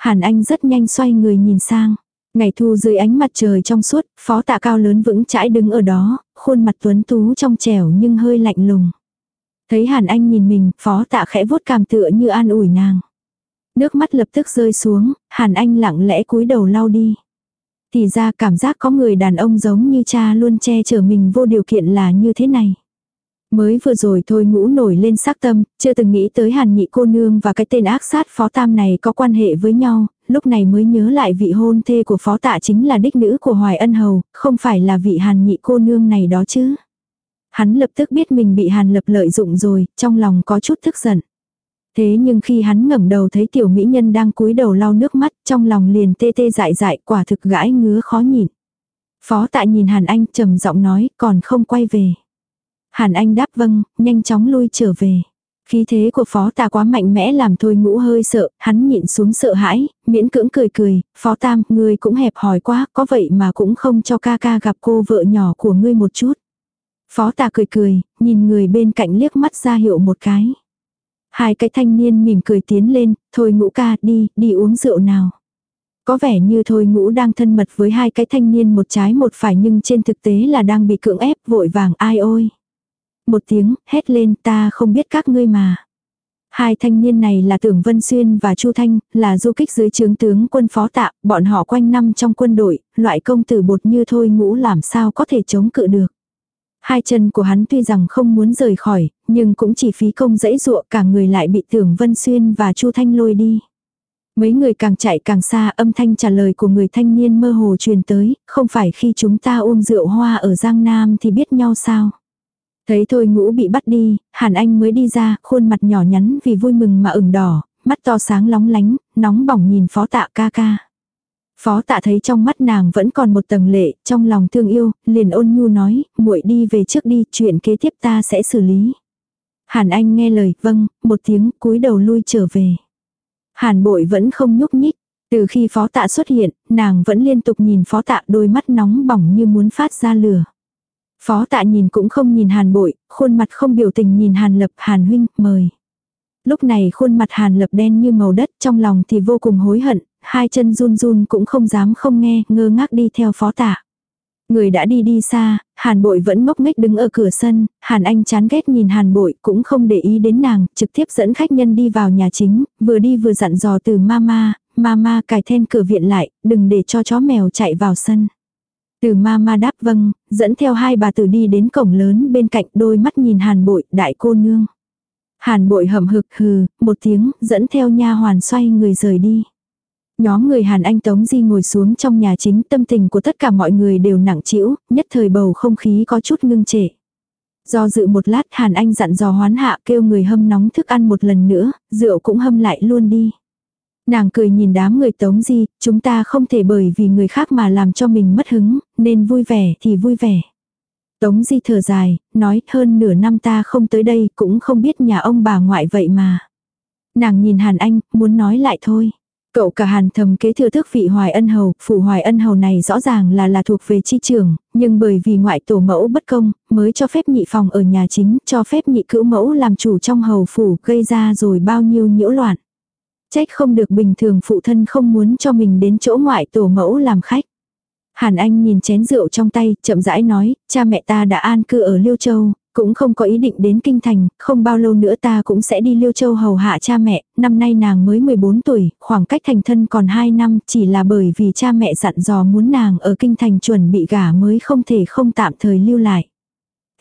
[SPEAKER 1] Hàn Anh rất nhanh xoay người nhìn sang. Ngày thu dưới ánh mặt trời trong suốt, phó tạ cao lớn vững chãi đứng ở đó, khuôn mặt tuấn tú trong trẻo nhưng hơi lạnh lùng. Thấy Hàn Anh nhìn mình, phó tạ khẽ vuốt cảm tựa như an ủi nàng. Nước mắt lập tức rơi xuống, Hàn Anh lặng lẽ cúi đầu lau đi. Thì ra cảm giác có người đàn ông giống như cha luôn che chở mình vô điều kiện là như thế này. Mới vừa rồi thôi ngũ nổi lên sắc tâm, chưa từng nghĩ tới hàn nhị cô nương và cái tên ác sát phó tam này có quan hệ với nhau, lúc này mới nhớ lại vị hôn thê của phó tạ chính là đích nữ của Hoài Ân Hầu, không phải là vị hàn nhị cô nương này đó chứ. Hắn lập tức biết mình bị hàn lập lợi dụng rồi, trong lòng có chút tức giận. Thế nhưng khi hắn ngẩng đầu thấy tiểu mỹ nhân đang cúi đầu lau nước mắt, trong lòng liền tê tê dại dại quả thực gãi ngứa khó nhịn. Phó tạ nhìn Hàn Anh trầm giọng nói còn không quay về. Hàn Anh đáp vâng, nhanh chóng lui trở về. Khí thế của phó ta quá mạnh mẽ làm thôi ngũ hơi sợ, hắn nhịn xuống sợ hãi, miễn cưỡng cười cười, phó tam, ngươi cũng hẹp hòi quá, có vậy mà cũng không cho ca ca gặp cô vợ nhỏ của ngươi một chút. Phó ta cười cười, nhìn người bên cạnh liếc mắt ra hiệu một cái. Hai cái thanh niên mỉm cười tiến lên, thôi ngũ ca đi, đi uống rượu nào. Có vẻ như thôi ngũ đang thân mật với hai cái thanh niên một trái một phải nhưng trên thực tế là đang bị cưỡng ép vội vàng ai ôi. Một tiếng, hét lên ta không biết các ngươi mà. Hai thanh niên này là Tưởng Vân Xuyên và Chu Thanh, là du kích dưới trướng tướng quân phó tạ, bọn họ quanh năm trong quân đội, loại công tử bột như thôi ngũ làm sao có thể chống cự được. Hai chân của hắn tuy rằng không muốn rời khỏi, nhưng cũng chỉ phí công dãy dụa cả người lại bị Tưởng Vân Xuyên và Chu Thanh lôi đi. Mấy người càng chạy càng xa âm thanh trả lời của người thanh niên mơ hồ truyền tới, không phải khi chúng ta uống rượu hoa ở Giang Nam thì biết nhau sao. Thấy thôi ngũ bị bắt đi, Hàn Anh mới đi ra, khuôn mặt nhỏ nhắn vì vui mừng mà ửng đỏ, mắt to sáng lóng lánh, nóng bỏng nhìn phó tạ ca ca. Phó tạ thấy trong mắt nàng vẫn còn một tầng lệ, trong lòng thương yêu, liền ôn nhu nói, muội đi về trước đi, chuyện kế tiếp ta sẽ xử lý. Hàn Anh nghe lời, vâng, một tiếng, cúi đầu lui trở về. Hàn bội vẫn không nhúc nhích. Từ khi phó tạ xuất hiện, nàng vẫn liên tục nhìn phó tạ đôi mắt nóng bỏng như muốn phát ra lửa. Phó tạ nhìn cũng không nhìn hàn bội, khuôn mặt không biểu tình nhìn hàn lập hàn huynh, mời. Lúc này khuôn mặt hàn lập đen như màu đất trong lòng thì vô cùng hối hận, hai chân run run cũng không dám không nghe, ngơ ngác đi theo phó tạ. Người đã đi đi xa, hàn bội vẫn ngốc nghếch đứng ở cửa sân, hàn anh chán ghét nhìn hàn bội cũng không để ý đến nàng, trực tiếp dẫn khách nhân đi vào nhà chính, vừa đi vừa dặn dò từ mama, mama cài then cửa viện lại, đừng để cho chó mèo chạy vào sân. Từ ma ma đáp vâng, dẫn theo hai bà tử đi đến cổng lớn bên cạnh đôi mắt nhìn hàn bội, đại cô nương. Hàn bội hậm hực hừ, một tiếng, dẫn theo nha hoàn xoay người rời đi. Nhóm người Hàn Anh Tống Di ngồi xuống trong nhà chính tâm tình của tất cả mọi người đều nặng trĩu, nhất thời bầu không khí có chút ngưng trệ. Do dự một lát Hàn Anh dặn dò hoán hạ kêu người hâm nóng thức ăn một lần nữa, rượu cũng hâm lại luôn đi. Nàng cười nhìn đám người Tống Di, chúng ta không thể bởi vì người khác mà làm cho mình mất hứng, nên vui vẻ thì vui vẻ. Tống Di thở dài, nói hơn nửa năm ta không tới đây cũng không biết nhà ông bà ngoại vậy mà. Nàng nhìn Hàn Anh, muốn nói lại thôi. Cậu cả hàn thầm kế thừa thức vị hoài ân hầu, phủ hoài ân hầu này rõ ràng là là thuộc về chi trường, nhưng bởi vì ngoại tổ mẫu bất công, mới cho phép nhị phòng ở nhà chính, cho phép nhị cữu mẫu làm chủ trong hầu phủ, gây ra rồi bao nhiêu nhiễu loạn. Trách không được bình thường phụ thân không muốn cho mình đến chỗ ngoại tổ mẫu làm khách. Hàn Anh nhìn chén rượu trong tay, chậm rãi nói, cha mẹ ta đã an cư ở Liêu Châu, cũng không có ý định đến Kinh Thành, không bao lâu nữa ta cũng sẽ đi Liêu Châu hầu hạ cha mẹ, năm nay nàng mới 14 tuổi, khoảng cách thành thân còn 2 năm, chỉ là bởi vì cha mẹ dặn dò muốn nàng ở Kinh Thành chuẩn bị gả mới không thể không tạm thời lưu lại.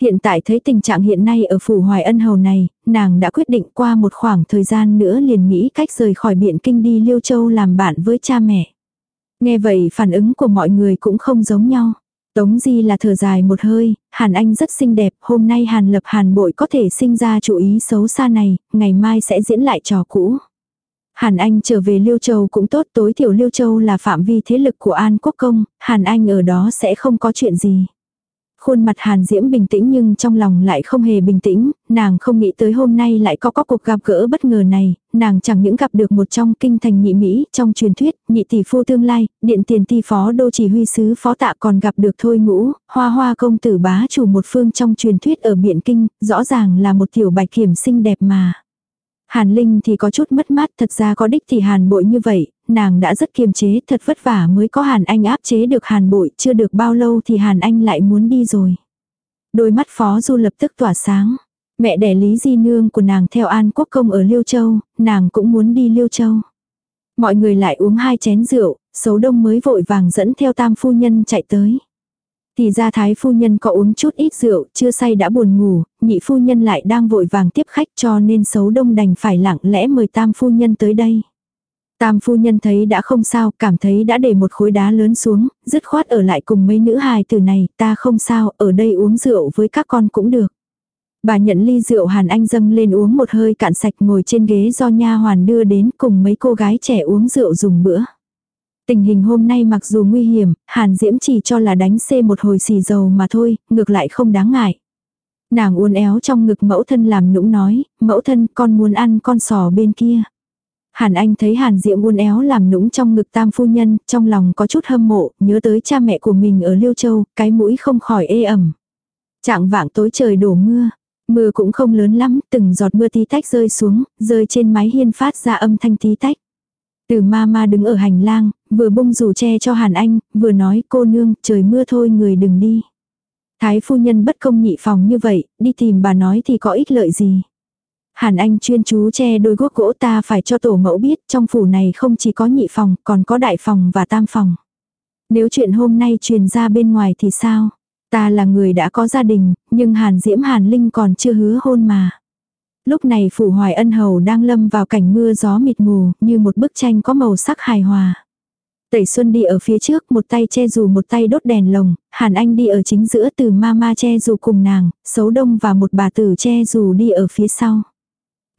[SPEAKER 1] Hiện tại thấy tình trạng hiện nay ở phủ Hoài Ân Hầu này, nàng đã quyết định qua một khoảng thời gian nữa liền nghĩ cách rời khỏi biện kinh đi Liêu Châu làm bạn với cha mẹ. Nghe vậy phản ứng của mọi người cũng không giống nhau. Tống Di là thở dài một hơi, Hàn Anh rất xinh đẹp, hôm nay Hàn Lập Hàn Bội có thể sinh ra chủ ý xấu xa này, ngày mai sẽ diễn lại trò cũ. Hàn Anh trở về Liêu Châu cũng tốt, tối thiểu Liêu Châu là phạm vi thế lực của An Quốc Công, Hàn Anh ở đó sẽ không có chuyện gì. Khuôn mặt Hàn Diễm bình tĩnh nhưng trong lòng lại không hề bình tĩnh, nàng không nghĩ tới hôm nay lại có có cuộc gặp gỡ bất ngờ này, nàng chẳng những gặp được một trong kinh thành nhị Mỹ trong truyền thuyết, nhị tỷ phu tương lai, điện tiền ti phó đô chỉ huy sứ phó tạ còn gặp được thôi ngũ, hoa hoa công tử bá chủ một phương trong truyền thuyết ở biển kinh, rõ ràng là một tiểu bạch kiểm xinh đẹp mà. Hàn Linh thì có chút mất mát thật ra có đích thì Hàn bội như vậy, nàng đã rất kiềm chế, thật vất vả mới có Hàn Anh áp chế được Hàn Bội, chưa được bao lâu thì Hàn Anh lại muốn đi rồi. Đôi mắt Phó Du lập tức tỏa sáng. Mẹ đẻ Lý Di Nương của nàng theo An Quốc Công ở Liêu Châu, nàng cũng muốn đi Liêu Châu. Mọi người lại uống hai chén rượu, xấu đông mới vội vàng dẫn theo tam phu nhân chạy tới. Thì ra thái phu nhân có uống chút ít rượu, chưa say đã buồn ngủ, nhị phu nhân lại đang vội vàng tiếp khách cho nên xấu đông đành phải lặng lẽ mời tam phu nhân tới đây. Tam phu nhân thấy đã không sao, cảm thấy đã để một khối đá lớn xuống, dứt khoát ở lại cùng mấy nữ hài từ này, ta không sao, ở đây uống rượu với các con cũng được. Bà nhận ly rượu Hàn Anh dâng lên uống một hơi cạn sạch ngồi trên ghế do nha hoàn đưa đến cùng mấy cô gái trẻ uống rượu dùng bữa. Tình hình hôm nay mặc dù nguy hiểm, Hàn Diễm chỉ cho là đánh xê một hồi xì dầu mà thôi, ngược lại không đáng ngại. Nàng uốn éo trong ngực mẫu thân làm nũng nói, mẫu thân con muốn ăn con sò bên kia. Hàn Anh thấy Hàn Diệu uốn éo làm nũng trong ngực tam phu nhân, trong lòng có chút hâm mộ, nhớ tới cha mẹ của mình ở Liêu Châu, cái mũi không khỏi ê ẩm. Trạng vạng tối trời đổ mưa, mưa cũng không lớn lắm, từng giọt mưa tí tách rơi xuống, rơi trên mái hiên phát ra âm thanh tí tách. Từ ma ma đứng ở hành lang, vừa bung rủ che cho Hàn Anh, vừa nói cô nương, trời mưa thôi người đừng đi. Thái phu nhân bất công nhị phòng như vậy, đi tìm bà nói thì có ích lợi gì. Hàn Anh chuyên chú che đôi guốc gỗ ta phải cho tổ mẫu biết trong phủ này không chỉ có nhị phòng, còn có đại phòng và tam phòng. Nếu chuyện hôm nay truyền ra bên ngoài thì sao? Ta là người đã có gia đình, nhưng Hàn Diễm Hàn Linh còn chưa hứa hôn mà. Lúc này phủ hoài ân hầu đang lâm vào cảnh mưa gió mịt mù, như một bức tranh có màu sắc hài hòa. Tẩy Xuân đi ở phía trước, một tay che dù một tay đốt đèn lồng, Hàn Anh đi ở chính giữa từ mama che dù cùng nàng, xấu đông và một bà tử che dù đi ở phía sau.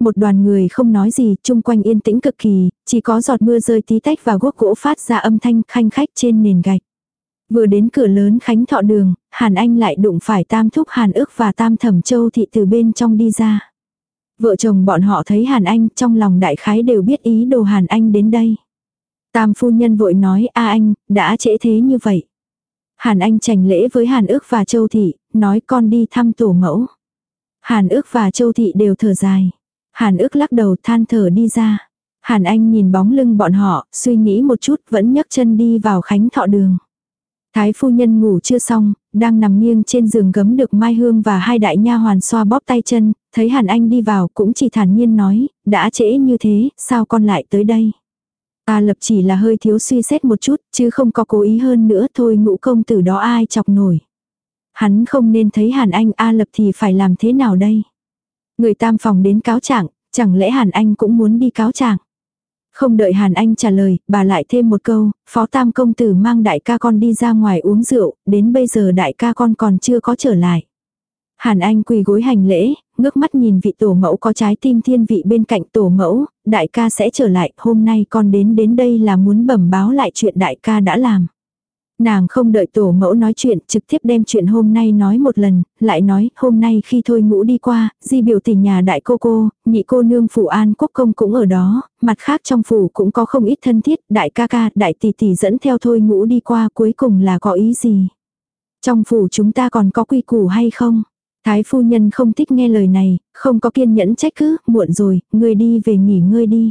[SPEAKER 1] Một đoàn người không nói gì, chung quanh yên tĩnh cực kỳ, chỉ có giọt mưa rơi tí tách và guốc gỗ phát ra âm thanh khanh khách trên nền gạch. Vừa đến cửa lớn Khánh Thọ Đường, Hàn Anh lại đụng phải Tam Thúc Hàn ước và Tam Thẩm Châu Thị từ bên trong đi ra. Vợ chồng bọn họ thấy Hàn Anh trong lòng đại khái đều biết ý đồ Hàn Anh đến đây. Tam phu nhân vội nói a anh, đã trễ thế như vậy. Hàn Anh trành lễ với Hàn ước và Châu Thị, nói con đi thăm tổ mẫu. Hàn ước và Châu Thị đều thở dài. Hàn ước lắc đầu than thở đi ra. Hàn Anh nhìn bóng lưng bọn họ, suy nghĩ một chút vẫn nhấc chân đi vào khánh thọ đường. Thái phu nhân ngủ chưa xong, đang nằm nghiêng trên giường gấm được Mai Hương và hai đại nha hoàn xoa bóp tay chân, thấy Hàn Anh đi vào cũng chỉ thản nhiên nói, đã trễ như thế, sao con lại tới đây? A lập chỉ là hơi thiếu suy xét một chút, chứ không có cố ý hơn nữa thôi ngũ công tử đó ai chọc nổi. Hắn không nên thấy Hàn Anh A lập thì phải làm thế nào đây? Người tam phòng đến cáo trạng, chẳng lẽ Hàn Anh cũng muốn đi cáo trạng? Không đợi Hàn Anh trả lời, bà lại thêm một câu, phó tam công tử mang đại ca con đi ra ngoài uống rượu, đến bây giờ đại ca con còn chưa có trở lại. Hàn Anh quỳ gối hành lễ, ngước mắt nhìn vị tổ mẫu có trái tim thiên vị bên cạnh tổ mẫu, đại ca sẽ trở lại, hôm nay con đến đến đây là muốn bẩm báo lại chuyện đại ca đã làm. Nàng không đợi tổ mẫu nói chuyện, trực tiếp đem chuyện hôm nay nói một lần, lại nói, hôm nay khi thôi ngũ đi qua, di biểu tình nhà đại cô cô, nhị cô nương phủ an quốc công cũng ở đó, mặt khác trong phủ cũng có không ít thân thiết, đại ca ca, đại tỷ tỷ dẫn theo thôi ngũ đi qua cuối cùng là có ý gì. Trong phủ chúng ta còn có quy củ hay không? Thái phu nhân không thích nghe lời này, không có kiên nhẫn trách cứ, muộn rồi, ngươi đi về nghỉ ngơi đi.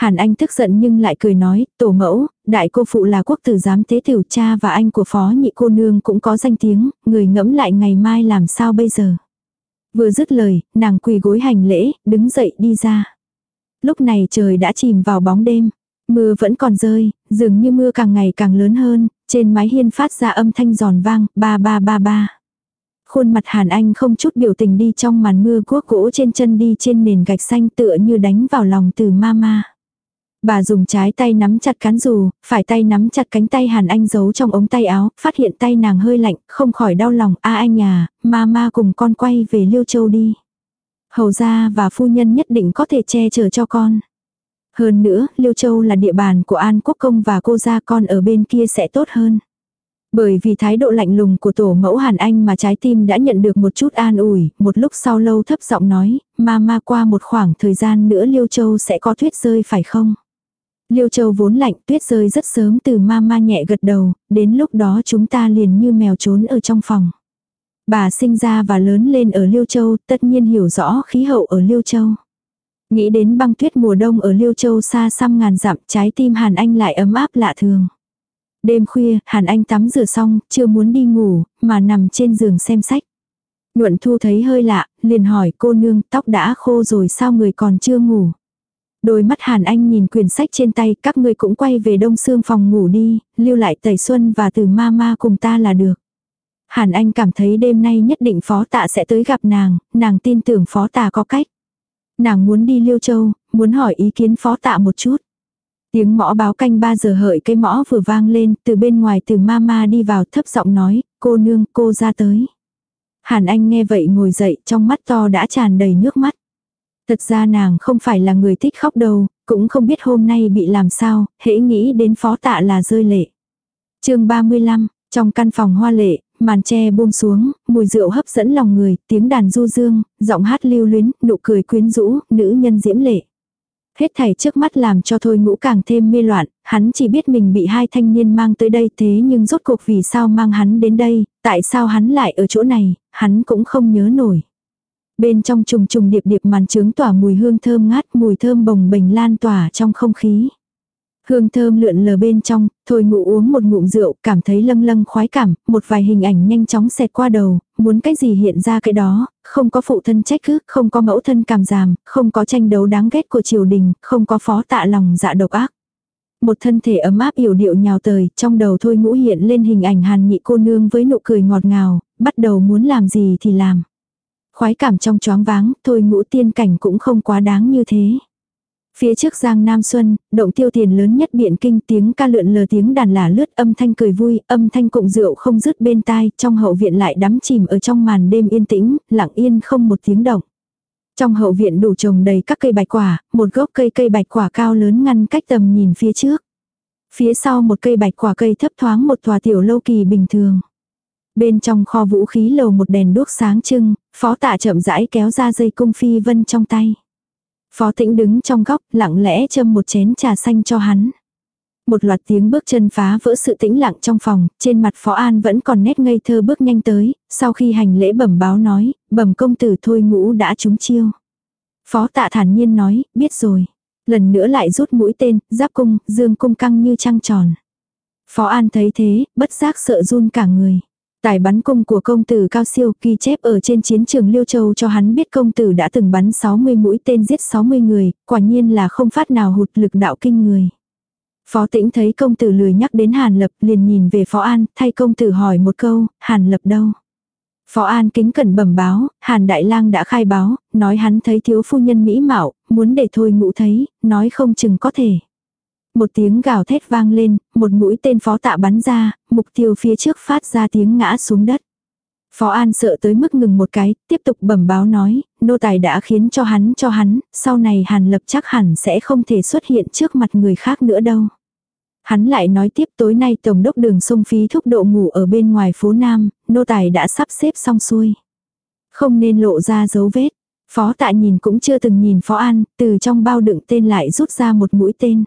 [SPEAKER 1] Hàn Anh tức giận nhưng lại cười nói, tổ mẫu, đại cô phụ là quốc tử giám tế tiểu cha và anh của phó nhị cô nương cũng có danh tiếng, người ngẫm lại ngày mai làm sao bây giờ. Vừa dứt lời, nàng quỳ gối hành lễ, đứng dậy đi ra. Lúc này trời đã chìm vào bóng đêm. Mưa vẫn còn rơi, dường như mưa càng ngày càng lớn hơn, trên mái hiên phát ra âm thanh giòn vang, ba ba ba ba. Khuôn mặt Hàn Anh không chút biểu tình đi trong màn mưa cuốc gỗ trên chân đi trên nền gạch xanh tựa như đánh vào lòng từ mama. Bà dùng trái tay nắm chặt cán dù, phải tay nắm chặt cánh tay Hàn Anh giấu trong ống tay áo, phát hiện tay nàng hơi lạnh, không khỏi đau lòng, a anh à, mama cùng con quay về Liêu Châu đi. Hầu gia và phu nhân nhất định có thể che chở cho con. Hơn nữa, Liêu Châu là địa bàn của An Quốc Công và cô gia con ở bên kia sẽ tốt hơn. Bởi vì thái độ lạnh lùng của tổ mẫu Hàn Anh mà trái tim đã nhận được một chút an ủi, một lúc sau lâu thấp giọng nói, ma ma qua một khoảng thời gian nữa Liêu Châu sẽ có tuyết rơi phải không? Liêu Châu vốn lạnh tuyết rơi rất sớm từ ma ma nhẹ gật đầu, đến lúc đó chúng ta liền như mèo trốn ở trong phòng. Bà sinh ra và lớn lên ở Liêu Châu, tất nhiên hiểu rõ khí hậu ở Liêu Châu. Nghĩ đến băng tuyết mùa đông ở Liêu Châu xa xăm ngàn dặm, trái tim Hàn Anh lại ấm áp lạ thường. Đêm khuya, Hàn Anh tắm rửa xong, chưa muốn đi ngủ, mà nằm trên giường xem sách. Nhuận Thu thấy hơi lạ, liền hỏi cô nương tóc đã khô rồi sao người còn chưa ngủ. Đôi mắt Hàn Anh nhìn quyển sách trên tay, các người cũng quay về đông xương phòng ngủ đi, lưu lại Tẩy Xuân và từ ma ma cùng ta là được. Hàn Anh cảm thấy đêm nay nhất định phó tạ sẽ tới gặp nàng, nàng tin tưởng phó tạ có cách. Nàng muốn đi Liêu Châu, muốn hỏi ý kiến phó tạ một chút. Tiếng mõ báo canh 3 giờ hợi cây mõ vừa vang lên, từ bên ngoài từ mama đi vào thấp giọng nói, cô nương cô ra tới. Hàn Anh nghe vậy ngồi dậy trong mắt to đã tràn đầy nước mắt. Thật ra nàng không phải là người thích khóc đâu, cũng không biết hôm nay bị làm sao, hễ nghĩ đến phó tạ là rơi lệ. chương 35, trong căn phòng hoa lệ, màn tre buông xuống, mùi rượu hấp dẫn lòng người, tiếng đàn du dương, giọng hát lưu luyến, nụ cười quyến rũ, nữ nhân diễm lệ. Hết thảy trước mắt làm cho thôi ngũ càng thêm mê loạn, hắn chỉ biết mình bị hai thanh niên mang tới đây thế nhưng rốt cuộc vì sao mang hắn đến đây, tại sao hắn lại ở chỗ này, hắn cũng không nhớ nổi. Bên trong trùng trùng điệp điệp màn trướng tỏa mùi hương thơm ngát mùi thơm bồng bềnh lan tỏa trong không khí. Hương thơm lượn lờ bên trong, thôi ngủ uống một ngụm rượu, cảm thấy lâng lâng khoái cảm, một vài hình ảnh nhanh chóng xẹt qua đầu, muốn cái gì hiện ra cái đó, không có phụ thân trách cứ, không có mẫu thân cảm giảm, không có tranh đấu đáng ghét của triều đình, không có phó tạ lòng dạ độc ác. Một thân thể ấm áp yểu điệu nhào tời, trong đầu thôi ngũ hiện lên hình ảnh hàn nhị cô nương với nụ cười ngọt ngào, bắt đầu muốn làm gì thì làm. Khoái cảm trong choáng váng, thôi ngũ tiên cảnh cũng không quá đáng như thế. Phía trước Giang Nam Xuân, động tiêu tiền lớn nhất biện kinh tiếng ca lượn lờ tiếng đàn lả lướt âm thanh cười vui, âm thanh cụng rượu không dứt bên tai, trong hậu viện lại đắm chìm ở trong màn đêm yên tĩnh, lặng yên không một tiếng động. Trong hậu viện đủ trồng đầy các cây bạch quả, một gốc cây cây bạch quả cao lớn ngăn cách tầm nhìn phía trước. Phía sau một cây bạch quả cây thấp thoáng một tòa tiểu lâu kỳ bình thường. Bên trong kho vũ khí lầu một đèn đuốc sáng trưng, phó tạ chậm rãi kéo ra dây cung phi vân trong tay. Phó tĩnh đứng trong góc, lặng lẽ châm một chén trà xanh cho hắn. Một loạt tiếng bước chân phá vỡ sự tĩnh lặng trong phòng, trên mặt Phó An vẫn còn nét ngây thơ bước nhanh tới, sau khi hành lễ bẩm báo nói, bẩm công tử thôi ngũ đã trúng chiêu. Phó tạ thản nhiên nói, biết rồi. Lần nữa lại rút mũi tên, giáp cung, dương cung căng như trăng tròn. Phó An thấy thế, bất giác sợ run cả người. Tài bắn cung của công tử cao siêu ghi chép ở trên chiến trường Liêu Châu cho hắn biết công tử đã từng bắn 60 mũi tên giết 60 người, quả nhiên là không phát nào hụt lực đạo kinh người. Phó tĩnh thấy công tử lười nhắc đến Hàn Lập liền nhìn về Phó An, thay công tử hỏi một câu, Hàn Lập đâu? Phó An kính cẩn bẩm báo, Hàn Đại Lang đã khai báo, nói hắn thấy thiếu phu nhân mỹ mạo, muốn để thôi ngủ thấy, nói không chừng có thể. Một tiếng gào thét vang lên, một mũi tên phó tạ bắn ra, mục tiêu phía trước phát ra tiếng ngã xuống đất. Phó An sợ tới mức ngừng một cái, tiếp tục bẩm báo nói, nô tài đã khiến cho hắn cho hắn, sau này Hàn Lập chắc hẳn sẽ không thể xuất hiện trước mặt người khác nữa đâu. Hắn lại nói tiếp tối nay Tổng đốc đường sông phí thúc độ ngủ ở bên ngoài phố Nam, nô tài đã sắp xếp xong xuôi. Không nên lộ ra dấu vết. Phó tạ nhìn cũng chưa từng nhìn Phó An, từ trong bao đựng tên lại rút ra một mũi tên.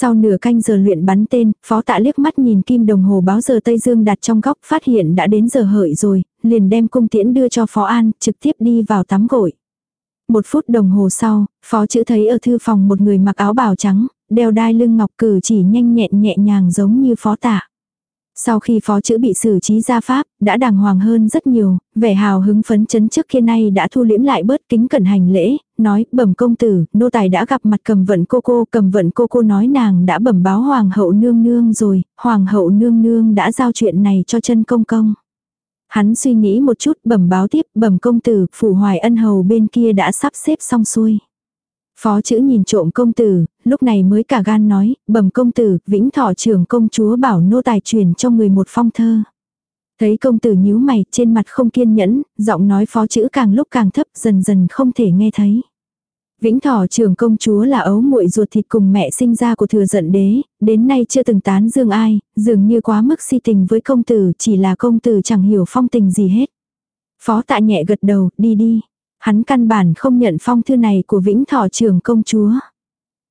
[SPEAKER 1] Sau nửa canh giờ luyện bắn tên, phó tạ liếc mắt nhìn kim đồng hồ báo giờ Tây Dương đặt trong góc phát hiện đã đến giờ hợi rồi, liền đem cung tiễn đưa cho phó an, trực tiếp đi vào tắm gội. Một phút đồng hồ sau, phó chữ thấy ở thư phòng một người mặc áo bào trắng, đeo đai lưng ngọc cử chỉ nhanh nhẹn nhẹ nhàng giống như phó tạ. Sau khi phó chữ bị xử trí ra pháp, đã đàng hoàng hơn rất nhiều, vẻ hào hứng phấn chấn trước kia nay đã thu liễm lại bớt kính cẩn hành lễ, nói, bẩm công tử, nô tài đã gặp mặt cầm vận cô cô, cầm vận cô cô nói nàng đã bẩm báo hoàng hậu nương nương rồi, hoàng hậu nương nương đã giao chuyện này cho chân công công. Hắn suy nghĩ một chút bẩm báo tiếp, bẩm công tử, phủ hoài ân hầu bên kia đã sắp xếp xong xuôi. Phó chữ nhìn trộm công tử, lúc này mới cả gan nói, bẩm công tử, vĩnh thọ trưởng công chúa bảo nô tài truyền cho người một phong thơ. Thấy công tử nhíu mày, trên mặt không kiên nhẫn, giọng nói phó chữ càng lúc càng thấp, dần dần không thể nghe thấy. Vĩnh thọ trưởng công chúa là ấu muội ruột thịt cùng mẹ sinh ra của thừa giận đế, đến nay chưa từng tán dương ai, dường như quá mức si tình với công tử, chỉ là công tử chẳng hiểu phong tình gì hết. Phó tạ nhẹ gật đầu, đi đi. Hắn căn bản không nhận phong thư này của Vĩnh Thọ trưởng công chúa.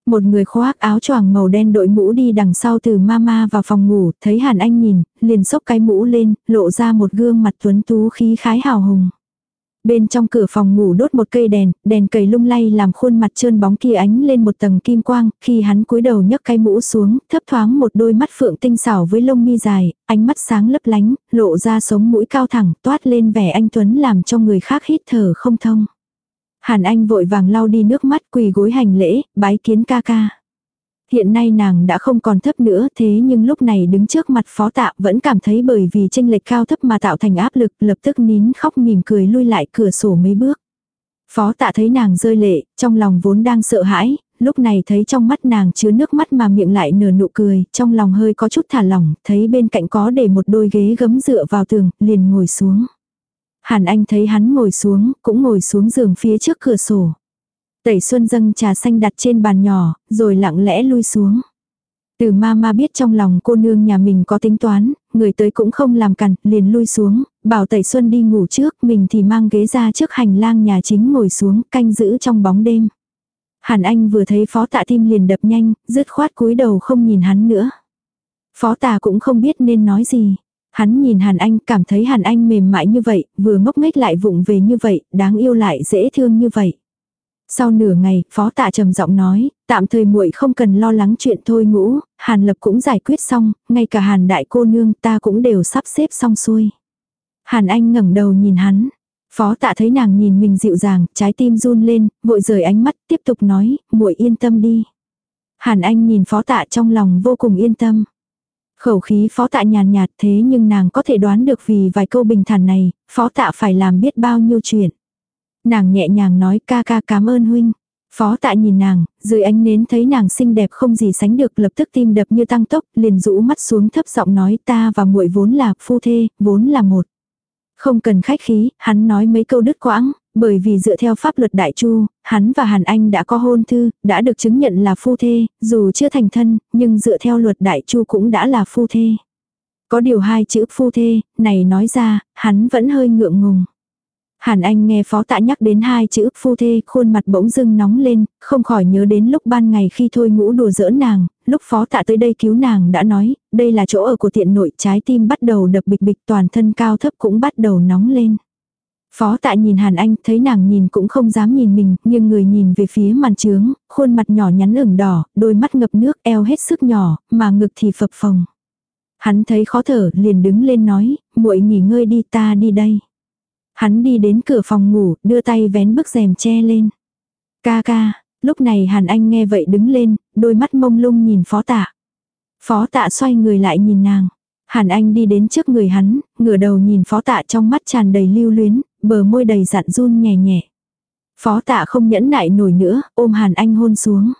[SPEAKER 1] Một người khoác áo choàng màu đen đội mũ đi đằng sau từ mama vào phòng ngủ, thấy Hàn Anh nhìn, liền xốc cái mũ lên, lộ ra một gương mặt tuấn tú khí khái hào hùng. Bên trong cửa phòng ngủ đốt một cây đèn, đèn cầy lung lay làm khuôn mặt trơn bóng kia ánh lên một tầng kim quang, khi hắn cúi đầu nhấc cái mũ xuống, thấp thoáng một đôi mắt phượng tinh xảo với lông mi dài, ánh mắt sáng lấp lánh, lộ ra sống mũi cao thẳng, toát lên vẻ anh tuấn làm cho người khác hít thở không thông. Hàn Anh vội vàng lau đi nước mắt quỳ gối hành lễ, bái kiến ca ca. Hiện nay nàng đã không còn thấp nữa thế nhưng lúc này đứng trước mặt phó tạ vẫn cảm thấy bởi vì tranh lệch cao thấp mà tạo thành áp lực lập tức nín khóc mỉm cười lui lại cửa sổ mấy bước. Phó tạ thấy nàng rơi lệ, trong lòng vốn đang sợ hãi, lúc này thấy trong mắt nàng chứa nước mắt mà miệng lại nở nụ cười, trong lòng hơi có chút thả lỏng, thấy bên cạnh có để một đôi ghế gấm dựa vào tường, liền ngồi xuống. Hàn Anh thấy hắn ngồi xuống, cũng ngồi xuống giường phía trước cửa sổ. Tẩy Xuân dâng trà xanh đặt trên bàn nhỏ, rồi lặng lẽ lui xuống. Từ ma ma biết trong lòng cô nương nhà mình có tính toán, người tới cũng không làm cằn, liền lui xuống, bảo Tẩy Xuân đi ngủ trước, mình thì mang ghế ra trước hành lang nhà chính ngồi xuống, canh giữ trong bóng đêm. Hàn Anh vừa thấy phó tạ tim liền đập nhanh, dứt khoát cúi đầu không nhìn hắn nữa. Phó tạ cũng không biết nên nói gì. Hắn nhìn Hàn Anh cảm thấy Hàn Anh mềm mại như vậy, vừa ngốc nghếch lại vụng về như vậy, đáng yêu lại dễ thương như vậy. Sau nửa ngày, phó tạ trầm giọng nói, tạm thời muội không cần lo lắng chuyện thôi ngũ, Hàn Lập cũng giải quyết xong, ngay cả Hàn đại cô nương ta cũng đều sắp xếp xong xuôi. Hàn Anh ngẩng đầu nhìn hắn. Phó tạ thấy nàng nhìn mình dịu dàng, trái tim run lên, vội rời ánh mắt, tiếp tục nói, muội yên tâm đi. Hàn Anh nhìn phó tạ trong lòng vô cùng yên tâm. Khẩu khí phó tạ nhàn nhạt thế nhưng nàng có thể đoán được vì vài câu bình thản này, phó tạ phải làm biết bao nhiêu chuyện. Nàng nhẹ nhàng nói ca ca cảm ơn huynh. Phó tạ nhìn nàng, dưới ánh nến thấy nàng xinh đẹp không gì sánh được lập tức tim đập như tăng tốc, liền rũ mắt xuống thấp giọng nói ta và muội vốn là phu thê, vốn là một. Không cần khách khí, hắn nói mấy câu đứt quãng, bởi vì dựa theo pháp luật đại chu, hắn và Hàn Anh đã có hôn thư, đã được chứng nhận là phu thê, dù chưa thành thân, nhưng dựa theo luật đại chu cũng đã là phu thê. Có điều hai chữ phu thê, này nói ra, hắn vẫn hơi ngượng ngùng. Hàn Anh nghe phó tạ nhắc đến hai chữ phu thê, khuôn mặt bỗng dưng nóng lên, không khỏi nhớ đến lúc ban ngày khi thôi ngũ đùa giỡn nàng, lúc phó tạ tới đây cứu nàng đã nói, đây là chỗ ở của tiện nội, trái tim bắt đầu đập bịch bịch toàn thân cao thấp cũng bắt đầu nóng lên. Phó tạ nhìn Hàn Anh, thấy nàng nhìn cũng không dám nhìn mình, nhưng người nhìn về phía màn trướng, khuôn mặt nhỏ nhắn ửng đỏ, đôi mắt ngập nước, eo hết sức nhỏ, mà ngực thì phập phồng. Hắn thấy khó thở, liền đứng lên nói, muội nghỉ ngơi đi ta đi đây. Hắn đi đến cửa phòng ngủ, đưa tay vén bức rèm che lên. Ca ca, lúc này Hàn Anh nghe vậy đứng lên, đôi mắt mông lung nhìn phó tạ. Phó tạ xoay người lại nhìn nàng. Hàn Anh đi đến trước người hắn, ngửa đầu nhìn phó tạ trong mắt tràn đầy lưu luyến, bờ môi đầy dặn run nhẹ nhẹ. Phó tạ không nhẫn nại nổi nữa, ôm Hàn Anh hôn xuống.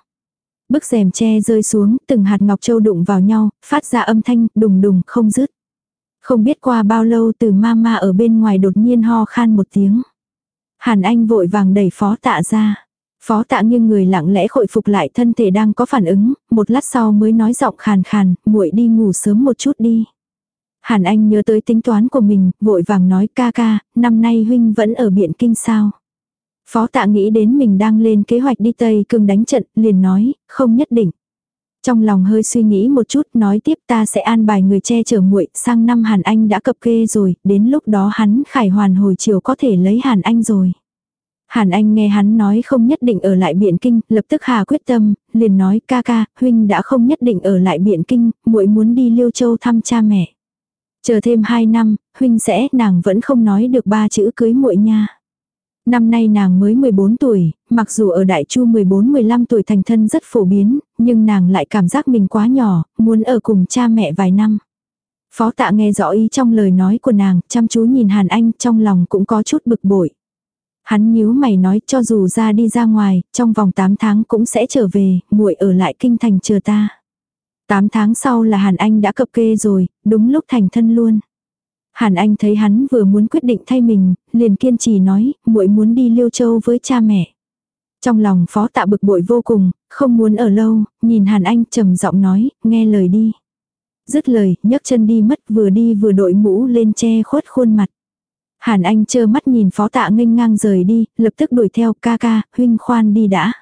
[SPEAKER 1] Bức rèm che rơi xuống, từng hạt ngọc châu đụng vào nhau, phát ra âm thanh đùng đùng không dứt. Không biết qua bao lâu từ mama ở bên ngoài đột nhiên ho khan một tiếng. Hàn Anh vội vàng đẩy phó tạ ra. Phó tạ nghiêng người lặng lẽ khôi phục lại thân thể đang có phản ứng, một lát sau mới nói giọng khàn khàn, muội đi ngủ sớm một chút đi. Hàn Anh nhớ tới tính toán của mình, vội vàng nói ca ca, năm nay huynh vẫn ở biện kinh sao. Phó tạ nghĩ đến mình đang lên kế hoạch đi Tây Cương đánh trận, liền nói, không nhất định. Trong lòng hơi suy nghĩ một chút nói tiếp ta sẽ an bài người che chở muội sang năm Hàn Anh đã cập kê rồi, đến lúc đó hắn khải hoàn hồi chiều có thể lấy Hàn Anh rồi. Hàn Anh nghe hắn nói không nhất định ở lại Biện Kinh, lập tức hà quyết tâm, liền nói ca ca, huynh đã không nhất định ở lại Biện Kinh, muội muốn đi Liêu Châu thăm cha mẹ. Chờ thêm 2 năm, huynh sẽ, nàng vẫn không nói được ba chữ cưới muội nha. Năm nay nàng mới 14 tuổi, mặc dù ở Đại Chu 14-15 tuổi thành thân rất phổ biến, nhưng nàng lại cảm giác mình quá nhỏ, muốn ở cùng cha mẹ vài năm. Phó tạ nghe rõ ý trong lời nói của nàng, chăm chú nhìn Hàn Anh trong lòng cũng có chút bực bội. Hắn nhíu mày nói cho dù ra đi ra ngoài, trong vòng 8 tháng cũng sẽ trở về, muội ở lại kinh thành chờ ta. 8 tháng sau là Hàn Anh đã cập kê rồi, đúng lúc thành thân luôn. Hàn Anh thấy hắn vừa muốn quyết định thay mình, liền kiên trì nói, muội muốn đi Liêu Châu với cha mẹ. Trong lòng phó tạ bực bội vô cùng, không muốn ở lâu, nhìn Hàn Anh trầm giọng nói, nghe lời đi. Dứt lời, nhấc chân đi mất vừa đi vừa đội mũ lên che khuất khuôn mặt. Hàn Anh chơ mắt nhìn phó tạ nghênh ngang rời đi, lập tức đuổi theo ca ca, huynh khoan đi đã.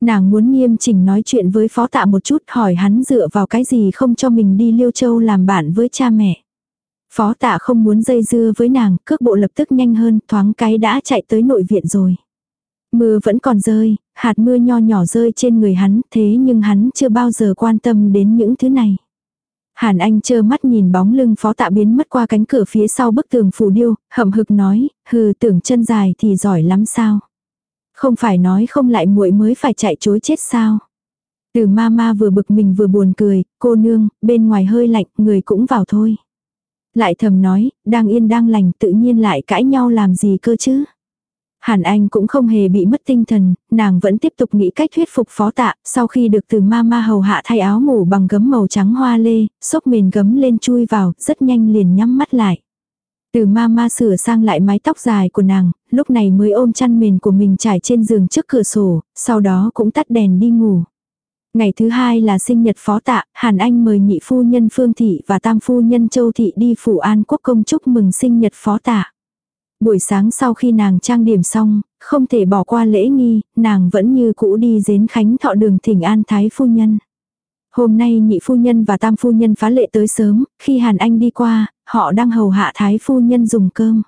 [SPEAKER 1] Nàng muốn nghiêm chỉnh nói chuyện với phó tạ một chút hỏi hắn dựa vào cái gì không cho mình đi Liêu Châu làm bạn với cha mẹ. Phó tạ không muốn dây dưa với nàng, cước bộ lập tức nhanh hơn, thoáng cái đã chạy tới nội viện rồi. Mưa vẫn còn rơi, hạt mưa nho nhỏ rơi trên người hắn, thế nhưng hắn chưa bao giờ quan tâm đến những thứ này. Hàn Anh chơ mắt nhìn bóng lưng phó tạ biến mất qua cánh cửa phía sau bức tường phủ điêu, hậm hực nói, hừ tưởng chân dài thì giỏi lắm sao. Không phải nói không lại muội mới phải chạy chối chết sao. Từ ma ma vừa bực mình vừa buồn cười, cô nương, bên ngoài hơi lạnh, người cũng vào thôi. Lại thầm nói, đang yên đang lành tự nhiên lại cãi nhau làm gì cơ chứ. Hàn Anh cũng không hề bị mất tinh thần, nàng vẫn tiếp tục nghĩ cách thuyết phục phó tạ, sau khi được từ ma ma hầu hạ thay áo ngủ bằng gấm màu trắng hoa lê, xốc mền gấm lên chui vào, rất nhanh liền nhắm mắt lại. Từ ma ma sửa sang lại mái tóc dài của nàng, lúc này mới ôm chăn mền của mình trải trên giường trước cửa sổ, sau đó cũng tắt đèn đi ngủ. Ngày thứ hai là sinh nhật phó tạ, Hàn Anh mời nhị phu nhân Phương Thị và tam phu nhân Châu Thị đi phủ an quốc công chúc mừng sinh nhật phó tạ. Buổi sáng sau khi nàng trang điểm xong, không thể bỏ qua lễ nghi, nàng vẫn như cũ đi dến khánh thọ đường thỉnh an thái phu nhân. Hôm nay nhị phu nhân và tam phu nhân phá lệ tới sớm, khi Hàn Anh đi qua, họ đang hầu hạ thái phu nhân dùng cơm.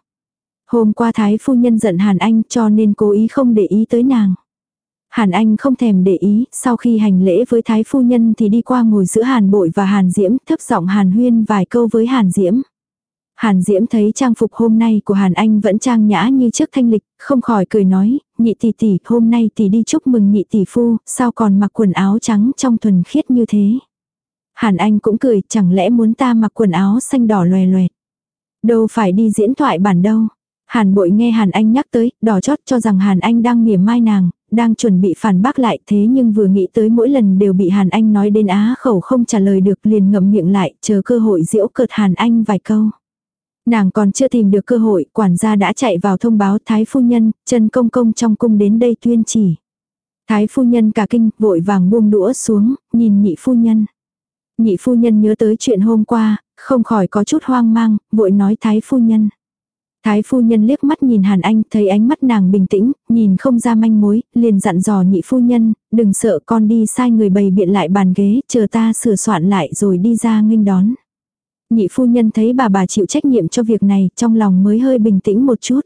[SPEAKER 1] Hôm qua thái phu nhân giận Hàn Anh cho nên cố ý không để ý tới nàng. Hàn Anh không thèm để ý, sau khi hành lễ với thái phu nhân thì đi qua ngồi giữa Hàn Bội và Hàn Diễm, thấp giọng Hàn Huyên vài câu với Hàn Diễm. Hàn Diễm thấy trang phục hôm nay của Hàn Anh vẫn trang nhã như trước thanh lịch, không khỏi cười nói, nhị tỷ tỷ, hôm nay tỷ đi chúc mừng nhị tỷ phu, sao còn mặc quần áo trắng trong thuần khiết như thế. Hàn Anh cũng cười, chẳng lẽ muốn ta mặc quần áo xanh đỏ loè loẹt. Đâu phải đi diễn thoại bản đâu. Hàn bội nghe Hàn Anh nhắc tới, đỏ chót cho rằng Hàn Anh đang mỉa mai nàng, đang chuẩn bị phản bác lại thế nhưng vừa nghĩ tới mỗi lần đều bị Hàn Anh nói đến á khẩu không trả lời được liền ngậm miệng lại, chờ cơ hội diễu cợt Hàn Anh vài câu. Nàng còn chưa tìm được cơ hội, quản gia đã chạy vào thông báo Thái Phu Nhân, Trần công công trong cung đến đây tuyên chỉ. Thái Phu Nhân cả kinh, vội vàng buông đũa xuống, nhìn nhị Phu Nhân. Nhị Phu Nhân nhớ tới chuyện hôm qua, không khỏi có chút hoang mang, vội nói Thái Phu Nhân. Thái phu nhân liếc mắt nhìn Hàn Anh, thấy ánh mắt nàng bình tĩnh, nhìn không ra manh mối, liền dặn dò nhị phu nhân, đừng sợ con đi sai người bày biện lại bàn ghế, chờ ta sửa soạn lại rồi đi ra nghênh đón. Nhị phu nhân thấy bà bà chịu trách nhiệm cho việc này, trong lòng mới hơi bình tĩnh một chút.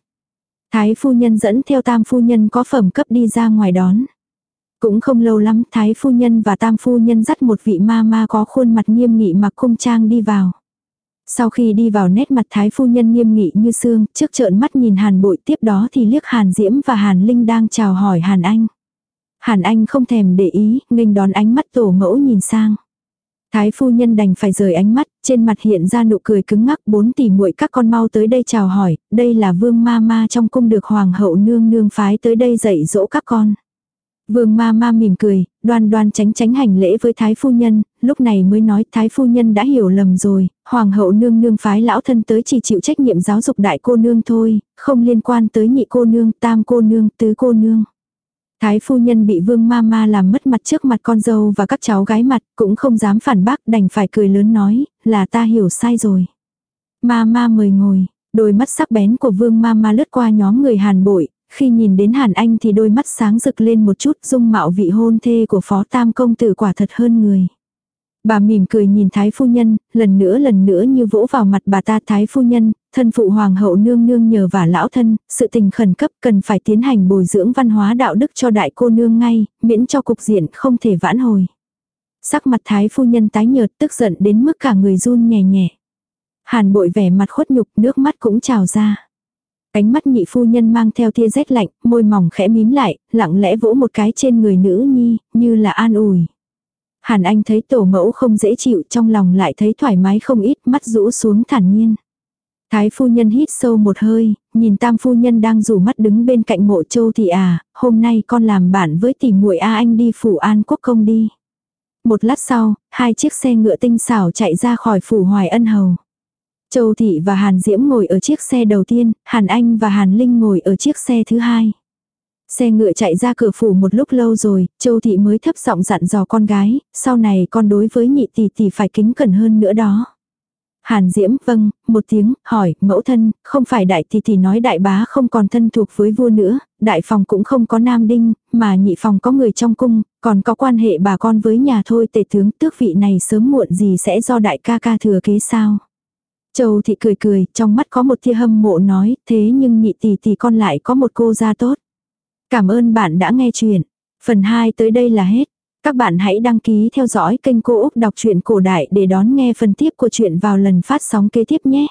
[SPEAKER 1] Thái phu nhân dẫn theo tam phu nhân có phẩm cấp đi ra ngoài đón. Cũng không lâu lắm, thái phu nhân và tam phu nhân dắt một vị ma ma có khuôn mặt nghiêm nghị mặc cung trang đi vào. Sau khi đi vào nét mặt thái phu nhân nghiêm nghị như xương, trước trợn mắt nhìn hàn bội tiếp đó thì liếc hàn diễm và hàn linh đang chào hỏi hàn anh. Hàn anh không thèm để ý, nghênh đón ánh mắt tổ mẫu nhìn sang. Thái phu nhân đành phải rời ánh mắt, trên mặt hiện ra nụ cười cứng ngắc bốn tỷ muội các con mau tới đây chào hỏi, đây là vương ma ma trong cung được hoàng hậu nương nương phái tới đây dạy dỗ các con. Vương ma ma mỉm cười, đoan đoan tránh tránh hành lễ với thái phu nhân, lúc này mới nói thái phu nhân đã hiểu lầm rồi, hoàng hậu nương nương phái lão thân tới chỉ chịu trách nhiệm giáo dục đại cô nương thôi, không liên quan tới nhị cô nương, tam cô nương, tứ cô nương. Thái phu nhân bị vương ma ma làm mất mặt trước mặt con dâu và các cháu gái mặt, cũng không dám phản bác đành phải cười lớn nói, là ta hiểu sai rồi. Ma ma mời ngồi, đôi mắt sắc bén của vương ma ma lướt qua nhóm người hàn bội, khi nhìn đến hàn anh thì đôi mắt sáng rực lên một chút dung mạo vị hôn thê của phó tam công tử quả thật hơn người. Bà mỉm cười nhìn thái phu nhân, lần nữa lần nữa như vỗ vào mặt bà ta thái phu nhân, thân phụ hoàng hậu nương nương nhờ và lão thân, sự tình khẩn cấp cần phải tiến hành bồi dưỡng văn hóa đạo đức cho đại cô nương ngay, miễn cho cục diện không thể vãn hồi. Sắc mặt thái phu nhân tái nhợt tức giận đến mức cả người run nhẹ nhẹ. Hàn bội vẻ mặt khuất nhục nước mắt cũng trào ra ánh mắt nhị phu nhân mang theo tia rét lạnh, môi mỏng khẽ mím lại, lặng lẽ vỗ một cái trên người nữ nhi, như là an ủi. Hàn Anh thấy tổ mẫu không dễ chịu trong lòng lại thấy thoải mái không ít mắt rũ xuống thản nhiên. Thái phu nhân hít sâu một hơi, nhìn tam phu nhân đang rủ mắt đứng bên cạnh mộ châu thì à, hôm nay con làm bạn với tỷ muội A anh đi phủ an quốc công đi. Một lát sau, hai chiếc xe ngựa tinh xảo chạy ra khỏi phủ hoài ân hầu. Châu Thị và Hàn Diễm ngồi ở chiếc xe đầu tiên, Hàn Anh và Hàn Linh ngồi ở chiếc xe thứ hai. Xe ngựa chạy ra cửa phủ một lúc lâu rồi, Châu Thị mới thấp giọng dặn dò con gái, sau này con đối với nhị tỷ tỷ phải kính cẩn hơn nữa đó. Hàn Diễm vâng, một tiếng, hỏi, mẫu thân, không phải đại tỷ tỷ nói đại bá không còn thân thuộc với vua nữa, đại phòng cũng không có nam đinh, mà nhị phòng có người trong cung, còn có quan hệ bà con với nhà thôi tể tướng tước vị này sớm muộn gì sẽ do đại ca ca thừa kế sao. Châu thị cười cười, trong mắt có một tia hâm mộ nói, thế nhưng nhị tỷ tỷ con lại có một cô gia tốt. Cảm ơn bạn đã nghe chuyện. Phần 2 tới đây là hết. Các bạn hãy đăng ký theo dõi kênh Cô Úc Đọc truyện Cổ Đại để đón nghe phần tiếp của chuyện vào lần phát sóng kế tiếp nhé.